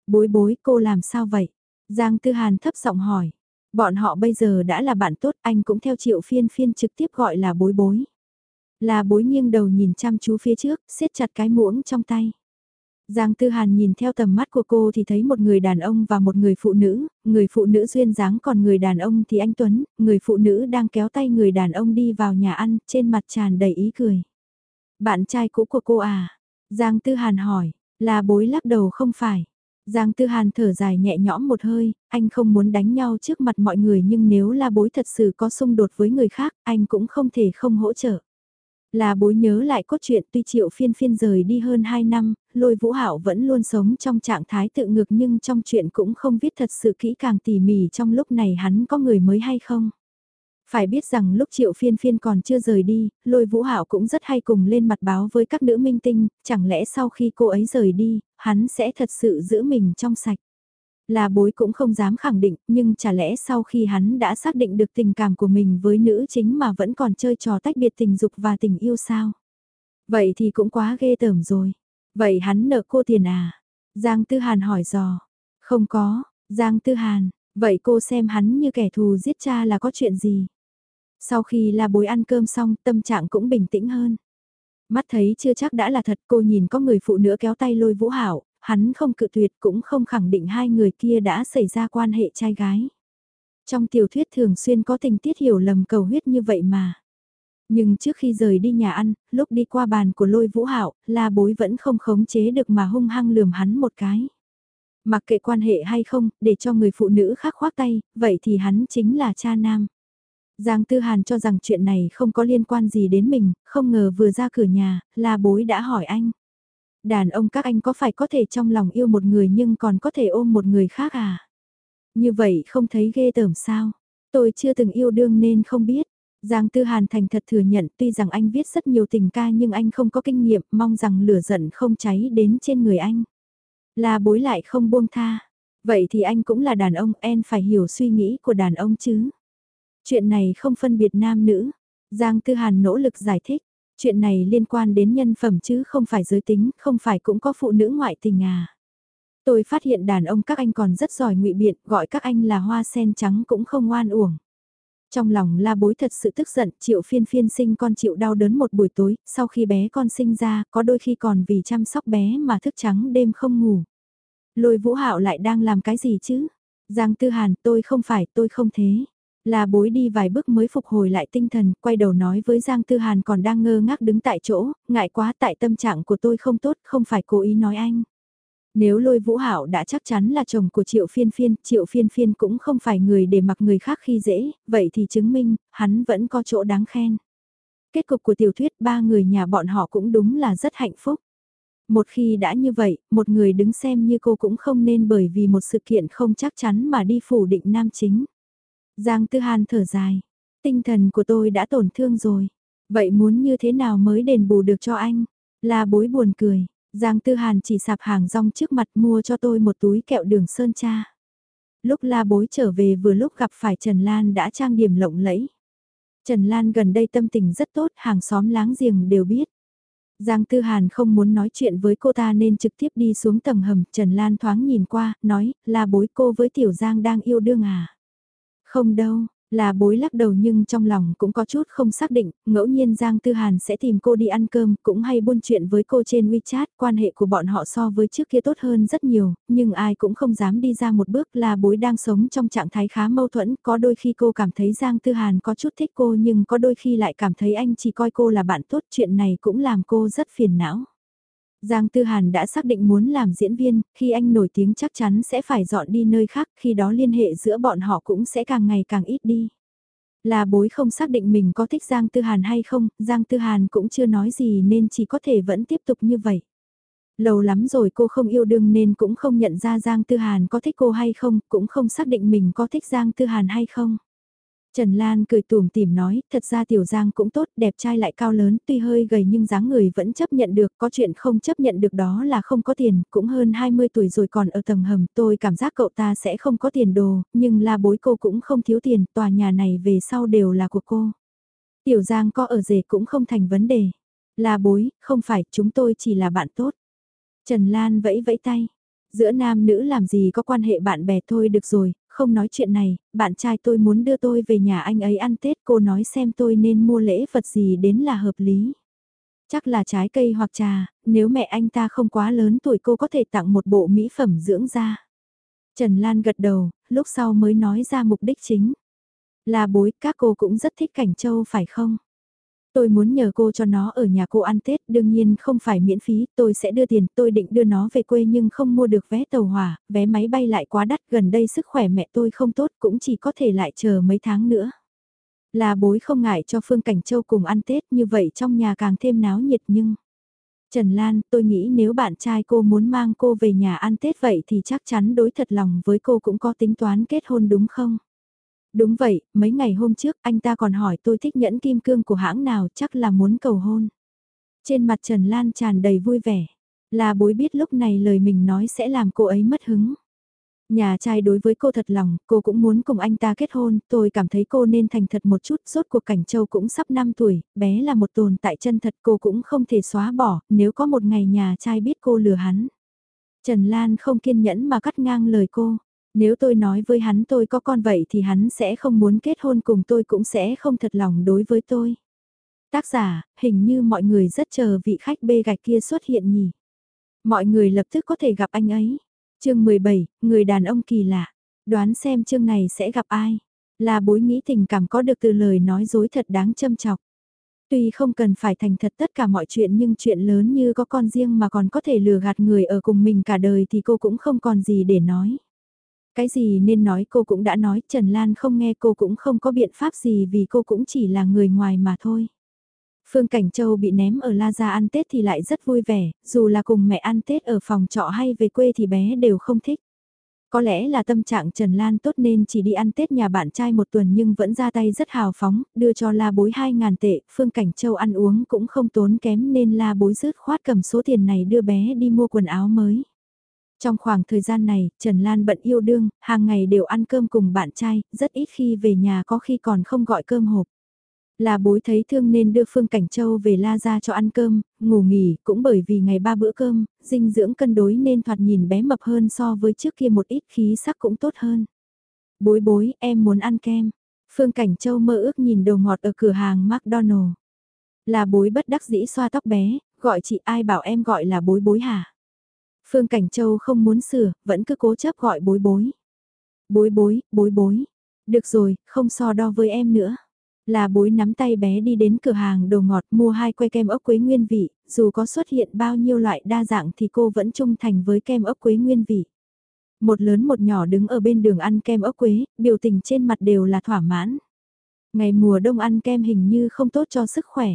Bối bối cô làm sao vậy? Giang Tư Hàn thấp giọng hỏi. Bọn họ bây giờ đã là bạn tốt anh cũng theo triệu phiên phiên trực tiếp gọi là bối bối. Là bối nghiêng đầu nhìn chăm chú phía trước, siết chặt cái muỗng trong tay. Giang Tư Hàn nhìn theo tầm mắt của cô thì thấy một người đàn ông và một người phụ nữ, người phụ nữ duyên dáng còn người đàn ông thì anh Tuấn, người phụ nữ đang kéo tay người đàn ông đi vào nhà ăn, trên mặt tràn đầy ý cười. Bạn trai cũ của cô à? Giang Tư Hàn hỏi, là bối lắc đầu không phải. Giang Tư Hàn thở dài nhẹ nhõm một hơi, anh không muốn đánh nhau trước mặt mọi người nhưng nếu là bối thật sự có xung đột với người khác, anh cũng không thể không hỗ trợ. Là bối nhớ lại cốt truyện tuy triệu phiên phiên rời đi hơn 2 năm, lôi vũ hảo vẫn luôn sống trong trạng thái tự ngược nhưng trong chuyện cũng không viết thật sự kỹ càng tỉ mỉ trong lúc này hắn có người mới hay không. Phải biết rằng lúc triệu phiên phiên còn chưa rời đi, lôi vũ hảo cũng rất hay cùng lên mặt báo với các nữ minh tinh, chẳng lẽ sau khi cô ấy rời đi, hắn sẽ thật sự giữ mình trong sạch. Là bối cũng không dám khẳng định, nhưng chả lẽ sau khi hắn đã xác định được tình cảm của mình với nữ chính mà vẫn còn chơi trò tách biệt tình dục và tình yêu sao? Vậy thì cũng quá ghê tởm rồi. Vậy hắn nợ cô tiền à? Giang Tư Hàn hỏi dò. Không có, Giang Tư Hàn, vậy cô xem hắn như kẻ thù giết cha là có chuyện gì? Sau khi là bối ăn cơm xong tâm trạng cũng bình tĩnh hơn. Mắt thấy chưa chắc đã là thật cô nhìn có người phụ nữ kéo tay lôi vũ hảo, hắn không cự tuyệt cũng không khẳng định hai người kia đã xảy ra quan hệ trai gái. Trong tiểu thuyết thường xuyên có tình tiết hiểu lầm cầu huyết như vậy mà. Nhưng trước khi rời đi nhà ăn, lúc đi qua bàn của lôi vũ hạo, la bối vẫn không khống chế được mà hung hăng lườm hắn một cái. Mặc kệ quan hệ hay không, để cho người phụ nữ khác khoác tay, vậy thì hắn chính là cha nam. Giang Tư Hàn cho rằng chuyện này không có liên quan gì đến mình, không ngờ vừa ra cửa nhà, là bối đã hỏi anh. Đàn ông các anh có phải có thể trong lòng yêu một người nhưng còn có thể ôm một người khác à? Như vậy không thấy ghê tởm sao? Tôi chưa từng yêu đương nên không biết. Giang Tư Hàn thành thật thừa nhận tuy rằng anh viết rất nhiều tình ca nhưng anh không có kinh nghiệm, mong rằng lửa giận không cháy đến trên người anh. Là bối lại không buông tha. Vậy thì anh cũng là đàn ông, en phải hiểu suy nghĩ của đàn ông chứ. Chuyện này không phân biệt nam nữ. Giang Tư Hàn nỗ lực giải thích. Chuyện này liên quan đến nhân phẩm chứ không phải giới tính, không phải cũng có phụ nữ ngoại tình à. Tôi phát hiện đàn ông các anh còn rất giỏi ngụy biện, gọi các anh là hoa sen trắng cũng không ngoan uổng. Trong lòng la bối thật sự tức giận, triệu phiên phiên sinh con chịu đau đớn một buổi tối, sau khi bé con sinh ra, có đôi khi còn vì chăm sóc bé mà thức trắng đêm không ngủ. Lôi vũ hạo lại đang làm cái gì chứ? Giang Tư Hàn, tôi không phải, tôi không thế. La bối đi vài bước mới phục hồi lại tinh thần, quay đầu nói với Giang Tư Hàn còn đang ngơ ngác đứng tại chỗ, ngại quá tại tâm trạng của tôi không tốt, không phải cố ý nói anh. Nếu lôi vũ hạo đã chắc chắn là chồng của triệu phiên phiên, triệu phiên phiên cũng không phải người để mặc người khác khi dễ, vậy thì chứng minh, hắn vẫn có chỗ đáng khen. Kết cục của tiểu thuyết ba người nhà bọn họ cũng đúng là rất hạnh phúc. Một khi đã như vậy, một người đứng xem như cô cũng không nên bởi vì một sự kiện không chắc chắn mà đi phủ định nam chính. Giang Tư Hàn thở dài, tinh thần của tôi đã tổn thương rồi, vậy muốn như thế nào mới đền bù được cho anh? La bối buồn cười, Giang Tư Hàn chỉ sạp hàng rong trước mặt mua cho tôi một túi kẹo đường sơn cha. Lúc la bối trở về vừa lúc gặp phải Trần Lan đã trang điểm lộng lẫy. Trần Lan gần đây tâm tình rất tốt, hàng xóm láng giềng đều biết. Giang Tư Hàn không muốn nói chuyện với cô ta nên trực tiếp đi xuống tầng hầm, Trần Lan thoáng nhìn qua, nói, là bối cô với Tiểu Giang đang yêu đương à? Không đâu, là bối lắc đầu nhưng trong lòng cũng có chút không xác định, ngẫu nhiên Giang Tư Hàn sẽ tìm cô đi ăn cơm, cũng hay buôn chuyện với cô trên WeChat, quan hệ của bọn họ so với trước kia tốt hơn rất nhiều, nhưng ai cũng không dám đi ra một bước là bối đang sống trong trạng thái khá mâu thuẫn, có đôi khi cô cảm thấy Giang Tư Hàn có chút thích cô nhưng có đôi khi lại cảm thấy anh chỉ coi cô là bạn tốt, chuyện này cũng làm cô rất phiền não. Giang Tư Hàn đã xác định muốn làm diễn viên, khi anh nổi tiếng chắc chắn sẽ phải dọn đi nơi khác, khi đó liên hệ giữa bọn họ cũng sẽ càng ngày càng ít đi. Là bối không xác định mình có thích Giang Tư Hàn hay không, Giang Tư Hàn cũng chưa nói gì nên chỉ có thể vẫn tiếp tục như vậy. Lâu lắm rồi cô không yêu đương nên cũng không nhận ra Giang Tư Hàn có thích cô hay không, cũng không xác định mình có thích Giang Tư Hàn hay không. Trần Lan cười tủm tỉm nói, thật ra Tiểu Giang cũng tốt, đẹp trai lại cao lớn, tuy hơi gầy nhưng dáng người vẫn chấp nhận được, có chuyện không chấp nhận được đó là không có tiền, cũng hơn 20 tuổi rồi còn ở tầng hầm, tôi cảm giác cậu ta sẽ không có tiền đồ, nhưng là bối cô cũng không thiếu tiền, tòa nhà này về sau đều là của cô. Tiểu Giang có ở rể cũng không thành vấn đề. Là bối, không phải, chúng tôi chỉ là bạn tốt. Trần Lan vẫy vẫy tay. Giữa nam nữ làm gì có quan hệ bạn bè thôi được rồi, không nói chuyện này, bạn trai tôi muốn đưa tôi về nhà anh ấy ăn Tết cô nói xem tôi nên mua lễ vật gì đến là hợp lý. Chắc là trái cây hoặc trà, nếu mẹ anh ta không quá lớn tuổi cô có thể tặng một bộ mỹ phẩm dưỡng da. Trần Lan gật đầu, lúc sau mới nói ra mục đích chính. Là bối các cô cũng rất thích cảnh châu phải không? Tôi muốn nhờ cô cho nó ở nhà cô ăn Tết, đương nhiên không phải miễn phí, tôi sẽ đưa tiền, tôi định đưa nó về quê nhưng không mua được vé tàu hỏa, vé máy bay lại quá đắt, gần đây sức khỏe mẹ tôi không tốt, cũng chỉ có thể lại chờ mấy tháng nữa. Là bối không ngại cho Phương Cảnh Châu cùng ăn Tết như vậy trong nhà càng thêm náo nhiệt nhưng... Trần Lan, tôi nghĩ nếu bạn trai cô muốn mang cô về nhà ăn Tết vậy thì chắc chắn đối thật lòng với cô cũng có tính toán kết hôn đúng không? Đúng vậy, mấy ngày hôm trước anh ta còn hỏi tôi thích nhẫn kim cương của hãng nào chắc là muốn cầu hôn. Trên mặt Trần Lan tràn đầy vui vẻ, là bối biết lúc này lời mình nói sẽ làm cô ấy mất hứng. Nhà trai đối với cô thật lòng, cô cũng muốn cùng anh ta kết hôn, tôi cảm thấy cô nên thành thật một chút, rốt cuộc cảnh châu cũng sắp 5 tuổi, bé là một tồn tại chân thật cô cũng không thể xóa bỏ, nếu có một ngày nhà trai biết cô lừa hắn. Trần Lan không kiên nhẫn mà cắt ngang lời cô, nếu tôi nói với hắn tôi có con vậy thì hắn sẽ không muốn kết hôn cùng tôi cũng sẽ không thật lòng đối với tôi. Tác giả, hình như mọi người rất chờ vị khách bê gạch kia xuất hiện nhỉ. Mọi người lập tức có thể gặp anh ấy. chương 17, người đàn ông kỳ lạ. Đoán xem chương này sẽ gặp ai. Là bối nghĩ tình cảm có được từ lời nói dối thật đáng châm chọc. Tuy không cần phải thành thật tất cả mọi chuyện nhưng chuyện lớn như có con riêng mà còn có thể lừa gạt người ở cùng mình cả đời thì cô cũng không còn gì để nói. Cái gì nên nói cô cũng đã nói, Trần Lan không nghe cô cũng không có biện pháp gì vì cô cũng chỉ là người ngoài mà thôi. Phương Cảnh Châu bị ném ở La Gia ăn Tết thì lại rất vui vẻ, dù là cùng mẹ ăn Tết ở phòng trọ hay về quê thì bé đều không thích. Có lẽ là tâm trạng Trần Lan tốt nên chỉ đi ăn Tết nhà bạn trai một tuần nhưng vẫn ra tay rất hào phóng, đưa cho La Bối 2.000 tệ, Phương Cảnh Châu ăn uống cũng không tốn kém nên La Bối rớt khoát cầm số tiền này đưa bé đi mua quần áo mới. Trong khoảng thời gian này, Trần Lan bận yêu đương, hàng ngày đều ăn cơm cùng bạn trai, rất ít khi về nhà có khi còn không gọi cơm hộp. Là bối thấy thương nên đưa Phương Cảnh Châu về La ra cho ăn cơm, ngủ nghỉ, cũng bởi vì ngày ba bữa cơm, dinh dưỡng cân đối nên thoạt nhìn bé mập hơn so với trước kia một ít khí sắc cũng tốt hơn. Bối bối, em muốn ăn kem. Phương Cảnh Châu mơ ước nhìn đồ ngọt ở cửa hàng McDonald. Là bối bất đắc dĩ xoa tóc bé, gọi chị ai bảo em gọi là bối bối hả? Phương Cảnh Châu không muốn sửa, vẫn cứ cố chấp gọi bối bối. Bối bối, bối bối. Được rồi, không so đo với em nữa. Là bối nắm tay bé đi đến cửa hàng đồ ngọt mua hai que kem ốc quế nguyên vị, dù có xuất hiện bao nhiêu loại đa dạng thì cô vẫn trung thành với kem ốc quế nguyên vị. Một lớn một nhỏ đứng ở bên đường ăn kem ốc quế, biểu tình trên mặt đều là thỏa mãn. Ngày mùa đông ăn kem hình như không tốt cho sức khỏe.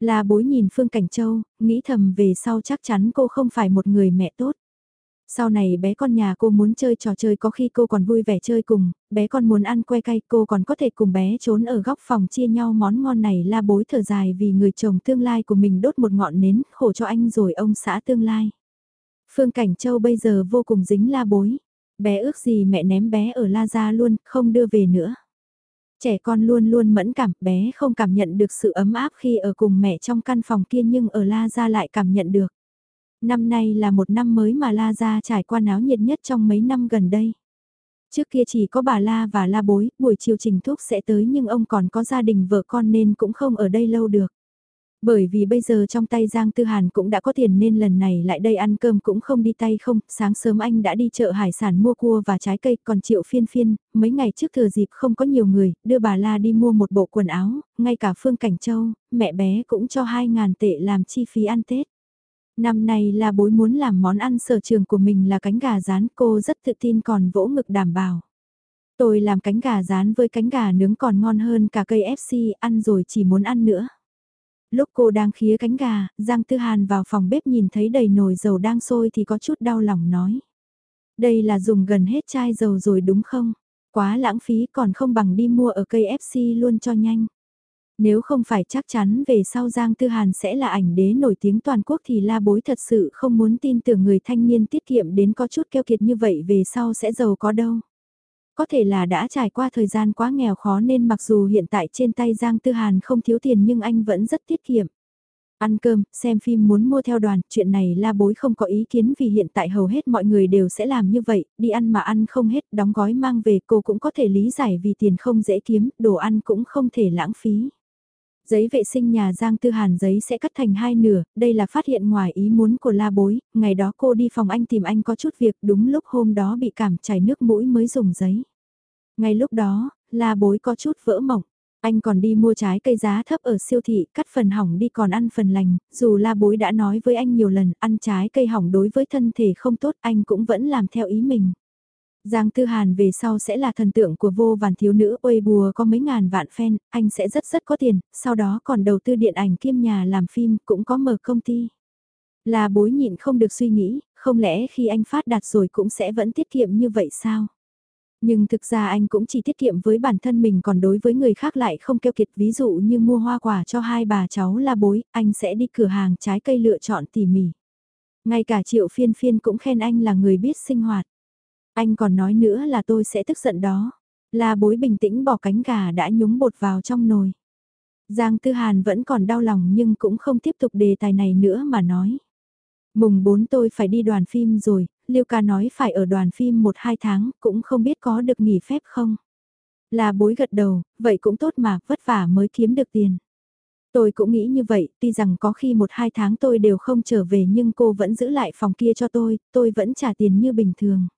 Là bối nhìn Phương Cảnh Châu, nghĩ thầm về sau chắc chắn cô không phải một người mẹ tốt. Sau này bé con nhà cô muốn chơi trò chơi có khi cô còn vui vẻ chơi cùng, bé con muốn ăn que cay cô còn có thể cùng bé trốn ở góc phòng chia nhau món ngon này la bối thở dài vì người chồng tương lai của mình đốt một ngọn nến khổ cho anh rồi ông xã tương lai. Phương Cảnh Châu bây giờ vô cùng dính la bối, bé ước gì mẹ ném bé ở la gia luôn, không đưa về nữa. Trẻ con luôn luôn mẫn cảm, bé không cảm nhận được sự ấm áp khi ở cùng mẹ trong căn phòng kia nhưng ở La Gia lại cảm nhận được. Năm nay là một năm mới mà La Gia trải qua náo nhiệt nhất trong mấy năm gần đây. Trước kia chỉ có bà La và La Bối, buổi chiều trình thúc sẽ tới nhưng ông còn có gia đình vợ con nên cũng không ở đây lâu được. Bởi vì bây giờ trong tay Giang Tư Hàn cũng đã có tiền nên lần này lại đây ăn cơm cũng không đi tay không, sáng sớm anh đã đi chợ hải sản mua cua và trái cây, còn triệu phiên phiên, mấy ngày trước thừa dịp không có nhiều người, đưa bà La đi mua một bộ quần áo, ngay cả Phương Cảnh Châu, mẹ bé cũng cho 2.000 tệ làm chi phí ăn Tết. Năm nay là bối muốn làm món ăn sở trường của mình là cánh gà rán cô rất tự tin còn vỗ ngực đảm bảo. Tôi làm cánh gà rán với cánh gà nướng còn ngon hơn cả cây FC ăn rồi chỉ muốn ăn nữa. Lúc cô đang khía cánh gà, Giang Tư Hàn vào phòng bếp nhìn thấy đầy nồi dầu đang sôi thì có chút đau lòng nói. Đây là dùng gần hết chai dầu rồi đúng không? Quá lãng phí còn không bằng đi mua ở cây FC luôn cho nhanh. Nếu không phải chắc chắn về sau Giang Tư Hàn sẽ là ảnh đế nổi tiếng toàn quốc thì la bối thật sự không muốn tin tưởng người thanh niên tiết kiệm đến có chút keo kiệt như vậy về sau sẽ giàu có đâu. Có thể là đã trải qua thời gian quá nghèo khó nên mặc dù hiện tại trên tay Giang Tư Hàn không thiếu tiền nhưng anh vẫn rất tiết kiệm. Ăn cơm, xem phim muốn mua theo đoàn, chuyện này la bối không có ý kiến vì hiện tại hầu hết mọi người đều sẽ làm như vậy, đi ăn mà ăn không hết, đóng gói mang về cô cũng có thể lý giải vì tiền không dễ kiếm, đồ ăn cũng không thể lãng phí. Giấy vệ sinh nhà Giang Tư Hàn giấy sẽ cắt thành hai nửa, đây là phát hiện ngoài ý muốn của la bối, ngày đó cô đi phòng anh tìm anh có chút việc đúng lúc hôm đó bị cảm chảy nước mũi mới dùng giấy. Ngay lúc đó, la bối có chút vỡ mộng. Anh còn đi mua trái cây giá thấp ở siêu thị, cắt phần hỏng đi còn ăn phần lành, dù la bối đã nói với anh nhiều lần, ăn trái cây hỏng đối với thân thể không tốt, anh cũng vẫn làm theo ý mình. Giang Tư Hàn về sau sẽ là thần tượng của vô vàn thiếu nữ ôi bùa có mấy ngàn vạn fan, anh sẽ rất rất có tiền, sau đó còn đầu tư điện ảnh kiêm nhà làm phim cũng có mở công ty. Là bối nhịn không được suy nghĩ, không lẽ khi anh phát đạt rồi cũng sẽ vẫn tiết kiệm như vậy sao? Nhưng thực ra anh cũng chỉ tiết kiệm với bản thân mình còn đối với người khác lại không keo kiệt ví dụ như mua hoa quả cho hai bà cháu là bối, anh sẽ đi cửa hàng trái cây lựa chọn tỉ mỉ. Ngay cả triệu phiên phiên cũng khen anh là người biết sinh hoạt. Anh còn nói nữa là tôi sẽ tức giận đó. La bối bình tĩnh bỏ cánh gà đã nhúng bột vào trong nồi. Giang Tư Hàn vẫn còn đau lòng nhưng cũng không tiếp tục đề tài này nữa mà nói. Mùng 4 tôi phải đi đoàn phim rồi, Liêu ca nói phải ở đoàn phim 1-2 tháng, cũng không biết có được nghỉ phép không. Là bối gật đầu, vậy cũng tốt mà, vất vả mới kiếm được tiền. Tôi cũng nghĩ như vậy, tuy rằng có khi 1-2 tháng tôi đều không trở về nhưng cô vẫn giữ lại phòng kia cho tôi, tôi vẫn trả tiền như bình thường.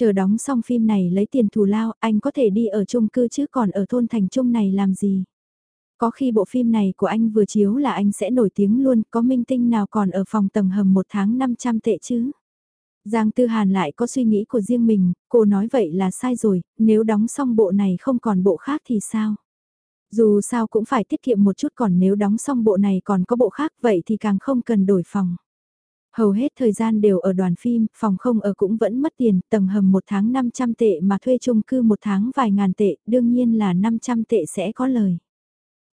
Chờ đóng xong phim này lấy tiền thù lao, anh có thể đi ở chung cư chứ còn ở thôn thành trung này làm gì. Có khi bộ phim này của anh vừa chiếu là anh sẽ nổi tiếng luôn, có minh tinh nào còn ở phòng tầng hầm một tháng 500 tệ chứ. Giang Tư Hàn lại có suy nghĩ của riêng mình, cô nói vậy là sai rồi, nếu đóng xong bộ này không còn bộ khác thì sao? Dù sao cũng phải tiết kiệm một chút còn nếu đóng xong bộ này còn có bộ khác vậy thì càng không cần đổi phòng. Hầu hết thời gian đều ở đoàn phim, phòng không ở cũng vẫn mất tiền, tầng hầm một tháng 500 tệ mà thuê chung cư một tháng vài ngàn tệ, đương nhiên là 500 tệ sẽ có lời.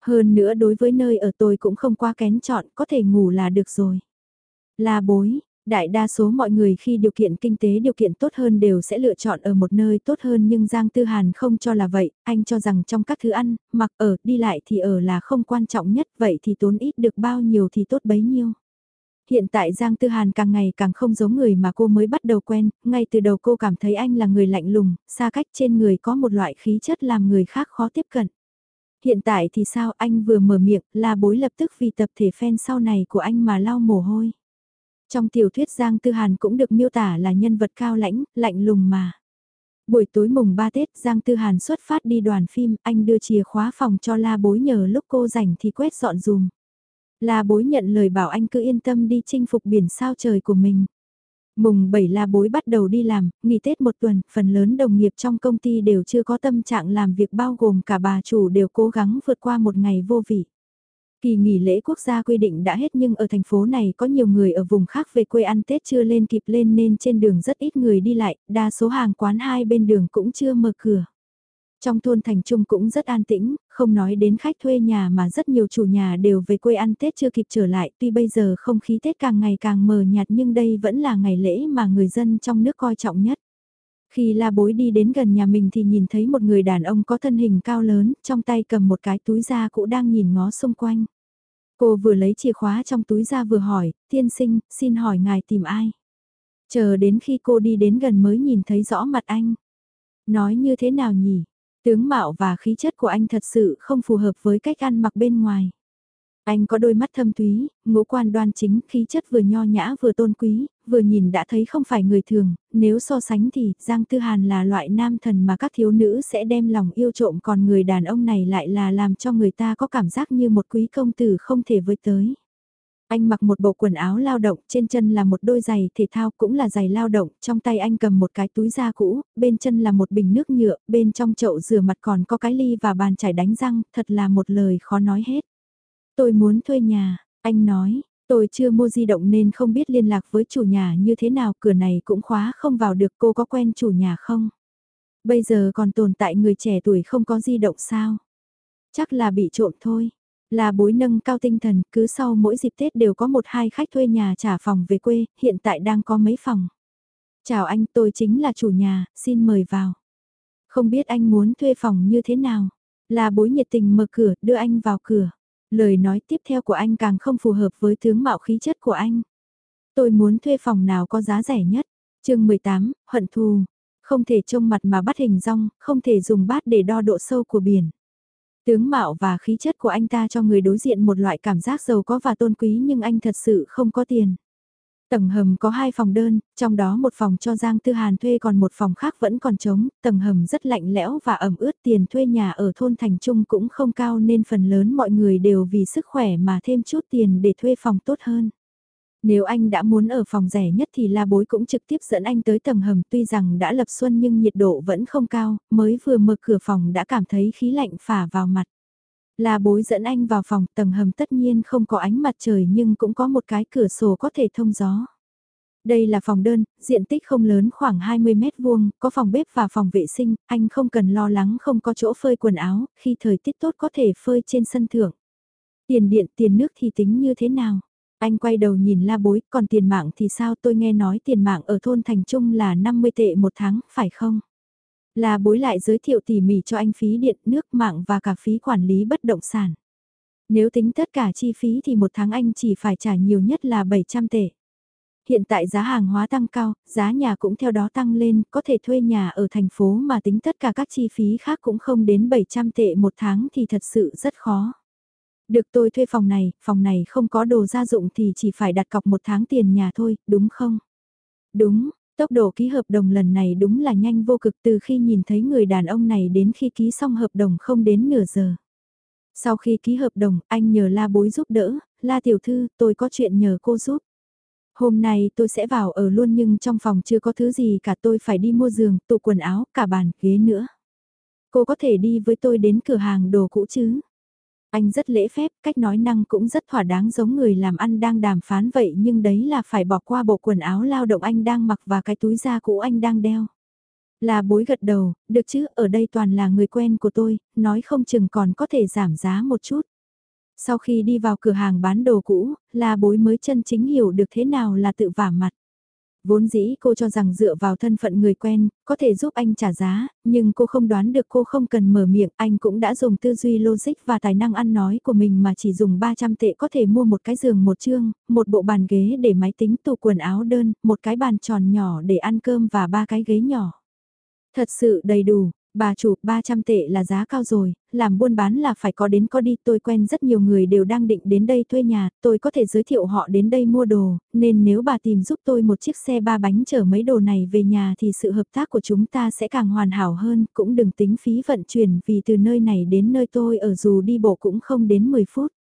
Hơn nữa đối với nơi ở tôi cũng không quá kén chọn, có thể ngủ là được rồi. Là bối, Đại đa số mọi người khi điều kiện kinh tế điều kiện tốt hơn đều sẽ lựa chọn ở một nơi tốt hơn nhưng Giang Tư Hàn không cho là vậy, anh cho rằng trong các thứ ăn, mặc ở, đi lại thì ở là không quan trọng nhất, vậy thì tốn ít được bao nhiêu thì tốt bấy nhiêu. Hiện tại Giang Tư Hàn càng ngày càng không giống người mà cô mới bắt đầu quen, ngay từ đầu cô cảm thấy anh là người lạnh lùng, xa cách trên người có một loại khí chất làm người khác khó tiếp cận. Hiện tại thì sao anh vừa mở miệng là bối lập tức vì tập thể fan sau này của anh mà lau mồ hôi. Trong tiểu thuyết Giang Tư Hàn cũng được miêu tả là nhân vật cao lãnh, lạnh lùng mà. Buổi tối mùng 3 Tết Giang Tư Hàn xuất phát đi đoàn phim, anh đưa chìa khóa phòng cho La Bối nhờ lúc cô rảnh thì quét dọn dùm. La Bối nhận lời bảo anh cứ yên tâm đi chinh phục biển sao trời của mình. Mùng 7 La Bối bắt đầu đi làm, nghỉ Tết một tuần, phần lớn đồng nghiệp trong công ty đều chưa có tâm trạng làm việc bao gồm cả bà chủ đều cố gắng vượt qua một ngày vô vị. Kỳ nghỉ lễ quốc gia quy định đã hết nhưng ở thành phố này có nhiều người ở vùng khác về quê ăn Tết chưa lên kịp lên nên trên đường rất ít người đi lại, đa số hàng quán hai bên đường cũng chưa mở cửa. Trong thôn thành trung cũng rất an tĩnh, không nói đến khách thuê nhà mà rất nhiều chủ nhà đều về quê ăn Tết chưa kịp trở lại, tuy bây giờ không khí Tết càng ngày càng mờ nhạt nhưng đây vẫn là ngày lễ mà người dân trong nước coi trọng nhất. Khi la bối đi đến gần nhà mình thì nhìn thấy một người đàn ông có thân hình cao lớn, trong tay cầm một cái túi da cũ đang nhìn ngó xung quanh. Cô vừa lấy chìa khóa trong túi ra vừa hỏi, tiên sinh, xin hỏi ngài tìm ai? Chờ đến khi cô đi đến gần mới nhìn thấy rõ mặt anh. Nói như thế nào nhỉ? Tướng mạo và khí chất của anh thật sự không phù hợp với cách ăn mặc bên ngoài. Anh có đôi mắt thâm thúy, ngũ quan đoan chính, khí chất vừa nho nhã vừa tôn quý, vừa nhìn đã thấy không phải người thường, nếu so sánh thì Giang Tư Hàn là loại nam thần mà các thiếu nữ sẽ đem lòng yêu trộm còn người đàn ông này lại là làm cho người ta có cảm giác như một quý công tử không thể với tới. Anh mặc một bộ quần áo lao động, trên chân là một đôi giày thể thao cũng là giày lao động, trong tay anh cầm một cái túi da cũ, bên chân là một bình nước nhựa, bên trong chậu rửa mặt còn có cái ly và bàn chải đánh răng, thật là một lời khó nói hết. Tôi muốn thuê nhà, anh nói, tôi chưa mua di động nên không biết liên lạc với chủ nhà như thế nào, cửa này cũng khóa không vào được cô có quen chủ nhà không? Bây giờ còn tồn tại người trẻ tuổi không có di động sao? Chắc là bị trộm thôi. Là bối nâng cao tinh thần, cứ sau mỗi dịp Tết đều có một hai khách thuê nhà trả phòng về quê, hiện tại đang có mấy phòng. Chào anh, tôi chính là chủ nhà, xin mời vào. Không biết anh muốn thuê phòng như thế nào? Là bối nhiệt tình mở cửa, đưa anh vào cửa. Lời nói tiếp theo của anh càng không phù hợp với tướng mạo khí chất của anh. Tôi muốn thuê phòng nào có giá rẻ nhất. chương 18, Hận Thù. Không thể trông mặt mà bắt hình rong, không thể dùng bát để đo độ sâu của biển. Tướng mạo và khí chất của anh ta cho người đối diện một loại cảm giác giàu có và tôn quý nhưng anh thật sự không có tiền. Tầng hầm có hai phòng đơn, trong đó một phòng cho Giang Tư Hàn thuê còn một phòng khác vẫn còn trống, tầng hầm rất lạnh lẽo và ẩm ướt tiền thuê nhà ở thôn Thành Trung cũng không cao nên phần lớn mọi người đều vì sức khỏe mà thêm chút tiền để thuê phòng tốt hơn. Nếu anh đã muốn ở phòng rẻ nhất thì la bối cũng trực tiếp dẫn anh tới tầng hầm tuy rằng đã lập xuân nhưng nhiệt độ vẫn không cao, mới vừa mở cửa phòng đã cảm thấy khí lạnh phả vào mặt. La bối dẫn anh vào phòng tầng hầm tất nhiên không có ánh mặt trời nhưng cũng có một cái cửa sổ có thể thông gió. Đây là phòng đơn, diện tích không lớn khoảng 20 mét vuông, có phòng bếp và phòng vệ sinh, anh không cần lo lắng không có chỗ phơi quần áo, khi thời tiết tốt có thể phơi trên sân thượng. Tiền điện, tiền nước thì tính như thế nào? Anh quay đầu nhìn la bối, còn tiền mạng thì sao tôi nghe nói tiền mạng ở thôn Thành Trung là 50 tệ một tháng, phải không? La bối lại giới thiệu tỉ mỉ cho anh phí điện, nước mạng và cả phí quản lý bất động sản. Nếu tính tất cả chi phí thì một tháng anh chỉ phải trả nhiều nhất là 700 tệ. Hiện tại giá hàng hóa tăng cao, giá nhà cũng theo đó tăng lên, có thể thuê nhà ở thành phố mà tính tất cả các chi phí khác cũng không đến 700 tệ một tháng thì thật sự rất khó. Được tôi thuê phòng này, phòng này không có đồ gia dụng thì chỉ phải đặt cọc một tháng tiền nhà thôi, đúng không? Đúng, Tốc độ ký hợp đồng lần này đúng là nhanh vô cực từ khi nhìn thấy người đàn ông này đến khi ký xong hợp đồng không đến nửa giờ. Sau khi ký hợp đồng, anh nhờ la bối giúp đỡ, la tiểu thư, tôi có chuyện nhờ cô giúp. Hôm nay tôi sẽ vào ở luôn nhưng trong phòng chưa có thứ gì cả tôi phải đi mua giường, tủ quần áo, cả bàn, ghế nữa. Cô có thể đi với tôi đến cửa hàng đồ cũ chứ? Anh rất lễ phép, cách nói năng cũng rất thỏa đáng giống người làm ăn đang đàm phán vậy nhưng đấy là phải bỏ qua bộ quần áo lao động anh đang mặc và cái túi da cũ anh đang đeo. Là bối gật đầu, được chứ, ở đây toàn là người quen của tôi, nói không chừng còn có thể giảm giá một chút. Sau khi đi vào cửa hàng bán đồ cũ, là bối mới chân chính hiểu được thế nào là tự vả mặt. Vốn dĩ cô cho rằng dựa vào thân phận người quen, có thể giúp anh trả giá, nhưng cô không đoán được cô không cần mở miệng, anh cũng đã dùng tư duy logic và tài năng ăn nói của mình mà chỉ dùng 300 tệ có thể mua một cái giường một chương, một bộ bàn ghế để máy tính tủ quần áo đơn, một cái bàn tròn nhỏ để ăn cơm và ba cái ghế nhỏ. Thật sự đầy đủ, bà chủ 300 tệ là giá cao rồi, làm buôn bán là phải có đến có đi, tôi quen rất nhiều người đều đang định đến đây thuê nhà, tôi có thể giới thiệu họ đến đây mua đồ, nên nếu bà tìm giúp tôi một chiếc xe ba bánh chở mấy đồ này về nhà thì sự hợp tác của chúng ta sẽ càng hoàn hảo hơn, cũng đừng tính phí vận chuyển vì từ nơi này đến nơi tôi ở dù đi bộ cũng không đến 10 phút.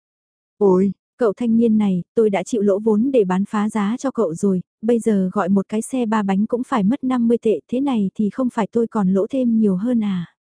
Ôi, Cậu thanh niên này, tôi đã chịu lỗ vốn để bán phá giá cho cậu rồi, bây giờ gọi một cái xe ba bánh cũng phải mất 50 tệ, thế này thì không phải tôi còn lỗ thêm nhiều hơn à.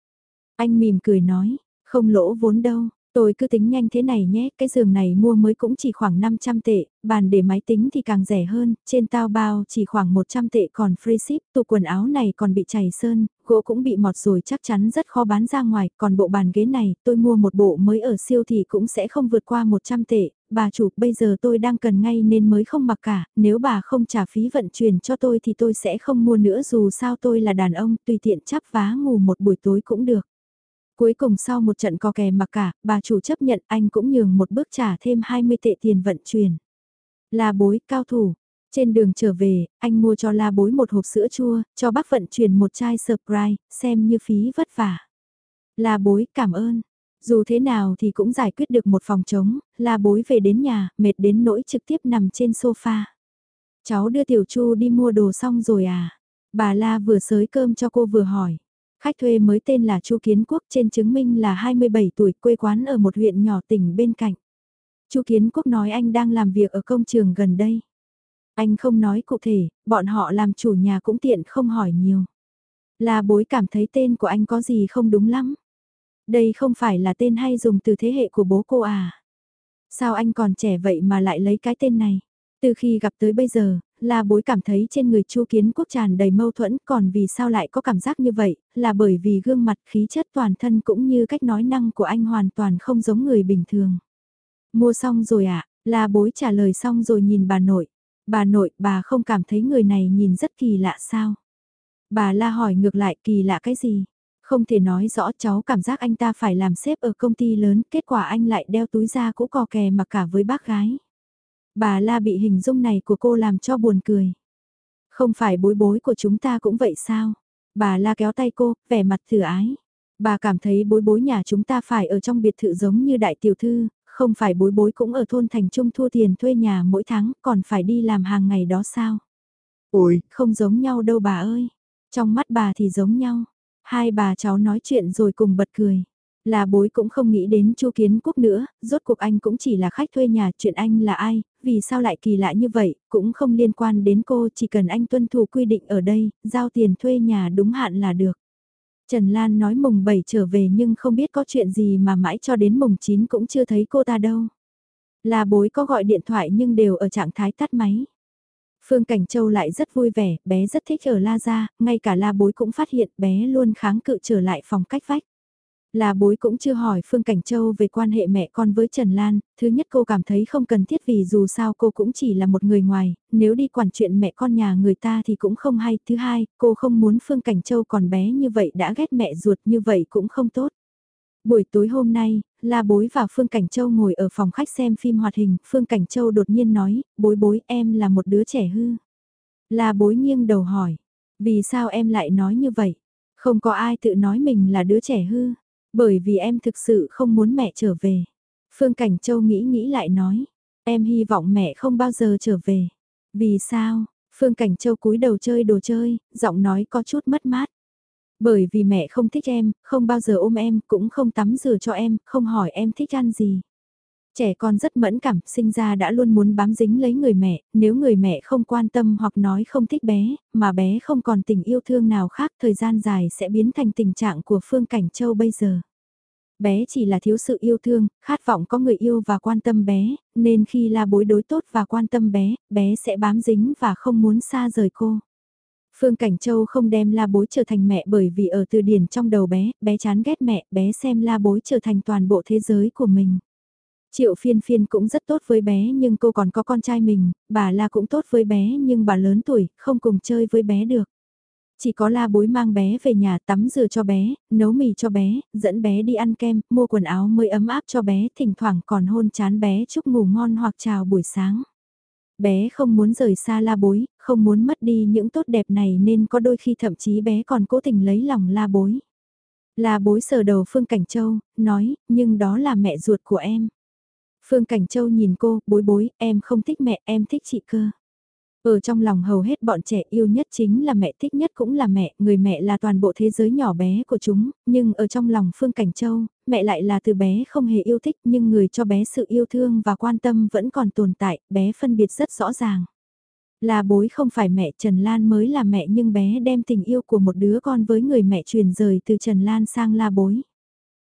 Anh mỉm cười nói, không lỗ vốn đâu, Tôi cứ tính nhanh thế này nhé, cái giường này mua mới cũng chỉ khoảng 500 tệ, bàn để máy tính thì càng rẻ hơn, trên tao bao chỉ khoảng 100 tệ còn free ship, tủ quần áo này còn bị chảy sơn, gỗ cũng bị mọt rồi chắc chắn rất khó bán ra ngoài, còn bộ bàn ghế này, tôi mua một bộ mới ở siêu thì cũng sẽ không vượt qua 100 tệ, bà chủ, bây giờ tôi đang cần ngay nên mới không mặc cả, nếu bà không trả phí vận chuyển cho tôi thì tôi sẽ không mua nữa dù sao tôi là đàn ông, tùy tiện chắp vá ngủ một buổi tối cũng được. Cuối cùng sau một trận co kè mặc cả, bà chủ chấp nhận anh cũng nhường một bước trả thêm 20 tệ tiền vận chuyển. Là bối cao thủ. Trên đường trở về, anh mua cho la bối một hộp sữa chua, cho bác vận chuyển một chai surprise, xem như phí vất vả. La bối cảm ơn. Dù thế nào thì cũng giải quyết được một phòng trống, la bối về đến nhà, mệt đến nỗi trực tiếp nằm trên sofa. Cháu đưa tiểu chu đi mua đồ xong rồi à? Bà la vừa sới cơm cho cô vừa hỏi. Khách thuê mới tên là Chu Kiến Quốc trên chứng minh là 27 tuổi quê quán ở một huyện nhỏ tỉnh bên cạnh. Chu Kiến Quốc nói anh đang làm việc ở công trường gần đây. Anh không nói cụ thể, bọn họ làm chủ nhà cũng tiện không hỏi nhiều. La bối cảm thấy tên của anh có gì không đúng lắm. Đây không phải là tên hay dùng từ thế hệ của bố cô à. Sao anh còn trẻ vậy mà lại lấy cái tên này? Từ khi gặp tới bây giờ, là bối cảm thấy trên người Chu Kiến Quốc tràn đầy mâu thuẫn, còn vì sao lại có cảm giác như vậy, là bởi vì gương mặt khí chất toàn thân cũng như cách nói năng của anh hoàn toàn không giống người bình thường. Mua xong rồi ạ, à? là bối trả lời xong rồi nhìn bà nội. Bà nội, bà không cảm thấy người này nhìn rất kỳ lạ sao? Bà la hỏi ngược lại kỳ lạ cái gì? Không thể nói rõ cháu cảm giác anh ta phải làm sếp ở công ty lớn, kết quả anh lại đeo túi da cũ cò kè mà cả với bác gái. Bà La bị hình dung này của cô làm cho buồn cười. Không phải bối bối của chúng ta cũng vậy sao? Bà La kéo tay cô, vẻ mặt thừa ái. Bà cảm thấy bối bối nhà chúng ta phải ở trong biệt thự giống như đại tiểu thư, không phải bối bối cũng ở thôn thành trung thua tiền thuê nhà mỗi tháng, còn phải đi làm hàng ngày đó sao? Ôi, không giống nhau đâu bà ơi. Trong mắt bà thì giống nhau. Hai bà cháu nói chuyện rồi cùng bật cười. Là bối cũng không nghĩ đến Chu Kiến Quốc nữa, rốt cuộc anh cũng chỉ là khách thuê nhà, chuyện anh là ai, vì sao lại kỳ lạ như vậy, cũng không liên quan đến cô, chỉ cần anh tuân thủ quy định ở đây, giao tiền thuê nhà đúng hạn là được. Trần Lan nói mùng 7 trở về nhưng không biết có chuyện gì mà mãi cho đến mùng 9 cũng chưa thấy cô ta đâu. Là bối có gọi điện thoại nhưng đều ở trạng thái tắt máy. Phương Cảnh Châu lại rất vui vẻ, bé rất thích ở La Gia, ngay cả La Bối cũng phát hiện bé luôn kháng cự trở lại phòng cách vách. Là bối cũng chưa hỏi Phương Cảnh Châu về quan hệ mẹ con với Trần Lan, thứ nhất cô cảm thấy không cần thiết vì dù sao cô cũng chỉ là một người ngoài, nếu đi quản chuyện mẹ con nhà người ta thì cũng không hay. Thứ hai, cô không muốn Phương Cảnh Châu còn bé như vậy đã ghét mẹ ruột như vậy cũng không tốt. Buổi tối hôm nay, La Bối và Phương Cảnh Châu ngồi ở phòng khách xem phim hoạt hình, Phương Cảnh Châu đột nhiên nói, bối bối em là một đứa trẻ hư. La Bối nghiêng đầu hỏi, vì sao em lại nói như vậy? Không có ai tự nói mình là đứa trẻ hư. Bởi vì em thực sự không muốn mẹ trở về. Phương Cảnh Châu nghĩ nghĩ lại nói. Em hy vọng mẹ không bao giờ trở về. Vì sao? Phương Cảnh Châu cúi đầu chơi đồ chơi, giọng nói có chút mất mát. Bởi vì mẹ không thích em, không bao giờ ôm em, cũng không tắm rửa cho em, không hỏi em thích ăn gì. Trẻ con rất mẫn cảm, sinh ra đã luôn muốn bám dính lấy người mẹ, nếu người mẹ không quan tâm hoặc nói không thích bé, mà bé không còn tình yêu thương nào khác thời gian dài sẽ biến thành tình trạng của Phương Cảnh Châu bây giờ. Bé chỉ là thiếu sự yêu thương, khát vọng có người yêu và quan tâm bé, nên khi là bối đối tốt và quan tâm bé, bé sẽ bám dính và không muốn xa rời cô. Phương Cảnh Châu không đem la bối trở thành mẹ bởi vì ở từ điển trong đầu bé, bé chán ghét mẹ, bé xem la bối trở thành toàn bộ thế giới của mình. Triệu phiên phiên cũng rất tốt với bé nhưng cô còn có con trai mình, bà La cũng tốt với bé nhưng bà lớn tuổi, không cùng chơi với bé được. Chỉ có la bối mang bé về nhà tắm rửa cho bé, nấu mì cho bé, dẫn bé đi ăn kem, mua quần áo mới ấm áp cho bé, thỉnh thoảng còn hôn chán bé chúc ngủ ngon hoặc chào buổi sáng. Bé không muốn rời xa la bối, không muốn mất đi những tốt đẹp này nên có đôi khi thậm chí bé còn cố tình lấy lòng la bối. La bối sờ đầu Phương Cảnh Châu, nói, nhưng đó là mẹ ruột của em. Phương Cảnh Châu nhìn cô, bối bối, em không thích mẹ, em thích chị cơ. Ở trong lòng hầu hết bọn trẻ yêu nhất chính là mẹ thích nhất cũng là mẹ, người mẹ là toàn bộ thế giới nhỏ bé của chúng, nhưng ở trong lòng Phương Cảnh Châu, mẹ lại là từ bé không hề yêu thích nhưng người cho bé sự yêu thương và quan tâm vẫn còn tồn tại, bé phân biệt rất rõ ràng. Là bối không phải mẹ Trần Lan mới là mẹ nhưng bé đem tình yêu của một đứa con với người mẹ truyền rời từ Trần Lan sang la bối.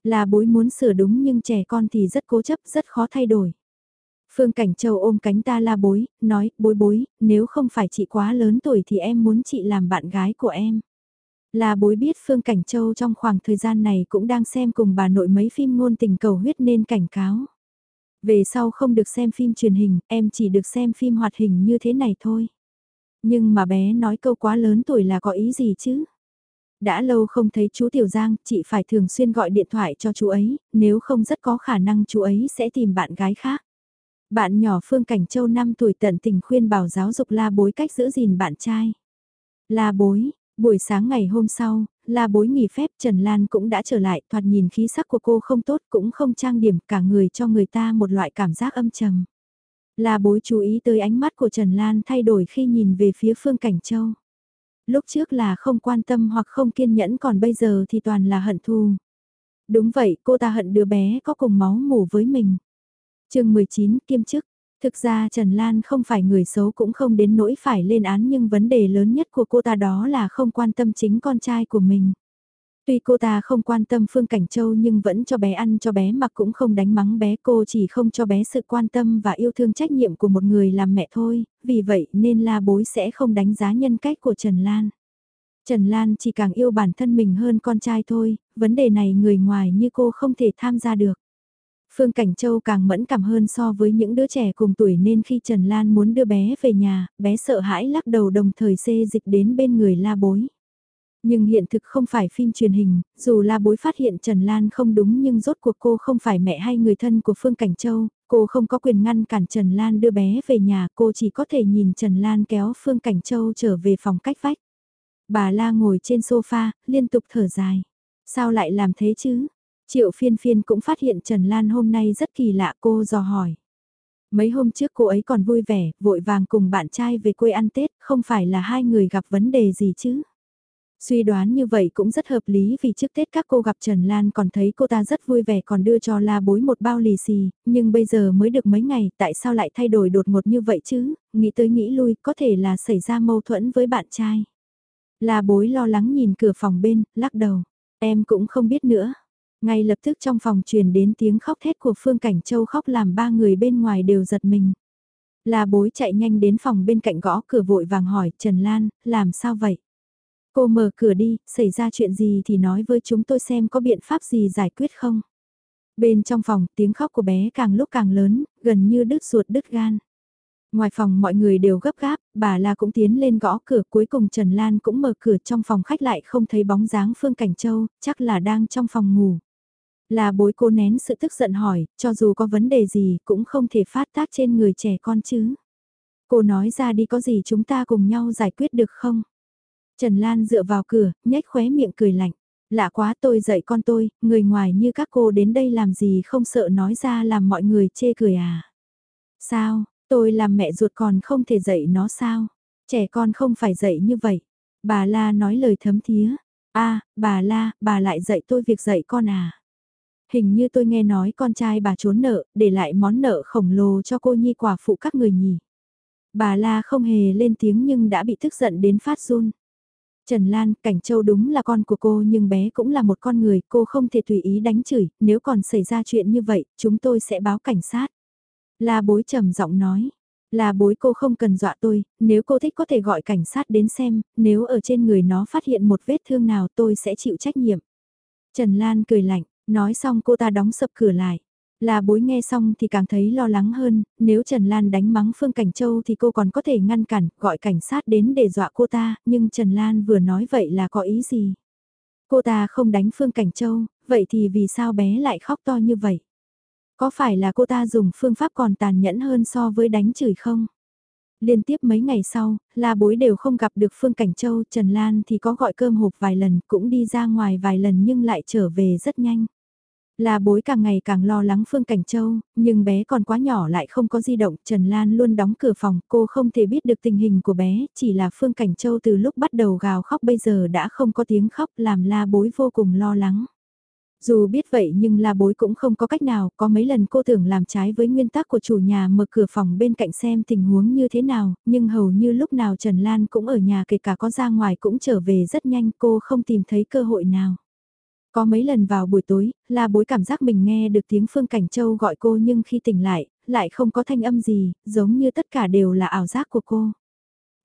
Là bối muốn sửa đúng nhưng trẻ con thì rất cố chấp, rất khó thay đổi. Phương Cảnh Châu ôm cánh ta la bối, nói, bối bối, nếu không phải chị quá lớn tuổi thì em muốn chị làm bạn gái của em. La bối biết Phương Cảnh Châu trong khoảng thời gian này cũng đang xem cùng bà nội mấy phim ngôn tình cầu huyết nên cảnh cáo. Về sau không được xem phim truyền hình, em chỉ được xem phim hoạt hình như thế này thôi. Nhưng mà bé nói câu quá lớn tuổi là có ý gì chứ? Đã lâu không thấy chú Tiểu Giang, chị phải thường xuyên gọi điện thoại cho chú ấy, nếu không rất có khả năng chú ấy sẽ tìm bạn gái khác. Bạn nhỏ Phương Cảnh Châu 5 tuổi tận tình khuyên bảo giáo dục la bối cách giữ gìn bạn trai. La bối, buổi sáng ngày hôm sau, la bối nghỉ phép Trần Lan cũng đã trở lại, thoạt nhìn khí sắc của cô không tốt cũng không trang điểm cả người cho người ta một loại cảm giác âm trầm. La bối chú ý tới ánh mắt của Trần Lan thay đổi khi nhìn về phía Phương Cảnh Châu. Lúc trước là không quan tâm hoặc không kiên nhẫn còn bây giờ thì toàn là hận thù. Đúng vậy, cô ta hận đứa bé có cùng máu mủ với mình chương 19 kiêm chức. Thực ra Trần Lan không phải người xấu cũng không đến nỗi phải lên án nhưng vấn đề lớn nhất của cô ta đó là không quan tâm chính con trai của mình. Tuy cô ta không quan tâm Phương Cảnh Châu nhưng vẫn cho bé ăn cho bé mặc cũng không đánh mắng bé cô chỉ không cho bé sự quan tâm và yêu thương trách nhiệm của một người làm mẹ thôi, vì vậy nên la bối sẽ không đánh giá nhân cách của Trần Lan. Trần Lan chỉ càng yêu bản thân mình hơn con trai thôi, vấn đề này người ngoài như cô không thể tham gia được. Phương Cảnh Châu càng mẫn cảm hơn so với những đứa trẻ cùng tuổi nên khi Trần Lan muốn đưa bé về nhà, bé sợ hãi lắc đầu đồng thời xê dịch đến bên người la bối. Nhưng hiện thực không phải phim truyền hình, dù la bối phát hiện Trần Lan không đúng nhưng rốt cuộc cô không phải mẹ hay người thân của Phương Cảnh Châu, cô không có quyền ngăn cản Trần Lan đưa bé về nhà, cô chỉ có thể nhìn Trần Lan kéo Phương Cảnh Châu trở về phòng cách vách. Bà la ngồi trên sofa, liên tục thở dài. Sao lại làm thế chứ? Triệu phiên phiên cũng phát hiện Trần Lan hôm nay rất kỳ lạ cô dò hỏi. Mấy hôm trước cô ấy còn vui vẻ, vội vàng cùng bạn trai về quê ăn Tết, không phải là hai người gặp vấn đề gì chứ. Suy đoán như vậy cũng rất hợp lý vì trước Tết các cô gặp Trần Lan còn thấy cô ta rất vui vẻ còn đưa cho la bối một bao lì xì, nhưng bây giờ mới được mấy ngày tại sao lại thay đổi đột ngột như vậy chứ, nghĩ tới nghĩ lui có thể là xảy ra mâu thuẫn với bạn trai. La bối lo lắng nhìn cửa phòng bên, lắc đầu, em cũng không biết nữa. Ngay lập tức trong phòng truyền đến tiếng khóc thét của Phương Cảnh Châu khóc làm ba người bên ngoài đều giật mình. Là bối chạy nhanh đến phòng bên cạnh gõ cửa vội vàng hỏi Trần Lan, làm sao vậy? Cô mở cửa đi, xảy ra chuyện gì thì nói với chúng tôi xem có biện pháp gì giải quyết không? Bên trong phòng, tiếng khóc của bé càng lúc càng lớn, gần như đứt ruột đứt gan. Ngoài phòng mọi người đều gấp gáp, bà La cũng tiến lên gõ cửa cuối cùng Trần Lan cũng mở cửa trong phòng khách lại không thấy bóng dáng Phương Cảnh Châu, chắc là đang trong phòng ngủ. Là bối cô nén sự tức giận hỏi, cho dù có vấn đề gì cũng không thể phát tác trên người trẻ con chứ. Cô nói ra đi có gì chúng ta cùng nhau giải quyết được không? Trần Lan dựa vào cửa, nhếch khóe miệng cười lạnh. Lạ quá tôi dạy con tôi, người ngoài như các cô đến đây làm gì không sợ nói ra làm mọi người chê cười à? Sao, tôi làm mẹ ruột còn không thể dạy nó sao? Trẻ con không phải dạy như vậy. Bà La nói lời thấm thía. a bà La, bà lại dạy tôi việc dạy con à? Hình như tôi nghe nói con trai bà trốn nợ, để lại món nợ khổng lồ cho cô nhi quả phụ các người nhỉ. Bà La không hề lên tiếng nhưng đã bị tức giận đến phát run. Trần Lan, Cảnh Châu đúng là con của cô nhưng bé cũng là một con người, cô không thể tùy ý đánh chửi, nếu còn xảy ra chuyện như vậy, chúng tôi sẽ báo cảnh sát. La bối trầm giọng nói, là bối cô không cần dọa tôi, nếu cô thích có thể gọi cảnh sát đến xem, nếu ở trên người nó phát hiện một vết thương nào tôi sẽ chịu trách nhiệm. Trần Lan cười lạnh, nói xong cô ta đóng sập cửa lại. Là bối nghe xong thì càng thấy lo lắng hơn, nếu Trần Lan đánh mắng Phương Cảnh Châu thì cô còn có thể ngăn cản, gọi cảnh sát đến để dọa cô ta, nhưng Trần Lan vừa nói vậy là có ý gì? Cô ta không đánh Phương Cảnh Châu, vậy thì vì sao bé lại khóc to như vậy? Có phải là cô ta dùng phương pháp còn tàn nhẫn hơn so với đánh chửi không? Liên tiếp mấy ngày sau, la bối đều không gặp được Phương Cảnh Châu, Trần Lan thì có gọi cơm hộp vài lần, cũng đi ra ngoài vài lần nhưng lại trở về rất nhanh. La bối càng ngày càng lo lắng Phương Cảnh Châu, nhưng bé còn quá nhỏ lại không có di động, Trần Lan luôn đóng cửa phòng, cô không thể biết được tình hình của bé, chỉ là Phương Cảnh Châu từ lúc bắt đầu gào khóc bây giờ đã không có tiếng khóc làm la bối vô cùng lo lắng. Dù biết vậy nhưng la bối cũng không có cách nào, có mấy lần cô tưởng làm trái với nguyên tắc của chủ nhà mở cửa phòng bên cạnh xem tình huống như thế nào, nhưng hầu như lúc nào Trần Lan cũng ở nhà kể cả có ra ngoài cũng trở về rất nhanh cô không tìm thấy cơ hội nào. Có mấy lần vào buổi tối, la bối cảm giác mình nghe được tiếng Phương Cảnh Châu gọi cô nhưng khi tỉnh lại, lại không có thanh âm gì, giống như tất cả đều là ảo giác của cô.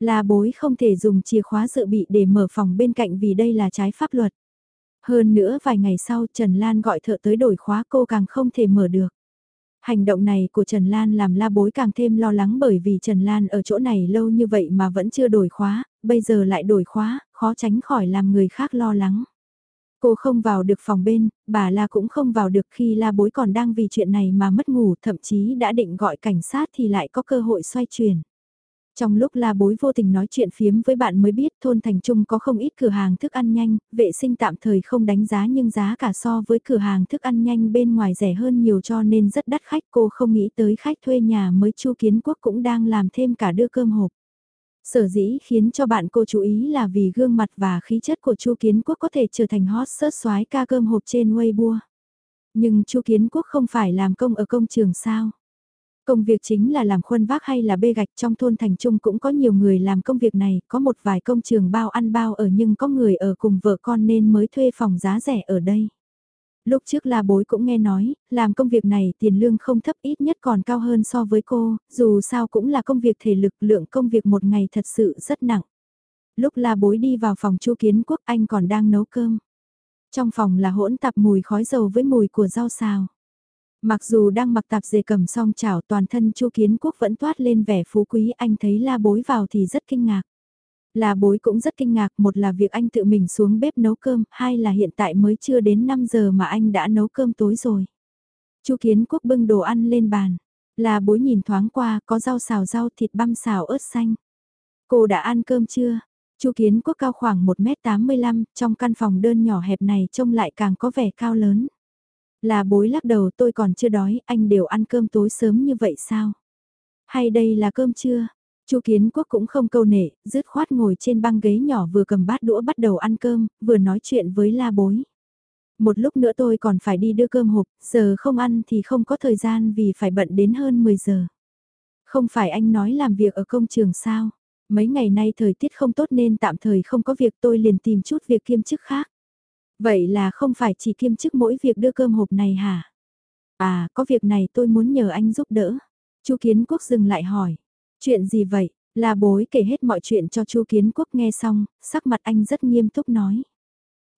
La bối không thể dùng chìa khóa dự bị để mở phòng bên cạnh vì đây là trái pháp luật. Hơn nữa vài ngày sau Trần Lan gọi thợ tới đổi khóa cô càng không thể mở được. Hành động này của Trần Lan làm la bối càng thêm lo lắng bởi vì Trần Lan ở chỗ này lâu như vậy mà vẫn chưa đổi khóa, bây giờ lại đổi khóa, khó tránh khỏi làm người khác lo lắng. Cô không vào được phòng bên, bà La cũng không vào được khi La Bối còn đang vì chuyện này mà mất ngủ, thậm chí đã định gọi cảnh sát thì lại có cơ hội xoay chuyển. Trong lúc La Bối vô tình nói chuyện phiếm với bạn mới biết thôn Thành Trung có không ít cửa hàng thức ăn nhanh, vệ sinh tạm thời không đánh giá nhưng giá cả so với cửa hàng thức ăn nhanh bên ngoài rẻ hơn nhiều cho nên rất đắt khách cô không nghĩ tới khách thuê nhà mới Chu Kiến Quốc cũng đang làm thêm cả đưa cơm hộp. Sở dĩ khiến cho bạn cô chú ý là vì gương mặt và khí chất của Chu Kiến Quốc có thể trở thành hot search soái ca cơm hộp trên Weibo. Nhưng Chu Kiến Quốc không phải làm công ở công trường sao? Công việc chính là làm khuôn vác hay là bê gạch trong thôn thành trung cũng có nhiều người làm công việc này, có một vài công trường bao ăn bao ở nhưng có người ở cùng vợ con nên mới thuê phòng giá rẻ ở đây. Lúc trước là bối cũng nghe nói, làm công việc này tiền lương không thấp ít nhất còn cao hơn so với cô, dù sao cũng là công việc thể lực lượng công việc một ngày thật sự rất nặng. Lúc là bối đi vào phòng chu kiến quốc anh còn đang nấu cơm. Trong phòng là hỗn tạp mùi khói dầu với mùi của rau xào. Mặc dù đang mặc tạp dề cầm song chảo toàn thân chu kiến quốc vẫn toát lên vẻ phú quý anh thấy la bối vào thì rất kinh ngạc là bối cũng rất kinh ngạc, một là việc anh tự mình xuống bếp nấu cơm, hai là hiện tại mới chưa đến 5 giờ mà anh đã nấu cơm tối rồi. Chu Kiến Quốc bưng đồ ăn lên bàn. là bối nhìn thoáng qua, có rau xào rau thịt băm xào ớt xanh. Cô đã ăn cơm chưa? Chu Kiến Quốc cao khoảng 1m85, trong căn phòng đơn nhỏ hẹp này trông lại càng có vẻ cao lớn. là bối lắc đầu tôi còn chưa đói, anh đều ăn cơm tối sớm như vậy sao? Hay đây là cơm trưa? Chu Kiến Quốc cũng không câu nệ, dứt khoát ngồi trên băng ghế nhỏ vừa cầm bát đũa bắt đầu ăn cơm, vừa nói chuyện với la bối. Một lúc nữa tôi còn phải đi đưa cơm hộp, giờ không ăn thì không có thời gian vì phải bận đến hơn 10 giờ. Không phải anh nói làm việc ở công trường sao? Mấy ngày nay thời tiết không tốt nên tạm thời không có việc tôi liền tìm chút việc kiêm chức khác. Vậy là không phải chỉ kiêm chức mỗi việc đưa cơm hộp này hả? À, có việc này tôi muốn nhờ anh giúp đỡ. Chu Kiến Quốc dừng lại hỏi. Chuyện gì vậy? Là bối kể hết mọi chuyện cho Chu Kiến Quốc nghe xong, sắc mặt anh rất nghiêm túc nói.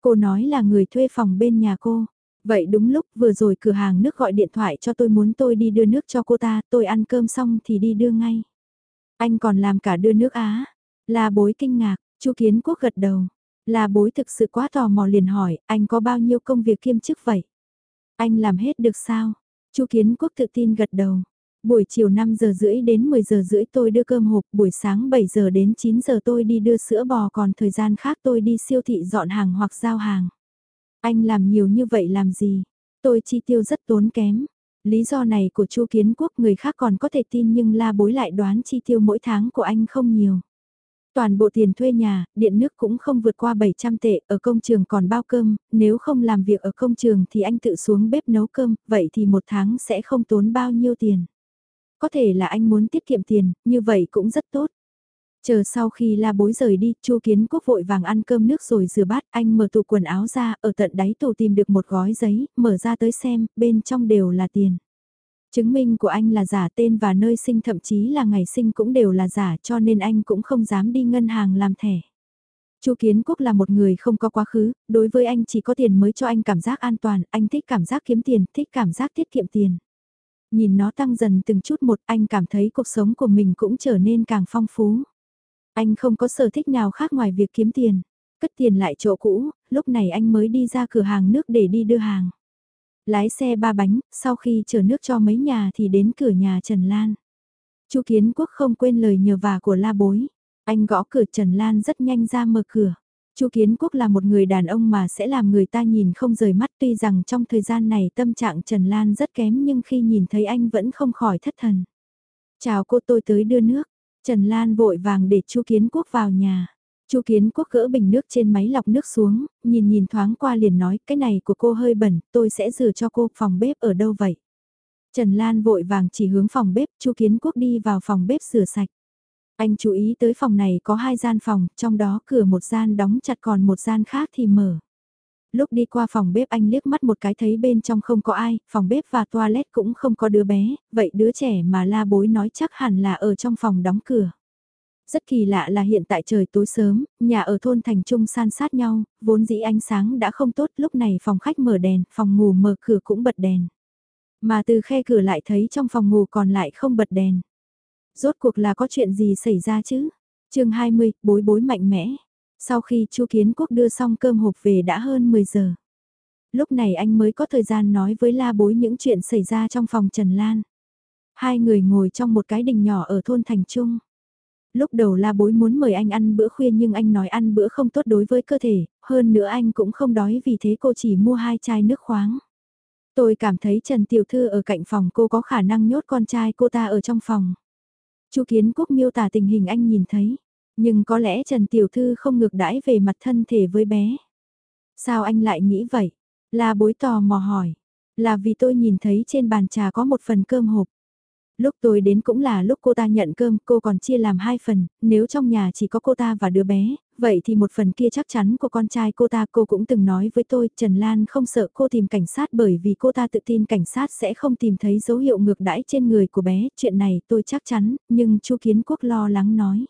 Cô nói là người thuê phòng bên nhà cô. Vậy đúng lúc vừa rồi cửa hàng nước gọi điện thoại cho tôi muốn tôi đi đưa nước cho cô ta, tôi ăn cơm xong thì đi đưa ngay. Anh còn làm cả đưa nước Á. Là bối kinh ngạc, Chu Kiến Quốc gật đầu. Là bối thực sự quá tò mò liền hỏi, anh có bao nhiêu công việc kiêm chức vậy? Anh làm hết được sao? Chu Kiến Quốc tự tin gật đầu. Buổi chiều 5 giờ rưỡi đến 10 giờ rưỡi tôi đưa cơm hộp, buổi sáng 7 giờ đến 9 giờ tôi đi đưa sữa bò còn thời gian khác tôi đi siêu thị dọn hàng hoặc giao hàng. Anh làm nhiều như vậy làm gì? Tôi chi tiêu rất tốn kém. Lý do này của Chu Kiến Quốc người khác còn có thể tin nhưng la bối lại đoán chi tiêu mỗi tháng của anh không nhiều. Toàn bộ tiền thuê nhà, điện nước cũng không vượt qua 700 tệ, ở công trường còn bao cơm, nếu không làm việc ở công trường thì anh tự xuống bếp nấu cơm, vậy thì một tháng sẽ không tốn bao nhiêu tiền. Có thể là anh muốn tiết kiệm tiền, như vậy cũng rất tốt. Chờ sau khi la bối rời đi, chu kiến quốc vội vàng ăn cơm nước rồi rửa bát, anh mở tủ quần áo ra, ở tận đáy tủ tìm được một gói giấy, mở ra tới xem, bên trong đều là tiền. Chứng minh của anh là giả tên và nơi sinh thậm chí là ngày sinh cũng đều là giả cho nên anh cũng không dám đi ngân hàng làm thẻ. Chu Kiến Quốc là một người không có quá khứ, đối với anh chỉ có tiền mới cho anh cảm giác an toàn, anh thích cảm giác kiếm tiền, thích cảm giác tiết kiệm tiền. Nhìn nó tăng dần từng chút một anh cảm thấy cuộc sống của mình cũng trở nên càng phong phú. Anh không có sở thích nào khác ngoài việc kiếm tiền. Cất tiền lại chỗ cũ, lúc này anh mới đi ra cửa hàng nước để đi đưa hàng. Lái xe ba bánh, sau khi chở nước cho mấy nhà thì đến cửa nhà Trần Lan. Chu Kiến Quốc không quên lời nhờ vả của la bối. Anh gõ cửa Trần Lan rất nhanh ra mở cửa. Chu Kiến Quốc là một người đàn ông mà sẽ làm người ta nhìn không rời mắt tuy rằng trong thời gian này tâm trạng Trần Lan rất kém nhưng khi nhìn thấy anh vẫn không khỏi thất thần. Chào cô tôi tới đưa nước. Trần Lan vội vàng để Chu Kiến Quốc vào nhà. Chu Kiến Quốc gỡ bình nước trên máy lọc nước xuống, nhìn nhìn thoáng qua liền nói, cái này của cô hơi bẩn, tôi sẽ rửa cho cô, phòng bếp ở đâu vậy? Trần Lan vội vàng chỉ hướng phòng bếp, Chu Kiến Quốc đi vào phòng bếp rửa sạch. Anh chú ý tới phòng này có hai gian phòng, trong đó cửa một gian đóng chặt còn một gian khác thì mở. Lúc đi qua phòng bếp anh liếc mắt một cái thấy bên trong không có ai, phòng bếp và toilet cũng không có đứa bé, vậy đứa trẻ mà la bối nói chắc hẳn là ở trong phòng đóng cửa. Rất kỳ lạ là hiện tại trời tối sớm, nhà ở thôn thành trung san sát nhau, vốn dĩ ánh sáng đã không tốt, lúc này phòng khách mở đèn, phòng ngủ mở cửa cũng bật đèn. Mà từ khe cửa lại thấy trong phòng ngủ còn lại không bật đèn. Rốt cuộc là có chuyện gì xảy ra chứ? chương 20, bối bối mạnh mẽ. Sau khi Chu Kiến Quốc đưa xong cơm hộp về đã hơn 10 giờ. Lúc này anh mới có thời gian nói với la bối những chuyện xảy ra trong phòng Trần Lan. Hai người ngồi trong một cái đình nhỏ ở thôn Thành Trung lúc đầu la bối muốn mời anh ăn bữa khuya nhưng anh nói ăn bữa không tốt đối với cơ thể, hơn nữa anh cũng không đói vì thế cô chỉ mua hai chai nước khoáng. Tôi cảm thấy Trần Tiểu Thư ở cạnh phòng cô có khả năng nhốt con trai cô ta ở trong phòng. Chu Kiến Quốc miêu tả tình hình anh nhìn thấy, nhưng có lẽ Trần Tiểu Thư không ngược đãi về mặt thân thể với bé. Sao anh lại nghĩ vậy? La bối tò mò hỏi. Là vì tôi nhìn thấy trên bàn trà có một phần cơm hộp. Lúc tôi đến cũng là lúc cô ta nhận cơm, cô còn chia làm hai phần, nếu trong nhà chỉ có cô ta và đứa bé, vậy thì một phần kia chắc chắn của con trai cô ta cô cũng từng nói với tôi, Trần Lan không sợ cô tìm cảnh sát bởi vì cô ta tự tin cảnh sát sẽ không tìm thấy dấu hiệu ngược đãi trên người của bé, chuyện này tôi chắc chắn, nhưng Chu Kiến Quốc lo lắng nói.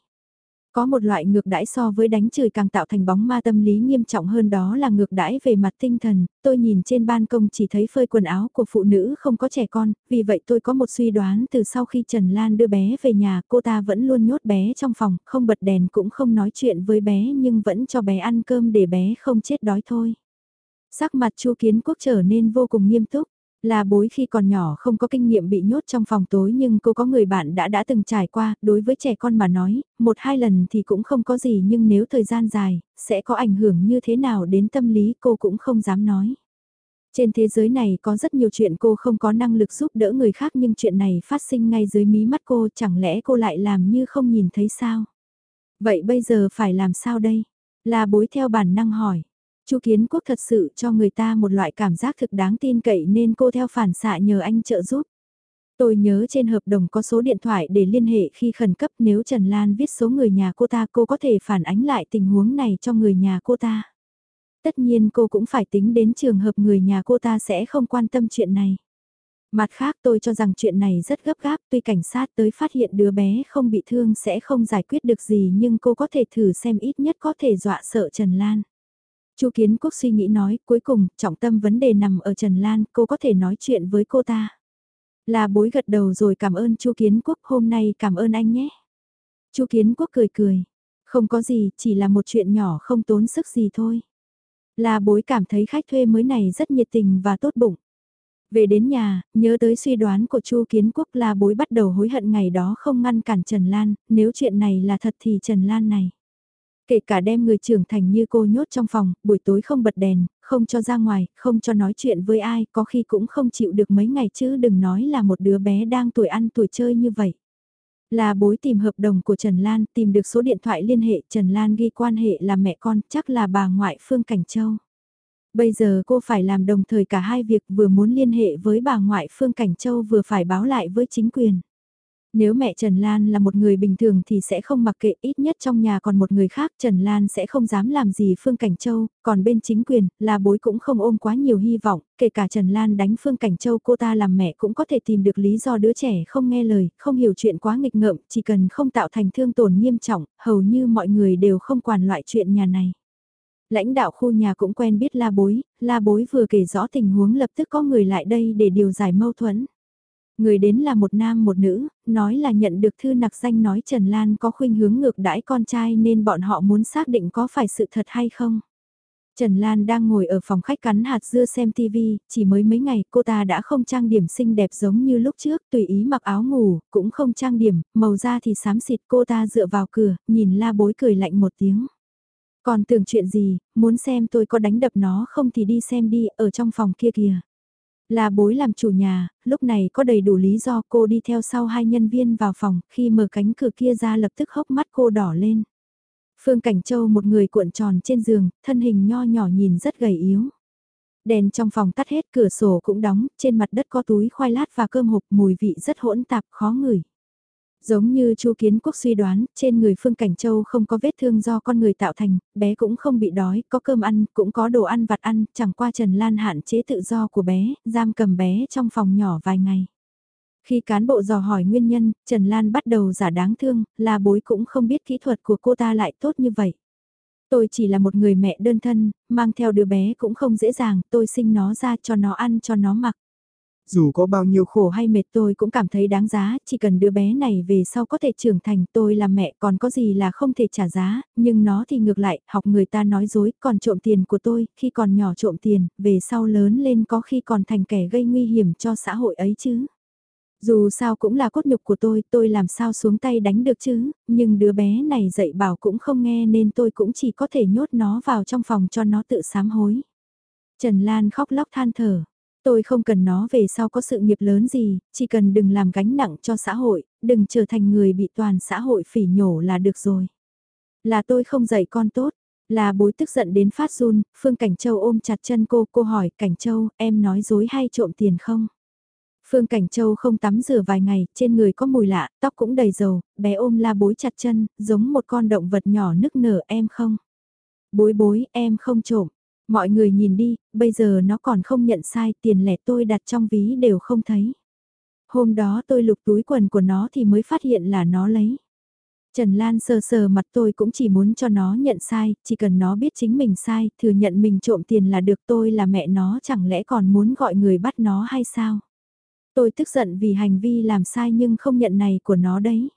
Có một loại ngược đãi so với đánh chửi càng tạo thành bóng ma tâm lý nghiêm trọng hơn đó là ngược đãi về mặt tinh thần, tôi nhìn trên ban công chỉ thấy phơi quần áo của phụ nữ không có trẻ con, vì vậy tôi có một suy đoán từ sau khi Trần Lan đưa bé về nhà cô ta vẫn luôn nhốt bé trong phòng, không bật đèn cũng không nói chuyện với bé nhưng vẫn cho bé ăn cơm để bé không chết đói thôi. Sắc mặt Chu Kiến Quốc trở nên vô cùng nghiêm túc. Là bối khi còn nhỏ không có kinh nghiệm bị nhốt trong phòng tối nhưng cô có người bạn đã đã từng trải qua, đối với trẻ con mà nói, một hai lần thì cũng không có gì nhưng nếu thời gian dài, sẽ có ảnh hưởng như thế nào đến tâm lý cô cũng không dám nói. Trên thế giới này có rất nhiều chuyện cô không có năng lực giúp đỡ người khác nhưng chuyện này phát sinh ngay dưới mí mắt cô chẳng lẽ cô lại làm như không nhìn thấy sao? Vậy bây giờ phải làm sao đây? Là bối theo bản năng hỏi. Chu Kiến Quốc thật sự cho người ta một loại cảm giác thực đáng tin cậy nên cô theo phản xạ nhờ anh trợ giúp. Tôi nhớ trên hợp đồng có số điện thoại để liên hệ khi khẩn cấp, nếu Trần Lan viết số người nhà cô ta, cô có thể phản ánh lại tình huống này cho người nhà cô ta. Tất nhiên cô cũng phải tính đến trường hợp người nhà cô ta sẽ không quan tâm chuyện này. Mặt khác, tôi cho rằng chuyện này rất gấp gáp, tuy cảnh sát tới phát hiện đứa bé không bị thương sẽ không giải quyết được gì nhưng cô có thể thử xem ít nhất có thể dọa sợ Trần Lan. Chu Kiến Quốc suy nghĩ nói, cuối cùng, trọng tâm vấn đề nằm ở Trần Lan, cô có thể nói chuyện với cô ta. Là bối gật đầu rồi cảm ơn Chu Kiến Quốc, hôm nay cảm ơn anh nhé. Chu Kiến Quốc cười cười, không có gì, chỉ là một chuyện nhỏ không tốn sức gì thôi. Là bối cảm thấy khách thuê mới này rất nhiệt tình và tốt bụng. Về đến nhà, nhớ tới suy đoán của Chu Kiến Quốc là bối bắt đầu hối hận ngày đó không ngăn cản Trần Lan, nếu chuyện này là thật thì Trần Lan này. Kể cả đem người trưởng thành như cô nhốt trong phòng, buổi tối không bật đèn, không cho ra ngoài, không cho nói chuyện với ai, có khi cũng không chịu được mấy ngày chứ đừng nói là một đứa bé đang tuổi ăn tuổi chơi như vậy. Là bối tìm hợp đồng của Trần Lan, tìm được số điện thoại liên hệ Trần Lan ghi quan hệ là mẹ con, chắc là bà ngoại Phương Cảnh Châu. Bây giờ cô phải làm đồng thời cả hai việc vừa muốn liên hệ với bà ngoại Phương Cảnh Châu vừa phải báo lại với chính quyền. Nếu mẹ Trần Lan là một người bình thường thì sẽ không mặc kệ ít nhất trong nhà còn một người khác Trần Lan sẽ không dám làm gì Phương Cảnh Châu, còn bên chính quyền là bối cũng không ôm quá nhiều hy vọng, kể cả Trần Lan đánh Phương Cảnh Châu cô ta làm mẹ cũng có thể tìm được lý do đứa trẻ không nghe lời, không hiểu chuyện quá nghịch ngợm, chỉ cần không tạo thành thương tổn nghiêm trọng, hầu như mọi người đều không quản loại chuyện nhà này. Lãnh đạo khu nhà cũng quen biết la bối, la bối vừa kể rõ tình huống lập tức có người lại đây để điều giải mâu thuẫn. Người đến là một nam một nữ, nói là nhận được thư nặc danh nói Trần Lan có khuynh hướng ngược đãi con trai nên bọn họ muốn xác định có phải sự thật hay không. Trần Lan đang ngồi ở phòng khách cắn hạt dưa xem TV, chỉ mới mấy ngày cô ta đã không trang điểm xinh đẹp giống như lúc trước, tùy ý mặc áo ngủ, cũng không trang điểm, màu da thì xám xịt cô ta dựa vào cửa, nhìn la bối cười lạnh một tiếng. Còn tưởng chuyện gì, muốn xem tôi có đánh đập nó không thì đi xem đi, ở trong phòng kia kìa. Là bối làm chủ nhà, lúc này có đầy đủ lý do cô đi theo sau hai nhân viên vào phòng, khi mở cánh cửa kia ra lập tức hốc mắt cô đỏ lên. Phương Cảnh Châu một người cuộn tròn trên giường, thân hình nho nhỏ nhìn rất gầy yếu. Đèn trong phòng tắt hết, cửa sổ cũng đóng, trên mặt đất có túi khoai lát và cơm hộp mùi vị rất hỗn tạp khó ngửi. Giống như Chu Kiến Quốc suy đoán, trên người Phương Cảnh Châu không có vết thương do con người tạo thành, bé cũng không bị đói, có cơm ăn, cũng có đồ ăn vặt ăn, chẳng qua Trần Lan hạn chế tự do của bé, giam cầm bé trong phòng nhỏ vài ngày. Khi cán bộ dò hỏi nguyên nhân, Trần Lan bắt đầu giả đáng thương, là bối cũng không biết kỹ thuật của cô ta lại tốt như vậy. Tôi chỉ là một người mẹ đơn thân, mang theo đứa bé cũng không dễ dàng, tôi sinh nó ra cho nó ăn cho nó mặc. Dù có bao nhiêu khổ hay mệt tôi cũng cảm thấy đáng giá, chỉ cần đứa bé này về sau có thể trưởng thành tôi là mẹ còn có gì là không thể trả giá, nhưng nó thì ngược lại, học người ta nói dối, còn trộm tiền của tôi, khi còn nhỏ trộm tiền, về sau lớn lên có khi còn thành kẻ gây nguy hiểm cho xã hội ấy chứ. Dù sao cũng là cốt nhục của tôi, tôi làm sao xuống tay đánh được chứ, nhưng đứa bé này dạy bảo cũng không nghe nên tôi cũng chỉ có thể nhốt nó vào trong phòng cho nó tự sám hối. Trần Lan khóc lóc than thở. Tôi không cần nó về sau có sự nghiệp lớn gì, chỉ cần đừng làm gánh nặng cho xã hội, đừng trở thành người bị toàn xã hội phỉ nhổ là được rồi. Là tôi không dạy con tốt, là bối tức giận đến phát run, Phương Cảnh Châu ôm chặt chân cô, cô hỏi Cảnh Châu, em nói dối hay trộm tiền không? Phương Cảnh Châu không tắm rửa vài ngày, trên người có mùi lạ, tóc cũng đầy dầu, bé ôm la bối chặt chân, giống một con động vật nhỏ nức nở em không? Bối bối, em không trộm. Mọi người nhìn đi, bây giờ nó còn không nhận sai, tiền lẻ tôi đặt trong ví đều không thấy. Hôm đó tôi lục túi quần của nó thì mới phát hiện là nó lấy. Trần Lan sờ sờ mặt tôi cũng chỉ muốn cho nó nhận sai, chỉ cần nó biết chính mình sai, thừa nhận mình trộm tiền là được tôi là mẹ nó chẳng lẽ còn muốn gọi người bắt nó hay sao? Tôi tức giận vì hành vi làm sai nhưng không nhận này của nó đấy.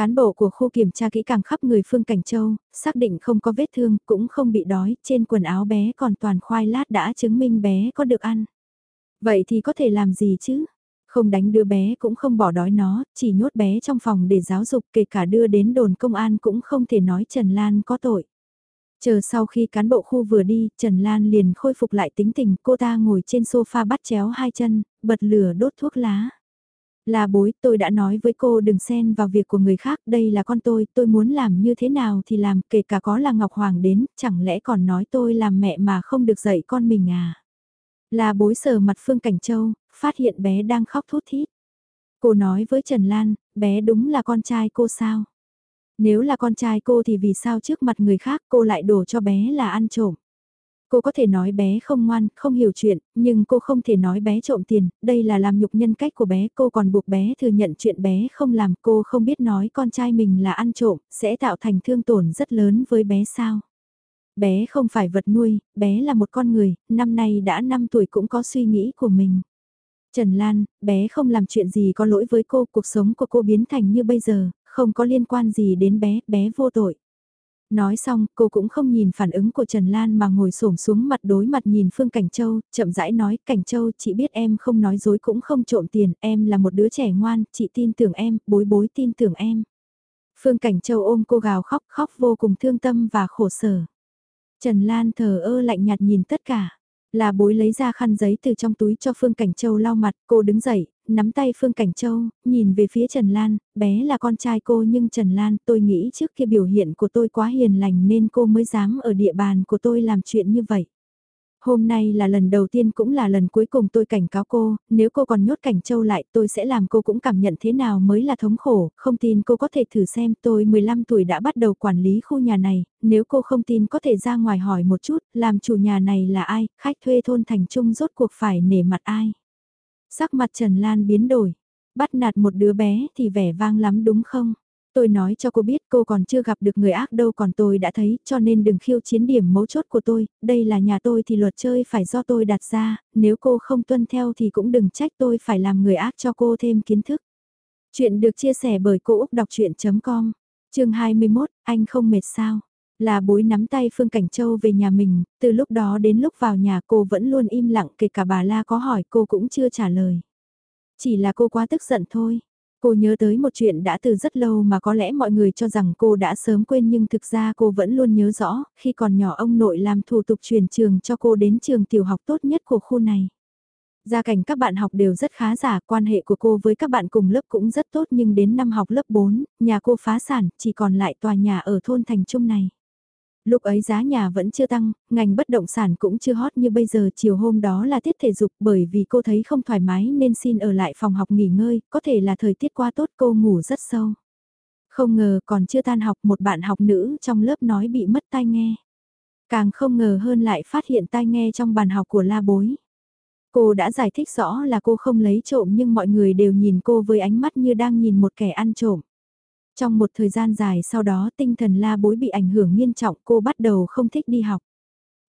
Cán bộ của khu kiểm tra kỹ càng khắp người Phương Cảnh Châu, xác định không có vết thương, cũng không bị đói, trên quần áo bé còn toàn khoai lát đã chứng minh bé có được ăn. Vậy thì có thể làm gì chứ? Không đánh đứa bé cũng không bỏ đói nó, chỉ nhốt bé trong phòng để giáo dục kể cả đưa đến đồn công an cũng không thể nói Trần Lan có tội. Chờ sau khi cán bộ khu vừa đi, Trần Lan liền khôi phục lại tính tình, cô ta ngồi trên sofa bắt chéo hai chân, bật lửa đốt thuốc lá. Là bối, tôi đã nói với cô đừng xen vào việc của người khác, đây là con tôi, tôi muốn làm như thế nào thì làm, kể cả có là Ngọc Hoàng đến, chẳng lẽ còn nói tôi làm mẹ mà không được dạy con mình à? Là bối sờ mặt Phương Cảnh Châu, phát hiện bé đang khóc thút thít. Cô nói với Trần Lan, bé đúng là con trai cô sao? Nếu là con trai cô thì vì sao trước mặt người khác cô lại đổ cho bé là ăn trộm? Cô có thể nói bé không ngoan, không hiểu chuyện, nhưng cô không thể nói bé trộm tiền, đây là làm nhục nhân cách của bé, cô còn buộc bé thừa nhận chuyện bé không làm, cô không biết nói con trai mình là ăn trộm, sẽ tạo thành thương tổn rất lớn với bé sao. Bé không phải vật nuôi, bé là một con người, năm nay đã 5 tuổi cũng có suy nghĩ của mình. Trần Lan, bé không làm chuyện gì có lỗi với cô, cuộc sống của cô biến thành như bây giờ, không có liên quan gì đến bé, bé vô tội. Nói xong, cô cũng không nhìn phản ứng của Trần Lan mà ngồi xổm xuống mặt đối mặt nhìn Phương Cảnh Châu, chậm rãi nói, Cảnh Châu, chị biết em không nói dối cũng không trộm tiền, em là một đứa trẻ ngoan, chị tin tưởng em, bối bối tin tưởng em. Phương Cảnh Châu ôm cô gào khóc, khóc vô cùng thương tâm và khổ sở. Trần Lan thờ ơ lạnh nhạt nhìn tất cả. Là bối lấy ra khăn giấy từ trong túi cho Phương Cảnh Châu lau mặt, cô đứng dậy, nắm tay Phương Cảnh Châu, nhìn về phía Trần Lan, bé là con trai cô nhưng Trần Lan tôi nghĩ trước kia biểu hiện của tôi quá hiền lành nên cô mới dám ở địa bàn của tôi làm chuyện như vậy. Hôm nay là lần đầu tiên cũng là lần cuối cùng tôi cảnh cáo cô, nếu cô còn nhốt cảnh châu lại tôi sẽ làm cô cũng cảm nhận thế nào mới là thống khổ, không tin cô có thể thử xem tôi 15 tuổi đã bắt đầu quản lý khu nhà này, nếu cô không tin có thể ra ngoài hỏi một chút, làm chủ nhà này là ai, khách thuê thôn thành trung rốt cuộc phải nể mặt ai. Sắc mặt Trần Lan biến đổi, bắt nạt một đứa bé thì vẻ vang lắm đúng không? Tôi nói cho cô biết cô còn chưa gặp được người ác đâu còn tôi đã thấy cho nên đừng khiêu chiến điểm mấu chốt của tôi, đây là nhà tôi thì luật chơi phải do tôi đặt ra, nếu cô không tuân theo thì cũng đừng trách tôi phải làm người ác cho cô thêm kiến thức. Chuyện được chia sẻ bởi Cô Úc Đọc Chuyện.com, chương 21, anh không mệt sao? Là bối nắm tay Phương Cảnh Châu về nhà mình, từ lúc đó đến lúc vào nhà cô vẫn luôn im lặng kể cả bà La có hỏi cô cũng chưa trả lời. Chỉ là cô quá tức giận thôi. Cô nhớ tới một chuyện đã từ rất lâu mà có lẽ mọi người cho rằng cô đã sớm quên nhưng thực ra cô vẫn luôn nhớ rõ, khi còn nhỏ ông nội làm thủ tục chuyển trường cho cô đến trường tiểu học tốt nhất của khu này. Gia cảnh các bạn học đều rất khá giả, quan hệ của cô với các bạn cùng lớp cũng rất tốt nhưng đến năm học lớp 4, nhà cô phá sản, chỉ còn lại tòa nhà ở thôn thành trung này. Lúc ấy giá nhà vẫn chưa tăng, ngành bất động sản cũng chưa hot như bây giờ chiều hôm đó là tiết thể dục bởi vì cô thấy không thoải mái nên xin ở lại phòng học nghỉ ngơi, có thể là thời tiết quá tốt cô ngủ rất sâu. Không ngờ còn chưa tan học một bạn học nữ trong lớp nói bị mất tai nghe. Càng không ngờ hơn lại phát hiện tai nghe trong bàn học của la bối. Cô đã giải thích rõ là cô không lấy trộm nhưng mọi người đều nhìn cô với ánh mắt như đang nhìn một kẻ ăn trộm. Trong một thời gian dài sau đó tinh thần la bối bị ảnh hưởng nghiêm trọng cô bắt đầu không thích đi học.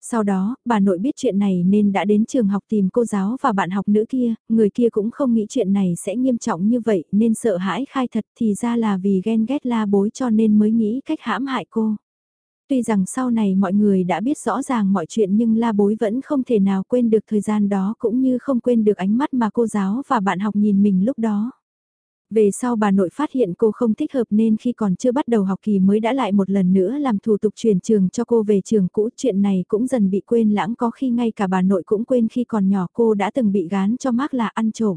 Sau đó, bà nội biết chuyện này nên đã đến trường học tìm cô giáo và bạn học nữ kia, người kia cũng không nghĩ chuyện này sẽ nghiêm trọng như vậy nên sợ hãi khai thật thì ra là vì ghen ghét la bối cho nên mới nghĩ cách hãm hại cô. Tuy rằng sau này mọi người đã biết rõ ràng mọi chuyện nhưng la bối vẫn không thể nào quên được thời gian đó cũng như không quên được ánh mắt mà cô giáo và bạn học nhìn mình lúc đó. Về sau bà nội phát hiện cô không thích hợp nên khi còn chưa bắt đầu học kỳ mới đã lại một lần nữa làm thủ tục chuyển trường cho cô về trường cũ. Chuyện này cũng dần bị quên lãng, có khi ngay cả bà nội cũng quên khi còn nhỏ cô đã từng bị gán cho mác là ăn trộm.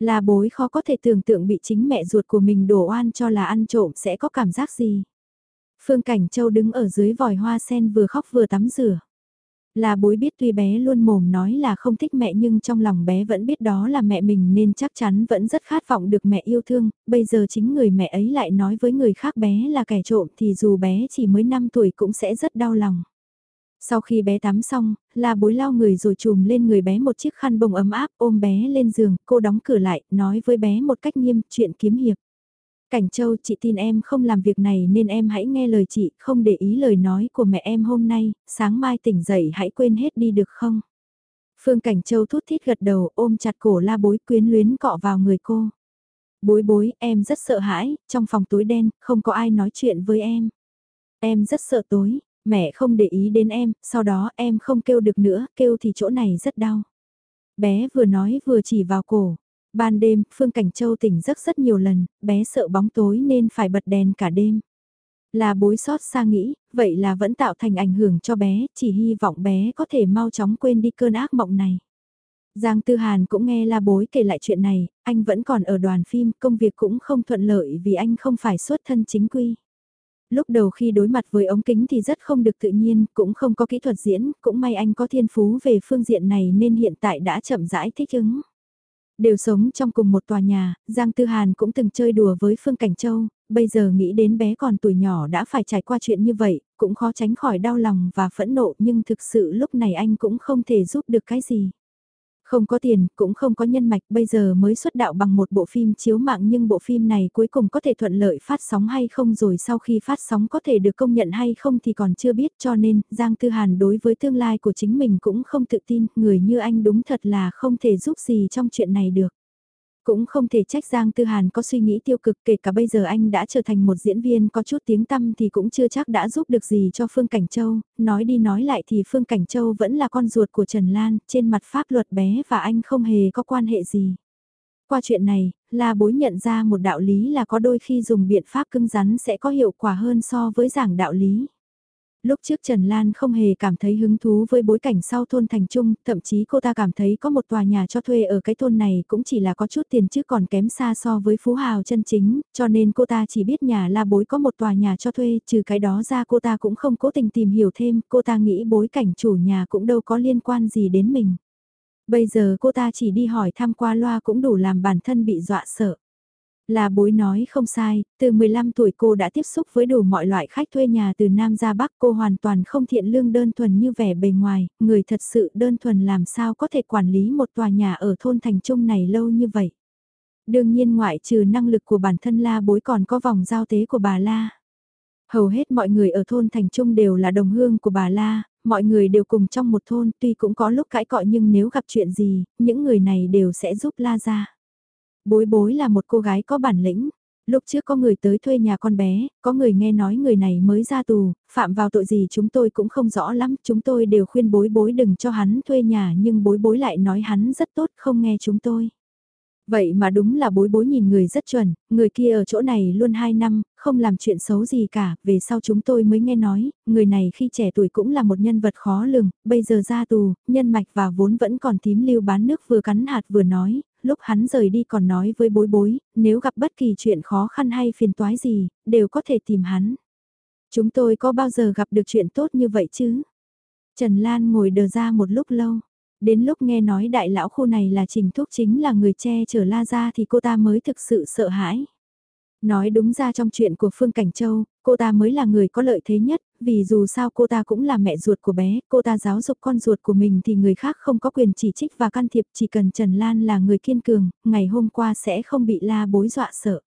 Là bối khó có thể tưởng tượng bị chính mẹ ruột của mình đổ oan cho là ăn trộm sẽ có cảm giác gì. Phương Cảnh Châu đứng ở dưới vòi hoa sen vừa khóc vừa tắm rửa. Là bối biết tuy bé luôn mồm nói là không thích mẹ nhưng trong lòng bé vẫn biết đó là mẹ mình nên chắc chắn vẫn rất khát vọng được mẹ yêu thương, bây giờ chính người mẹ ấy lại nói với người khác bé là kẻ trộm thì dù bé chỉ mới 5 tuổi cũng sẽ rất đau lòng. Sau khi bé tắm xong, là bối lau người rồi chùm lên người bé một chiếc khăn bông ấm áp ôm bé lên giường, cô đóng cửa lại, nói với bé một cách nghiêm chuyện kiếm hiệp. Cảnh Châu, chị tin em không làm việc này nên em hãy nghe lời chị, không để ý lời nói của mẹ em hôm nay, sáng mai tỉnh dậy hãy quên hết đi được không? Phương Cảnh Châu thút thít gật đầu ôm chặt cổ la bối quyến luyến cọ vào người cô. Bối bối, em rất sợ hãi, trong phòng tối đen, không có ai nói chuyện với em. Em rất sợ tối, mẹ không để ý đến em, sau đó em không kêu được nữa, kêu thì chỗ này rất đau. Bé vừa nói vừa chỉ vào cổ, Ban đêm, Phương Cảnh Châu tỉnh giấc rất nhiều lần, bé sợ bóng tối nên phải bật đèn cả đêm. Là bối xót xa nghĩ, vậy là vẫn tạo thành ảnh hưởng cho bé, chỉ hy vọng bé có thể mau chóng quên đi cơn ác mộng này. Giang Tư Hàn cũng nghe la bối kể lại chuyện này, anh vẫn còn ở đoàn phim, công việc cũng không thuận lợi vì anh không phải xuất thân chính quy. Lúc đầu khi đối mặt với ống kính thì rất không được tự nhiên, cũng không có kỹ thuật diễn, cũng may anh có thiên phú về phương diện này nên hiện tại đã chậm rãi thích ứng. Đều sống trong cùng một tòa nhà, Giang Tư Hàn cũng từng chơi đùa với Phương Cảnh Châu, bây giờ nghĩ đến bé còn tuổi nhỏ đã phải trải qua chuyện như vậy, cũng khó tránh khỏi đau lòng và phẫn nộ nhưng thực sự lúc này anh cũng không thể giúp được cái gì. Không có tiền, cũng không có nhân mạch, bây giờ mới xuất đạo bằng một bộ phim chiếu mạng nhưng bộ phim này cuối cùng có thể thuận lợi phát sóng hay không rồi sau khi phát sóng có thể được công nhận hay không thì còn chưa biết cho nên Giang Tư Hàn đối với tương lai của chính mình cũng không tự tin, người như anh đúng thật là không thể giúp gì trong chuyện này được. Cũng không thể trách Giang Tư Hàn có suy nghĩ tiêu cực kể cả bây giờ anh đã trở thành một diễn viên có chút tiếng tăm thì cũng chưa chắc đã giúp được gì cho Phương Cảnh Châu, nói đi nói lại thì Phương Cảnh Châu vẫn là con ruột của Trần Lan, trên mặt pháp luật bé và anh không hề có quan hệ gì. Qua chuyện này, là bối nhận ra một đạo lý là có đôi khi dùng biện pháp cưng rắn sẽ có hiệu quả hơn so với giảng đạo lý. Lúc trước Trần Lan không hề cảm thấy hứng thú với bối cảnh sau thôn thành trung, thậm chí cô ta cảm thấy có một tòa nhà cho thuê ở cái thôn này cũng chỉ là có chút tiền chứ còn kém xa so với phú hào chân chính, cho nên cô ta chỉ biết nhà la bối có một tòa nhà cho thuê, trừ cái đó ra cô ta cũng không cố tình tìm hiểu thêm, cô ta nghĩ bối cảnh chủ nhà cũng đâu có liên quan gì đến mình. Bây giờ cô ta chỉ đi hỏi thăm qua loa cũng đủ làm bản thân bị dọa sợ. Là bối nói không sai, từ 15 tuổi cô đã tiếp xúc với đủ mọi loại khách thuê nhà từ Nam ra Bắc cô hoàn toàn không thiện lương đơn thuần như vẻ bề ngoài, người thật sự đơn thuần làm sao có thể quản lý một tòa nhà ở thôn thành trung này lâu như vậy. Đương nhiên ngoại trừ năng lực của bản thân La bối còn có vòng giao tế của bà La. Hầu hết mọi người ở thôn thành trung đều là đồng hương của bà La, mọi người đều cùng trong một thôn tuy cũng có lúc cãi cọ nhưng nếu gặp chuyện gì, những người này đều sẽ giúp La ra. Bối bối là một cô gái có bản lĩnh. Lúc trước có người tới thuê nhà con bé, có người nghe nói người này mới ra tù, phạm vào tội gì chúng tôi cũng không rõ lắm, chúng tôi đều khuyên bối bối đừng cho hắn thuê nhà nhưng bối bối lại nói hắn rất tốt không nghe chúng tôi. Vậy mà đúng là bối bối nhìn người rất chuẩn, người kia ở chỗ này luôn 2 năm, không làm chuyện xấu gì cả, về sau chúng tôi mới nghe nói, người này khi trẻ tuổi cũng là một nhân vật khó lường, bây giờ ra tù, nhân mạch và vốn vẫn còn tím lưu bán nước vừa cắn hạt vừa nói, lúc hắn rời đi còn nói với bối bối, nếu gặp bất kỳ chuyện khó khăn hay phiền toái gì, đều có thể tìm hắn. Chúng tôi có bao giờ gặp được chuyện tốt như vậy chứ? Trần Lan ngồi đờ ra một lúc lâu. Đến lúc nghe nói đại lão khu này là trình thúc chính là người che chở la ra thì cô ta mới thực sự sợ hãi. Nói đúng ra trong chuyện của Phương Cảnh Châu, cô ta mới là người có lợi thế nhất, vì dù sao cô ta cũng là mẹ ruột của bé, cô ta giáo dục con ruột của mình thì người khác không có quyền chỉ trích và can thiệp, chỉ cần Trần Lan là người kiên cường, ngày hôm qua sẽ không bị la bối dọa sợ.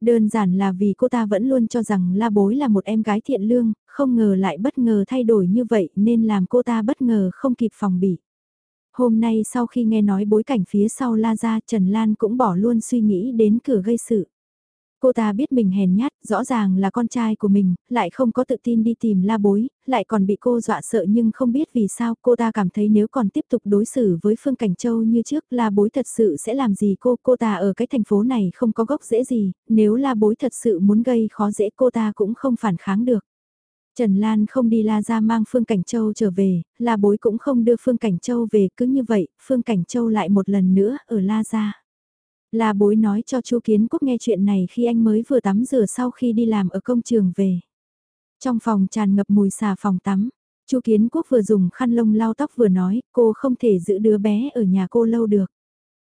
Đơn giản là vì cô ta vẫn luôn cho rằng la bối là một em gái thiện lương, không ngờ lại bất ngờ thay đổi như vậy nên làm cô ta bất ngờ không kịp phòng bị. Hôm nay sau khi nghe nói bối cảnh phía sau la ra Trần Lan cũng bỏ luôn suy nghĩ đến cửa gây sự. Cô ta biết mình hèn nhát, rõ ràng là con trai của mình, lại không có tự tin đi tìm la bối, lại còn bị cô dọa sợ nhưng không biết vì sao cô ta cảm thấy nếu còn tiếp tục đối xử với Phương Cảnh Châu như trước la bối thật sự sẽ làm gì cô, cô ta ở cái thành phố này không có gốc dễ gì, nếu la bối thật sự muốn gây khó dễ cô ta cũng không phản kháng được. Trần Lan không đi la ra mang Phương Cảnh Châu trở về, la bối cũng không đưa Phương Cảnh Châu về cứ như vậy, Phương Cảnh Châu lại một lần nữa ở la ra. La bối nói cho Chu Kiến Quốc nghe chuyện này khi anh mới vừa tắm rửa sau khi đi làm ở công trường về. Trong phòng tràn ngập mùi xà phòng tắm, Chu Kiến Quốc vừa dùng khăn lông lau tóc vừa nói cô không thể giữ đứa bé ở nhà cô lâu được.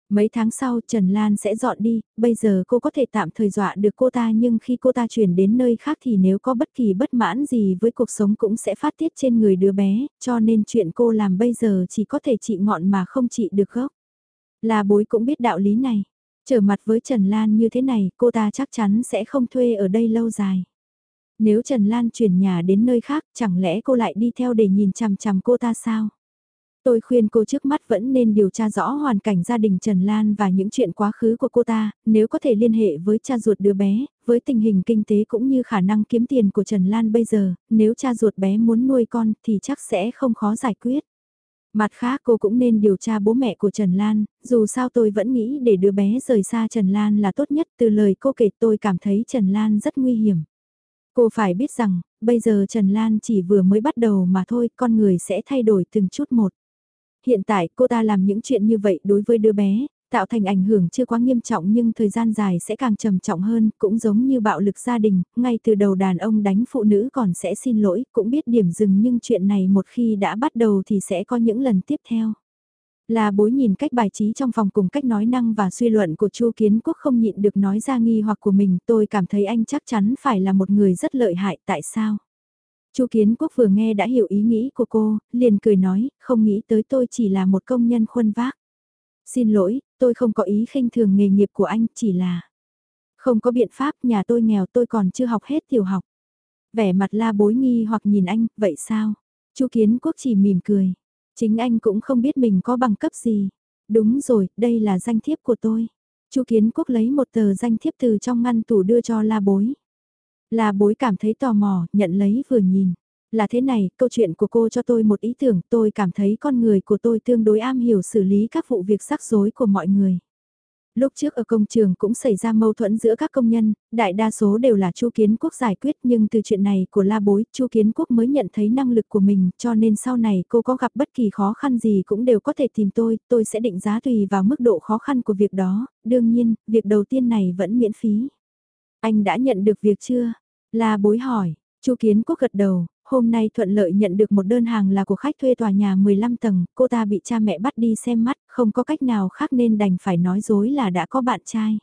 Mấy tháng sau Trần Lan sẽ dọn đi, bây giờ cô có thể tạm thời dọa được cô ta nhưng khi cô ta chuyển đến nơi khác thì nếu có bất kỳ bất mãn gì với cuộc sống cũng sẽ phát tiết trên người đứa bé, cho nên chuyện cô làm bây giờ chỉ có thể trị ngọn mà không trị được gốc. Là bối cũng biết đạo lý này. Trở mặt với Trần Lan như thế này, cô ta chắc chắn sẽ không thuê ở đây lâu dài. Nếu Trần Lan chuyển nhà đến nơi khác, chẳng lẽ cô lại đi theo để nhìn chằm chằm cô ta sao? Tôi khuyên cô trước mắt vẫn nên điều tra rõ hoàn cảnh gia đình Trần Lan và những chuyện quá khứ của cô ta, nếu có thể liên hệ với cha ruột đứa bé, với tình hình kinh tế cũng như khả năng kiếm tiền của Trần Lan bây giờ, nếu cha ruột bé muốn nuôi con thì chắc sẽ không khó giải quyết. Mặt khác cô cũng nên điều tra bố mẹ của Trần Lan, dù sao tôi vẫn nghĩ để đứa bé rời xa Trần Lan là tốt nhất từ lời cô kể tôi cảm thấy Trần Lan rất nguy hiểm. Cô phải biết rằng, bây giờ Trần Lan chỉ vừa mới bắt đầu mà thôi, con người sẽ thay đổi từng chút một. Hiện tại cô ta làm những chuyện như vậy đối với đứa bé, tạo thành ảnh hưởng chưa quá nghiêm trọng nhưng thời gian dài sẽ càng trầm trọng hơn, cũng giống như bạo lực gia đình, ngay từ đầu đàn ông đánh phụ nữ còn sẽ xin lỗi, cũng biết điểm dừng nhưng chuyện này một khi đã bắt đầu thì sẽ có những lần tiếp theo. Là bối nhìn cách bài trí trong phòng cùng cách nói năng và suy luận của Chu Kiến Quốc không nhịn được nói ra nghi hoặc của mình, tôi cảm thấy anh chắc chắn phải là một người rất lợi hại, tại sao? Chu Kiến Quốc vừa nghe đã hiểu ý nghĩ của cô, liền cười nói, không nghĩ tới tôi chỉ là một công nhân khuân vác. Xin lỗi, tôi không có ý khinh thường nghề nghiệp của anh, chỉ là... Không có biện pháp, nhà tôi nghèo tôi còn chưa học hết tiểu học. Vẻ mặt la bối nghi hoặc nhìn anh, vậy sao? Chu Kiến Quốc chỉ mỉm cười. Chính anh cũng không biết mình có bằng cấp gì. Đúng rồi, đây là danh thiếp của tôi. Chu Kiến Quốc lấy một tờ danh thiếp từ trong ngăn tủ đưa cho la bối. La bối cảm thấy tò mò, nhận lấy vừa nhìn. Là thế này, câu chuyện của cô cho tôi một ý tưởng, tôi cảm thấy con người của tôi tương đối am hiểu xử lý các vụ việc rắc rối của mọi người. Lúc trước ở công trường cũng xảy ra mâu thuẫn giữa các công nhân, đại đa số đều là Chu Kiến Quốc giải quyết nhưng từ chuyện này của La Bối, Chu Kiến Quốc mới nhận thấy năng lực của mình cho nên sau này cô có gặp bất kỳ khó khăn gì cũng đều có thể tìm tôi, tôi sẽ định giá tùy vào mức độ khó khăn của việc đó, đương nhiên, việc đầu tiên này vẫn miễn phí. Anh đã nhận được việc chưa? La Bối hỏi, Chu Kiến Quốc gật đầu, hôm nay thuận lợi nhận được một đơn hàng là của khách thuê tòa nhà 15 tầng, cô ta bị cha mẹ bắt đi xem mắt, không có cách nào khác nên đành phải nói dối là đã có bạn trai.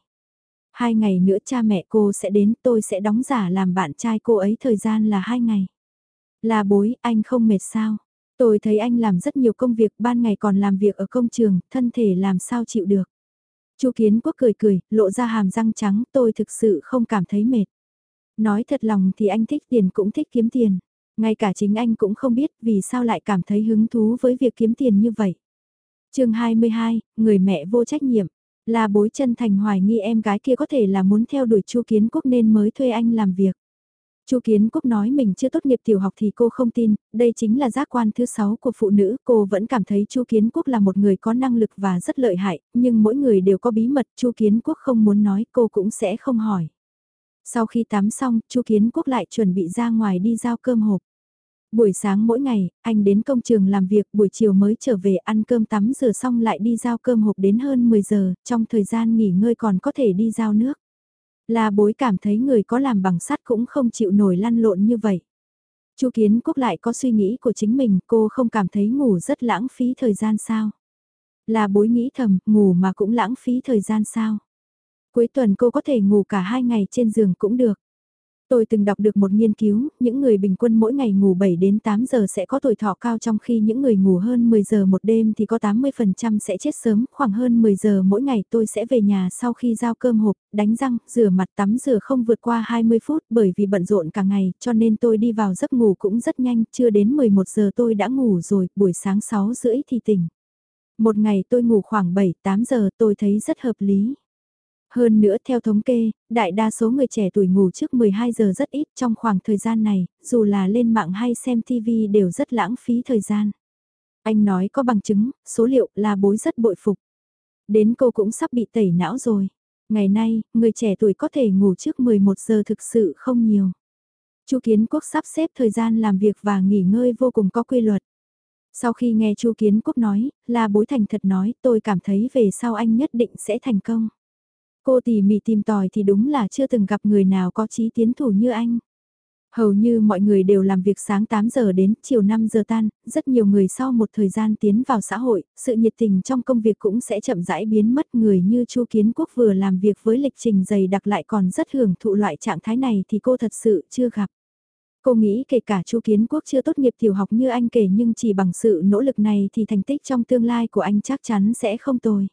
Hai ngày nữa cha mẹ cô sẽ đến, tôi sẽ đóng giả làm bạn trai cô ấy thời gian là hai ngày. Là bối, anh không mệt sao? Tôi thấy anh làm rất nhiều công việc, ban ngày còn làm việc ở công trường, thân thể làm sao chịu được. Chu Kiến Quốc cười cười, lộ ra hàm răng trắng, tôi thực sự không cảm thấy mệt. Nói thật lòng thì anh thích tiền cũng thích kiếm tiền. Ngay cả chính anh cũng không biết vì sao lại cảm thấy hứng thú với việc kiếm tiền như vậy. chương 22, người mẹ vô trách nhiệm. Là bối chân thành hoài nghi em gái kia có thể là muốn theo đuổi Chu Kiến Quốc nên mới thuê anh làm việc. Chu Kiến Quốc nói mình chưa tốt nghiệp tiểu học thì cô không tin, đây chính là giác quan thứ sáu của phụ nữ, cô vẫn cảm thấy Chu Kiến Quốc là một người có năng lực và rất lợi hại, nhưng mỗi người đều có bí mật, Chu Kiến Quốc không muốn nói, cô cũng sẽ không hỏi. Sau khi tắm xong, Chu Kiến Quốc lại chuẩn bị ra ngoài đi giao cơm hộp. Buổi sáng mỗi ngày, anh đến công trường làm việc, buổi chiều mới trở về ăn cơm tắm rửa xong lại đi giao cơm hộp đến hơn 10 giờ, trong thời gian nghỉ ngơi còn có thể đi giao nước. Là bối cảm thấy người có làm bằng sắt cũng không chịu nổi lăn lộn như vậy. Chu Kiến Quốc lại có suy nghĩ của chính mình, cô không cảm thấy ngủ rất lãng phí thời gian sao? Là bối nghĩ thầm, ngủ mà cũng lãng phí thời gian sao? Cuối tuần cô có thể ngủ cả hai ngày trên giường cũng được. Tôi từng đọc được một nghiên cứu, những người bình quân mỗi ngày ngủ 7 đến 8 giờ sẽ có tuổi thọ cao trong khi những người ngủ hơn 10 giờ một đêm thì có 80% sẽ chết sớm, khoảng hơn 10 giờ mỗi ngày tôi sẽ về nhà sau khi giao cơm hộp, đánh răng, rửa mặt tắm rửa không vượt qua 20 phút bởi vì bận rộn cả ngày cho nên tôi đi vào giấc ngủ cũng rất nhanh, chưa đến 11 giờ tôi đã ngủ rồi, buổi sáng 6 rưỡi thì tỉnh. Một ngày tôi ngủ khoảng 7-8 giờ tôi thấy rất hợp lý. Hơn nữa theo thống kê, đại đa số người trẻ tuổi ngủ trước 12 giờ rất ít trong khoảng thời gian này, dù là lên mạng hay xem TV đều rất lãng phí thời gian. Anh nói có bằng chứng, số liệu là bối rất bội phục. Đến cô cũng sắp bị tẩy não rồi. Ngày nay, người trẻ tuổi có thể ngủ trước 11 giờ thực sự không nhiều. Chu Kiến Quốc sắp xếp thời gian làm việc và nghỉ ngơi vô cùng có quy luật. Sau khi nghe Chu Kiến Quốc nói, là bối thành thật nói tôi cảm thấy về sau anh nhất định sẽ thành công. Cô tỉ mỉ tìm tòi thì đúng là chưa từng gặp người nào có chí tiến thủ như anh. Hầu như mọi người đều làm việc sáng 8 giờ đến chiều 5 giờ tan, rất nhiều người sau một thời gian tiến vào xã hội, sự nhiệt tình trong công việc cũng sẽ chậm rãi biến mất người như Chu Kiến Quốc vừa làm việc với lịch trình dày đặc lại còn rất hưởng thụ loại trạng thái này thì cô thật sự chưa gặp. Cô nghĩ kể cả Chu Kiến Quốc chưa tốt nghiệp tiểu học như anh kể nhưng chỉ bằng sự nỗ lực này thì thành tích trong tương lai của anh chắc chắn sẽ không tồi.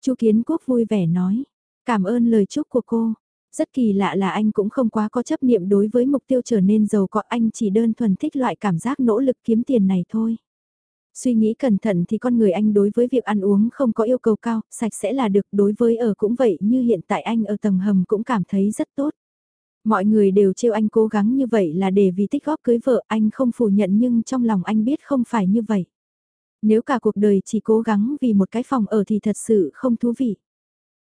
Chu Kiến Quốc vui vẻ nói, Cảm ơn lời chúc của cô. Rất kỳ lạ là anh cũng không quá có chấp niệm đối với mục tiêu trở nên giàu có anh chỉ đơn thuần thích loại cảm giác nỗ lực kiếm tiền này thôi. Suy nghĩ cẩn thận thì con người anh đối với việc ăn uống không có yêu cầu cao, sạch sẽ là được đối với ở cũng vậy như hiện tại anh ở tầng hầm cũng cảm thấy rất tốt. Mọi người đều trêu anh cố gắng như vậy là để vì tích góp cưới vợ anh không phủ nhận nhưng trong lòng anh biết không phải như vậy. Nếu cả cuộc đời chỉ cố gắng vì một cái phòng ở thì thật sự không thú vị.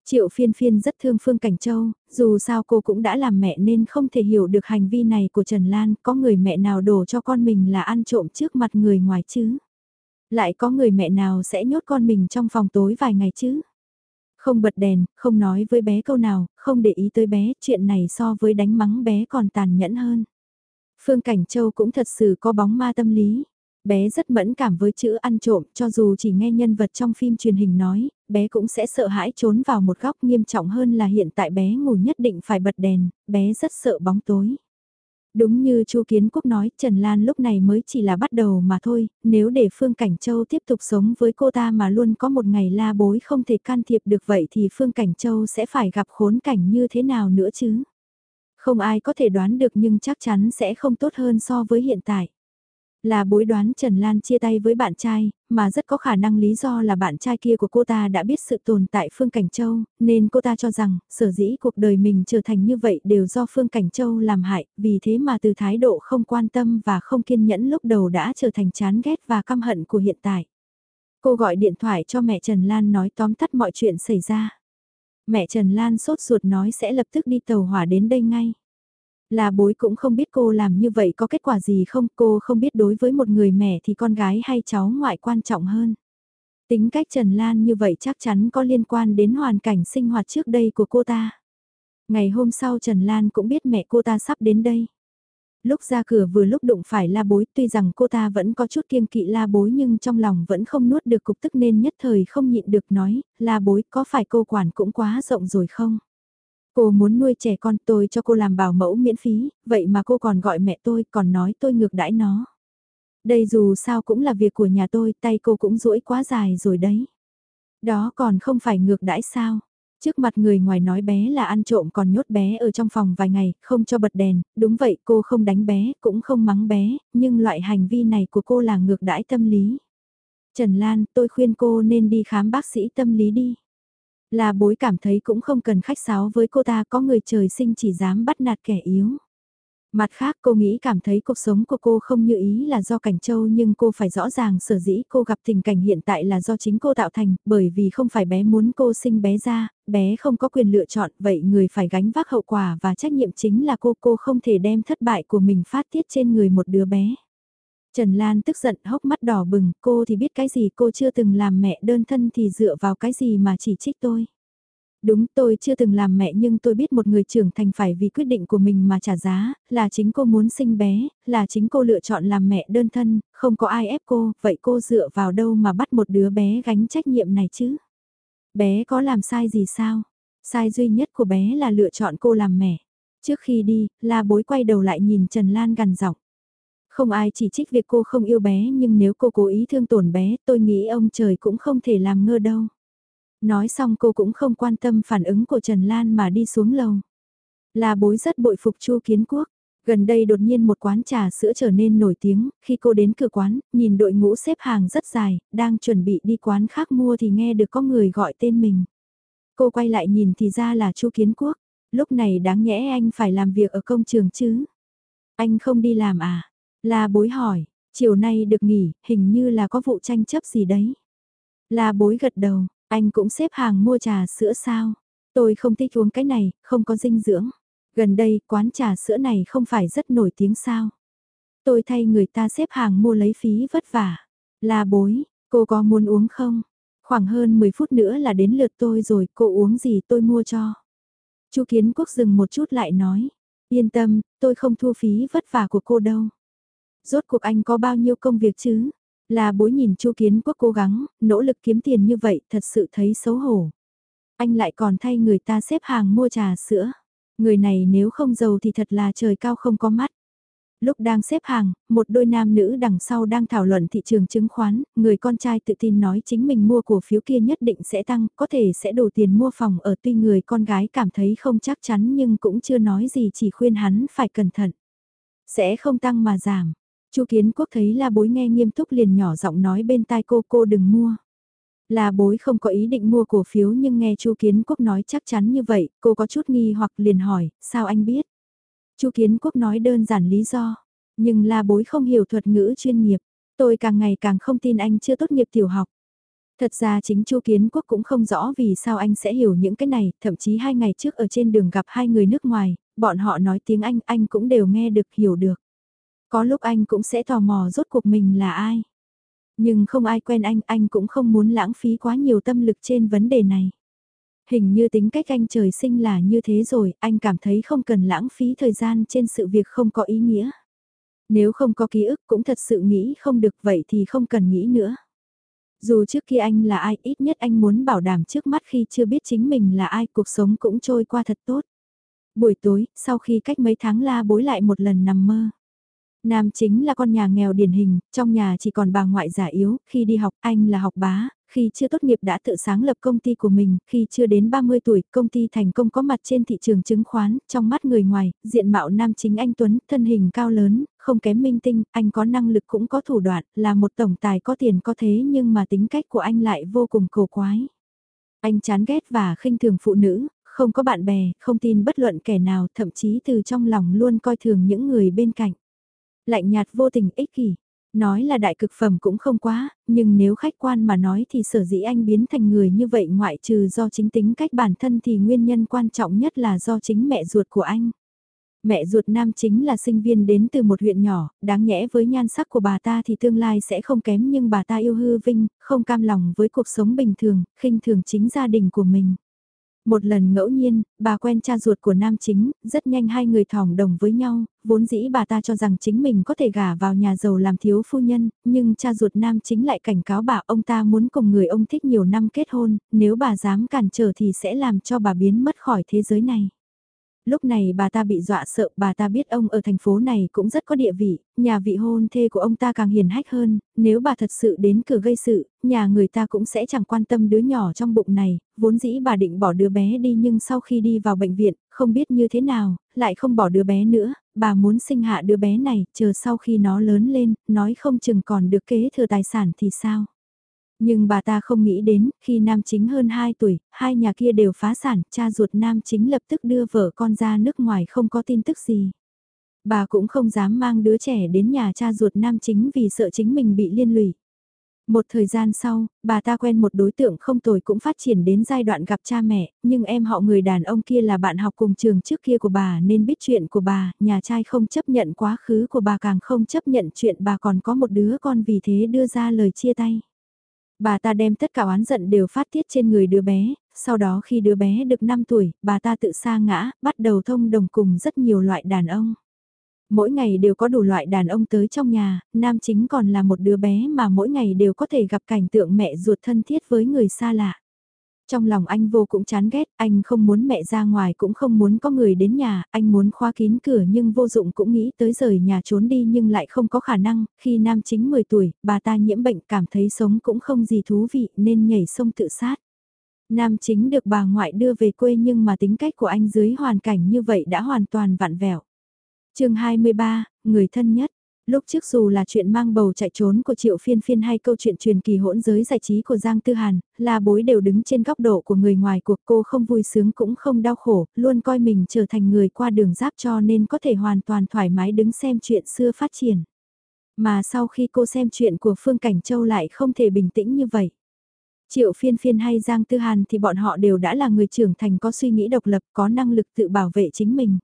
Triệu phiên phiên rất thương Phương Cảnh Châu, dù sao cô cũng đã làm mẹ nên không thể hiểu được hành vi này của Trần Lan, có người mẹ nào đổ cho con mình là ăn trộm trước mặt người ngoài chứ. Lại có người mẹ nào sẽ nhốt con mình trong phòng tối vài ngày chứ. Không bật đèn, không nói với bé câu nào, không để ý tới bé, chuyện này so với đánh mắng bé còn tàn nhẫn hơn. Phương Cảnh Châu cũng thật sự có bóng ma tâm lý. Bé rất mẫn cảm với chữ ăn trộm, cho dù chỉ nghe nhân vật trong phim truyền hình nói, bé cũng sẽ sợ hãi trốn vào một góc nghiêm trọng hơn là hiện tại bé ngủ nhất định phải bật đèn, bé rất sợ bóng tối. Đúng như Chu Kiến Quốc nói, Trần Lan lúc này mới chỉ là bắt đầu mà thôi, nếu để Phương Cảnh Châu tiếp tục sống với cô ta mà luôn có một ngày la bối không thể can thiệp được vậy thì Phương Cảnh Châu sẽ phải gặp khốn cảnh như thế nào nữa chứ? Không ai có thể đoán được nhưng chắc chắn sẽ không tốt hơn so với hiện tại. Là bối đoán Trần Lan chia tay với bạn trai, mà rất có khả năng lý do là bạn trai kia của cô ta đã biết sự tồn tại Phương Cảnh Châu, nên cô ta cho rằng, sở dĩ cuộc đời mình trở thành như vậy đều do Phương Cảnh Châu làm hại, vì thế mà từ thái độ không quan tâm và không kiên nhẫn lúc đầu đã trở thành chán ghét và căm hận của hiện tại. Cô gọi điện thoại cho mẹ Trần Lan nói tóm tắt mọi chuyện xảy ra. Mẹ Trần Lan sốt ruột nói sẽ lập tức đi tàu hỏa đến đây ngay. Là bối cũng không biết cô làm như vậy có kết quả gì không, cô không biết đối với một người mẹ thì con gái hay cháu ngoại quan trọng hơn. Tính cách Trần Lan như vậy chắc chắn có liên quan đến hoàn cảnh sinh hoạt trước đây của cô ta. Ngày hôm sau Trần Lan cũng biết mẹ cô ta sắp đến đây. Lúc ra cửa vừa lúc đụng phải la bối tuy rằng cô ta vẫn có chút kiêng kỵ la bối nhưng trong lòng vẫn không nuốt được cục tức nên nhất thời không nhịn được nói, la bối có phải cô quản cũng quá rộng rồi không? Cô muốn nuôi trẻ con tôi cho cô làm bảo mẫu miễn phí, vậy mà cô còn gọi mẹ tôi còn nói tôi ngược đãi nó. Đây dù sao cũng là việc của nhà tôi, tay cô cũng duỗi quá dài rồi đấy. Đó còn không phải ngược đãi sao? Trước mặt người ngoài nói bé là ăn trộm còn nhốt bé ở trong phòng vài ngày, không cho bật đèn, đúng vậy cô không đánh bé, cũng không mắng bé, nhưng loại hành vi này của cô là ngược đãi tâm lý. Trần Lan, tôi khuyên cô nên đi khám bác sĩ tâm lý đi. Là bối cảm thấy cũng không cần khách sáo với cô ta có người trời sinh chỉ dám bắt nạt kẻ yếu. Mặt khác cô nghĩ cảm thấy cuộc sống của cô không như ý là do cảnh châu nhưng cô phải rõ ràng sở dĩ cô gặp tình cảnh hiện tại là do chính cô tạo thành, bởi vì không phải bé muốn cô sinh bé ra, bé không có quyền lựa chọn, vậy người phải gánh vác hậu quả và trách nhiệm chính là cô, cô không thể đem thất bại của mình phát tiết trên người một đứa bé. Trần Lan tức giận hốc mắt đỏ bừng, cô thì biết cái gì cô chưa từng làm mẹ đơn thân thì dựa vào cái gì mà chỉ trích tôi. Đúng tôi chưa từng làm mẹ nhưng tôi biết một người trưởng thành phải vì quyết định của mình mà trả giá, là chính cô muốn sinh bé, là chính cô lựa chọn làm mẹ đơn thân, không có ai ép cô, vậy cô dựa vào đâu mà bắt một đứa bé gánh trách nhiệm này chứ? Bé có làm sai gì sao? Sai duy nhất của bé là lựa chọn cô làm mẹ. Trước khi đi, la bối quay đầu lại nhìn Trần Lan gằn giọng. Không ai chỉ trích việc cô không yêu bé nhưng nếu cô cố ý thương tổn bé tôi nghĩ ông trời cũng không thể làm ngơ đâu. Nói xong cô cũng không quan tâm phản ứng của Trần Lan mà đi xuống lầu. Là bối rất bội phục Chu Kiến Quốc. Gần đây đột nhiên một quán trà sữa trở nên nổi tiếng, khi cô đến cửa quán, nhìn đội ngũ xếp hàng rất dài, đang chuẩn bị đi quán khác mua thì nghe được có người gọi tên mình. Cô quay lại nhìn thì ra là Chu Kiến Quốc, lúc này đáng nhẽ anh phải làm việc ở công trường chứ. Anh không đi làm à? La bối hỏi, chiều nay được nghỉ, hình như là có vụ tranh chấp gì đấy. La bối gật đầu, anh cũng xếp hàng mua trà sữa sao? Tôi không thích uống cái này, không có dinh dưỡng. Gần đây, quán trà sữa này không phải rất nổi tiếng sao? Tôi thay người ta xếp hàng mua lấy phí vất vả. La bối, cô có muốn uống không? Khoảng hơn 10 phút nữa là đến lượt tôi rồi, cô uống gì tôi mua cho. Chu Kiến Quốc dừng một chút lại nói. Yên tâm, tôi không thua phí vất vả của cô đâu. Rốt cuộc anh có bao nhiêu công việc chứ? Là bối nhìn Chu Kiến Quốc cố gắng, nỗ lực kiếm tiền như vậy thật sự thấy xấu hổ. Anh lại còn thay người ta xếp hàng mua trà sữa. Người này nếu không giàu thì thật là trời cao không có mắt. Lúc đang xếp hàng, một đôi nam nữ đằng sau đang thảo luận thị trường chứng khoán, người con trai tự tin nói chính mình mua cổ phiếu kia nhất định sẽ tăng, có thể sẽ đủ tiền mua phòng ở tuy người con gái cảm thấy không chắc chắn nhưng cũng chưa nói gì chỉ khuyên hắn phải cẩn thận. Sẽ không tăng mà giảm, Chu Kiến Quốc thấy La Bối nghe nghiêm túc liền nhỏ giọng nói bên tai cô cô đừng mua. La Bối không có ý định mua cổ phiếu nhưng nghe Chu Kiến Quốc nói chắc chắn như vậy, cô có chút nghi hoặc liền hỏi, sao anh biết? Chu Kiến Quốc nói đơn giản lý do, nhưng La Bối không hiểu thuật ngữ chuyên nghiệp, tôi càng ngày càng không tin anh chưa tốt nghiệp tiểu học. Thật ra chính Chu Kiến Quốc cũng không rõ vì sao anh sẽ hiểu những cái này, thậm chí hai ngày trước ở trên đường gặp hai người nước ngoài, bọn họ nói tiếng Anh, anh cũng đều nghe được hiểu được. Có lúc anh cũng sẽ tò mò rốt cuộc mình là ai. Nhưng không ai quen anh, anh cũng không muốn lãng phí quá nhiều tâm lực trên vấn đề này. Hình như tính cách anh trời sinh là như thế rồi, anh cảm thấy không cần lãng phí thời gian trên sự việc không có ý nghĩa. Nếu không có ký ức cũng thật sự nghĩ không được vậy thì không cần nghĩ nữa. Dù trước kia anh là ai ít nhất anh muốn bảo đảm trước mắt khi chưa biết chính mình là ai cuộc sống cũng trôi qua thật tốt. Buổi tối, sau khi cách mấy tháng la bối lại một lần nằm mơ. Nam chính là con nhà nghèo điển hình, trong nhà chỉ còn bà ngoại già yếu, khi đi học anh là học bá, khi chưa tốt nghiệp đã tự sáng lập công ty của mình, khi chưa đến 30 tuổi, công ty thành công có mặt trên thị trường chứng khoán, trong mắt người ngoài, diện mạo nam chính anh Tuấn, thân hình cao lớn, không kém minh tinh, anh có năng lực cũng có thủ đoạn, là một tổng tài có tiền có thế nhưng mà tính cách của anh lại vô cùng cổ quái. Anh chán ghét và khinh thường phụ nữ, không có bạn bè, không tin bất luận kẻ nào, thậm chí từ trong lòng luôn coi thường những người bên cạnh. Lạnh nhạt vô tình ích kỷ. Nói là đại cực phẩm cũng không quá, nhưng nếu khách quan mà nói thì sở dĩ anh biến thành người như vậy ngoại trừ do chính tính cách bản thân thì nguyên nhân quan trọng nhất là do chính mẹ ruột của anh. Mẹ ruột nam chính là sinh viên đến từ một huyện nhỏ, đáng nhẽ với nhan sắc của bà ta thì tương lai sẽ không kém nhưng bà ta yêu hư vinh, không cam lòng với cuộc sống bình thường, khinh thường chính gia đình của mình. Một lần ngẫu nhiên, bà quen cha ruột của nam chính, rất nhanh hai người thỏng đồng với nhau, vốn dĩ bà ta cho rằng chính mình có thể gả vào nhà giàu làm thiếu phu nhân, nhưng cha ruột nam chính lại cảnh cáo bà ông ta muốn cùng người ông thích nhiều năm kết hôn, nếu bà dám cản trở thì sẽ làm cho bà biến mất khỏi thế giới này. Lúc này bà ta bị dọa sợ, bà ta biết ông ở thành phố này cũng rất có địa vị, nhà vị hôn thê của ông ta càng hiền hách hơn, nếu bà thật sự đến cửa gây sự, nhà người ta cũng sẽ chẳng quan tâm đứa nhỏ trong bụng này, vốn dĩ bà định bỏ đứa bé đi nhưng sau khi đi vào bệnh viện, không biết như thế nào, lại không bỏ đứa bé nữa, bà muốn sinh hạ đứa bé này, chờ sau khi nó lớn lên, nói không chừng còn được kế thừa tài sản thì sao. Nhưng bà ta không nghĩ đến, khi nam chính hơn 2 tuổi, hai nhà kia đều phá sản, cha ruột nam chính lập tức đưa vợ con ra nước ngoài không có tin tức gì. Bà cũng không dám mang đứa trẻ đến nhà cha ruột nam chính vì sợ chính mình bị liên lụy. Một thời gian sau, bà ta quen một đối tượng không tồi cũng phát triển đến giai đoạn gặp cha mẹ, nhưng em họ người đàn ông kia là bạn học cùng trường trước kia của bà nên biết chuyện của bà, nhà trai không chấp nhận quá khứ của bà càng không chấp nhận chuyện bà còn có một đứa con vì thế đưa ra lời chia tay. Bà ta đem tất cả oán giận đều phát tiết trên người đứa bé, sau đó khi đứa bé được 5 tuổi, bà ta tự sa ngã, bắt đầu thông đồng cùng rất nhiều loại đàn ông. Mỗi ngày đều có đủ loại đàn ông tới trong nhà, nam chính còn là một đứa bé mà mỗi ngày đều có thể gặp cảnh tượng mẹ ruột thân thiết với người xa lạ. Trong lòng anh vô cũng chán ghét, anh không muốn mẹ ra ngoài cũng không muốn có người đến nhà, anh muốn khóa kín cửa nhưng vô dụng cũng nghĩ tới rời nhà trốn đi nhưng lại không có khả năng, khi nam chính 10 tuổi, bà ta nhiễm bệnh cảm thấy sống cũng không gì thú vị nên nhảy sông tự sát. Nam chính được bà ngoại đưa về quê nhưng mà tính cách của anh dưới hoàn cảnh như vậy đã hoàn toàn vặn vẹo. chương 23, người thân nhất. Lúc trước dù là chuyện mang bầu chạy trốn của Triệu Phiên Phiên hay câu chuyện truyền kỳ hỗn giới giải trí của Giang Tư Hàn, là bối đều đứng trên góc độ của người ngoài cuộc cô không vui sướng cũng không đau khổ, luôn coi mình trở thành người qua đường giáp cho nên có thể hoàn toàn thoải mái đứng xem chuyện xưa phát triển. Mà sau khi cô xem chuyện của Phương Cảnh Châu lại không thể bình tĩnh như vậy. Triệu Phiên Phiên hay Giang Tư Hàn thì bọn họ đều đã là người trưởng thành có suy nghĩ độc lập, có năng lực tự bảo vệ chính mình.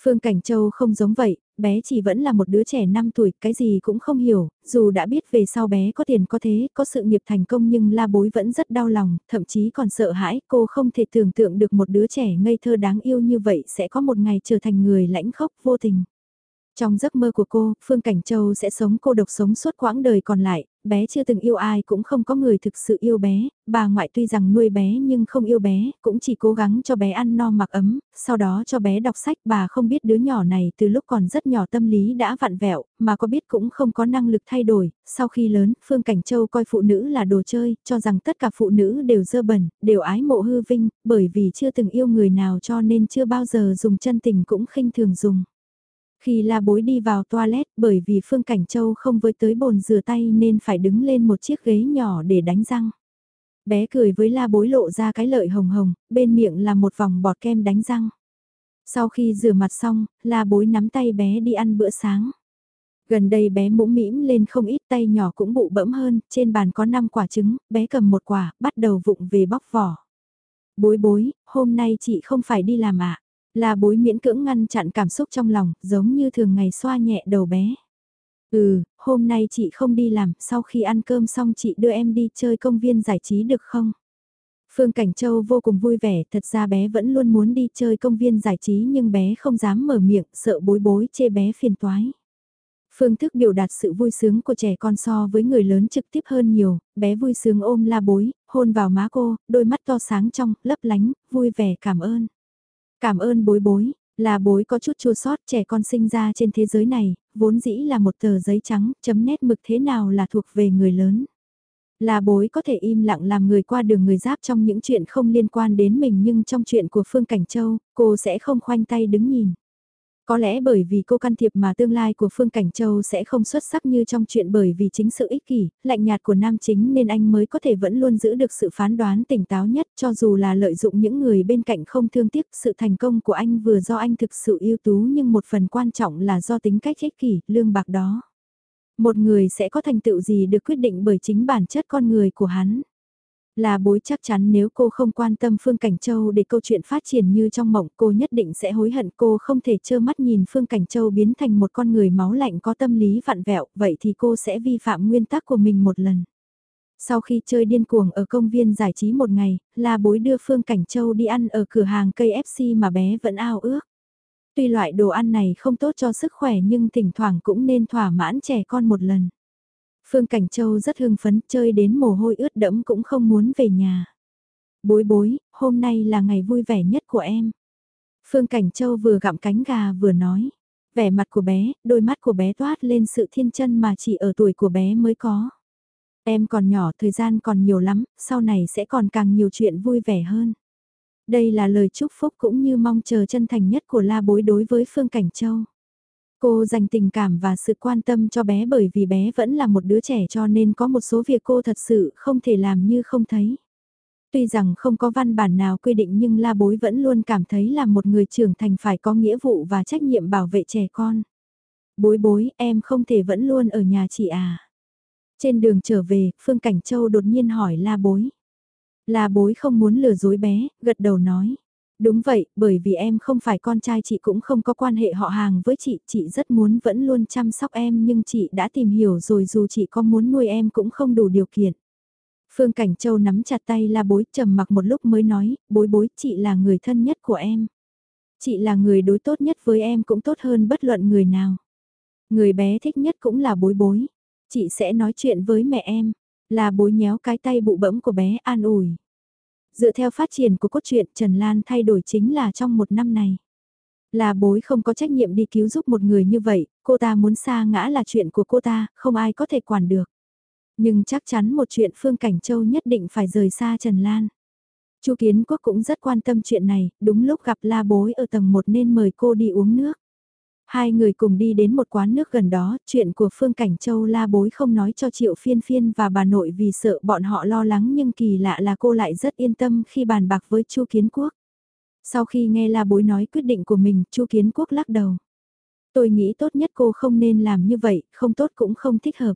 Phương Cảnh Châu không giống vậy, bé chỉ vẫn là một đứa trẻ 5 tuổi, cái gì cũng không hiểu, dù đã biết về sau bé có tiền có thế, có sự nghiệp thành công nhưng la bối vẫn rất đau lòng, thậm chí còn sợ hãi, cô không thể tưởng tượng được một đứa trẻ ngây thơ đáng yêu như vậy sẽ có một ngày trở thành người lãnh khốc vô tình. Trong giấc mơ của cô, Phương Cảnh Châu sẽ sống cô độc sống suốt quãng đời còn lại, bé chưa từng yêu ai cũng không có người thực sự yêu bé, bà ngoại tuy rằng nuôi bé nhưng không yêu bé, cũng chỉ cố gắng cho bé ăn no mặc ấm, sau đó cho bé đọc sách bà không biết đứa nhỏ này từ lúc còn rất nhỏ tâm lý đã vặn vẹo, mà có biết cũng không có năng lực thay đổi, sau khi lớn, Phương Cảnh Châu coi phụ nữ là đồ chơi, cho rằng tất cả phụ nữ đều dơ bẩn, đều ái mộ hư vinh, bởi vì chưa từng yêu người nào cho nên chưa bao giờ dùng chân tình cũng khinh thường dùng. Khi la bối đi vào toilet bởi vì Phương Cảnh Châu không với tới bồn rửa tay nên phải đứng lên một chiếc ghế nhỏ để đánh răng. Bé cười với la bối lộ ra cái lợi hồng hồng, bên miệng là một vòng bọt kem đánh răng. Sau khi rửa mặt xong, la bối nắm tay bé đi ăn bữa sáng. Gần đây bé mũm mĩm lên không ít tay nhỏ cũng bụ bẫm hơn, trên bàn có 5 quả trứng, bé cầm một quả, bắt đầu vụng về bóc vỏ. Bối bối, hôm nay chị không phải đi làm ạ. À? Là bối miễn cưỡng ngăn chặn cảm xúc trong lòng, giống như thường ngày xoa nhẹ đầu bé. Ừ, hôm nay chị không đi làm, sau khi ăn cơm xong chị đưa em đi chơi công viên giải trí được không? Phương Cảnh Châu vô cùng vui vẻ, thật ra bé vẫn luôn muốn đi chơi công viên giải trí nhưng bé không dám mở miệng, sợ bối bối chê bé phiền toái. Phương thức biểu đạt sự vui sướng của trẻ con so với người lớn trực tiếp hơn nhiều, bé vui sướng ôm la bối, hôn vào má cô, đôi mắt to sáng trong, lấp lánh, vui vẻ cảm ơn. Cảm ơn bối bối, là bối có chút chua sót trẻ con sinh ra trên thế giới này, vốn dĩ là một tờ giấy trắng, chấm nét mực thế nào là thuộc về người lớn. Là bối có thể im lặng làm người qua đường người giáp trong những chuyện không liên quan đến mình nhưng trong chuyện của Phương Cảnh Châu, cô sẽ không khoanh tay đứng nhìn. Có lẽ bởi vì cô can thiệp mà tương lai của Phương Cảnh Châu sẽ không xuất sắc như trong chuyện bởi vì chính sự ích kỷ, lạnh nhạt của nam chính nên anh mới có thể vẫn luôn giữ được sự phán đoán tỉnh táo nhất cho dù là lợi dụng những người bên cạnh không thương tiếc sự thành công của anh vừa do anh thực sự ưu tú nhưng một phần quan trọng là do tính cách ích kỷ, lương bạc đó. Một người sẽ có thành tựu gì được quyết định bởi chính bản chất con người của hắn. Là bối chắc chắn nếu cô không quan tâm Phương Cảnh Châu để câu chuyện phát triển như trong mộng cô nhất định sẽ hối hận cô không thể trơ mắt nhìn Phương Cảnh Châu biến thành một con người máu lạnh có tâm lý vặn vẹo, vậy thì cô sẽ vi phạm nguyên tắc của mình một lần. Sau khi chơi điên cuồng ở công viên giải trí một ngày, là bối đưa Phương Cảnh Châu đi ăn ở cửa hàng cây FC mà bé vẫn ao ước. Tuy loại đồ ăn này không tốt cho sức khỏe nhưng thỉnh thoảng cũng nên thỏa mãn trẻ con một lần. Phương Cảnh Châu rất hưng phấn chơi đến mồ hôi ướt đẫm cũng không muốn về nhà. Bối bối, hôm nay là ngày vui vẻ nhất của em. Phương Cảnh Châu vừa gặm cánh gà vừa nói. Vẻ mặt của bé, đôi mắt của bé toát lên sự thiên chân mà chỉ ở tuổi của bé mới có. Em còn nhỏ, thời gian còn nhiều lắm, sau này sẽ còn càng nhiều chuyện vui vẻ hơn. Đây là lời chúc phúc cũng như mong chờ chân thành nhất của la bối đối với Phương Cảnh Châu. Cô dành tình cảm và sự quan tâm cho bé bởi vì bé vẫn là một đứa trẻ cho nên có một số việc cô thật sự không thể làm như không thấy. Tuy rằng không có văn bản nào quy định nhưng la bối vẫn luôn cảm thấy là một người trưởng thành phải có nghĩa vụ và trách nhiệm bảo vệ trẻ con. Bối bối, em không thể vẫn luôn ở nhà chị à. Trên đường trở về, Phương Cảnh Châu đột nhiên hỏi la bối. La bối không muốn lừa dối bé, gật đầu nói. Đúng vậy, bởi vì em không phải con trai chị cũng không có quan hệ họ hàng với chị, chị rất muốn vẫn luôn chăm sóc em nhưng chị đã tìm hiểu rồi dù chị có muốn nuôi em cũng không đủ điều kiện. Phương Cảnh Châu nắm chặt tay la bối trầm mặc một lúc mới nói, bối bối chị là người thân nhất của em. Chị là người đối tốt nhất với em cũng tốt hơn bất luận người nào. Người bé thích nhất cũng là bối bối. Chị sẽ nói chuyện với mẹ em, là bối nhéo cái tay bụ bẫm của bé an ủi. Dựa theo phát triển của cốt truyện Trần Lan thay đổi chính là trong một năm này. Là bối không có trách nhiệm đi cứu giúp một người như vậy, cô ta muốn xa ngã là chuyện của cô ta, không ai có thể quản được. Nhưng chắc chắn một chuyện Phương Cảnh Châu nhất định phải rời xa Trần Lan. Chu Kiến Quốc cũng rất quan tâm chuyện này, đúng lúc gặp la bối ở tầng 1 nên mời cô đi uống nước. Hai người cùng đi đến một quán nước gần đó, chuyện của Phương Cảnh Châu la bối không nói cho Triệu Phiên Phiên và bà nội vì sợ bọn họ lo lắng nhưng kỳ lạ là cô lại rất yên tâm khi bàn bạc với Chu Kiến Quốc. Sau khi nghe la bối nói quyết định của mình, Chu Kiến Quốc lắc đầu. Tôi nghĩ tốt nhất cô không nên làm như vậy, không tốt cũng không thích hợp.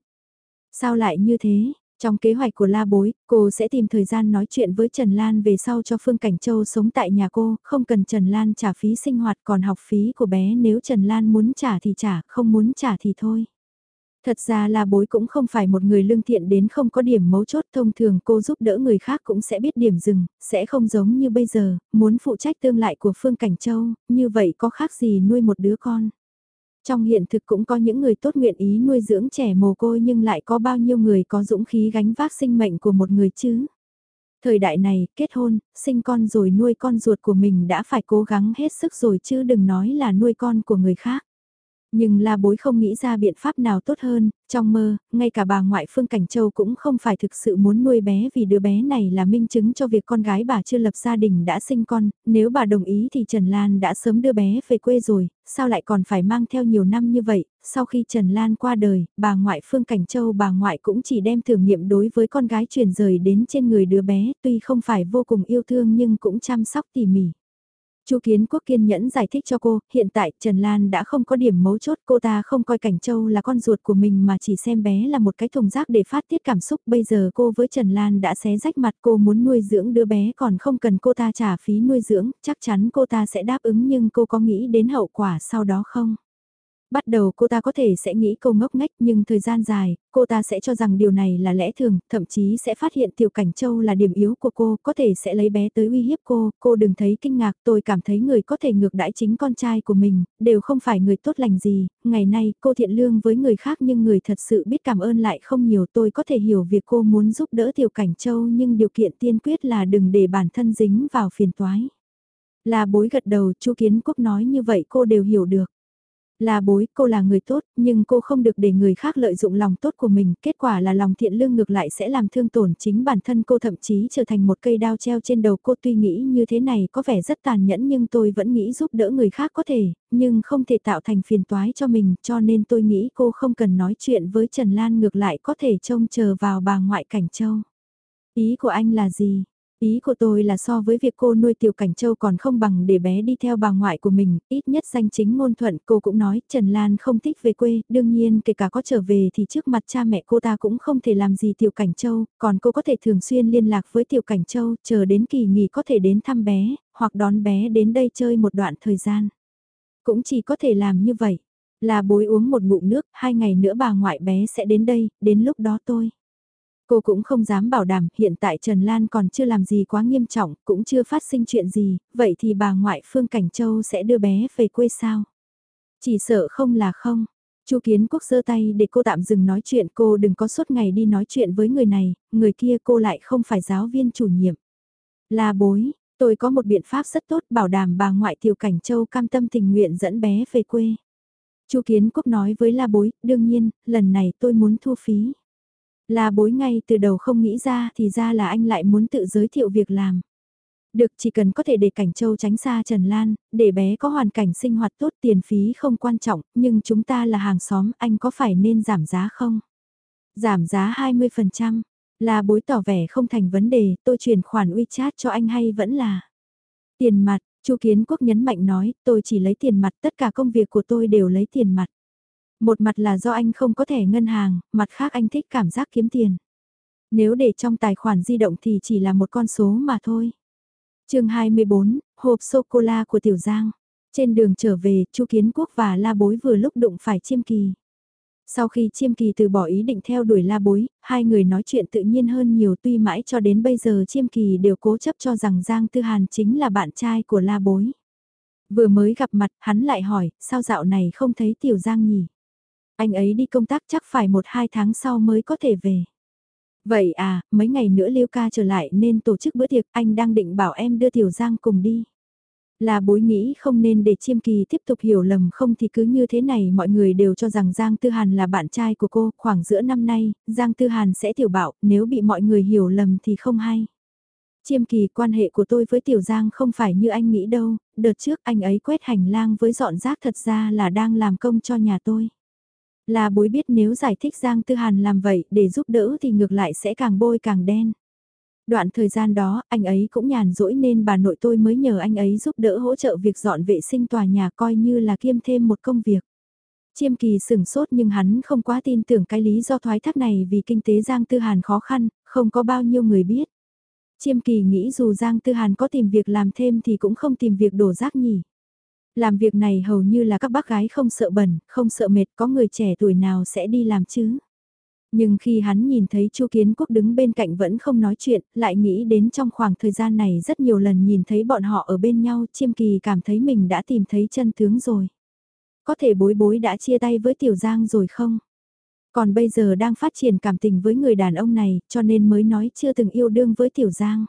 Sao lại như thế? Trong kế hoạch của La Bối, cô sẽ tìm thời gian nói chuyện với Trần Lan về sau cho Phương Cảnh Châu sống tại nhà cô, không cần Trần Lan trả phí sinh hoạt còn học phí của bé nếu Trần Lan muốn trả thì trả, không muốn trả thì thôi. Thật ra La Bối cũng không phải một người lương thiện đến không có điểm mấu chốt thông thường cô giúp đỡ người khác cũng sẽ biết điểm dừng, sẽ không giống như bây giờ, muốn phụ trách tương lại của Phương Cảnh Châu, như vậy có khác gì nuôi một đứa con. Trong hiện thực cũng có những người tốt nguyện ý nuôi dưỡng trẻ mồ côi nhưng lại có bao nhiêu người có dũng khí gánh vác sinh mệnh của một người chứ. Thời đại này, kết hôn, sinh con rồi nuôi con ruột của mình đã phải cố gắng hết sức rồi chứ đừng nói là nuôi con của người khác. Nhưng la bối không nghĩ ra biện pháp nào tốt hơn, trong mơ, ngay cả bà ngoại Phương Cảnh Châu cũng không phải thực sự muốn nuôi bé vì đứa bé này là minh chứng cho việc con gái bà chưa lập gia đình đã sinh con, nếu bà đồng ý thì Trần Lan đã sớm đưa bé về quê rồi, sao lại còn phải mang theo nhiều năm như vậy, sau khi Trần Lan qua đời, bà ngoại Phương Cảnh Châu bà ngoại cũng chỉ đem thử nghiệm đối với con gái truyền rời đến trên người đứa bé, tuy không phải vô cùng yêu thương nhưng cũng chăm sóc tỉ mỉ. Chu Kiến Quốc kiên nhẫn giải thích cho cô, hiện tại Trần Lan đã không có điểm mấu chốt, cô ta không coi Cảnh Châu là con ruột của mình mà chỉ xem bé là một cái thùng rác để phát tiết cảm xúc. Bây giờ cô với Trần Lan đã xé rách mặt cô muốn nuôi dưỡng đứa bé còn không cần cô ta trả phí nuôi dưỡng, chắc chắn cô ta sẽ đáp ứng nhưng cô có nghĩ đến hậu quả sau đó không? Bắt đầu cô ta có thể sẽ nghĩ cô ngốc nghếch nhưng thời gian dài, cô ta sẽ cho rằng điều này là lẽ thường, thậm chí sẽ phát hiện Tiểu Cảnh Châu là điểm yếu của cô, có thể sẽ lấy bé tới uy hiếp cô, cô đừng thấy kinh ngạc, tôi cảm thấy người có thể ngược đãi chính con trai của mình, đều không phải người tốt lành gì, ngày nay cô thiện lương với người khác nhưng người thật sự biết cảm ơn lại không nhiều, tôi có thể hiểu việc cô muốn giúp đỡ Tiểu Cảnh Châu nhưng điều kiện tiên quyết là đừng để bản thân dính vào phiền toái. Là bối gật đầu, chu Kiến Quốc nói như vậy cô đều hiểu được. Là bối, cô là người tốt, nhưng cô không được để người khác lợi dụng lòng tốt của mình, kết quả là lòng thiện lương ngược lại sẽ làm thương tổn chính bản thân cô thậm chí trở thành một cây đao treo trên đầu cô tuy nghĩ như thế này có vẻ rất tàn nhẫn nhưng tôi vẫn nghĩ giúp đỡ người khác có thể, nhưng không thể tạo thành phiền toái cho mình cho nên tôi nghĩ cô không cần nói chuyện với Trần Lan ngược lại có thể trông chờ vào bà ngoại cảnh châu. Ý của anh là gì? Ý của tôi là so với việc cô nuôi tiểu cảnh châu còn không bằng để bé đi theo bà ngoại của mình, ít nhất danh chính ngôn thuận cô cũng nói Trần Lan không thích về quê, đương nhiên kể cả có trở về thì trước mặt cha mẹ cô ta cũng không thể làm gì tiểu cảnh châu, còn cô có thể thường xuyên liên lạc với tiểu cảnh châu, chờ đến kỳ nghỉ có thể đến thăm bé, hoặc đón bé đến đây chơi một đoạn thời gian. Cũng chỉ có thể làm như vậy, là bối uống một ngụm nước, hai ngày nữa bà ngoại bé sẽ đến đây, đến lúc đó tôi. Cô cũng không dám bảo đảm hiện tại Trần Lan còn chưa làm gì quá nghiêm trọng, cũng chưa phát sinh chuyện gì, vậy thì bà ngoại Phương Cảnh Châu sẽ đưa bé về quê sao? Chỉ sợ không là không. Chu Kiến Quốc giơ tay để cô tạm dừng nói chuyện cô đừng có suốt ngày đi nói chuyện với người này, người kia cô lại không phải giáo viên chủ nhiệm. Là bối, tôi có một biện pháp rất tốt bảo đảm bà ngoại Tiểu Cảnh Châu cam tâm tình nguyện dẫn bé về quê. Chu Kiến Quốc nói với La Bối, đương nhiên, lần này tôi muốn thu phí. Là bối ngay từ đầu không nghĩ ra thì ra là anh lại muốn tự giới thiệu việc làm. Được chỉ cần có thể để Cảnh Châu tránh xa Trần Lan, để bé có hoàn cảnh sinh hoạt tốt tiền phí không quan trọng, nhưng chúng ta là hàng xóm, anh có phải nên giảm giá không? Giảm giá 20%, là bối tỏ vẻ không thành vấn đề, tôi chuyển khoản WeChat cho anh hay vẫn là tiền mặt, Chu Kiến Quốc nhấn mạnh nói, tôi chỉ lấy tiền mặt, tất cả công việc của tôi đều lấy tiền mặt. Một mặt là do anh không có thẻ ngân hàng, mặt khác anh thích cảm giác kiếm tiền. Nếu để trong tài khoản di động thì chỉ là một con số mà thôi. chương 24, hộp sô-cô-la của Tiểu Giang. Trên đường trở về, Chu Kiến Quốc và La Bối vừa lúc đụng phải Chiêm Kỳ. Sau khi Chiêm Kỳ từ bỏ ý định theo đuổi La Bối, hai người nói chuyện tự nhiên hơn nhiều tuy mãi cho đến bây giờ Chiêm Kỳ đều cố chấp cho rằng Giang Tư Hàn chính là bạn trai của La Bối. Vừa mới gặp mặt, hắn lại hỏi, sao dạo này không thấy Tiểu Giang nhỉ? Anh ấy đi công tác chắc phải một hai tháng sau mới có thể về. Vậy à, mấy ngày nữa Liêu ca trở lại nên tổ chức bữa tiệc, anh đang định bảo em đưa Tiểu Giang cùng đi. Là bối nghĩ không nên để chiêm kỳ tiếp tục hiểu lầm không thì cứ như thế này mọi người đều cho rằng Giang Tư Hàn là bạn trai của cô, khoảng giữa năm nay, Giang Tư Hàn sẽ tiểu bảo, nếu bị mọi người hiểu lầm thì không hay. Chiêm kỳ quan hệ của tôi với Tiểu Giang không phải như anh nghĩ đâu, đợt trước anh ấy quét hành lang với dọn rác thật ra là đang làm công cho nhà tôi. Là bối biết nếu giải thích Giang Tư Hàn làm vậy để giúp đỡ thì ngược lại sẽ càng bôi càng đen. Đoạn thời gian đó, anh ấy cũng nhàn rỗi nên bà nội tôi mới nhờ anh ấy giúp đỡ hỗ trợ việc dọn vệ sinh tòa nhà coi như là kiêm thêm một công việc. Chiêm kỳ sừng sốt nhưng hắn không quá tin tưởng cái lý do thoái thác này vì kinh tế Giang Tư Hàn khó khăn, không có bao nhiêu người biết. Chiêm kỳ nghĩ dù Giang Tư Hàn có tìm việc làm thêm thì cũng không tìm việc đổ rác nhỉ. Làm việc này hầu như là các bác gái không sợ bẩn, không sợ mệt, có người trẻ tuổi nào sẽ đi làm chứ. Nhưng khi hắn nhìn thấy Chu Kiến Quốc đứng bên cạnh vẫn không nói chuyện, lại nghĩ đến trong khoảng thời gian này rất nhiều lần nhìn thấy bọn họ ở bên nhau, chiêm kỳ cảm thấy mình đã tìm thấy chân tướng rồi. Có thể bối bối đã chia tay với Tiểu Giang rồi không? Còn bây giờ đang phát triển cảm tình với người đàn ông này, cho nên mới nói chưa từng yêu đương với Tiểu Giang.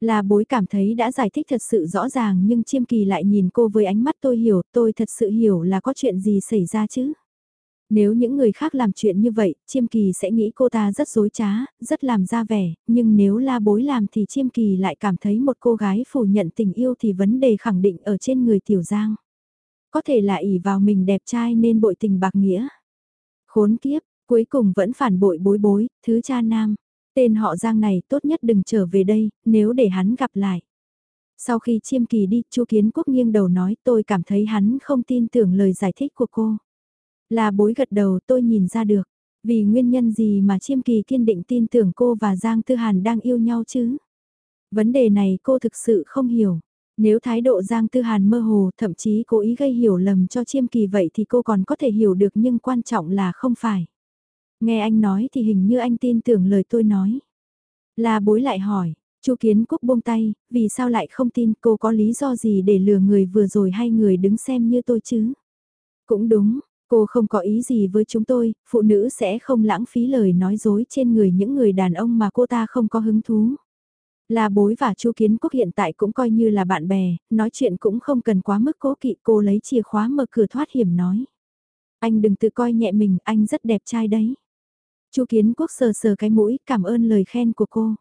Là bối cảm thấy đã giải thích thật sự rõ ràng nhưng chiêm kỳ lại nhìn cô với ánh mắt tôi hiểu, tôi thật sự hiểu là có chuyện gì xảy ra chứ. Nếu những người khác làm chuyện như vậy, chiêm kỳ sẽ nghĩ cô ta rất dối trá, rất làm ra vẻ, nhưng nếu la bối làm thì chiêm kỳ lại cảm thấy một cô gái phủ nhận tình yêu thì vấn đề khẳng định ở trên người tiểu giang. Có thể là ỉ vào mình đẹp trai nên bội tình bạc nghĩa. Khốn kiếp, cuối cùng vẫn phản bội bối bối, thứ cha nam. Tên họ Giang này tốt nhất đừng trở về đây, nếu để hắn gặp lại. Sau khi chiêm kỳ đi, chu Kiến Quốc nghiêng đầu nói tôi cảm thấy hắn không tin tưởng lời giải thích của cô. Là bối gật đầu tôi nhìn ra được, vì nguyên nhân gì mà chiêm kỳ kiên định tin tưởng cô và Giang Tư Hàn đang yêu nhau chứ? Vấn đề này cô thực sự không hiểu. Nếu thái độ Giang Tư Hàn mơ hồ thậm chí cố ý gây hiểu lầm cho chiêm kỳ vậy thì cô còn có thể hiểu được nhưng quan trọng là không phải. Nghe anh nói thì hình như anh tin tưởng lời tôi nói. La bối lại hỏi, Chu Kiến Quốc buông tay, vì sao lại không tin cô có lý do gì để lừa người vừa rồi hay người đứng xem như tôi chứ? Cũng đúng, cô không có ý gì với chúng tôi, phụ nữ sẽ không lãng phí lời nói dối trên người những người đàn ông mà cô ta không có hứng thú. La bối và Chu Kiến Quốc hiện tại cũng coi như là bạn bè, nói chuyện cũng không cần quá mức cố kỵ cô lấy chìa khóa mở cửa thoát hiểm nói. Anh đừng tự coi nhẹ mình, anh rất đẹp trai đấy. Chu Kiến Quốc sờ sờ cái mũi, cảm ơn lời khen của cô.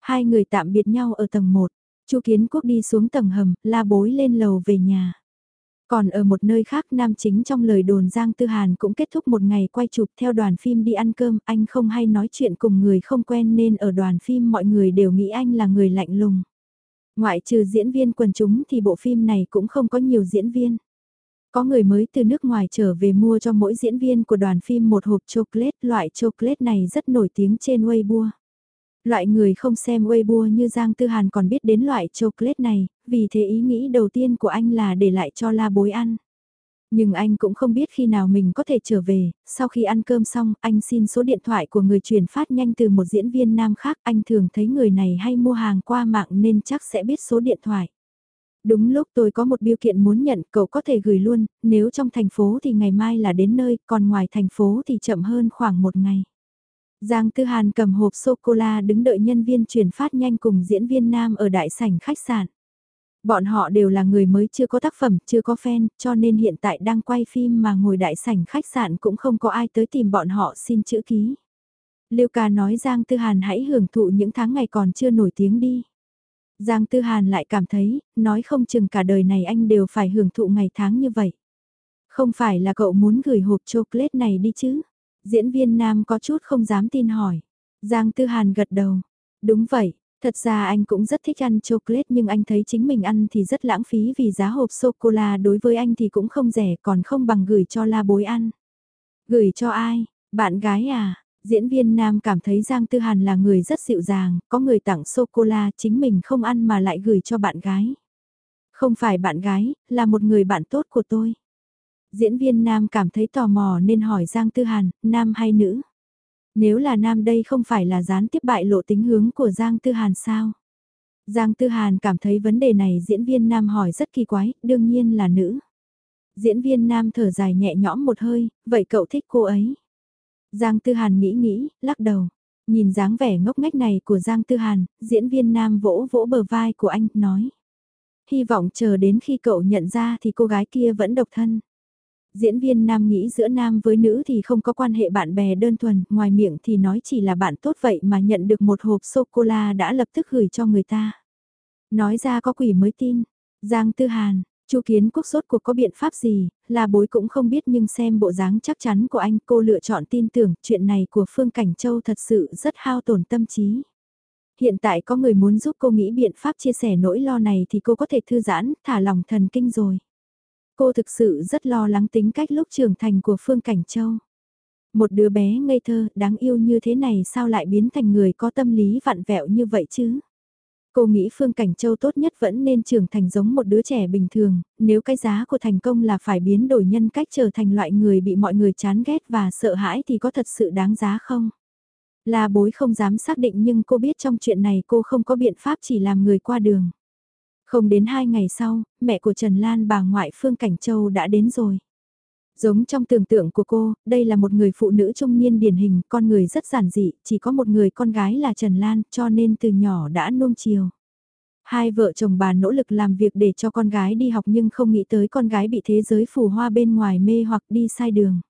Hai người tạm biệt nhau ở tầng 1. Chu Kiến Quốc đi xuống tầng hầm, la bối lên lầu về nhà. Còn ở một nơi khác nam chính trong lời đồn Giang Tư Hàn cũng kết thúc một ngày quay chụp theo đoàn phim đi ăn cơm, anh không hay nói chuyện cùng người không quen nên ở đoàn phim mọi người đều nghĩ anh là người lạnh lùng. Ngoại trừ diễn viên quần chúng thì bộ phim này cũng không có nhiều diễn viên. Có người mới từ nước ngoài trở về mua cho mỗi diễn viên của đoàn phim một hộp chocolate, loại chocolate này rất nổi tiếng trên Weibo. Loại người không xem Weibo như Giang Tư Hàn còn biết đến loại chocolate này, vì thế ý nghĩ đầu tiên của anh là để lại cho la bối ăn. Nhưng anh cũng không biết khi nào mình có thể trở về, sau khi ăn cơm xong, anh xin số điện thoại của người truyền phát nhanh từ một diễn viên nam khác, anh thường thấy người này hay mua hàng qua mạng nên chắc sẽ biết số điện thoại. Đúng lúc tôi có một biêu kiện muốn nhận, cậu có thể gửi luôn, nếu trong thành phố thì ngày mai là đến nơi, còn ngoài thành phố thì chậm hơn khoảng một ngày. Giang Tư Hàn cầm hộp sô-cô-la đứng đợi nhân viên truyền phát nhanh cùng diễn viên nam ở đại sảnh khách sạn. Bọn họ đều là người mới chưa có tác phẩm, chưa có fan, cho nên hiện tại đang quay phim mà ngồi đại sảnh khách sạn cũng không có ai tới tìm bọn họ xin chữ ký. Liêu ca nói Giang Tư Hàn hãy hưởng thụ những tháng ngày còn chưa nổi tiếng đi. Giang Tư Hàn lại cảm thấy, nói không chừng cả đời này anh đều phải hưởng thụ ngày tháng như vậy. Không phải là cậu muốn gửi hộp chocolate này đi chứ? Diễn viên nam có chút không dám tin hỏi. Giang Tư Hàn gật đầu. Đúng vậy, thật ra anh cũng rất thích ăn chocolate nhưng anh thấy chính mình ăn thì rất lãng phí vì giá hộp sô-cô-la đối với anh thì cũng không rẻ còn không bằng gửi cho la bối ăn. Gửi cho ai? Bạn gái à? Diễn viên nam cảm thấy Giang Tư Hàn là người rất dịu dàng, có người tặng sô-cô-la chính mình không ăn mà lại gửi cho bạn gái. Không phải bạn gái, là một người bạn tốt của tôi. Diễn viên nam cảm thấy tò mò nên hỏi Giang Tư Hàn, nam hay nữ? Nếu là nam đây không phải là gián tiếp bại lộ tính hướng của Giang Tư Hàn sao? Giang Tư Hàn cảm thấy vấn đề này diễn viên nam hỏi rất kỳ quái, đương nhiên là nữ. Diễn viên nam thở dài nhẹ nhõm một hơi, vậy cậu thích cô ấy? Giang Tư Hàn nghĩ nghĩ, lắc đầu. Nhìn dáng vẻ ngốc nghếch này của Giang Tư Hàn, diễn viên nam vỗ vỗ bờ vai của anh, nói. Hy vọng chờ đến khi cậu nhận ra thì cô gái kia vẫn độc thân. Diễn viên nam nghĩ giữa nam với nữ thì không có quan hệ bạn bè đơn thuần, ngoài miệng thì nói chỉ là bạn tốt vậy mà nhận được một hộp sô-cô-la đã lập tức gửi cho người ta. Nói ra có quỷ mới tin. Giang Tư Hàn, Chu Kiến Quốc sốt cuộc có biện pháp gì, là bối cũng không biết nhưng xem bộ dáng chắc chắn của anh cô lựa chọn tin tưởng chuyện này của Phương Cảnh Châu thật sự rất hao tổn tâm trí. Hiện tại có người muốn giúp cô nghĩ biện pháp chia sẻ nỗi lo này thì cô có thể thư giãn, thả lòng thần kinh rồi. Cô thực sự rất lo lắng tính cách lúc trưởng thành của Phương Cảnh Châu. Một đứa bé ngây thơ, đáng yêu như thế này sao lại biến thành người có tâm lý vặn vẹo như vậy chứ? Cô nghĩ Phương Cảnh Châu tốt nhất vẫn nên trưởng thành giống một đứa trẻ bình thường, nếu cái giá của thành công là phải biến đổi nhân cách trở thành loại người bị mọi người chán ghét và sợ hãi thì có thật sự đáng giá không? Là bối không dám xác định nhưng cô biết trong chuyện này cô không có biện pháp chỉ làm người qua đường. Không đến hai ngày sau, mẹ của Trần Lan bà ngoại Phương Cảnh Châu đã đến rồi. Giống trong tưởng tượng của cô, đây là một người phụ nữ trung niên điển hình, con người rất giản dị, chỉ có một người con gái là Trần Lan, cho nên từ nhỏ đã nuông chiều. Hai vợ chồng bà nỗ lực làm việc để cho con gái đi học nhưng không nghĩ tới con gái bị thế giới phù hoa bên ngoài mê hoặc đi sai đường.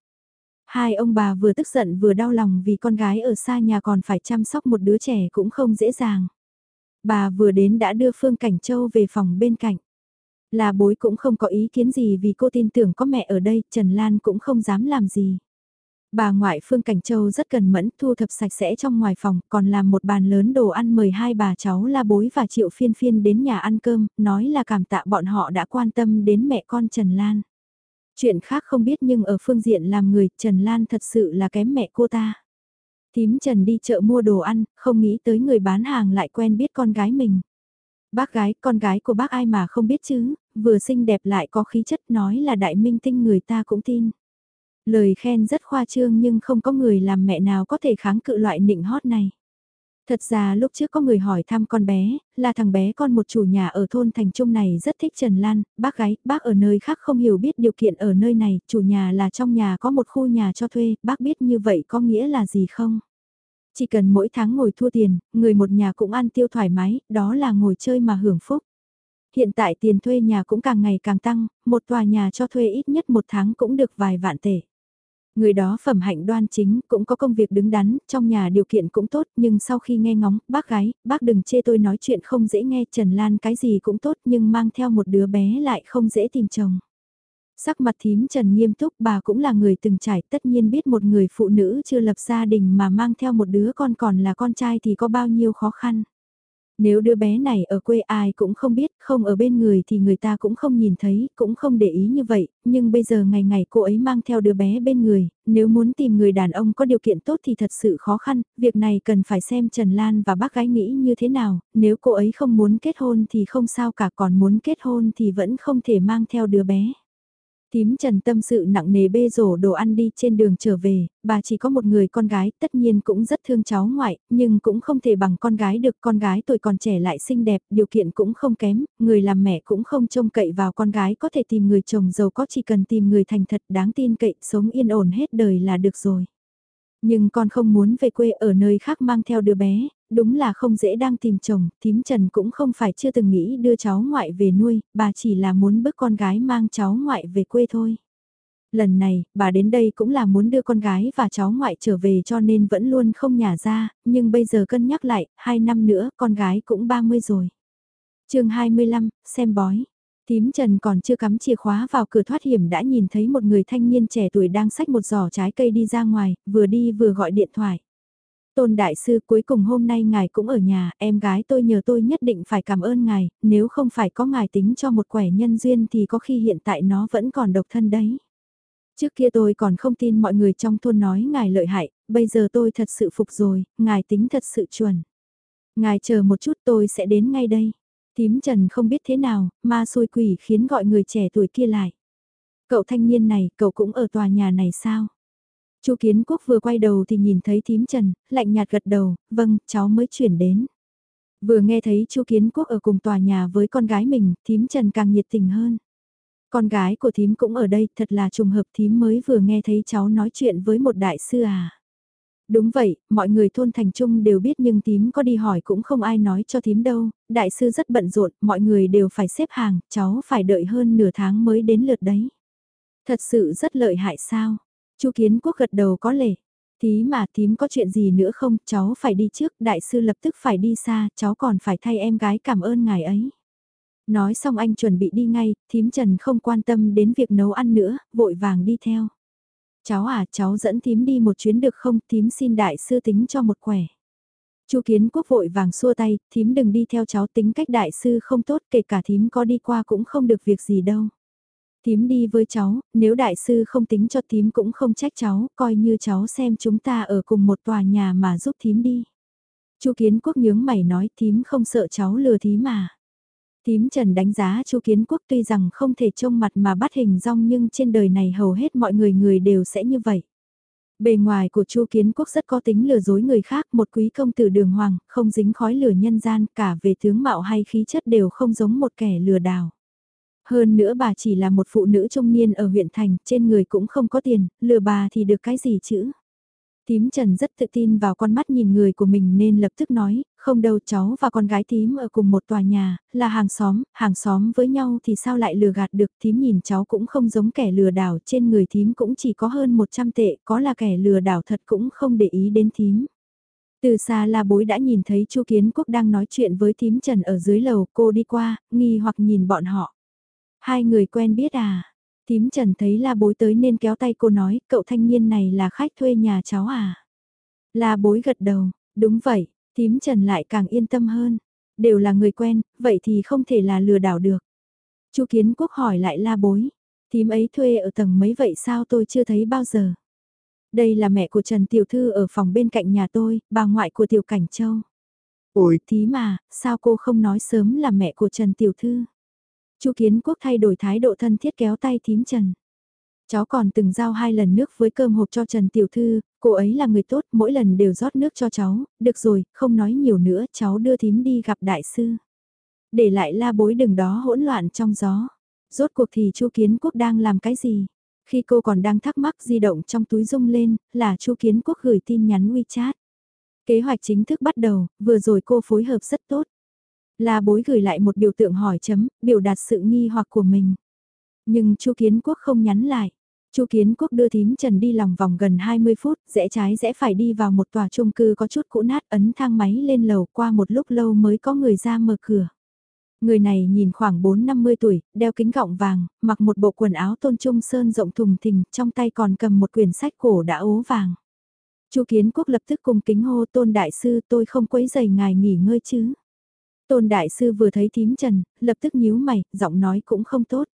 Hai ông bà vừa tức giận vừa đau lòng vì con gái ở xa nhà còn phải chăm sóc một đứa trẻ cũng không dễ dàng. Bà vừa đến đã đưa Phương Cảnh Châu về phòng bên cạnh. Là bối cũng không có ý kiến gì vì cô tin tưởng có mẹ ở đây, Trần Lan cũng không dám làm gì. Bà ngoại Phương Cảnh Châu rất cần mẫn thu thập sạch sẽ trong ngoài phòng, còn làm một bàn lớn đồ ăn mời hai bà cháu La Bối và Triệu Phiên Phiên đến nhà ăn cơm, nói là cảm tạ bọn họ đã quan tâm đến mẹ con Trần Lan. Chuyện khác không biết nhưng ở phương diện làm người, Trần Lan thật sự là kém mẹ cô ta. Thím Trần đi chợ mua đồ ăn, không nghĩ tới người bán hàng lại quen biết con gái mình. Bác gái, con gái của bác ai mà không biết chứ, vừa xinh đẹp lại có khí chất nói là đại minh tinh người ta cũng tin. Lời khen rất khoa trương nhưng không có người làm mẹ nào có thể kháng cự loại nịnh hót này. Thật ra lúc trước có người hỏi thăm con bé, là thằng bé con một chủ nhà ở thôn thành trung này rất thích Trần Lan, bác gái, bác ở nơi khác không hiểu biết điều kiện ở nơi này, chủ nhà là trong nhà có một khu nhà cho thuê, bác biết như vậy có nghĩa là gì không? Chỉ cần mỗi tháng ngồi thua tiền, người một nhà cũng ăn tiêu thoải mái, đó là ngồi chơi mà hưởng phúc. Hiện tại tiền thuê nhà cũng càng ngày càng tăng, một tòa nhà cho thuê ít nhất một tháng cũng được vài vạn tệ. Người đó phẩm hạnh đoan chính, cũng có công việc đứng đắn, trong nhà điều kiện cũng tốt, nhưng sau khi nghe ngóng, bác gái, bác đừng chê tôi nói chuyện không dễ nghe, Trần Lan cái gì cũng tốt nhưng mang theo một đứa bé lại không dễ tìm chồng. Sắc mặt thím Trần nghiêm túc bà cũng là người từng trải tất nhiên biết một người phụ nữ chưa lập gia đình mà mang theo một đứa con còn là con trai thì có bao nhiêu khó khăn. Nếu đứa bé này ở quê ai cũng không biết, không ở bên người thì người ta cũng không nhìn thấy, cũng không để ý như vậy, nhưng bây giờ ngày ngày cô ấy mang theo đứa bé bên người, nếu muốn tìm người đàn ông có điều kiện tốt thì thật sự khó khăn, việc này cần phải xem Trần Lan và bác gái nghĩ như thế nào, nếu cô ấy không muốn kết hôn thì không sao cả còn muốn kết hôn thì vẫn không thể mang theo đứa bé. Tím Trần tâm sự nặng nề bê rổ đồ ăn đi trên đường trở về, bà chỉ có một người con gái, tất nhiên cũng rất thương cháu ngoại, nhưng cũng không thể bằng con gái được, con gái tuổi còn trẻ lại xinh đẹp, điều kiện cũng không kém, người làm mẹ cũng không trông cậy vào con gái có thể tìm người chồng giàu có chỉ cần tìm người thành thật đáng tin cậy, sống yên ổn hết đời là được rồi. Nhưng con không muốn về quê ở nơi khác mang theo đứa bé, đúng là không dễ đang tìm chồng, tím Trần cũng không phải chưa từng nghĩ đưa cháu ngoại về nuôi, bà chỉ là muốn bước con gái mang cháu ngoại về quê thôi. Lần này, bà đến đây cũng là muốn đưa con gái và cháu ngoại trở về cho nên vẫn luôn không nhả ra, nhưng bây giờ cân nhắc lại, hai năm nữa con gái cũng 30 rồi. chương 25, xem bói. Tím Trần còn chưa cắm chìa khóa vào cửa thoát hiểm đã nhìn thấy một người thanh niên trẻ tuổi đang xách một giỏ trái cây đi ra ngoài, vừa đi vừa gọi điện thoại. Tôn Đại Sư cuối cùng hôm nay ngài cũng ở nhà, em gái tôi nhờ tôi nhất định phải cảm ơn ngài, nếu không phải có ngài tính cho một quẻ nhân duyên thì có khi hiện tại nó vẫn còn độc thân đấy. Trước kia tôi còn không tin mọi người trong thôn nói ngài lợi hại, bây giờ tôi thật sự phục rồi, ngài tính thật sự chuẩn. Ngài chờ một chút tôi sẽ đến ngay đây. Tím Trần không biết thế nào, ma xôi quỷ khiến gọi người trẻ tuổi kia lại. Cậu thanh niên này, cậu cũng ở tòa nhà này sao? Chu Kiến Quốc vừa quay đầu thì nhìn thấy Thím Trần, lạnh nhạt gật đầu, vâng, cháu mới chuyển đến. Vừa nghe thấy Chu Kiến Quốc ở cùng tòa nhà với con gái mình, Thím Trần càng nhiệt tình hơn. Con gái của Thím cũng ở đây, thật là trùng hợp Thím mới vừa nghe thấy cháu nói chuyện với một đại sư à. Đúng vậy, mọi người thôn thành trung đều biết nhưng tím có đi hỏi cũng không ai nói cho tím đâu, đại sư rất bận rộn, mọi người đều phải xếp hàng, cháu phải đợi hơn nửa tháng mới đến lượt đấy. Thật sự rất lợi hại sao? Chu Kiến Quốc gật đầu có lệ. Tí mà tím có chuyện gì nữa không, cháu phải đi trước, đại sư lập tức phải đi xa, cháu còn phải thay em gái cảm ơn ngài ấy. Nói xong anh chuẩn bị đi ngay, thím Trần không quan tâm đến việc nấu ăn nữa, vội vàng đi theo. Cháu à, cháu dẫn thím đi một chuyến được không, thím xin đại sư tính cho một quẻ. Chu Kiến Quốc vội vàng xua tay, thím đừng đi theo cháu tính cách đại sư không tốt, kể cả thím có đi qua cũng không được việc gì đâu. Thím đi với cháu, nếu đại sư không tính cho thím cũng không trách cháu, coi như cháu xem chúng ta ở cùng một tòa nhà mà giúp thím đi. Chu Kiến Quốc nhướng mày nói thím không sợ cháu lừa thím mà. Tím Trần đánh giá Chu Kiến Quốc tuy rằng không thể trông mặt mà bắt hình rong nhưng trên đời này hầu hết mọi người người đều sẽ như vậy. Bề ngoài của Chu Kiến Quốc rất có tính lừa dối người khác, một quý công tử đường hoàng, không dính khói lửa nhân gian, cả về tướng mạo hay khí chất đều không giống một kẻ lừa đảo. Hơn nữa bà chỉ là một phụ nữ trung niên ở huyện thành, trên người cũng không có tiền, lừa bà thì được cái gì chứ? Tím Trần rất tự tin vào con mắt nhìn người của mình nên lập tức nói, không đâu cháu và con gái tím ở cùng một tòa nhà, là hàng xóm, hàng xóm với nhau thì sao lại lừa gạt được tím nhìn cháu cũng không giống kẻ lừa đảo trên người tím cũng chỉ có hơn 100 tệ, có là kẻ lừa đảo thật cũng không để ý đến tím. Từ xa là bối đã nhìn thấy chu Kiến Quốc đang nói chuyện với tím Trần ở dưới lầu cô đi qua, nghi hoặc nhìn bọn họ. Hai người quen biết à? Tím Trần thấy la bối tới nên kéo tay cô nói, cậu thanh niên này là khách thuê nhà cháu à? La bối gật đầu, đúng vậy, tím Trần lại càng yên tâm hơn. Đều là người quen, vậy thì không thể là lừa đảo được. Chu Kiến Quốc hỏi lại la bối, tím ấy thuê ở tầng mấy vậy sao tôi chưa thấy bao giờ? Đây là mẹ của Trần Tiểu Thư ở phòng bên cạnh nhà tôi, bà ngoại của Tiểu Cảnh Châu. Ôi, tí mà, sao cô không nói sớm là mẹ của Trần Tiểu Thư? Chu Kiến Quốc thay đổi thái độ thân thiết kéo tay thím Trần. Cháu còn từng giao hai lần nước với cơm hộp cho Trần Tiểu Thư, cô ấy là người tốt, mỗi lần đều rót nước cho cháu, được rồi, không nói nhiều nữa, cháu đưa thím đi gặp đại sư. Để lại la bối đừng đó hỗn loạn trong gió. Rốt cuộc thì Chu Kiến Quốc đang làm cái gì? Khi cô còn đang thắc mắc di động trong túi rung lên, là Chu Kiến Quốc gửi tin nhắn WeChat. Kế hoạch chính thức bắt đầu, vừa rồi cô phối hợp rất tốt. La bối gửi lại một biểu tượng hỏi chấm, biểu đạt sự nghi hoặc của mình. Nhưng Chu Kiến Quốc không nhắn lại. Chu Kiến Quốc đưa thím Trần đi lòng vòng gần 20 phút, rẽ trái rẽ phải đi vào một tòa chung cư có chút cũ nát ấn thang máy lên lầu qua một lúc lâu mới có người ra mở cửa. Người này nhìn khoảng 4-50 tuổi, đeo kính gọng vàng, mặc một bộ quần áo tôn trung sơn rộng thùng thình, trong tay còn cầm một quyển sách cổ đã ố vàng. Chu Kiến Quốc lập tức cùng kính hô tôn đại sư tôi không quấy giày ngài nghỉ ngơi chứ. Tôn đại sư vừa thấy thím trần, lập tức nhíu mày, giọng nói cũng không tốt.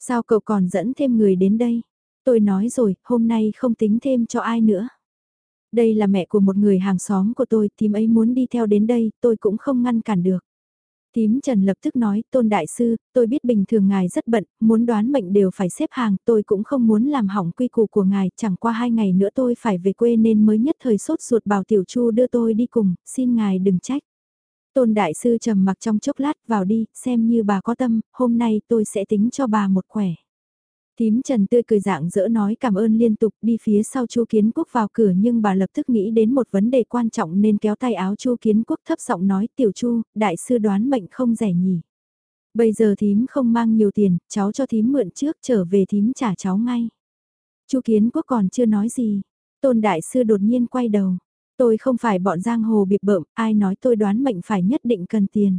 Sao cậu còn dẫn thêm người đến đây? Tôi nói rồi, hôm nay không tính thêm cho ai nữa. Đây là mẹ của một người hàng xóm của tôi, thím ấy muốn đi theo đến đây, tôi cũng không ngăn cản được. Tím Trần lập tức nói, Tôn Đại Sư, tôi biết bình thường ngài rất bận, muốn đoán mệnh đều phải xếp hàng, tôi cũng không muốn làm hỏng quy củ của ngài, chẳng qua hai ngày nữa tôi phải về quê nên mới nhất thời sốt ruột bảo Tiểu Chu đưa tôi đi cùng, xin ngài đừng trách. Tôn Đại Sư trầm mặc trong chốc lát vào đi, xem như bà có tâm, hôm nay tôi sẽ tính cho bà một khỏe. Tím Trần tươi cười dạng dỡ nói cảm ơn liên tục đi phía sau Chu Kiến Quốc vào cửa nhưng bà lập tức nghĩ đến một vấn đề quan trọng nên kéo tay áo Chu Kiến Quốc thấp giọng nói tiểu Chu, đại sư đoán mệnh không rẻ nhỉ. Bây giờ thím không mang nhiều tiền, cháu cho thím mượn trước trở về thím trả cháu ngay. Chu Kiến Quốc còn chưa nói gì, tôn đại sư đột nhiên quay đầu. Tôi không phải bọn giang hồ biệt bợm, ai nói tôi đoán mệnh phải nhất định cần tiền.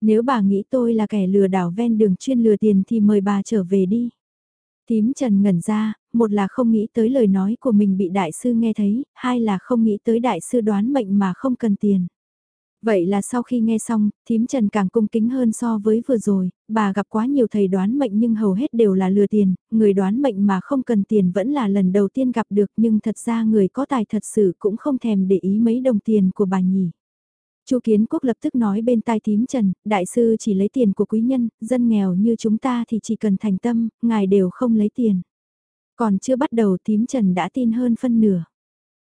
Nếu bà nghĩ tôi là kẻ lừa đảo ven đường chuyên lừa tiền thì mời bà trở về đi. Tím Trần ngẩn ra, một là không nghĩ tới lời nói của mình bị đại sư nghe thấy, hai là không nghĩ tới đại sư đoán mệnh mà không cần tiền. Vậy là sau khi nghe xong, thím Trần càng cung kính hơn so với vừa rồi, bà gặp quá nhiều thầy đoán mệnh nhưng hầu hết đều là lừa tiền, người đoán mệnh mà không cần tiền vẫn là lần đầu tiên gặp được nhưng thật ra người có tài thật sự cũng không thèm để ý mấy đồng tiền của bà nhỉ. Chu Kiến Quốc lập tức nói bên tai thím Trần, đại sư chỉ lấy tiền của quý nhân, dân nghèo như chúng ta thì chỉ cần thành tâm, ngài đều không lấy tiền. Còn chưa bắt đầu thím Trần đã tin hơn phân nửa.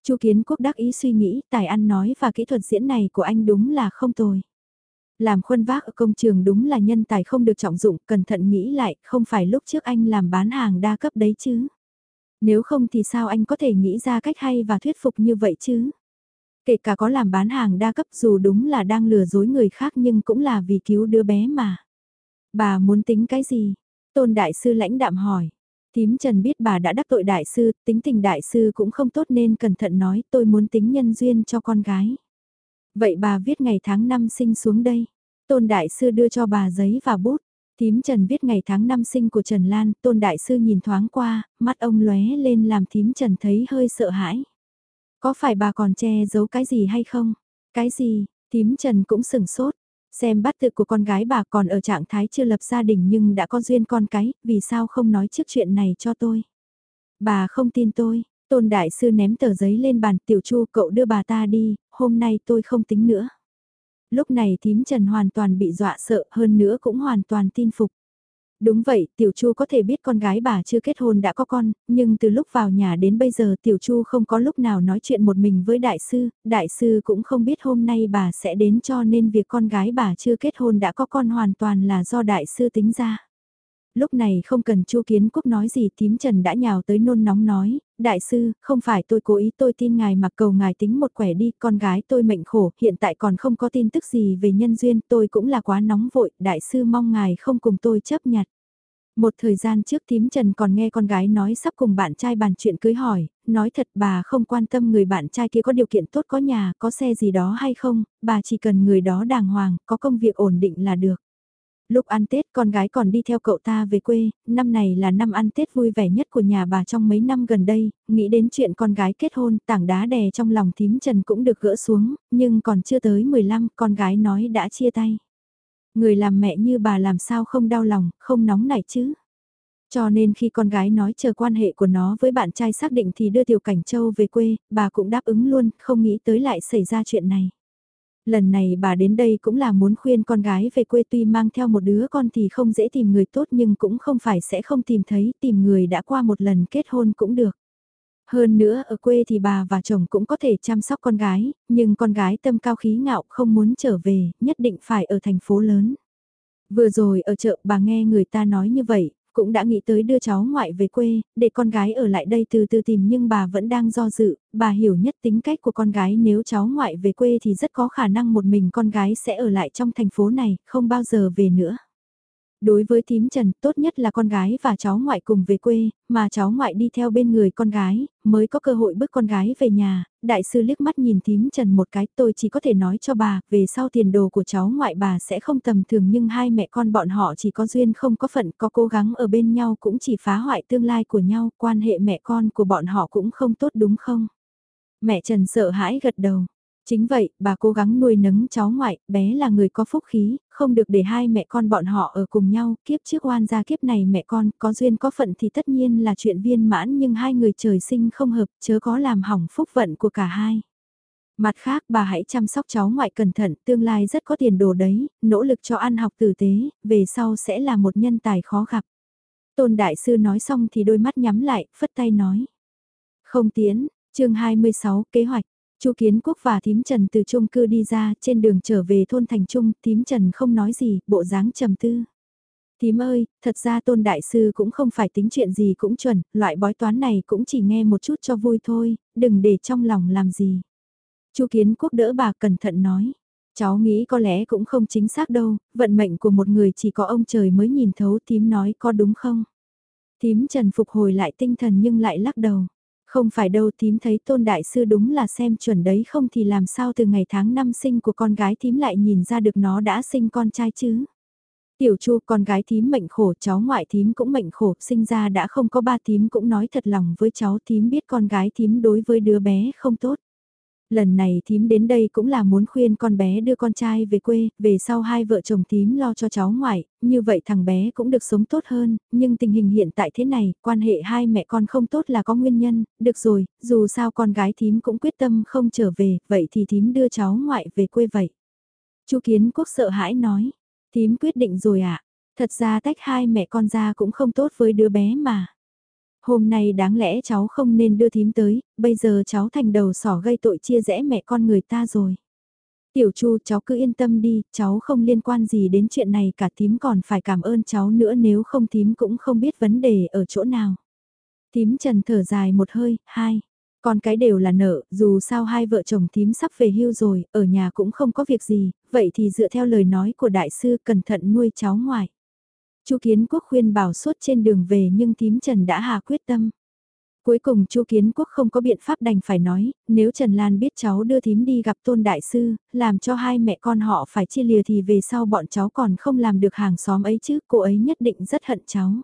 Chu Kiến Quốc đắc ý suy nghĩ, tài ăn nói và kỹ thuật diễn này của anh đúng là không tồi. Làm khuân vác ở công trường đúng là nhân tài không được trọng dụng, cẩn thận nghĩ lại, không phải lúc trước anh làm bán hàng đa cấp đấy chứ. Nếu không thì sao anh có thể nghĩ ra cách hay và thuyết phục như vậy chứ? Kể cả có làm bán hàng đa cấp dù đúng là đang lừa dối người khác nhưng cũng là vì cứu đứa bé mà. Bà muốn tính cái gì? Tôn đại sư lãnh đạm hỏi. Tím Trần biết bà đã đắc tội đại sư, tính tình đại sư cũng không tốt nên cẩn thận nói tôi muốn tính nhân duyên cho con gái. Vậy bà viết ngày tháng năm sinh xuống đây. Tôn đại sư đưa cho bà giấy và bút. Tím Trần viết ngày tháng năm sinh của Trần Lan, Tôn Đại Sư nhìn thoáng qua, mắt ông lóe lên làm Tím Trần thấy hơi sợ hãi. Có phải bà còn che giấu cái gì hay không? Cái gì? Tím Trần cũng sừng sốt. Xem bắt tự của con gái bà còn ở trạng thái chưa lập gia đình nhưng đã có duyên con cái, vì sao không nói trước chuyện này cho tôi? Bà không tin tôi, tôn đại sư ném tờ giấy lên bàn tiểu chu cậu đưa bà ta đi, hôm nay tôi không tính nữa. Lúc này thím trần hoàn toàn bị dọa sợ hơn nữa cũng hoàn toàn tin phục. Đúng vậy, Tiểu Chu có thể biết con gái bà chưa kết hôn đã có con, nhưng từ lúc vào nhà đến bây giờ Tiểu Chu không có lúc nào nói chuyện một mình với đại sư, đại sư cũng không biết hôm nay bà sẽ đến cho nên việc con gái bà chưa kết hôn đã có con hoàn toàn là do đại sư tính ra. Lúc này không cần Chu Kiến Quốc nói gì tím trần đã nhào tới nôn nóng nói, đại sư, không phải tôi cố ý tôi tin ngài mà cầu ngài tính một quẻ đi, con gái tôi mệnh khổ, hiện tại còn không có tin tức gì về nhân duyên, tôi cũng là quá nóng vội, đại sư mong ngài không cùng tôi chấp nhặt. Một thời gian trước tím Trần còn nghe con gái nói sắp cùng bạn trai bàn chuyện cưới hỏi, nói thật bà không quan tâm người bạn trai kia có điều kiện tốt có nhà, có xe gì đó hay không, bà chỉ cần người đó đàng hoàng, có công việc ổn định là được. Lúc ăn Tết con gái còn đi theo cậu ta về quê, năm này là năm ăn Tết vui vẻ nhất của nhà bà trong mấy năm gần đây, nghĩ đến chuyện con gái kết hôn, tảng đá đè trong lòng thím Trần cũng được gỡ xuống, nhưng còn chưa tới 15, con gái nói đã chia tay. Người làm mẹ như bà làm sao không đau lòng, không nóng nảy chứ. Cho nên khi con gái nói chờ quan hệ của nó với bạn trai xác định thì đưa Tiểu Cảnh Châu về quê, bà cũng đáp ứng luôn, không nghĩ tới lại xảy ra chuyện này. Lần này bà đến đây cũng là muốn khuyên con gái về quê tuy mang theo một đứa con thì không dễ tìm người tốt nhưng cũng không phải sẽ không tìm thấy, tìm người đã qua một lần kết hôn cũng được. Hơn nữa ở quê thì bà và chồng cũng có thể chăm sóc con gái, nhưng con gái tâm cao khí ngạo không muốn trở về, nhất định phải ở thành phố lớn. Vừa rồi ở chợ bà nghe người ta nói như vậy, cũng đã nghĩ tới đưa cháu ngoại về quê, để con gái ở lại đây từ từ tìm nhưng bà vẫn đang do dự, bà hiểu nhất tính cách của con gái nếu cháu ngoại về quê thì rất có khả năng một mình con gái sẽ ở lại trong thành phố này, không bao giờ về nữa. Đối với tím Trần, tốt nhất là con gái và cháu ngoại cùng về quê, mà cháu ngoại đi theo bên người con gái, mới có cơ hội bước con gái về nhà. Đại sư liếc mắt nhìn tím Trần một cái, tôi chỉ có thể nói cho bà, về sau tiền đồ của cháu ngoại bà sẽ không tầm thường nhưng hai mẹ con bọn họ chỉ có duyên không có phận, có cố gắng ở bên nhau cũng chỉ phá hoại tương lai của nhau, quan hệ mẹ con của bọn họ cũng không tốt đúng không? Mẹ Trần sợ hãi gật đầu. Chính vậy, bà cố gắng nuôi nấng cháu ngoại, bé là người có phúc khí, không được để hai mẹ con bọn họ ở cùng nhau, kiếp trước oan ra kiếp này mẹ con, có duyên có phận thì tất nhiên là chuyện viên mãn nhưng hai người trời sinh không hợp, chớ có làm hỏng phúc vận của cả hai. Mặt khác bà hãy chăm sóc cháu ngoại cẩn thận, tương lai rất có tiền đồ đấy, nỗ lực cho ăn học tử tế, về sau sẽ là một nhân tài khó gặp. Tôn Đại Sư nói xong thì đôi mắt nhắm lại, phất tay nói. Không tiến, chương 26, kế hoạch. Chu Kiến Quốc và Thím Trần từ chung cư đi ra, trên đường trở về thôn Thành Trung, Thím Trần không nói gì, bộ dáng trầm tư. Thím ơi, thật ra tôn đại sư cũng không phải tính chuyện gì cũng chuẩn, loại bói toán này cũng chỉ nghe một chút cho vui thôi, đừng để trong lòng làm gì. Chu Kiến Quốc đỡ bà cẩn thận nói. Cháu nghĩ có lẽ cũng không chính xác đâu, vận mệnh của một người chỉ có ông trời mới nhìn thấu Tím nói có đúng không? Tím Trần phục hồi lại tinh thần nhưng lại lắc đầu. Không phải đâu, thím thấy tôn đại sư đúng là xem chuẩn đấy, không thì làm sao từ ngày tháng năm sinh của con gái thím lại nhìn ra được nó đã sinh con trai chứ. Tiểu chu, con gái thím mệnh khổ, cháu ngoại thím cũng mệnh khổ, sinh ra đã không có ba thím cũng nói thật lòng với cháu, thím biết con gái thím đối với đứa bé không tốt. Lần này thím đến đây cũng là muốn khuyên con bé đưa con trai về quê, về sau hai vợ chồng thím lo cho cháu ngoại, như vậy thằng bé cũng được sống tốt hơn, nhưng tình hình hiện tại thế này, quan hệ hai mẹ con không tốt là có nguyên nhân, được rồi, dù sao con gái thím cũng quyết tâm không trở về, vậy thì thím đưa cháu ngoại về quê vậy. Chu Kiến Quốc sợ hãi nói, thím quyết định rồi ạ, à? thật ra tách hai mẹ con ra cũng không tốt với đứa bé mà hôm nay đáng lẽ cháu không nên đưa thím tới, bây giờ cháu thành đầu sỏ gây tội chia rẽ mẹ con người ta rồi. Tiểu Chu cháu cứ yên tâm đi, cháu không liên quan gì đến chuyện này cả thím còn phải cảm ơn cháu nữa nếu không thím cũng không biết vấn đề ở chỗ nào. Thím trần thở dài một hơi, hai. Còn cái đều là nợ, dù sao hai vợ chồng thím sắp về hưu rồi, ở nhà cũng không có việc gì, vậy thì dựa theo lời nói của đại sư cẩn thận nuôi cháu ngoại. Chu Kiến Quốc khuyên bảo suốt trên đường về nhưng thím Trần đã hà quyết tâm. Cuối cùng Chu Kiến Quốc không có biện pháp đành phải nói, nếu Trần Lan biết cháu đưa thím đi gặp tôn đại sư, làm cho hai mẹ con họ phải chia lìa thì về sau bọn cháu còn không làm được hàng xóm ấy chứ, cô ấy nhất định rất hận cháu.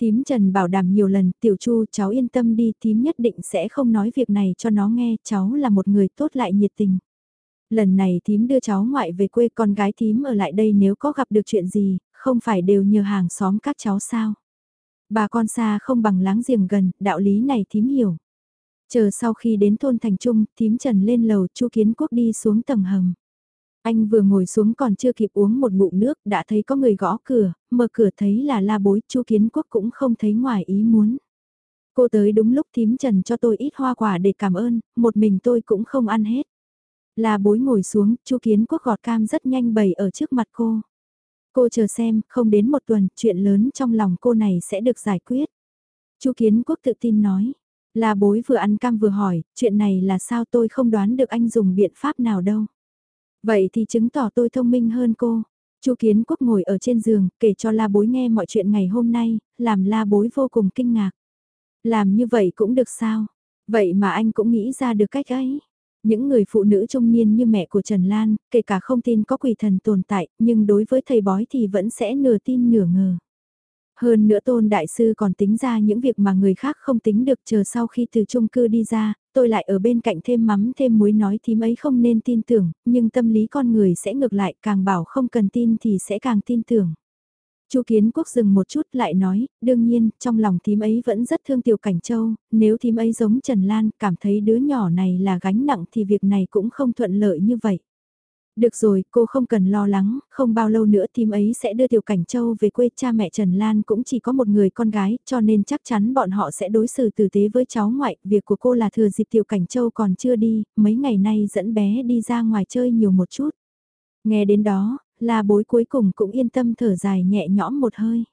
Thím Trần bảo đảm nhiều lần, tiểu Chu cháu yên tâm đi, thím nhất định sẽ không nói việc này cho nó nghe, cháu là một người tốt lại nhiệt tình. Lần này thím đưa cháu ngoại về quê con gái thím ở lại đây nếu có gặp được chuyện gì, không phải đều nhờ hàng xóm các cháu sao. Bà con xa không bằng láng giềng gần, đạo lý này thím hiểu. Chờ sau khi đến thôn thành trung, thím trần lên lầu, chu kiến quốc đi xuống tầng hầm. Anh vừa ngồi xuống còn chưa kịp uống một ngụm nước, đã thấy có người gõ cửa, mở cửa thấy là la bối, chu kiến quốc cũng không thấy ngoài ý muốn. Cô tới đúng lúc thím trần cho tôi ít hoa quả để cảm ơn, một mình tôi cũng không ăn hết. La bối ngồi xuống, chu kiến quốc gọt cam rất nhanh bày ở trước mặt cô. Cô chờ xem, không đến một tuần, chuyện lớn trong lòng cô này sẽ được giải quyết. Chu Kiến Quốc tự tin nói. Là bối vừa ăn cam vừa hỏi, chuyện này là sao tôi không đoán được anh dùng biện pháp nào đâu. Vậy thì chứng tỏ tôi thông minh hơn cô. Chu Kiến Quốc ngồi ở trên giường, kể cho La Bối nghe mọi chuyện ngày hôm nay, làm La Bối vô cùng kinh ngạc. Làm như vậy cũng được sao? Vậy mà anh cũng nghĩ ra được cách ấy. Những người phụ nữ trung niên như mẹ của Trần Lan, kể cả không tin có quỷ thần tồn tại, nhưng đối với thầy bói thì vẫn sẽ nửa tin nửa ngờ. Hơn nữa tôn đại sư còn tính ra những việc mà người khác không tính được chờ sau khi từ chung cư đi ra, tôi lại ở bên cạnh thêm mắm thêm muối nói thím ấy không nên tin tưởng, nhưng tâm lý con người sẽ ngược lại càng bảo không cần tin thì sẽ càng tin tưởng. Chu Kiến Quốc dừng một chút lại nói, đương nhiên, trong lòng thím ấy vẫn rất thương Tiểu Cảnh Châu, nếu thím ấy giống Trần Lan, cảm thấy đứa nhỏ này là gánh nặng thì việc này cũng không thuận lợi như vậy. Được rồi, cô không cần lo lắng, không bao lâu nữa thím ấy sẽ đưa Tiểu Cảnh Châu về quê cha mẹ Trần Lan cũng chỉ có một người con gái, cho nên chắc chắn bọn họ sẽ đối xử tử tế với cháu ngoại, việc của cô là thừa dịp Tiểu Cảnh Châu còn chưa đi, mấy ngày nay dẫn bé đi ra ngoài chơi nhiều một chút. Nghe đến đó, la bối cuối cùng cũng yên tâm thở dài nhẹ nhõm một hơi.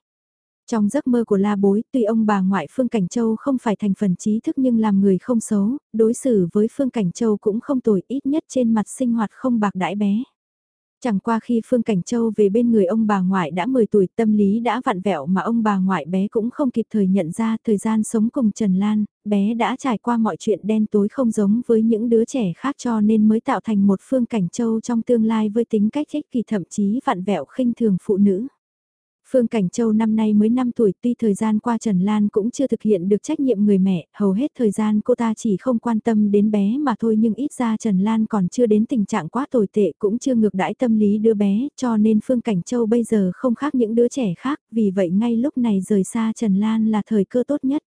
Trong giấc mơ của la bối, tuy ông bà ngoại Phương Cảnh Châu không phải thành phần trí thức nhưng làm người không xấu, đối xử với Phương Cảnh Châu cũng không tồi ít nhất trên mặt sinh hoạt không bạc đãi bé. Chẳng qua khi Phương Cảnh Châu về bên người ông bà ngoại đã 10 tuổi tâm lý đã vặn vẹo mà ông bà ngoại bé cũng không kịp thời nhận ra thời gian sống cùng Trần Lan, bé đã trải qua mọi chuyện đen tối không giống với những đứa trẻ khác cho nên mới tạo thành một Phương Cảnh Châu trong tương lai với tính cách ích kỳ thậm chí vặn vẹo khinh thường phụ nữ. Phương Cảnh Châu năm nay mới 5 tuổi tuy thời gian qua Trần Lan cũng chưa thực hiện được trách nhiệm người mẹ, hầu hết thời gian cô ta chỉ không quan tâm đến bé mà thôi nhưng ít ra Trần Lan còn chưa đến tình trạng quá tồi tệ cũng chưa ngược đãi tâm lý đứa bé cho nên Phương Cảnh Châu bây giờ không khác những đứa trẻ khác vì vậy ngay lúc này rời xa Trần Lan là thời cơ tốt nhất.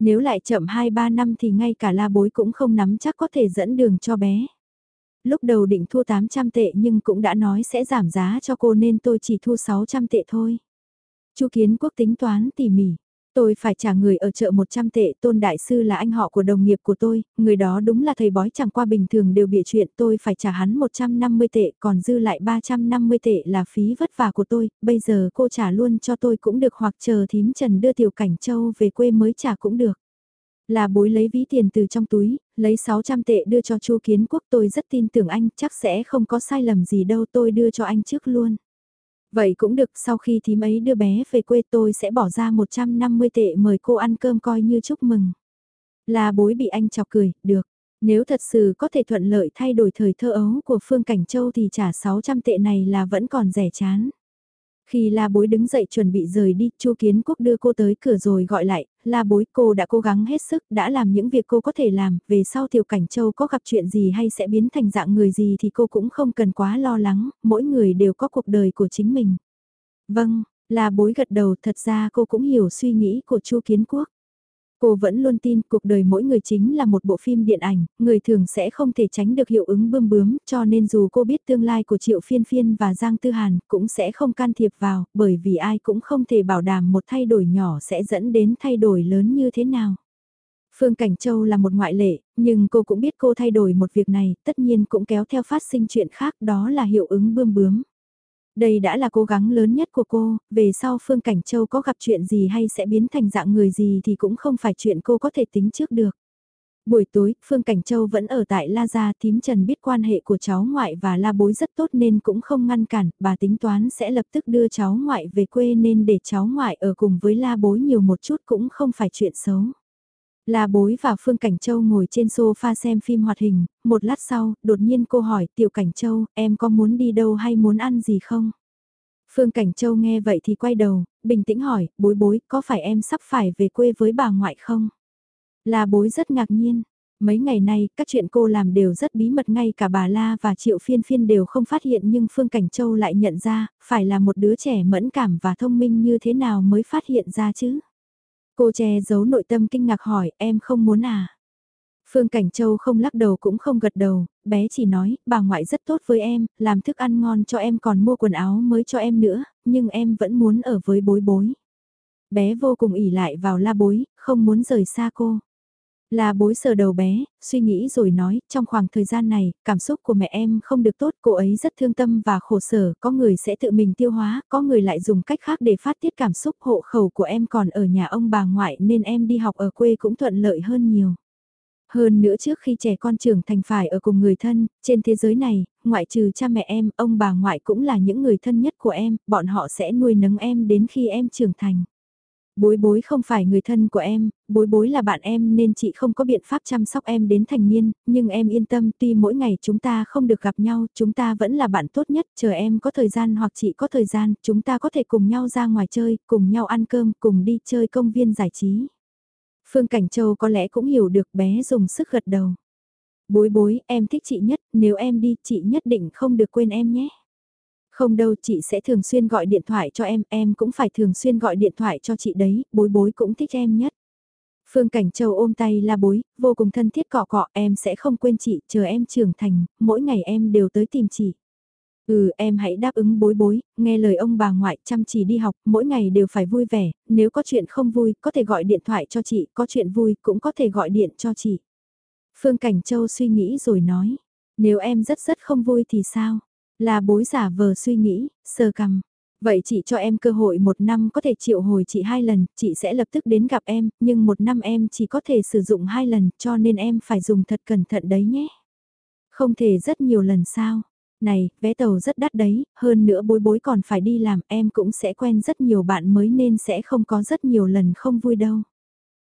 Nếu lại chậm 2-3 năm thì ngay cả la bối cũng không nắm chắc có thể dẫn đường cho bé. Lúc đầu định thua 800 tệ nhưng cũng đã nói sẽ giảm giá cho cô nên tôi chỉ thu 600 tệ thôi. Chu Kiến Quốc tính toán tỉ mỉ. Tôi phải trả người ở chợ 100 tệ, tôn đại sư là anh họ của đồng nghiệp của tôi, người đó đúng là thầy bói chẳng qua bình thường đều bịa chuyện tôi phải trả hắn 150 tệ, còn dư lại 350 tệ là phí vất vả của tôi, bây giờ cô trả luôn cho tôi cũng được hoặc chờ thím Trần đưa Tiểu Cảnh Châu về quê mới trả cũng được. Là bối lấy ví tiền từ trong túi, lấy 600 tệ đưa cho Chu Kiến Quốc tôi rất tin tưởng anh chắc sẽ không có sai lầm gì đâu tôi đưa cho anh trước luôn. Vậy cũng được, sau khi thím ấy đưa bé về quê tôi sẽ bỏ ra 150 tệ mời cô ăn cơm coi như chúc mừng. Là bối bị anh chọc cười, được. Nếu thật sự có thể thuận lợi thay đổi thời thơ ấu của Phương Cảnh Châu thì trả 600 tệ này là vẫn còn rẻ chán. Khi la bối đứng dậy chuẩn bị rời đi, chu Kiến Quốc đưa cô tới cửa rồi gọi lại, la bối cô đã cố gắng hết sức, đã làm những việc cô có thể làm, về sau Tiểu Cảnh Châu có gặp chuyện gì hay sẽ biến thành dạng người gì thì cô cũng không cần quá lo lắng, mỗi người đều có cuộc đời của chính mình. Vâng, la bối gật đầu thật ra cô cũng hiểu suy nghĩ của chu Kiến Quốc. Cô vẫn luôn tin cuộc đời mỗi người chính là một bộ phim điện ảnh, người thường sẽ không thể tránh được hiệu ứng bươm bướm, cho nên dù cô biết tương lai của Triệu Phiên Phiên và Giang Tư Hàn cũng sẽ không can thiệp vào, bởi vì ai cũng không thể bảo đảm một thay đổi nhỏ sẽ dẫn đến thay đổi lớn như thế nào. Phương Cảnh Châu là một ngoại lệ, nhưng cô cũng biết cô thay đổi một việc này, tất nhiên cũng kéo theo phát sinh chuyện khác đó là hiệu ứng bươm bướm. Đây đã là cố gắng lớn nhất của cô, về sau Phương Cảnh Châu có gặp chuyện gì hay sẽ biến thành dạng người gì thì cũng không phải chuyện cô có thể tính trước được. Buổi tối, Phương Cảnh Châu vẫn ở tại La Gia, thím Trần biết quan hệ của cháu ngoại và La Bối rất tốt nên cũng không ngăn cản, bà tính toán sẽ lập tức đưa cháu ngoại về quê nên để cháu ngoại ở cùng với La Bối nhiều một chút cũng không phải chuyện xấu. La Bối và Phương Cảnh Châu ngồi trên sofa xem phim hoạt hình, một lát sau, đột nhiên cô hỏi Tiểu Cảnh Châu, em có muốn đi đâu hay muốn ăn gì không? Phương Cảnh Châu nghe vậy thì quay đầu, bình tĩnh hỏi, bối bối, có phải em sắp phải về quê với bà ngoại không? La bối rất ngạc nhiên. Mấy ngày nay, các chuyện cô làm đều rất bí mật ngay cả bà La và Triệu Phiên Phiên đều không phát hiện nhưng Phương Cảnh Châu lại nhận ra, phải là một đứa trẻ mẫn cảm và thông minh như thế nào mới phát hiện ra chứ? Cô che giấu nội tâm kinh ngạc hỏi, em không muốn à? Phương Cảnh Châu không lắc đầu cũng không gật đầu, bé chỉ nói, bà ngoại rất tốt với em, làm thức ăn ngon cho em còn mua quần áo mới cho em nữa, nhưng em vẫn muốn ở với bối bối. Bé vô cùng ỉ lại vào la bối, không muốn rời xa cô. La bối sờ đầu bé, suy nghĩ rồi nói, trong khoảng thời gian này, cảm xúc của mẹ em không được tốt, cô ấy rất thương tâm và khổ sở, có người sẽ tự mình tiêu hóa, có người lại dùng cách khác để phát tiết cảm xúc hộ khẩu của em còn ở nhà ông bà ngoại nên em đi học ở quê cũng thuận lợi hơn nhiều. Hơn nữa trước khi trẻ con trưởng thành phải ở cùng người thân, trên thế giới này, ngoại trừ cha mẹ em, ông bà ngoại cũng là những người thân nhất của em, bọn họ sẽ nuôi nấng em đến khi em trưởng thành. Bối bối không phải người thân của em, bối bối là bạn em nên chị không có biện pháp chăm sóc em đến thành niên, nhưng em yên tâm tuy mỗi ngày chúng ta không được gặp nhau, chúng ta vẫn là bạn tốt nhất, chờ em có thời gian hoặc chị có thời gian, chúng ta có thể cùng nhau ra ngoài chơi, cùng nhau ăn cơm, cùng đi chơi công viên giải trí. Phương Cảnh Châu có lẽ cũng hiểu được bé dùng sức gật đầu. Bối bối, em thích chị nhất, nếu em đi, chị nhất định không được quên em nhé. Không đâu, chị sẽ thường xuyên gọi điện thoại cho em, em cũng phải thường xuyên gọi điện thoại cho chị đấy, bối bối cũng thích em nhất. Phương Cảnh Châu ôm tay la bối, vô cùng thân thiết cọ cọ, em sẽ không quên chị, chờ em trưởng thành, mỗi ngày em đều tới tìm chị. Ừ em hãy đáp ứng bối bối, nghe lời ông bà ngoại chăm chỉ đi học, mỗi ngày đều phải vui vẻ, nếu có chuyện không vui, có thể gọi điện thoại cho chị, có chuyện vui, cũng có thể gọi điện cho chị. Phương Cảnh Châu suy nghĩ rồi nói, nếu em rất rất không vui thì sao? Là bối giả vờ suy nghĩ, sờ cằm. Vậy chị cho em cơ hội một năm có thể triệu hồi chị hai lần, chị sẽ lập tức đến gặp em, nhưng một năm em chỉ có thể sử dụng hai lần cho nên em phải dùng thật cẩn thận đấy nhé. Không thể rất nhiều lần sao? Này, vé tàu rất đắt đấy, hơn nữa bối bối còn phải đi làm em cũng sẽ quen rất nhiều bạn mới nên sẽ không có rất nhiều lần không vui đâu.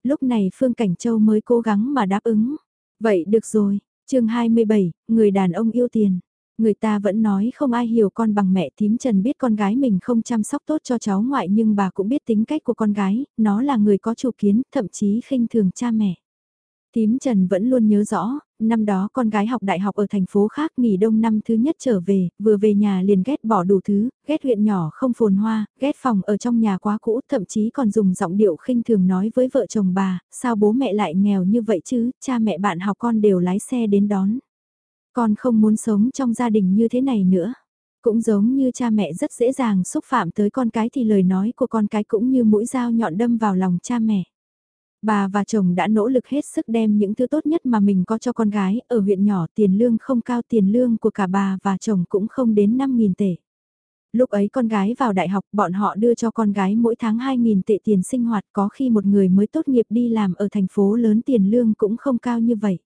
Lúc này Phương Cảnh Châu mới cố gắng mà đáp ứng. Vậy được rồi, chương 27, người đàn ông yêu tiền. Người ta vẫn nói không ai hiểu con bằng mẹ tím Trần biết con gái mình không chăm sóc tốt cho cháu ngoại nhưng bà cũng biết tính cách của con gái, nó là người có chủ kiến, thậm chí khinh thường cha mẹ. Tím Trần vẫn luôn nhớ rõ, năm đó con gái học đại học ở thành phố khác nghỉ đông năm thứ nhất trở về, vừa về nhà liền ghét bỏ đủ thứ, ghét huyện nhỏ không phồn hoa, ghét phòng ở trong nhà quá cũ, thậm chí còn dùng giọng điệu khinh thường nói với vợ chồng bà, sao bố mẹ lại nghèo như vậy chứ, cha mẹ bạn học con đều lái xe đến đón. Con không muốn sống trong gia đình như thế này nữa. Cũng giống như cha mẹ rất dễ dàng xúc phạm tới con cái thì lời nói của con cái cũng như mũi dao nhọn đâm vào lòng cha mẹ. Bà và chồng đã nỗ lực hết sức đem những thứ tốt nhất mà mình có cho con gái, ở huyện nhỏ tiền lương không cao tiền lương của cả bà và chồng cũng không đến 5.000 tệ. Lúc ấy con gái vào đại học bọn họ đưa cho con gái mỗi tháng 2.000 tệ tiền sinh hoạt có khi một người mới tốt nghiệp đi làm ở thành phố lớn tiền lương cũng không cao như vậy.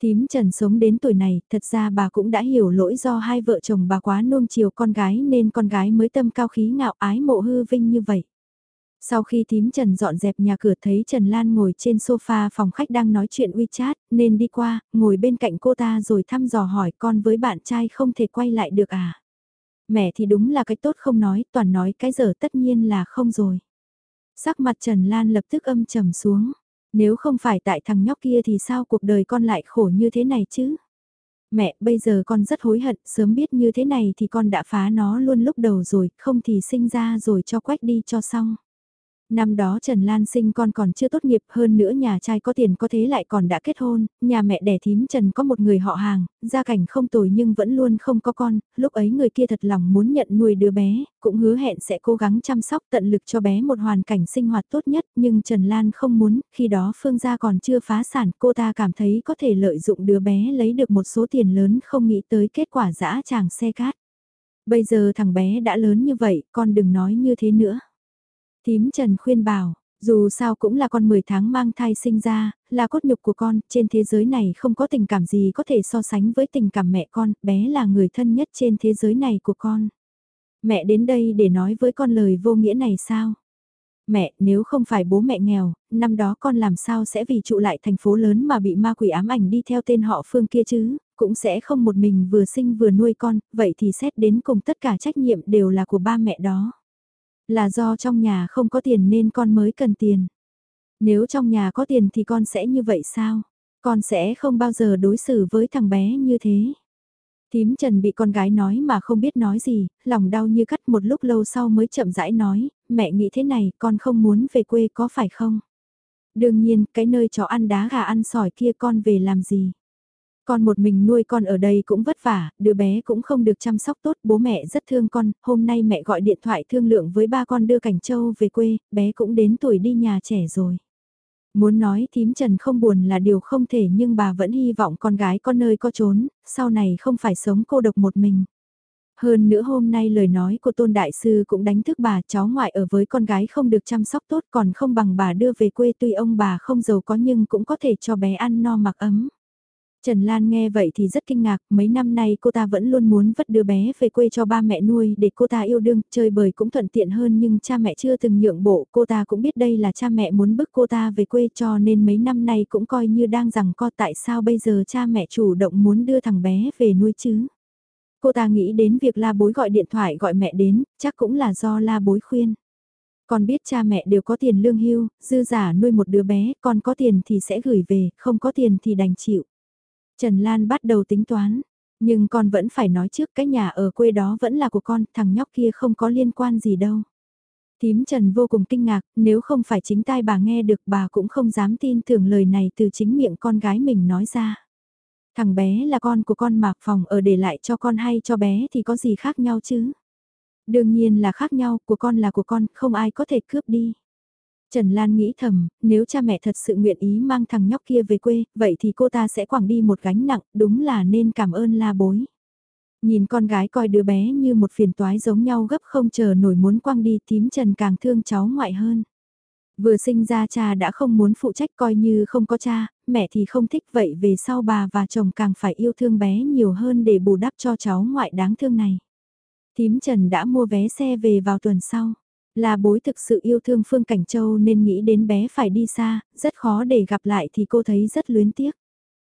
Tím Trần sống đến tuổi này, thật ra bà cũng đã hiểu lỗi do hai vợ chồng bà quá nuông chiều con gái nên con gái mới tâm cao khí ngạo ái mộ hư vinh như vậy. Sau khi tím Trần dọn dẹp nhà cửa thấy Trần Lan ngồi trên sofa phòng khách đang nói chuyện WeChat, nên đi qua, ngồi bên cạnh cô ta rồi thăm dò hỏi con với bạn trai không thể quay lại được à. Mẹ thì đúng là cái tốt không nói, toàn nói cái giờ tất nhiên là không rồi. Sắc mặt Trần Lan lập tức âm trầm xuống. Nếu không phải tại thằng nhóc kia thì sao cuộc đời con lại khổ như thế này chứ? Mẹ, bây giờ con rất hối hận, sớm biết như thế này thì con đã phá nó luôn lúc đầu rồi, không thì sinh ra rồi cho quách đi cho xong. Năm đó Trần Lan sinh con còn chưa tốt nghiệp hơn nữa nhà trai có tiền có thế lại còn đã kết hôn, nhà mẹ đẻ thím Trần có một người họ hàng, gia cảnh không tồi nhưng vẫn luôn không có con, lúc ấy người kia thật lòng muốn nhận nuôi đứa bé, cũng hứa hẹn sẽ cố gắng chăm sóc tận lực cho bé một hoàn cảnh sinh hoạt tốt nhất nhưng Trần Lan không muốn, khi đó Phương gia còn chưa phá sản cô ta cảm thấy có thể lợi dụng đứa bé lấy được một số tiền lớn không nghĩ tới kết quả dã tràng xe cát. Bây giờ thằng bé đã lớn như vậy, con đừng nói như thế nữa. Tím Trần khuyên bảo, dù sao cũng là con 10 tháng mang thai sinh ra, là cốt nhục của con, trên thế giới này không có tình cảm gì có thể so sánh với tình cảm mẹ con, bé là người thân nhất trên thế giới này của con. Mẹ đến đây để nói với con lời vô nghĩa này sao? Mẹ, nếu không phải bố mẹ nghèo, năm đó con làm sao sẽ vì trụ lại thành phố lớn mà bị ma quỷ ám ảnh đi theo tên họ Phương kia chứ, cũng sẽ không một mình vừa sinh vừa nuôi con, vậy thì xét đến cùng tất cả trách nhiệm đều là của ba mẹ đó. Là do trong nhà không có tiền nên con mới cần tiền. Nếu trong nhà có tiền thì con sẽ như vậy sao? Con sẽ không bao giờ đối xử với thằng bé như thế. Tím Trần bị con gái nói mà không biết nói gì, lòng đau như cắt một lúc lâu sau mới chậm rãi nói, mẹ nghĩ thế này, con không muốn về quê có phải không? Đương nhiên, cái nơi chó ăn đá gà ăn sỏi kia con về làm gì? Con một mình nuôi con ở đây cũng vất vả, đứa bé cũng không được chăm sóc tốt, bố mẹ rất thương con, hôm nay mẹ gọi điện thoại thương lượng với ba con đưa Cảnh Châu về quê, bé cũng đến tuổi đi nhà trẻ rồi. Muốn nói thím Trần không buồn là điều không thể nhưng bà vẫn hy vọng con gái con nơi có trốn, sau này không phải sống cô độc một mình. Hơn nữa hôm nay lời nói của tôn đại sư cũng đánh thức bà cháu ngoại ở với con gái không được chăm sóc tốt còn không bằng bà đưa về quê tuy ông bà không giàu có nhưng cũng có thể cho bé ăn no mặc ấm. Trần Lan nghe vậy thì rất kinh ngạc, mấy năm nay cô ta vẫn luôn muốn vất đứa bé về quê cho ba mẹ nuôi để cô ta yêu đương, chơi bời cũng thuận tiện hơn nhưng cha mẹ chưa từng nhượng bộ, cô ta cũng biết đây là cha mẹ muốn bức cô ta về quê cho nên mấy năm nay cũng coi như đang rằng co tại sao bây giờ cha mẹ chủ động muốn đưa thằng bé về nuôi chứ. Cô ta nghĩ đến việc la bối gọi điện thoại gọi mẹ đến, chắc cũng là do la bối khuyên. Con biết cha mẹ đều có tiền lương hưu, dư giả nuôi một đứa bé, còn có tiền thì sẽ gửi về, không có tiền thì đành chịu. Trần Lan bắt đầu tính toán, nhưng con vẫn phải nói trước cái nhà ở quê đó vẫn là của con, thằng nhóc kia không có liên quan gì đâu. Tím Trần vô cùng kinh ngạc, nếu không phải chính tai bà nghe được bà cũng không dám tin tưởng lời này từ chính miệng con gái mình nói ra. Thằng bé là con của con mạc phòng ở để lại cho con hay cho bé thì có gì khác nhau chứ? Đương nhiên là khác nhau, của con là của con, không ai có thể cướp đi. Trần Lan nghĩ thầm, nếu cha mẹ thật sự nguyện ý mang thằng nhóc kia về quê, vậy thì cô ta sẽ quảng đi một gánh nặng, đúng là nên cảm ơn la bối. Nhìn con gái coi đứa bé như một phiền toái giống nhau gấp không chờ nổi muốn quăng đi tím Trần càng thương cháu ngoại hơn. Vừa sinh ra cha đã không muốn phụ trách coi như không có cha, mẹ thì không thích vậy về sau bà và chồng càng phải yêu thương bé nhiều hơn để bù đắp cho cháu ngoại đáng thương này. Tím Trần đã mua vé xe về vào tuần sau. Là bối thực sự yêu thương Phương Cảnh Châu nên nghĩ đến bé phải đi xa, rất khó để gặp lại thì cô thấy rất luyến tiếc.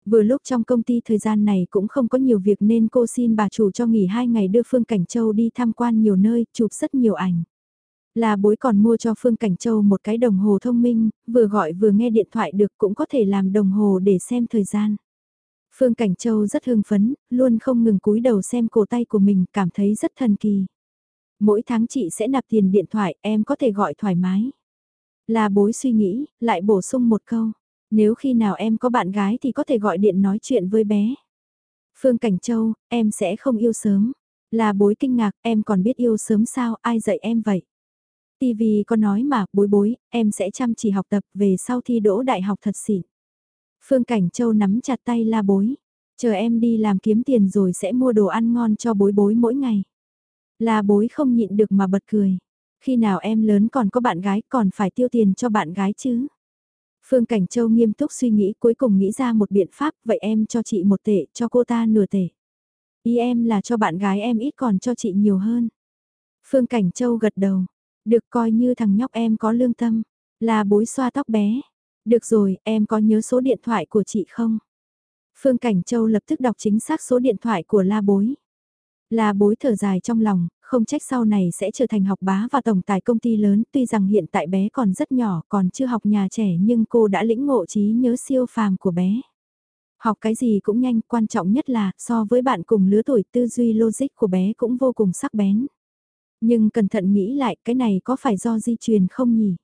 Vừa lúc trong công ty thời gian này cũng không có nhiều việc nên cô xin bà chủ cho nghỉ hai ngày đưa Phương Cảnh Châu đi tham quan nhiều nơi, chụp rất nhiều ảnh. Là bối còn mua cho Phương Cảnh Châu một cái đồng hồ thông minh, vừa gọi vừa nghe điện thoại được cũng có thể làm đồng hồ để xem thời gian. Phương Cảnh Châu rất hưng phấn, luôn không ngừng cúi đầu xem cổ tay của mình, cảm thấy rất thần kỳ. Mỗi tháng chị sẽ nạp tiền điện thoại, em có thể gọi thoải mái. Là bối suy nghĩ, lại bổ sung một câu. Nếu khi nào em có bạn gái thì có thể gọi điện nói chuyện với bé. Phương Cảnh Châu, em sẽ không yêu sớm. Là bối kinh ngạc, em còn biết yêu sớm sao, ai dạy em vậy? TV có nói mà, bối bối, em sẽ chăm chỉ học tập về sau thi đỗ đại học thật xịn. Phương Cảnh Châu nắm chặt tay la bối. Chờ em đi làm kiếm tiền rồi sẽ mua đồ ăn ngon cho bối bối mỗi ngày. La bối không nhịn được mà bật cười. Khi nào em lớn còn có bạn gái còn phải tiêu tiền cho bạn gái chứ? Phương Cảnh Châu nghiêm túc suy nghĩ cuối cùng nghĩ ra một biện pháp vậy em cho chị một tệ cho cô ta nửa tệ. Ý em là cho bạn gái em ít còn cho chị nhiều hơn. Phương Cảnh Châu gật đầu. Được coi như thằng nhóc em có lương tâm. Là bối xoa tóc bé. Được rồi, em có nhớ số điện thoại của chị không? Phương Cảnh Châu lập tức đọc chính xác số điện thoại của la bối. La bối thở dài trong lòng, không trách sau này sẽ trở thành học bá và tổng tài công ty lớn tuy rằng hiện tại bé còn rất nhỏ còn chưa học nhà trẻ nhưng cô đã lĩnh ngộ trí nhớ siêu phàm của bé. Học cái gì cũng nhanh, quan trọng nhất là so với bạn cùng lứa tuổi tư duy logic của bé cũng vô cùng sắc bén. Nhưng cẩn thận nghĩ lại cái này có phải do di truyền không nhỉ?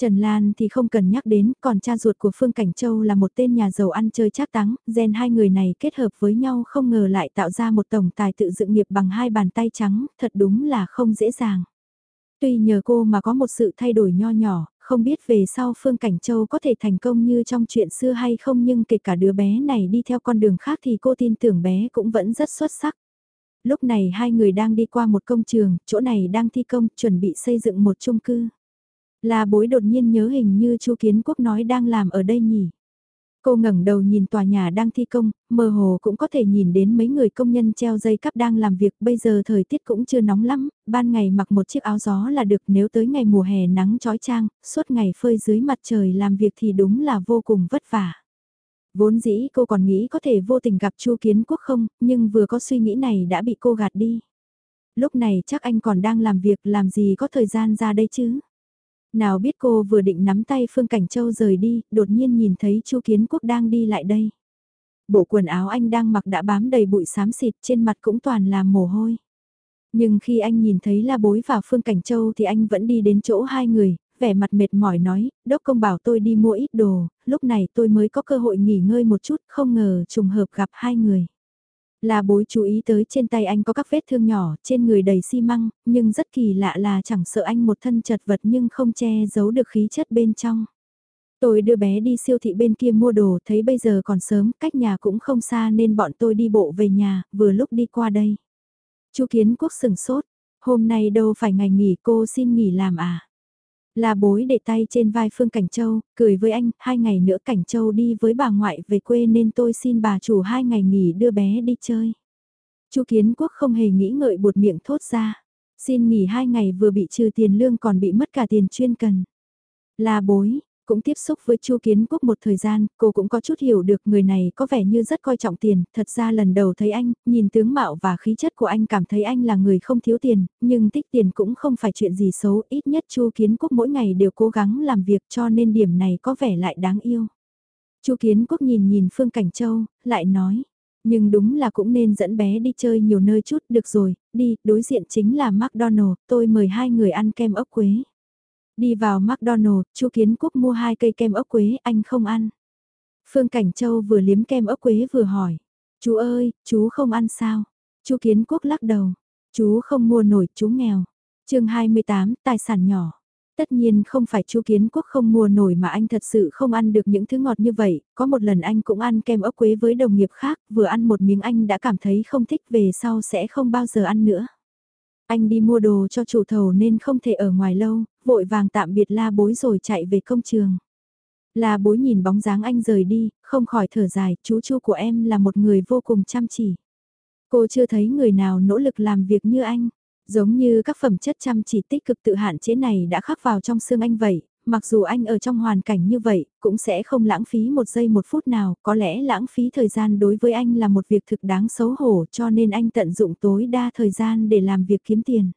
Trần Lan thì không cần nhắc đến, còn cha ruột của Phương Cảnh Châu là một tên nhà giàu ăn chơi chắc táng, gen hai người này kết hợp với nhau không ngờ lại tạo ra một tổng tài tự dựng nghiệp bằng hai bàn tay trắng, thật đúng là không dễ dàng. Tuy nhờ cô mà có một sự thay đổi nho nhỏ, không biết về sau Phương Cảnh Châu có thể thành công như trong chuyện xưa hay không nhưng kể cả đứa bé này đi theo con đường khác thì cô tin tưởng bé cũng vẫn rất xuất sắc. Lúc này hai người đang đi qua một công trường, chỗ này đang thi công, chuẩn bị xây dựng một chung cư. Là bối đột nhiên nhớ hình như Chu Kiến Quốc nói đang làm ở đây nhỉ. Cô ngẩng đầu nhìn tòa nhà đang thi công, mơ hồ cũng có thể nhìn đến mấy người công nhân treo dây cắp đang làm việc. Bây giờ thời tiết cũng chưa nóng lắm, ban ngày mặc một chiếc áo gió là được nếu tới ngày mùa hè nắng trói trang, suốt ngày phơi dưới mặt trời làm việc thì đúng là vô cùng vất vả. Vốn dĩ cô còn nghĩ có thể vô tình gặp Chu Kiến Quốc không, nhưng vừa có suy nghĩ này đã bị cô gạt đi. Lúc này chắc anh còn đang làm việc làm gì có thời gian ra đây chứ. Nào biết cô vừa định nắm tay Phương Cảnh Châu rời đi, đột nhiên nhìn thấy Chu Kiến Quốc đang đi lại đây. Bộ quần áo anh đang mặc đã bám đầy bụi xám xịt trên mặt cũng toàn là mồ hôi. Nhưng khi anh nhìn thấy La Bối và Phương Cảnh Châu thì anh vẫn đi đến chỗ hai người, vẻ mặt mệt mỏi nói, đốc công bảo tôi đi mua ít đồ, lúc này tôi mới có cơ hội nghỉ ngơi một chút, không ngờ trùng hợp gặp hai người. Là bối chú ý tới trên tay anh có các vết thương nhỏ, trên người đầy xi măng, nhưng rất kỳ lạ là chẳng sợ anh một thân chật vật nhưng không che giấu được khí chất bên trong. Tôi đưa bé đi siêu thị bên kia mua đồ, thấy bây giờ còn sớm, cách nhà cũng không xa nên bọn tôi đi bộ về nhà, vừa lúc đi qua đây. Chu Kiến Quốc sừng sốt, hôm nay đâu phải ngày nghỉ cô xin nghỉ làm à? Là bối để tay trên vai Phương Cảnh Châu, cười với anh, hai ngày nữa Cảnh Châu đi với bà ngoại về quê nên tôi xin bà chủ hai ngày nghỉ đưa bé đi chơi. Chu Kiến Quốc không hề nghĩ ngợi buột miệng thốt ra. Xin nghỉ hai ngày vừa bị trừ tiền lương còn bị mất cả tiền chuyên cần. Là bối, cũng tiếp xúc với Chu Kiến Quốc một thời gian, cô cũng có chút hiểu được người này có vẻ như rất coi trọng tiền, thật ra lần đầu thấy anh, nhìn tướng mạo và khí chất của anh cảm thấy anh là người không thiếu tiền, nhưng tích tiền cũng không phải chuyện gì xấu, ít nhất Chu Kiến Quốc mỗi ngày đều cố gắng làm việc cho nên điểm này có vẻ lại đáng yêu. Chu Kiến Quốc nhìn nhìn Phương Cảnh Châu, lại nói, nhưng đúng là cũng nên dẫn bé đi chơi nhiều nơi chút, được rồi, đi, đối diện chính là McDonald, tôi mời hai người ăn kem ốc quế. Đi vào McDonald, Chu Kiến Quốc mua hai cây kem ốc quế, anh không ăn. Phương Cảnh Châu vừa liếm kem ốc quế vừa hỏi. Chú ơi, chú không ăn sao? Chu Kiến Quốc lắc đầu. Chú không mua nổi, chú nghèo. chương 28, tài sản nhỏ. Tất nhiên không phải chu kiến quốc không mua nổi mà anh thật sự không ăn được những thứ ngọt như vậy, có một lần anh cũng ăn kem ốc quế với đồng nghiệp khác, vừa ăn một miếng anh đã cảm thấy không thích về sau sẽ không bao giờ ăn nữa. Anh đi mua đồ cho chủ thầu nên không thể ở ngoài lâu, vội vàng tạm biệt la bối rồi chạy về công trường. La bối nhìn bóng dáng anh rời đi, không khỏi thở dài, chú chu của em là một người vô cùng chăm chỉ. Cô chưa thấy người nào nỗ lực làm việc như anh. Giống như các phẩm chất chăm chỉ tích cực tự hạn chế này đã khắc vào trong xương anh vậy, mặc dù anh ở trong hoàn cảnh như vậy, cũng sẽ không lãng phí một giây một phút nào, có lẽ lãng phí thời gian đối với anh là một việc thực đáng xấu hổ cho nên anh tận dụng tối đa thời gian để làm việc kiếm tiền.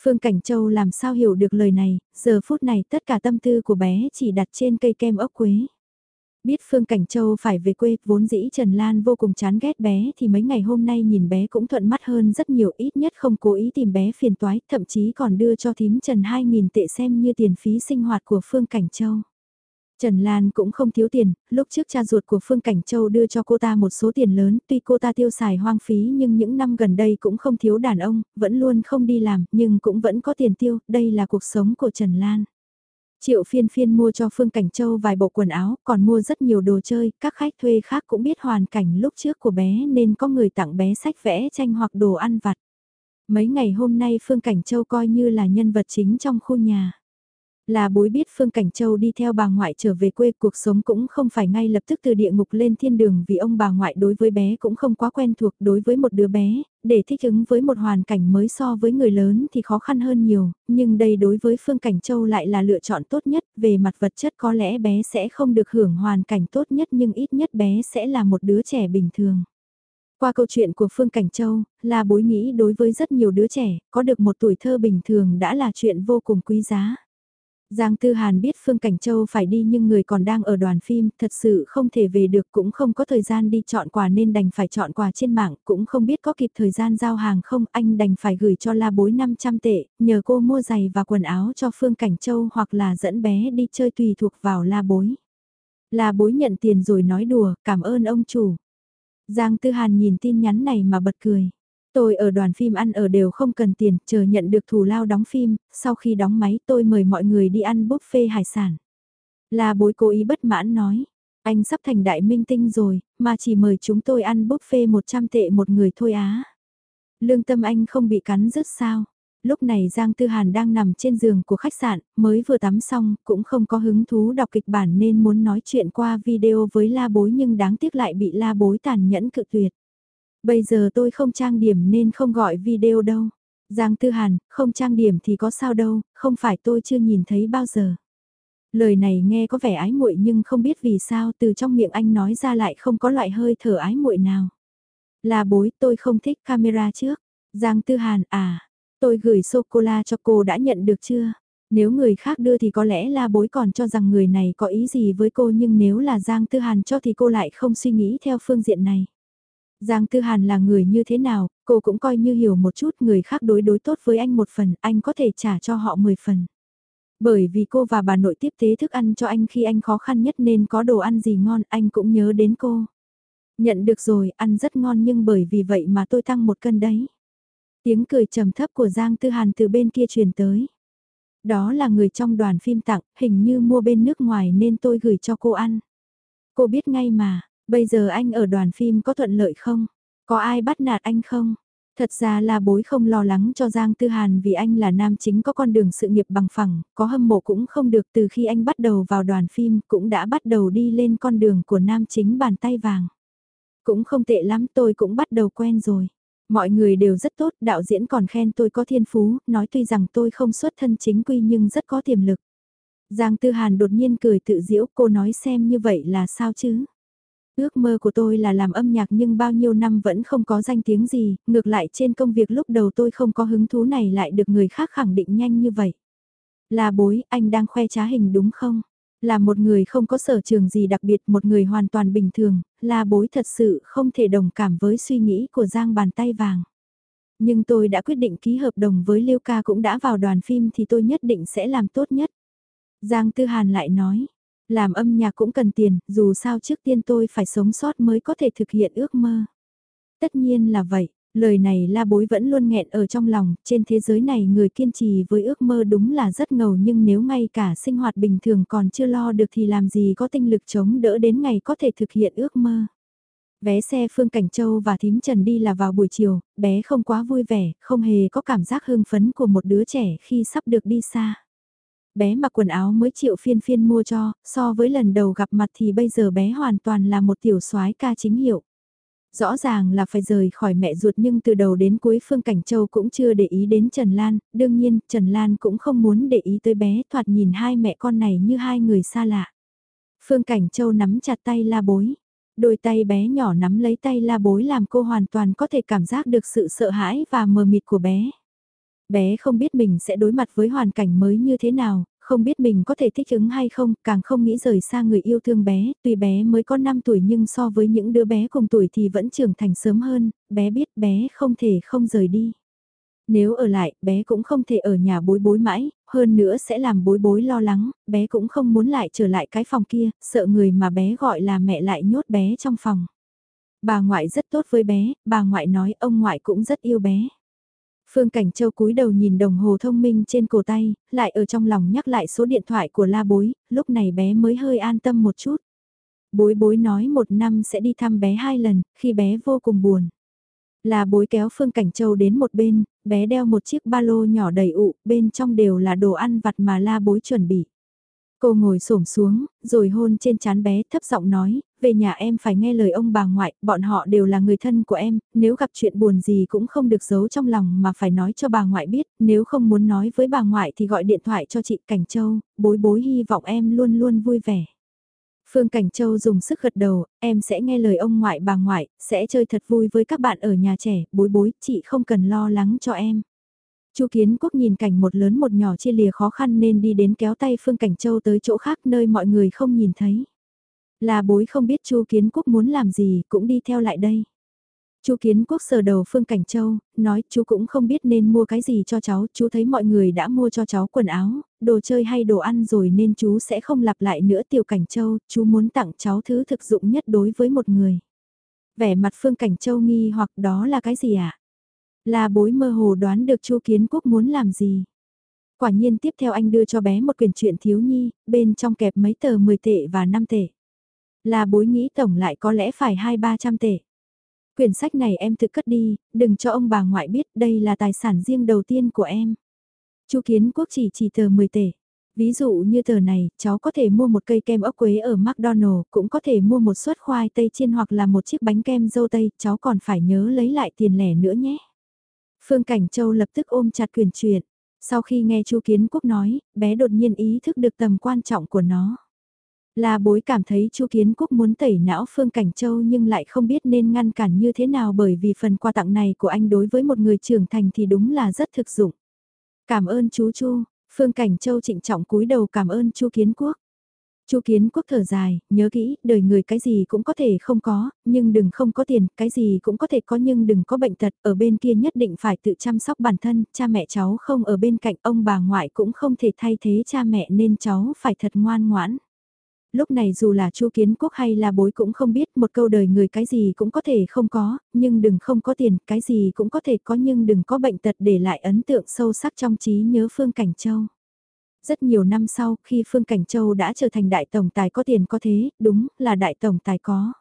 Phương Cảnh Châu làm sao hiểu được lời này, giờ phút này tất cả tâm tư của bé chỉ đặt trên cây kem ốc quế. Biết Phương Cảnh Châu phải về quê, vốn dĩ Trần Lan vô cùng chán ghét bé thì mấy ngày hôm nay nhìn bé cũng thuận mắt hơn rất nhiều ít nhất không cố ý tìm bé phiền toái, thậm chí còn đưa cho thím Trần 2.000 tệ xem như tiền phí sinh hoạt của Phương Cảnh Châu. Trần Lan cũng không thiếu tiền, lúc trước cha ruột của Phương Cảnh Châu đưa cho cô ta một số tiền lớn, tuy cô ta tiêu xài hoang phí nhưng những năm gần đây cũng không thiếu đàn ông, vẫn luôn không đi làm, nhưng cũng vẫn có tiền tiêu, đây là cuộc sống của Trần Lan. Triệu phiên phiên mua cho Phương Cảnh Châu vài bộ quần áo, còn mua rất nhiều đồ chơi, các khách thuê khác cũng biết hoàn cảnh lúc trước của bé nên có người tặng bé sách vẽ tranh hoặc đồ ăn vặt. Mấy ngày hôm nay Phương Cảnh Châu coi như là nhân vật chính trong khu nhà. Là bối biết Phương Cảnh Châu đi theo bà ngoại trở về quê cuộc sống cũng không phải ngay lập tức từ địa ngục lên thiên đường vì ông bà ngoại đối với bé cũng không quá quen thuộc đối với một đứa bé, để thích ứng với một hoàn cảnh mới so với người lớn thì khó khăn hơn nhiều, nhưng đây đối với Phương Cảnh Châu lại là lựa chọn tốt nhất, về mặt vật chất có lẽ bé sẽ không được hưởng hoàn cảnh tốt nhất nhưng ít nhất bé sẽ là một đứa trẻ bình thường. Qua câu chuyện của Phương Cảnh Châu, là bối nghĩ đối với rất nhiều đứa trẻ, có được một tuổi thơ bình thường đã là chuyện vô cùng quý giá. Giang Tư Hàn biết Phương Cảnh Châu phải đi nhưng người còn đang ở đoàn phim, thật sự không thể về được cũng không có thời gian đi chọn quà nên đành phải chọn quà trên mạng, cũng không biết có kịp thời gian giao hàng không, anh đành phải gửi cho La Bối 500 tệ, nhờ cô mua giày và quần áo cho Phương Cảnh Châu hoặc là dẫn bé đi chơi tùy thuộc vào La Bối. La Bối nhận tiền rồi nói đùa, cảm ơn ông chủ. Giang Tư Hàn nhìn tin nhắn này mà bật cười. Tôi ở đoàn phim ăn ở đều không cần tiền, chờ nhận được thù lao đóng phim, sau khi đóng máy tôi mời mọi người đi ăn buffet hải sản. Là bối cố ý bất mãn nói, anh sắp thành đại minh tinh rồi, mà chỉ mời chúng tôi ăn buffet 100 tệ một người thôi á. Lương tâm anh không bị cắn rứt sao? Lúc này Giang Tư Hàn đang nằm trên giường của khách sạn, mới vừa tắm xong, cũng không có hứng thú đọc kịch bản nên muốn nói chuyện qua video với la bối nhưng đáng tiếc lại bị la bối tàn nhẫn cự tuyệt. Bây giờ tôi không trang điểm nên không gọi video đâu. Giang Tư Hàn, không trang điểm thì có sao đâu, không phải tôi chưa nhìn thấy bao giờ. Lời này nghe có vẻ ái muội nhưng không biết vì sao từ trong miệng anh nói ra lại không có loại hơi thở ái muội nào. Là bối tôi không thích camera trước. Giang Tư Hàn à, tôi gửi sô-cô-la cho cô đã nhận được chưa? Nếu người khác đưa thì có lẽ là bối còn cho rằng người này có ý gì với cô nhưng nếu là Giang Tư Hàn cho thì cô lại không suy nghĩ theo phương diện này. Giang Tư Hàn là người như thế nào, cô cũng coi như hiểu một chút người khác đối đối tốt với anh một phần, anh có thể trả cho họ 10 phần. Bởi vì cô và bà nội tiếp tế thức ăn cho anh khi anh khó khăn nhất nên có đồ ăn gì ngon anh cũng nhớ đến cô. Nhận được rồi, ăn rất ngon nhưng bởi vì vậy mà tôi tăng một cân đấy. Tiếng cười trầm thấp của Giang Tư Hàn từ bên kia truyền tới. Đó là người trong đoàn phim tặng, hình như mua bên nước ngoài nên tôi gửi cho cô ăn. Cô biết ngay mà, Bây giờ anh ở đoàn phim có thuận lợi không? Có ai bắt nạt anh không? Thật ra là bối không lo lắng cho Giang Tư Hàn vì anh là nam chính có con đường sự nghiệp bằng phẳng, có hâm mộ cũng không được từ khi anh bắt đầu vào đoàn phim cũng đã bắt đầu đi lên con đường của nam chính bàn tay vàng. Cũng không tệ lắm tôi cũng bắt đầu quen rồi. Mọi người đều rất tốt, đạo diễn còn khen tôi có thiên phú, nói tuy rằng tôi không xuất thân chính quy nhưng rất có tiềm lực. Giang Tư Hàn đột nhiên cười tự diễu cô nói xem như vậy là sao chứ? Ước mơ của tôi là làm âm nhạc nhưng bao nhiêu năm vẫn không có danh tiếng gì, ngược lại trên công việc lúc đầu tôi không có hứng thú này lại được người khác khẳng định nhanh như vậy. Là bối, anh đang khoe trá hình đúng không? Là một người không có sở trường gì đặc biệt, một người hoàn toàn bình thường, là bối thật sự không thể đồng cảm với suy nghĩ của Giang bàn tay vàng. Nhưng tôi đã quyết định ký hợp đồng với Liêu Ca cũng đã vào đoàn phim thì tôi nhất định sẽ làm tốt nhất. Giang Tư Hàn lại nói, làm âm nhạc cũng cần tiền, dù sao trước tiên tôi phải sống sót mới có thể thực hiện ước mơ. Tất nhiên là vậy, lời này la bối vẫn luôn nghẹn ở trong lòng, trên thế giới này người kiên trì với ước mơ đúng là rất ngầu nhưng nếu ngay cả sinh hoạt bình thường còn chưa lo được thì làm gì có tinh lực chống đỡ đến ngày có thể thực hiện ước mơ. Vé xe Phương Cảnh Châu và Thím Trần đi là vào buổi chiều, bé không quá vui vẻ, không hề có cảm giác hưng phấn của một đứa trẻ khi sắp được đi xa. Bé mặc quần áo mới triệu phiên phiên mua cho, so với lần đầu gặp mặt thì bây giờ bé hoàn toàn là một tiểu soái ca chính hiệu. Rõ ràng là phải rời khỏi mẹ ruột nhưng từ đầu đến cuối Phương Cảnh Châu cũng chưa để ý đến Trần Lan, đương nhiên Trần Lan cũng không muốn để ý tới bé thoạt nhìn hai mẹ con này như hai người xa lạ. Phương Cảnh Châu nắm chặt tay la bối, đôi tay bé nhỏ nắm lấy tay la bối làm cô hoàn toàn có thể cảm giác được sự sợ hãi và mờ mịt của bé. Bé không biết mình sẽ đối mặt với hoàn cảnh mới như thế nào, không biết mình có thể thích ứng hay không, càng không nghĩ rời xa người yêu thương bé, tuy bé mới có 5 tuổi nhưng so với những đứa bé cùng tuổi thì vẫn trưởng thành sớm hơn, bé biết bé không thể không rời đi. Nếu ở lại, bé cũng không thể ở nhà bối bối mãi, hơn nữa sẽ làm bối bối lo lắng, bé cũng không muốn lại trở lại cái phòng kia, sợ người mà bé gọi là mẹ lại nhốt bé trong phòng. Bà ngoại rất tốt với bé, bà ngoại nói ông ngoại cũng rất yêu bé. Phương Cảnh Châu cúi đầu nhìn đồng hồ thông minh trên cổ tay, lại ở trong lòng nhắc lại số điện thoại của la bối, lúc này bé mới hơi an tâm một chút. Bối bối nói một năm sẽ đi thăm bé hai lần, khi bé vô cùng buồn. La bối kéo Phương Cảnh Châu đến một bên, bé đeo một chiếc ba lô nhỏ đầy ụ, bên trong đều là đồ ăn vặt mà la bối chuẩn bị. Cô ngồi xổm xuống, rồi hôn trên chán bé thấp giọng nói, về nhà em phải nghe lời ông bà ngoại, bọn họ đều là người thân của em, nếu gặp chuyện buồn gì cũng không được giấu trong lòng mà phải nói cho bà ngoại biết, nếu không muốn nói với bà ngoại thì gọi điện thoại cho chị Cảnh Châu, bối bối hy vọng em luôn luôn vui vẻ. Phương Cảnh Châu dùng sức gật đầu, em sẽ nghe lời ông ngoại bà ngoại, sẽ chơi thật vui với các bạn ở nhà trẻ, bối bối, chị không cần lo lắng cho em. Chu Kiến Quốc nhìn cảnh một lớn một nhỏ chia lìa khó khăn nên đi đến kéo tay Phương Cảnh Châu tới chỗ khác nơi mọi người không nhìn thấy. Là bối không biết Chu Kiến Quốc muốn làm gì, cũng đi theo lại đây. Chu Kiến Quốc sờ đầu Phương Cảnh Châu, nói chú cũng không biết nên mua cái gì cho cháu, chú thấy mọi người đã mua cho cháu quần áo, đồ chơi hay đồ ăn rồi nên chú sẽ không lặp lại nữa Tiểu Cảnh Châu, chú muốn tặng cháu thứ thực dụng nhất đối với một người. Vẻ mặt Phương Cảnh Châu nghi hoặc đó là cái gì ạ? À? Là bối mơ hồ đoán được Chu Kiến Quốc muốn làm gì. Quả nhiên tiếp theo anh đưa cho bé một quyển truyện thiếu nhi, bên trong kẹp mấy tờ 10 tệ và 5 tệ. Là bối nghĩ tổng lại có lẽ phải hai ba trăm tệ. Quyển sách này em tự cất đi, đừng cho ông bà ngoại biết đây là tài sản riêng đầu tiên của em. Chu Kiến Quốc chỉ chỉ tờ 10 tệ. Ví dụ như tờ này, cháu có thể mua một cây kem ốc quế ở McDonald's, cũng có thể mua một suất khoai tây chiên hoặc là một chiếc bánh kem dâu tây, cháu còn phải nhớ lấy lại tiền lẻ nữa nhé. Phương Cảnh Châu lập tức ôm chặt quyền truyện. Sau khi nghe Chu Kiến Quốc nói, bé đột nhiên ý thức được tầm quan trọng của nó. Là bối cảm thấy Chu Kiến Quốc muốn tẩy não Phương Cảnh Châu nhưng lại không biết nên ngăn cản như thế nào bởi vì phần quà tặng này của anh đối với một người trưởng thành thì đúng là rất thực dụng. Cảm ơn chú Chu, Phương Cảnh Châu trịnh trọng cúi đầu cảm ơn Chu Kiến Quốc. Chu Kiến Quốc thở dài, nhớ kỹ, đời người cái gì cũng có thể không có, nhưng đừng không có tiền, cái gì cũng có thể có nhưng đừng có bệnh tật, ở bên kia nhất định phải tự chăm sóc bản thân, cha mẹ cháu không ở bên cạnh ông bà ngoại cũng không thể thay thế cha mẹ nên cháu phải thật ngoan ngoãn. Lúc này dù là Chu Kiến Quốc hay là bối cũng không biết một câu đời người cái gì cũng có thể không có, nhưng đừng không có tiền, cái gì cũng có thể có nhưng đừng có bệnh tật để lại ấn tượng sâu sắc trong trí nhớ Phương Cảnh Châu. Rất nhiều năm sau, khi Phương Cảnh Châu đã trở thành đại tổng tài có tiền có thế, đúng là đại tổng tài có.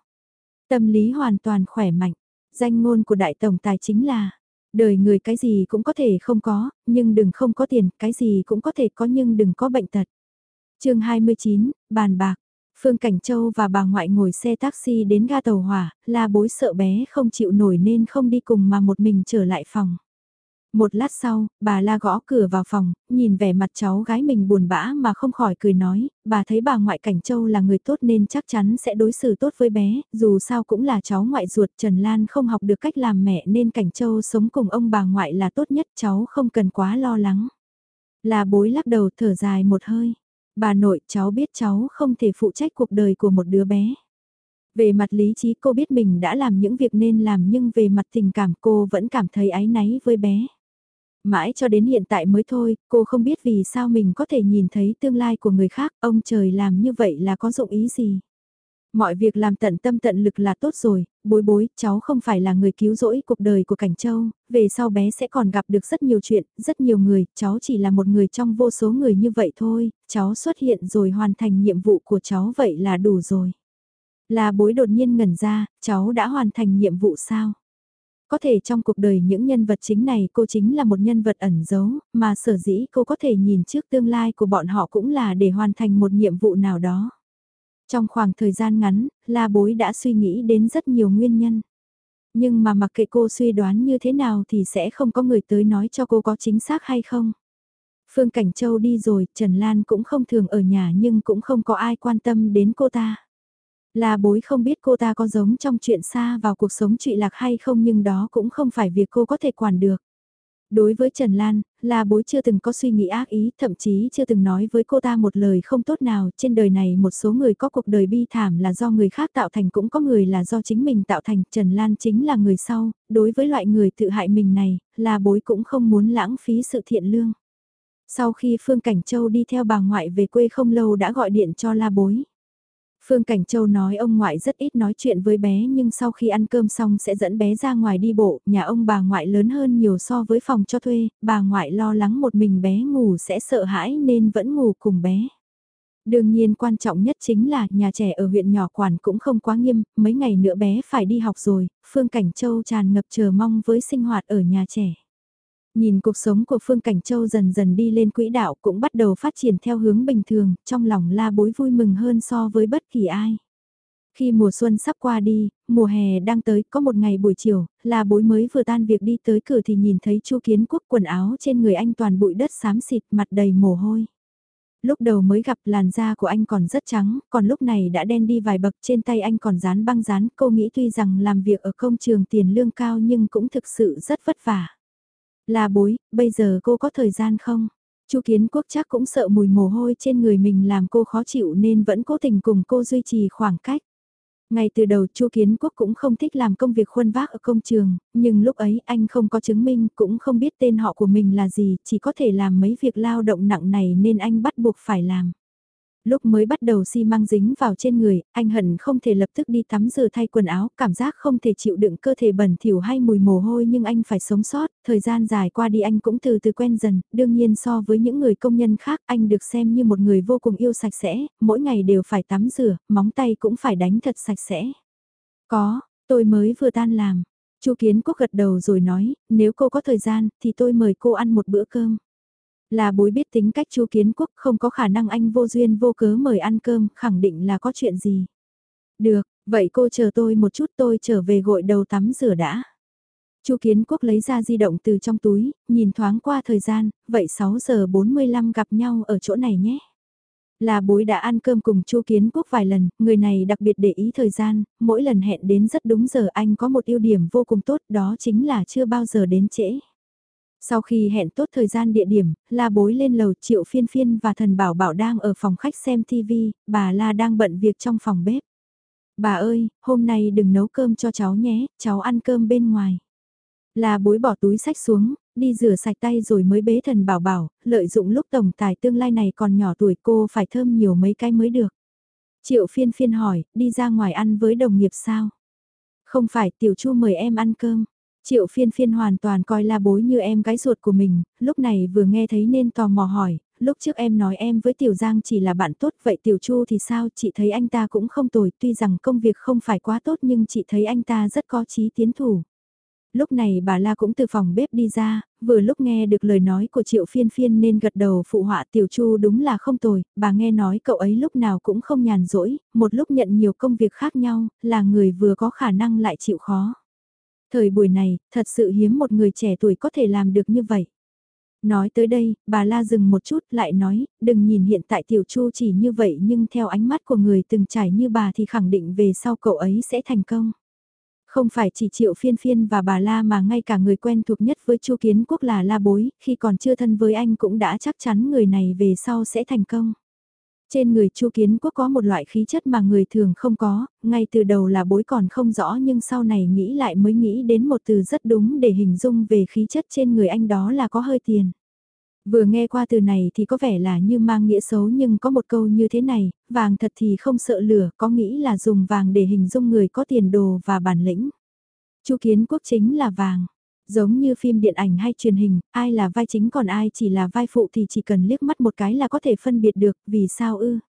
Tâm lý hoàn toàn khỏe mạnh, danh ngôn của đại tổng tài chính là, đời người cái gì cũng có thể không có, nhưng đừng không có tiền, cái gì cũng có thể có nhưng đừng có bệnh tật chương 29, bàn bạc. Phương Cảnh Châu và bà ngoại ngồi xe taxi đến ga tàu hỏa, la bối sợ bé không chịu nổi nên không đi cùng mà một mình trở lại phòng. Một lát sau, bà la gõ cửa vào phòng, nhìn vẻ mặt cháu gái mình buồn bã mà không khỏi cười nói, bà thấy bà ngoại Cảnh Châu là người tốt nên chắc chắn sẽ đối xử tốt với bé, dù sao cũng là cháu ngoại ruột Trần Lan không học được cách làm mẹ nên Cảnh Châu sống cùng ông bà ngoại là tốt nhất cháu không cần quá lo lắng. Là bối lắc đầu thở dài một hơi. Bà nội cháu biết cháu không thể phụ trách cuộc đời của một đứa bé. Về mặt lý trí cô biết mình đã làm những việc nên làm nhưng về mặt tình cảm cô vẫn cảm thấy áy náy với bé. Mãi cho đến hiện tại mới thôi, cô không biết vì sao mình có thể nhìn thấy tương lai của người khác, ông trời làm như vậy là có dụng ý gì. Mọi việc làm tận tâm tận lực là tốt rồi, bối bối, cháu không phải là người cứu rỗi cuộc đời của Cảnh Châu, về sau bé sẽ còn gặp được rất nhiều chuyện, rất nhiều người, cháu chỉ là một người trong vô số người như vậy thôi, cháu xuất hiện rồi hoàn thành nhiệm vụ của cháu vậy là đủ rồi. Là bối đột nhiên ngẩn ra, cháu đã hoàn thành nhiệm vụ sao? Có thể trong cuộc đời những nhân vật chính này cô chính là một nhân vật ẩn giấu, mà sở dĩ cô có thể nhìn trước tương lai của bọn họ cũng là để hoàn thành một nhiệm vụ nào đó. Trong khoảng thời gian ngắn, La Bối đã suy nghĩ đến rất nhiều nguyên nhân. Nhưng mà mặc kệ cô suy đoán như thế nào thì sẽ không có người tới nói cho cô có chính xác hay không. Phương Cảnh Châu đi rồi, Trần Lan cũng không thường ở nhà nhưng cũng không có ai quan tâm đến cô ta. La bối không biết cô ta có giống trong chuyện xa vào cuộc sống trụy lạc hay không nhưng đó cũng không phải việc cô có thể quản được. Đối với Trần Lan, là bối chưa từng có suy nghĩ ác ý, thậm chí chưa từng nói với cô ta một lời không tốt nào. Trên đời này một số người có cuộc đời bi thảm là do người khác tạo thành cũng có người là do chính mình tạo thành. Trần Lan chính là người sau, đối với loại người tự hại mình này, là bối cũng không muốn lãng phí sự thiện lương. Sau khi Phương Cảnh Châu đi theo bà ngoại về quê không lâu đã gọi điện cho la bối. Phương Cảnh Châu nói ông ngoại rất ít nói chuyện với bé nhưng sau khi ăn cơm xong sẽ dẫn bé ra ngoài đi bộ, nhà ông bà ngoại lớn hơn nhiều so với phòng cho thuê, bà ngoại lo lắng một mình bé ngủ sẽ sợ hãi nên vẫn ngủ cùng bé. Đương nhiên quan trọng nhất chính là nhà trẻ ở huyện nhỏ quản cũng không quá nghiêm, mấy ngày nữa bé phải đi học rồi, Phương Cảnh Châu tràn ngập chờ mong với sinh hoạt ở nhà trẻ. Nhìn cuộc sống của Phương Cảnh Châu dần dần đi lên quỹ đạo cũng bắt đầu phát triển theo hướng bình thường, trong lòng la bối vui mừng hơn so với bất kỳ ai. Khi mùa xuân sắp qua đi, mùa hè đang tới, có một ngày buổi chiều, là bối mới vừa tan việc đi tới cửa thì nhìn thấy Chu Kiến Quốc quần áo trên người anh toàn bụi đất xám xịt mặt đầy mồ hôi. Lúc đầu mới gặp làn da của anh còn rất trắng, còn lúc này đã đen đi vài bậc trên tay anh còn dán băng dán. Cô nghĩ tuy rằng làm việc ở công trường tiền lương cao nhưng cũng thực sự rất vất vả. Là bối, bây giờ cô có thời gian không? Chu Kiến Quốc chắc cũng sợ mùi mồ hôi trên người mình làm cô khó chịu nên vẫn cố tình cùng cô duy trì khoảng cách. Ngay từ đầu Chu Kiến Quốc cũng không thích làm công việc khuân vác ở công trường, nhưng lúc ấy anh không có chứng minh cũng không biết tên họ của mình là gì, chỉ có thể làm mấy việc lao động nặng này nên anh bắt buộc phải làm. Lúc mới bắt đầu xi măng dính vào trên người, anh hận không thể lập tức đi tắm rửa thay quần áo, cảm giác không thể chịu đựng cơ thể bẩn thỉu hay mùi mồ hôi nhưng anh phải sống sót, thời gian dài qua đi anh cũng từ từ quen dần, đương nhiên so với những người công nhân khác anh được xem như một người vô cùng yêu sạch sẽ, mỗi ngày đều phải tắm rửa, móng tay cũng phải đánh thật sạch sẽ. Có, tôi mới vừa tan làm. Chu Kiến Quốc gật đầu rồi nói, nếu cô có thời gian thì tôi mời cô ăn một bữa cơm. Là bối biết tính cách chu kiến quốc không có khả năng anh vô duyên vô cớ mời ăn cơm, khẳng định là có chuyện gì. Được, vậy cô chờ tôi một chút tôi trở về gội đầu tắm rửa đã. Chu Kiến Quốc lấy ra di động từ trong túi, nhìn thoáng qua thời gian, vậy 6 giờ 45 gặp nhau ở chỗ này nhé. Là bối đã ăn cơm cùng Chu Kiến Quốc vài lần, người này đặc biệt để ý thời gian, mỗi lần hẹn đến rất đúng giờ anh có một ưu điểm vô cùng tốt đó chính là chưa bao giờ đến trễ. Sau khi hẹn tốt thời gian địa điểm, La Bối lên lầu Triệu Phiên Phiên và Thần Bảo Bảo đang ở phòng khách xem TV, bà La đang bận việc trong phòng bếp. Bà ơi, hôm nay đừng nấu cơm cho cháu nhé, cháu ăn cơm bên ngoài. La Bối bỏ túi sách xuống, đi rửa sạch tay rồi mới bế Thần Bảo Bảo, lợi dụng lúc tổng tài tương lai này còn nhỏ tuổi cô phải thơm nhiều mấy cái mới được. Triệu Phiên Phiên hỏi, đi ra ngoài ăn với đồng nghiệp sao? Không phải Tiểu Chu mời em ăn cơm. Triệu phiên phiên hoàn toàn coi la bối như em gái ruột của mình, lúc này vừa nghe thấy nên tò mò hỏi, lúc trước em nói em với Tiểu Giang chỉ là bạn tốt vậy Tiểu Chu thì sao chị thấy anh ta cũng không tồi tuy rằng công việc không phải quá tốt nhưng chị thấy anh ta rất có chí tiến thủ. Lúc này bà La cũng từ phòng bếp đi ra, vừa lúc nghe được lời nói của Triệu Phiên Phiên nên gật đầu phụ họa Tiểu Chu đúng là không tồi, bà nghe nói cậu ấy lúc nào cũng không nhàn rỗi, một lúc nhận nhiều công việc khác nhau, là người vừa có khả năng lại chịu khó. Thời buổi này, thật sự hiếm một người trẻ tuổi có thể làm được như vậy. Nói tới đây, bà La dừng một chút lại nói, đừng nhìn hiện tại Tiểu Chu chỉ như vậy nhưng theo ánh mắt của người từng trải như bà thì khẳng định về sau cậu ấy sẽ thành công. Không phải chỉ Triệu Phiên Phiên và bà La mà ngay cả người quen thuộc nhất với Chu Kiến Quốc là La Bối, khi còn chưa thân với anh cũng đã chắc chắn người này về sau sẽ thành công. Trên người Chu Kiến Quốc có một loại khí chất mà người thường không có, ngay từ đầu là bối còn không rõ nhưng sau này nghĩ lại mới nghĩ đến một từ rất đúng để hình dung về khí chất trên người anh đó là có hơi tiền. Vừa nghe qua từ này thì có vẻ là như mang nghĩa xấu nhưng có một câu như thế này, vàng thật thì không sợ lửa, có nghĩ là dùng vàng để hình dung người có tiền đồ và bản lĩnh. Chu Kiến Quốc chính là vàng. Giống như phim điện ảnh hay truyền hình, ai là vai chính còn ai chỉ là vai phụ thì chỉ cần liếc mắt một cái là có thể phân biệt được, vì sao ư?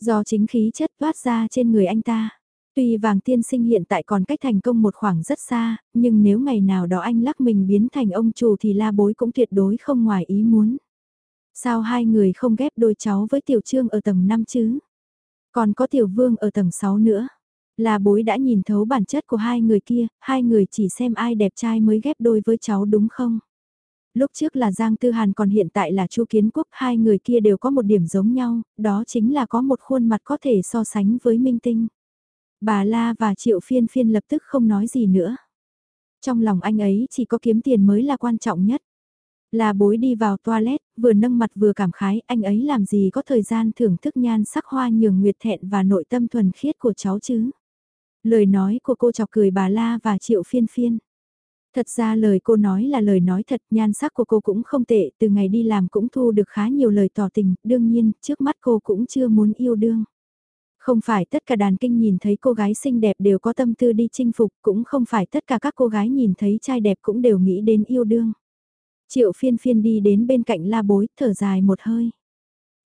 Do chính khí chất toát ra trên người anh ta. Tuy vàng tiên sinh hiện tại còn cách thành công một khoảng rất xa, nhưng nếu ngày nào đó anh lắc mình biến thành ông chủ thì la bối cũng tuyệt đối không ngoài ý muốn. Sao hai người không ghép đôi cháu với tiểu trương ở tầng 5 chứ? Còn có tiểu vương ở tầng 6 nữa là bối đã nhìn thấu bản chất của hai người kia, hai người chỉ xem ai đẹp trai mới ghép đôi với cháu đúng không? Lúc trước là Giang Tư Hàn còn hiện tại là Chu Kiến Quốc, hai người kia đều có một điểm giống nhau, đó chính là có một khuôn mặt có thể so sánh với minh tinh. Bà La và Triệu Phiên Phiên lập tức không nói gì nữa. Trong lòng anh ấy chỉ có kiếm tiền mới là quan trọng nhất. Là bối đi vào toilet, vừa nâng mặt vừa cảm khái, anh ấy làm gì có thời gian thưởng thức nhan sắc hoa nhường nguyệt thẹn và nội tâm thuần khiết của cháu chứ. Lời nói của cô chọc cười bà La và Triệu Phiên Phiên. Thật ra lời cô nói là lời nói thật, nhan sắc của cô cũng không tệ, từ ngày đi làm cũng thu được khá nhiều lời tỏ tình, đương nhiên, trước mắt cô cũng chưa muốn yêu đương. Không phải tất cả đàn kinh nhìn thấy cô gái xinh đẹp đều có tâm tư đi chinh phục, cũng không phải tất cả các cô gái nhìn thấy trai đẹp cũng đều nghĩ đến yêu đương. Triệu phiên phiên đi đến bên cạnh la bối, thở dài một hơi.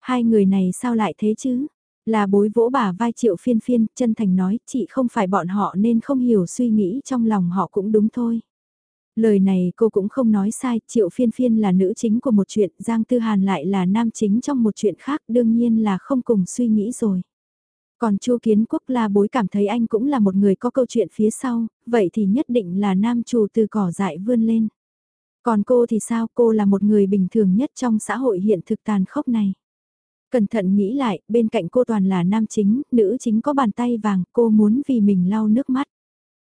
Hai người này sao lại thế chứ? Là bối vỗ bả vai triệu phiên phiên, chân thành nói, chị không phải bọn họ nên không hiểu suy nghĩ trong lòng họ cũng đúng thôi. Lời này cô cũng không nói sai, Triệu Phiên Phiên là nữ chính của một chuyện, Giang Tư Hàn lại là nam chính trong một chuyện khác, đương nhiên là không cùng suy nghĩ rồi. Còn Chu Kiến Quốc la bối cảm thấy anh cũng là một người có câu chuyện phía sau, vậy thì nhất định là nam chủ từ cỏ dại vươn lên. Còn cô thì sao, cô là một người bình thường nhất trong xã hội hiện thực tàn khốc này. Cẩn thận nghĩ lại, bên cạnh cô toàn là nam chính, nữ chính có bàn tay vàng, cô muốn vì mình lau nước mắt.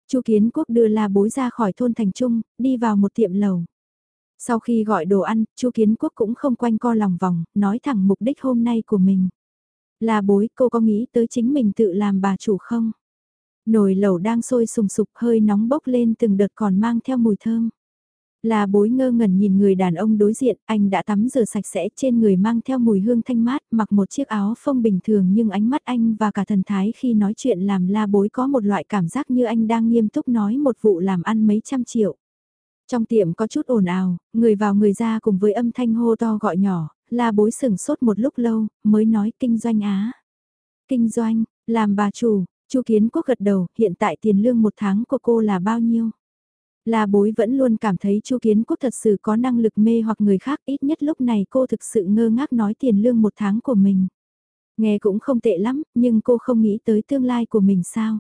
Chu Kiến Quốc đưa La Bối ra khỏi thôn Thành Trung, đi vào một tiệm lầu. Sau khi gọi đồ ăn, Chu Kiến Quốc cũng không quanh co lòng vòng, nói thẳng mục đích hôm nay của mình. La Bối, cô có nghĩ tới chính mình tự làm bà chủ không? Nồi lẩu đang sôi sùng sục hơi nóng bốc lên từng đợt còn mang theo mùi thơm. Là bối ngơ ngẩn nhìn người đàn ông đối diện, anh đã tắm rửa sạch sẽ trên người mang theo mùi hương thanh mát, mặc một chiếc áo phông bình thường nhưng ánh mắt anh và cả thần thái khi nói chuyện làm la bối có một loại cảm giác như anh đang nghiêm túc nói một vụ làm ăn mấy trăm triệu. Trong tiệm có chút ồn ào, người vào người ra cùng với âm thanh hô to gọi nhỏ, la bối sừng sốt một lúc lâu, mới nói kinh doanh á. Kinh doanh, làm bà chủ, chu Kiến Quốc gật đầu, hiện tại tiền lương một tháng của cô là bao nhiêu? La bối vẫn luôn cảm thấy Chu Kiến Quốc thật sự có năng lực mê hoặc người khác ít nhất lúc này cô thực sự ngơ ngác nói tiền lương một tháng của mình. Nghe cũng không tệ lắm, nhưng cô không nghĩ tới tương lai của mình sao.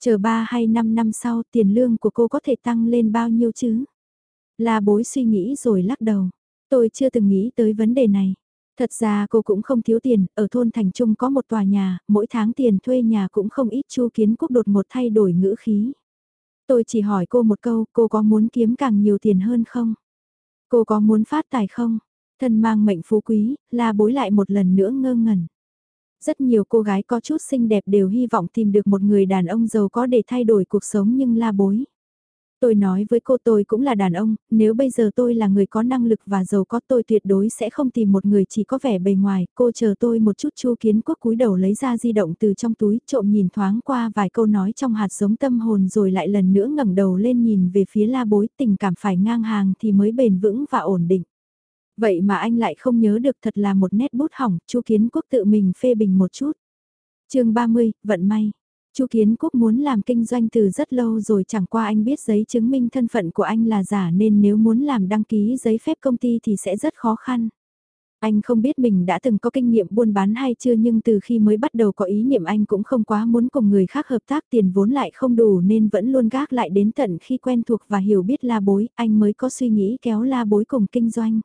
Chờ 3 hay 5 năm sau tiền lương của cô có thể tăng lên bao nhiêu chứ? La bối suy nghĩ rồi lắc đầu. Tôi chưa từng nghĩ tới vấn đề này. Thật ra cô cũng không thiếu tiền, ở thôn Thành Trung có một tòa nhà, mỗi tháng tiền thuê nhà cũng không ít chu kiến quốc đột một thay đổi ngữ khí. Tôi chỉ hỏi cô một câu, cô có muốn kiếm càng nhiều tiền hơn không? Cô có muốn phát tài không? Thân mang mệnh phú quý, la bối lại một lần nữa ngơ ngẩn. Rất nhiều cô gái có chút xinh đẹp đều hy vọng tìm được một người đàn ông giàu có để thay đổi cuộc sống nhưng la bối. Tôi nói với cô tôi cũng là đàn ông, nếu bây giờ tôi là người có năng lực và giàu có tôi tuyệt đối sẽ không tìm một người chỉ có vẻ bề ngoài, cô chờ tôi một chút chu kiến quốc cúi đầu lấy ra di động từ trong túi trộm nhìn thoáng qua vài câu nói trong hạt giống tâm hồn rồi lại lần nữa ngẩng đầu lên nhìn về phía la bối tình cảm phải ngang hàng thì mới bền vững và ổn định. Vậy mà anh lại không nhớ được thật là một nét bút hỏng, chu kiến quốc tự mình phê bình một chút. chương 30, vận may. Chu Kiến Quốc muốn làm kinh doanh từ rất lâu rồi chẳng qua anh biết giấy chứng minh thân phận của anh là giả nên nếu muốn làm đăng ký giấy phép công ty thì sẽ rất khó khăn. Anh không biết mình đã từng có kinh nghiệm buôn bán hay chưa nhưng từ khi mới bắt đầu có ý niệm anh cũng không quá muốn cùng người khác hợp tác tiền vốn lại không đủ nên vẫn luôn gác lại đến tận khi quen thuộc và hiểu biết la bối, anh mới có suy nghĩ kéo la bối cùng kinh doanh.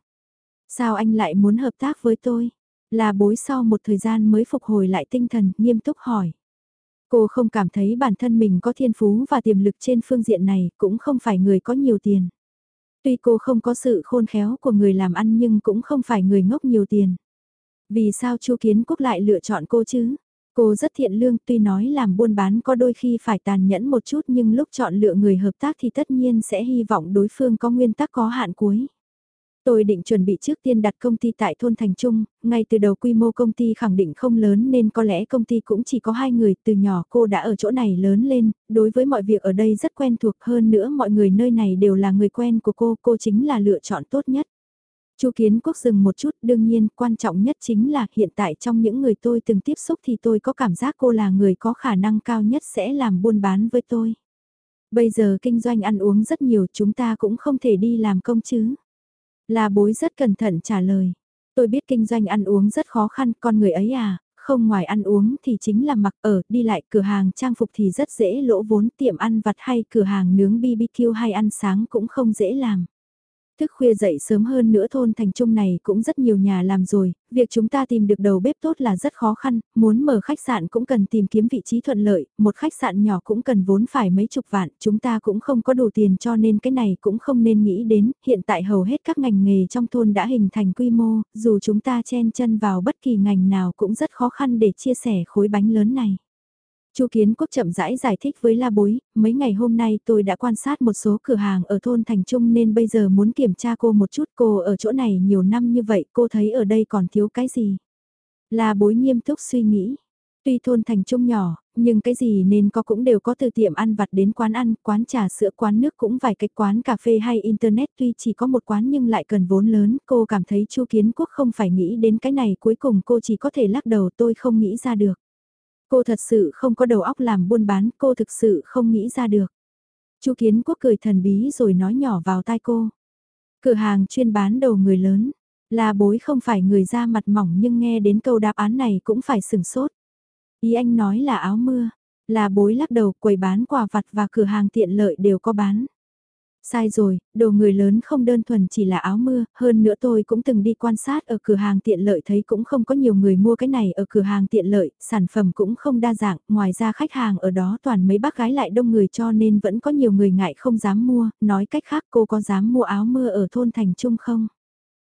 Sao anh lại muốn hợp tác với tôi? La bối sau một thời gian mới phục hồi lại tinh thần, nghiêm túc hỏi. Cô không cảm thấy bản thân mình có thiên phú và tiềm lực trên phương diện này, cũng không phải người có nhiều tiền. Tuy cô không có sự khôn khéo của người làm ăn nhưng cũng không phải người ngốc nhiều tiền. Vì sao Chu Kiến Quốc lại lựa chọn cô chứ? Cô rất thiện lương tuy nói làm buôn bán có đôi khi phải tàn nhẫn một chút nhưng lúc chọn lựa người hợp tác thì tất nhiên sẽ hy vọng đối phương có nguyên tắc có hạn cuối. Tôi định chuẩn bị trước tiên đặt công ty tại thôn Thành Trung, ngay từ đầu quy mô công ty khẳng định không lớn nên có lẽ công ty cũng chỉ có hai người, từ nhỏ cô đã ở chỗ này lớn lên, đối với mọi việc ở đây rất quen thuộc hơn nữa mọi người nơi này đều là người quen của cô, cô chính là lựa chọn tốt nhất. Chu Kiến Quốc dừng một chút, đương nhiên, quan trọng nhất chính là hiện tại trong những người tôi từng tiếp xúc thì tôi có cảm giác cô là người có khả năng cao nhất sẽ làm buôn bán với tôi. Bây giờ kinh doanh ăn uống rất nhiều chúng ta cũng không thể đi làm công chứ. Là bối rất cẩn thận trả lời. Tôi biết kinh doanh ăn uống rất khó khăn, con người ấy à, không ngoài ăn uống thì chính là mặc ở, đi lại cửa hàng trang phục thì rất dễ lỗ vốn, tiệm ăn vặt hay cửa hàng nướng BBQ hay ăn sáng cũng không dễ làm. Thức khuya dậy sớm hơn nữa thôn thành trung này cũng rất nhiều nhà làm rồi, việc chúng ta tìm được đầu bếp tốt là rất khó khăn, muốn mở khách sạn cũng cần tìm kiếm vị trí thuận lợi, một khách sạn nhỏ cũng cần vốn phải mấy chục vạn, chúng ta cũng không có đủ tiền cho nên cái này cũng không nên nghĩ đến, hiện tại hầu hết các ngành nghề trong thôn đã hình thành quy mô, dù chúng ta chen chân vào bất kỳ ngành nào cũng rất khó khăn để chia sẻ khối bánh lớn này. Chu Kiến Quốc chậm rãi giải thích với La Bối, mấy ngày hôm nay tôi đã quan sát một số cửa hàng ở thôn Thành Trung nên bây giờ muốn kiểm tra cô một chút cô ở chỗ này nhiều năm như vậy cô thấy ở đây còn thiếu cái gì. La Bối nghiêm túc suy nghĩ. Tuy thôn Thành Trung nhỏ, nhưng cái gì nên có cũng đều có từ tiệm ăn vặt đến quán ăn, quán trà sữa, quán nước cũng vài cái quán cà phê hay internet tuy chỉ có một quán nhưng lại cần vốn lớn. Cô cảm thấy Chu Kiến Quốc không phải nghĩ đến cái này cuối cùng cô chỉ có thể lắc đầu tôi không nghĩ ra được. Cô thật sự không có đầu óc làm buôn bán, cô thực sự không nghĩ ra được. Chu Kiến Quốc cười thần bí rồi nói nhỏ vào tai cô. Cửa hàng chuyên bán đầu người lớn, là bối không phải người da mặt mỏng nhưng nghe đến câu đáp án này cũng phải sừng sốt. Ý anh nói là áo mưa, là bối lắc đầu quầy bán quà vặt và cửa hàng tiện lợi đều có bán. Sai rồi, đồ người lớn không đơn thuần chỉ là áo mưa, hơn nữa tôi cũng từng đi quan sát ở cửa hàng tiện lợi thấy cũng không có nhiều người mua cái này ở cửa hàng tiện lợi, sản phẩm cũng không đa dạng, ngoài ra khách hàng ở đó toàn mấy bác gái lại đông người cho nên vẫn có nhiều người ngại không dám mua, nói cách khác cô có dám mua áo mưa ở thôn thành trung không?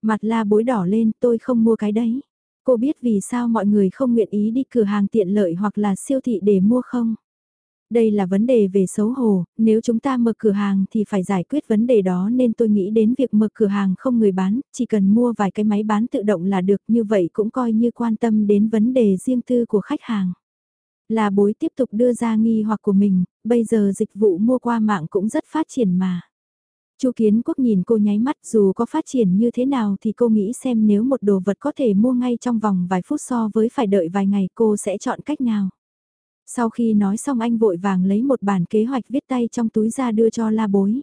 Mặt la bối đỏ lên tôi không mua cái đấy. Cô biết vì sao mọi người không nguyện ý đi cửa hàng tiện lợi hoặc là siêu thị để mua không? Đây là vấn đề về xấu hổ, nếu chúng ta mở cửa hàng thì phải giải quyết vấn đề đó nên tôi nghĩ đến việc mở cửa hàng không người bán, chỉ cần mua vài cái máy bán tự động là được như vậy cũng coi như quan tâm đến vấn đề riêng tư của khách hàng. Là bối tiếp tục đưa ra nghi hoặc của mình, bây giờ dịch vụ mua qua mạng cũng rất phát triển mà. Chu Kiến Quốc nhìn cô nháy mắt dù có phát triển như thế nào thì cô nghĩ xem nếu một đồ vật có thể mua ngay trong vòng vài phút so với phải đợi vài ngày cô sẽ chọn cách nào. Sau khi nói xong anh vội vàng lấy một bản kế hoạch viết tay trong túi ra đưa cho la bối.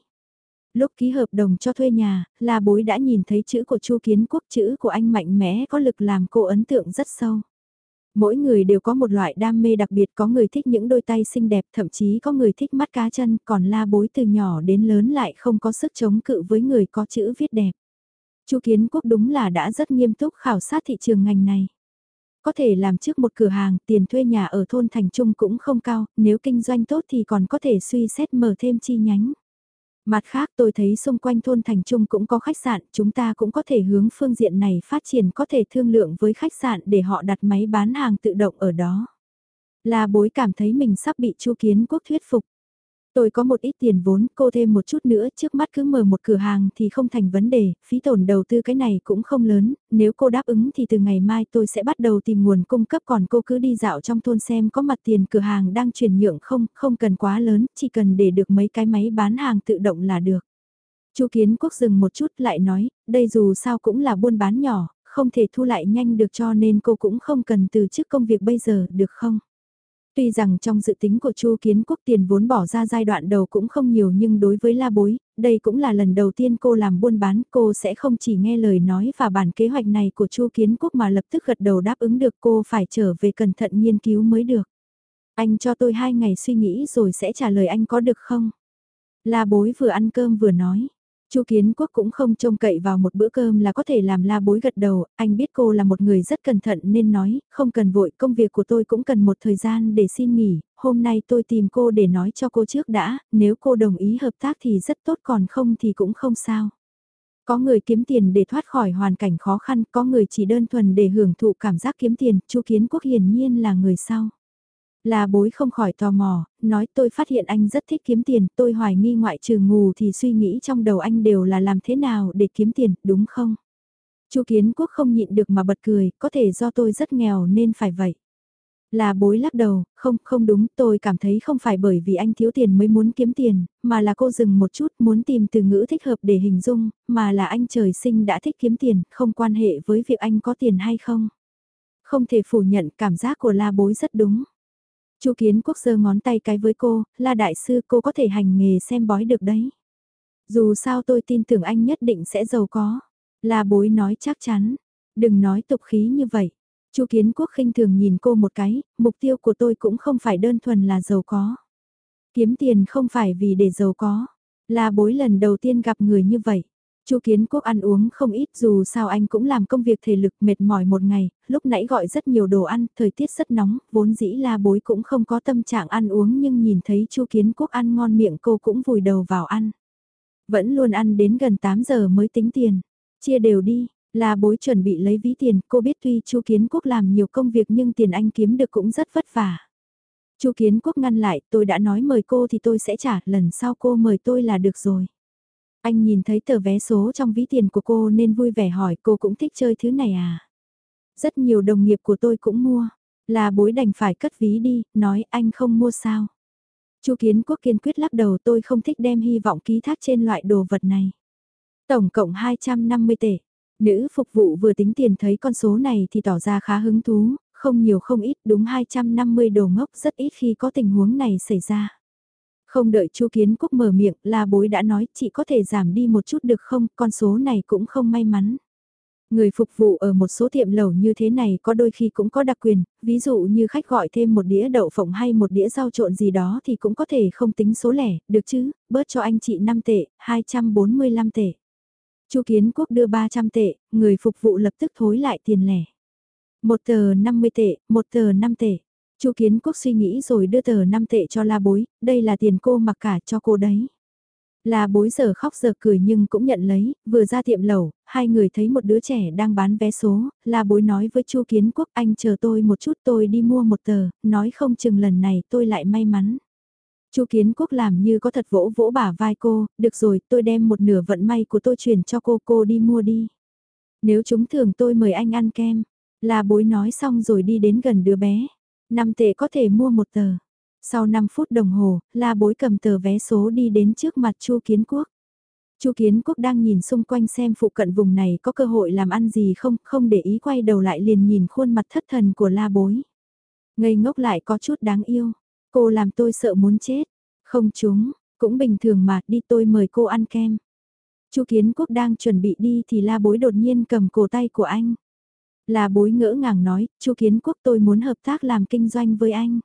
Lúc ký hợp đồng cho thuê nhà, la bối đã nhìn thấy chữ của Chu Kiến Quốc chữ của anh mạnh mẽ có lực làm cô ấn tượng rất sâu. Mỗi người đều có một loại đam mê đặc biệt có người thích những đôi tay xinh đẹp thậm chí có người thích mắt cá chân còn la bối từ nhỏ đến lớn lại không có sức chống cự với người có chữ viết đẹp. Chu Kiến Quốc đúng là đã rất nghiêm túc khảo sát thị trường ngành này. Có thể làm trước một cửa hàng, tiền thuê nhà ở thôn thành trung cũng không cao, nếu kinh doanh tốt thì còn có thể suy xét mở thêm chi nhánh. Mặt khác tôi thấy xung quanh thôn thành trung cũng có khách sạn, chúng ta cũng có thể hướng phương diện này phát triển có thể thương lượng với khách sạn để họ đặt máy bán hàng tự động ở đó. Là bối cảm thấy mình sắp bị chu kiến quốc thuyết phục. Tôi có một ít tiền vốn, cô thêm một chút nữa, trước mắt cứ mở một cửa hàng thì không thành vấn đề, phí tổn đầu tư cái này cũng không lớn, nếu cô đáp ứng thì từ ngày mai tôi sẽ bắt đầu tìm nguồn cung cấp còn cô cứ đi dạo trong thôn xem có mặt tiền cửa hàng đang chuyển nhượng không, không cần quá lớn, chỉ cần để được mấy cái máy bán hàng tự động là được. Chu Kiến Quốc dừng một chút lại nói, đây dù sao cũng là buôn bán nhỏ, không thể thu lại nhanh được cho nên cô cũng không cần từ chức công việc bây giờ, được không? Tuy rằng trong dự tính của Chu Kiến Quốc tiền vốn bỏ ra giai đoạn đầu cũng không nhiều nhưng đối với La Bối, đây cũng là lần đầu tiên cô làm buôn bán, cô sẽ không chỉ nghe lời nói và bản kế hoạch này của Chu Kiến Quốc mà lập tức gật đầu đáp ứng được cô phải trở về cẩn thận nghiên cứu mới được. Anh cho tôi hai ngày suy nghĩ rồi sẽ trả lời anh có được không? La Bối vừa ăn cơm vừa nói. Chu Kiến Quốc cũng không trông cậy vào một bữa cơm là có thể làm la bối gật đầu, anh biết cô là một người rất cẩn thận nên nói, không cần vội, công việc của tôi cũng cần một thời gian để xin nghỉ, hôm nay tôi tìm cô để nói cho cô trước đã, nếu cô đồng ý hợp tác thì rất tốt còn không thì cũng không sao. Có người kiếm tiền để thoát khỏi hoàn cảnh khó khăn, có người chỉ đơn thuần để hưởng thụ cảm giác kiếm tiền, Chu Kiến Quốc hiển nhiên là người sau. Là bối không khỏi tò mò, nói tôi phát hiện anh rất thích kiếm tiền, tôi hoài nghi ngoại trừ ngủ thì suy nghĩ trong đầu anh đều là làm thế nào để kiếm tiền, đúng không? Chu Kiến Quốc không nhịn được mà bật cười, có thể do tôi rất nghèo nên phải vậy. Là bối lắc đầu, không, không đúng, tôi cảm thấy không phải bởi vì anh thiếu tiền mới muốn kiếm tiền, mà là cô dừng một chút muốn tìm từ ngữ thích hợp để hình dung, mà là anh trời sinh đã thích kiếm tiền, không quan hệ với việc anh có tiền hay không. Không thể phủ nhận cảm giác của la bối rất đúng. Chu Kiến Quốc giơ ngón tay cái với cô, là đại sư cô có thể hành nghề xem bói được đấy. Dù sao tôi tin tưởng anh nhất định sẽ giàu có. La bối nói chắc chắn. Đừng nói tục khí như vậy. Chu Kiến Quốc khinh thường nhìn cô một cái, mục tiêu của tôi cũng không phải đơn thuần là giàu có. Kiếm tiền không phải vì để giàu có. La bối lần đầu tiên gặp người như vậy. Chu Kiến Quốc ăn uống không ít dù sao anh cũng làm công việc thể lực mệt mỏi một ngày, lúc nãy gọi rất nhiều đồ ăn, thời tiết rất nóng, vốn dĩ la bối cũng không có tâm trạng ăn uống nhưng nhìn thấy Chu Kiến Quốc ăn ngon miệng cô cũng vùi đầu vào ăn. Vẫn luôn ăn đến gần 8 giờ mới tính tiền, chia đều đi, la bối chuẩn bị lấy ví tiền, cô biết tuy Chu Kiến Quốc làm nhiều công việc nhưng tiền anh kiếm được cũng rất vất vả. Chu Kiến Quốc ngăn lại, tôi đã nói mời cô thì tôi sẽ trả, lần sau cô mời tôi là được rồi. Anh nhìn thấy tờ vé số trong ví tiền của cô nên vui vẻ hỏi cô cũng thích chơi thứ này à? Rất nhiều đồng nghiệp của tôi cũng mua. Là bối đành phải cất ví đi, nói anh không mua sao. Chu Kiến Quốc kiên quyết lắc đầu tôi không thích đem hy vọng ký thác trên loại đồ vật này. Tổng cộng 250 tệ. Nữ phục vụ vừa tính tiền thấy con số này thì tỏ ra khá hứng thú, không nhiều không ít đúng 250 đồ ngốc rất ít khi có tình huống này xảy ra. Không đợi Chu Kiến Quốc mở miệng, La Bối đã nói, chị có thể giảm đi một chút được không, con số này cũng không may mắn. Người phục vụ ở một số tiệm lẩu như thế này có đôi khi cũng có đặc quyền, ví dụ như khách gọi thêm một đĩa đậu phộng hay một đĩa rau trộn gì đó thì cũng có thể không tính số lẻ, được chứ, bớt cho anh chị 5 tệ, 245 tệ. Chu Kiến Quốc đưa 300 tệ, người phục vụ lập tức thối lại tiền lẻ. Một tờ 50 tệ, một tờ 5 tệ. Chu Kiến Quốc suy nghĩ rồi đưa tờ 5 tệ cho la bối, đây là tiền cô mặc cả cho cô đấy. La bối giờ khóc giờ cười nhưng cũng nhận lấy, vừa ra tiệm lẩu, hai người thấy một đứa trẻ đang bán vé số, la bối nói với Chu Kiến Quốc anh chờ tôi một chút tôi đi mua một tờ, nói không chừng lần này tôi lại may mắn. Chu Kiến Quốc làm như có thật vỗ vỗ bả vai cô, được rồi tôi đem một nửa vận may của tôi chuyển cho cô, cô đi mua đi. Nếu chúng thường tôi mời anh ăn kem, la bối nói xong rồi đi đến gần đứa bé. 5 tệ có thể mua một tờ. Sau 5 phút đồng hồ, la bối cầm tờ vé số đi đến trước mặt Chu Kiến Quốc. Chu Kiến Quốc đang nhìn xung quanh xem phụ cận vùng này có cơ hội làm ăn gì không, không để ý quay đầu lại liền nhìn khuôn mặt thất thần của la bối. Ngây ngốc lại có chút đáng yêu, cô làm tôi sợ muốn chết. Không chúng, cũng bình thường mà đi tôi mời cô ăn kem. Chu Kiến Quốc đang chuẩn bị đi thì la bối đột nhiên cầm cổ tay của anh. Là bối ngỡ ngàng nói, Chu Kiến Quốc tôi muốn hợp tác làm kinh doanh với anh.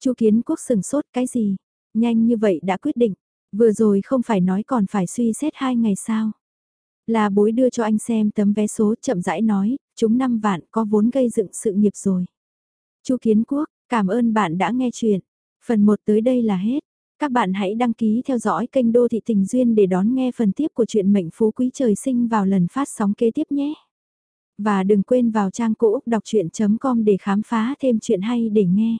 Chu Kiến Quốc sừng sốt cái gì? Nhanh như vậy đã quyết định. Vừa rồi không phải nói còn phải suy xét hai ngày sao? Là bối đưa cho anh xem tấm vé số chậm rãi nói, chúng 5 vạn có vốn gây dựng sự nghiệp rồi. Chu Kiến Quốc, cảm ơn bạn đã nghe chuyện. Phần 1 tới đây là hết. Các bạn hãy đăng ký theo dõi kênh Đô Thị Tình Duyên để đón nghe phần tiếp của chuyện Mệnh Phú Quý Trời Sinh vào lần phát sóng kế tiếp nhé. Và đừng quên vào trang cũ đọc chuyện.com để khám phá thêm chuyện hay để nghe.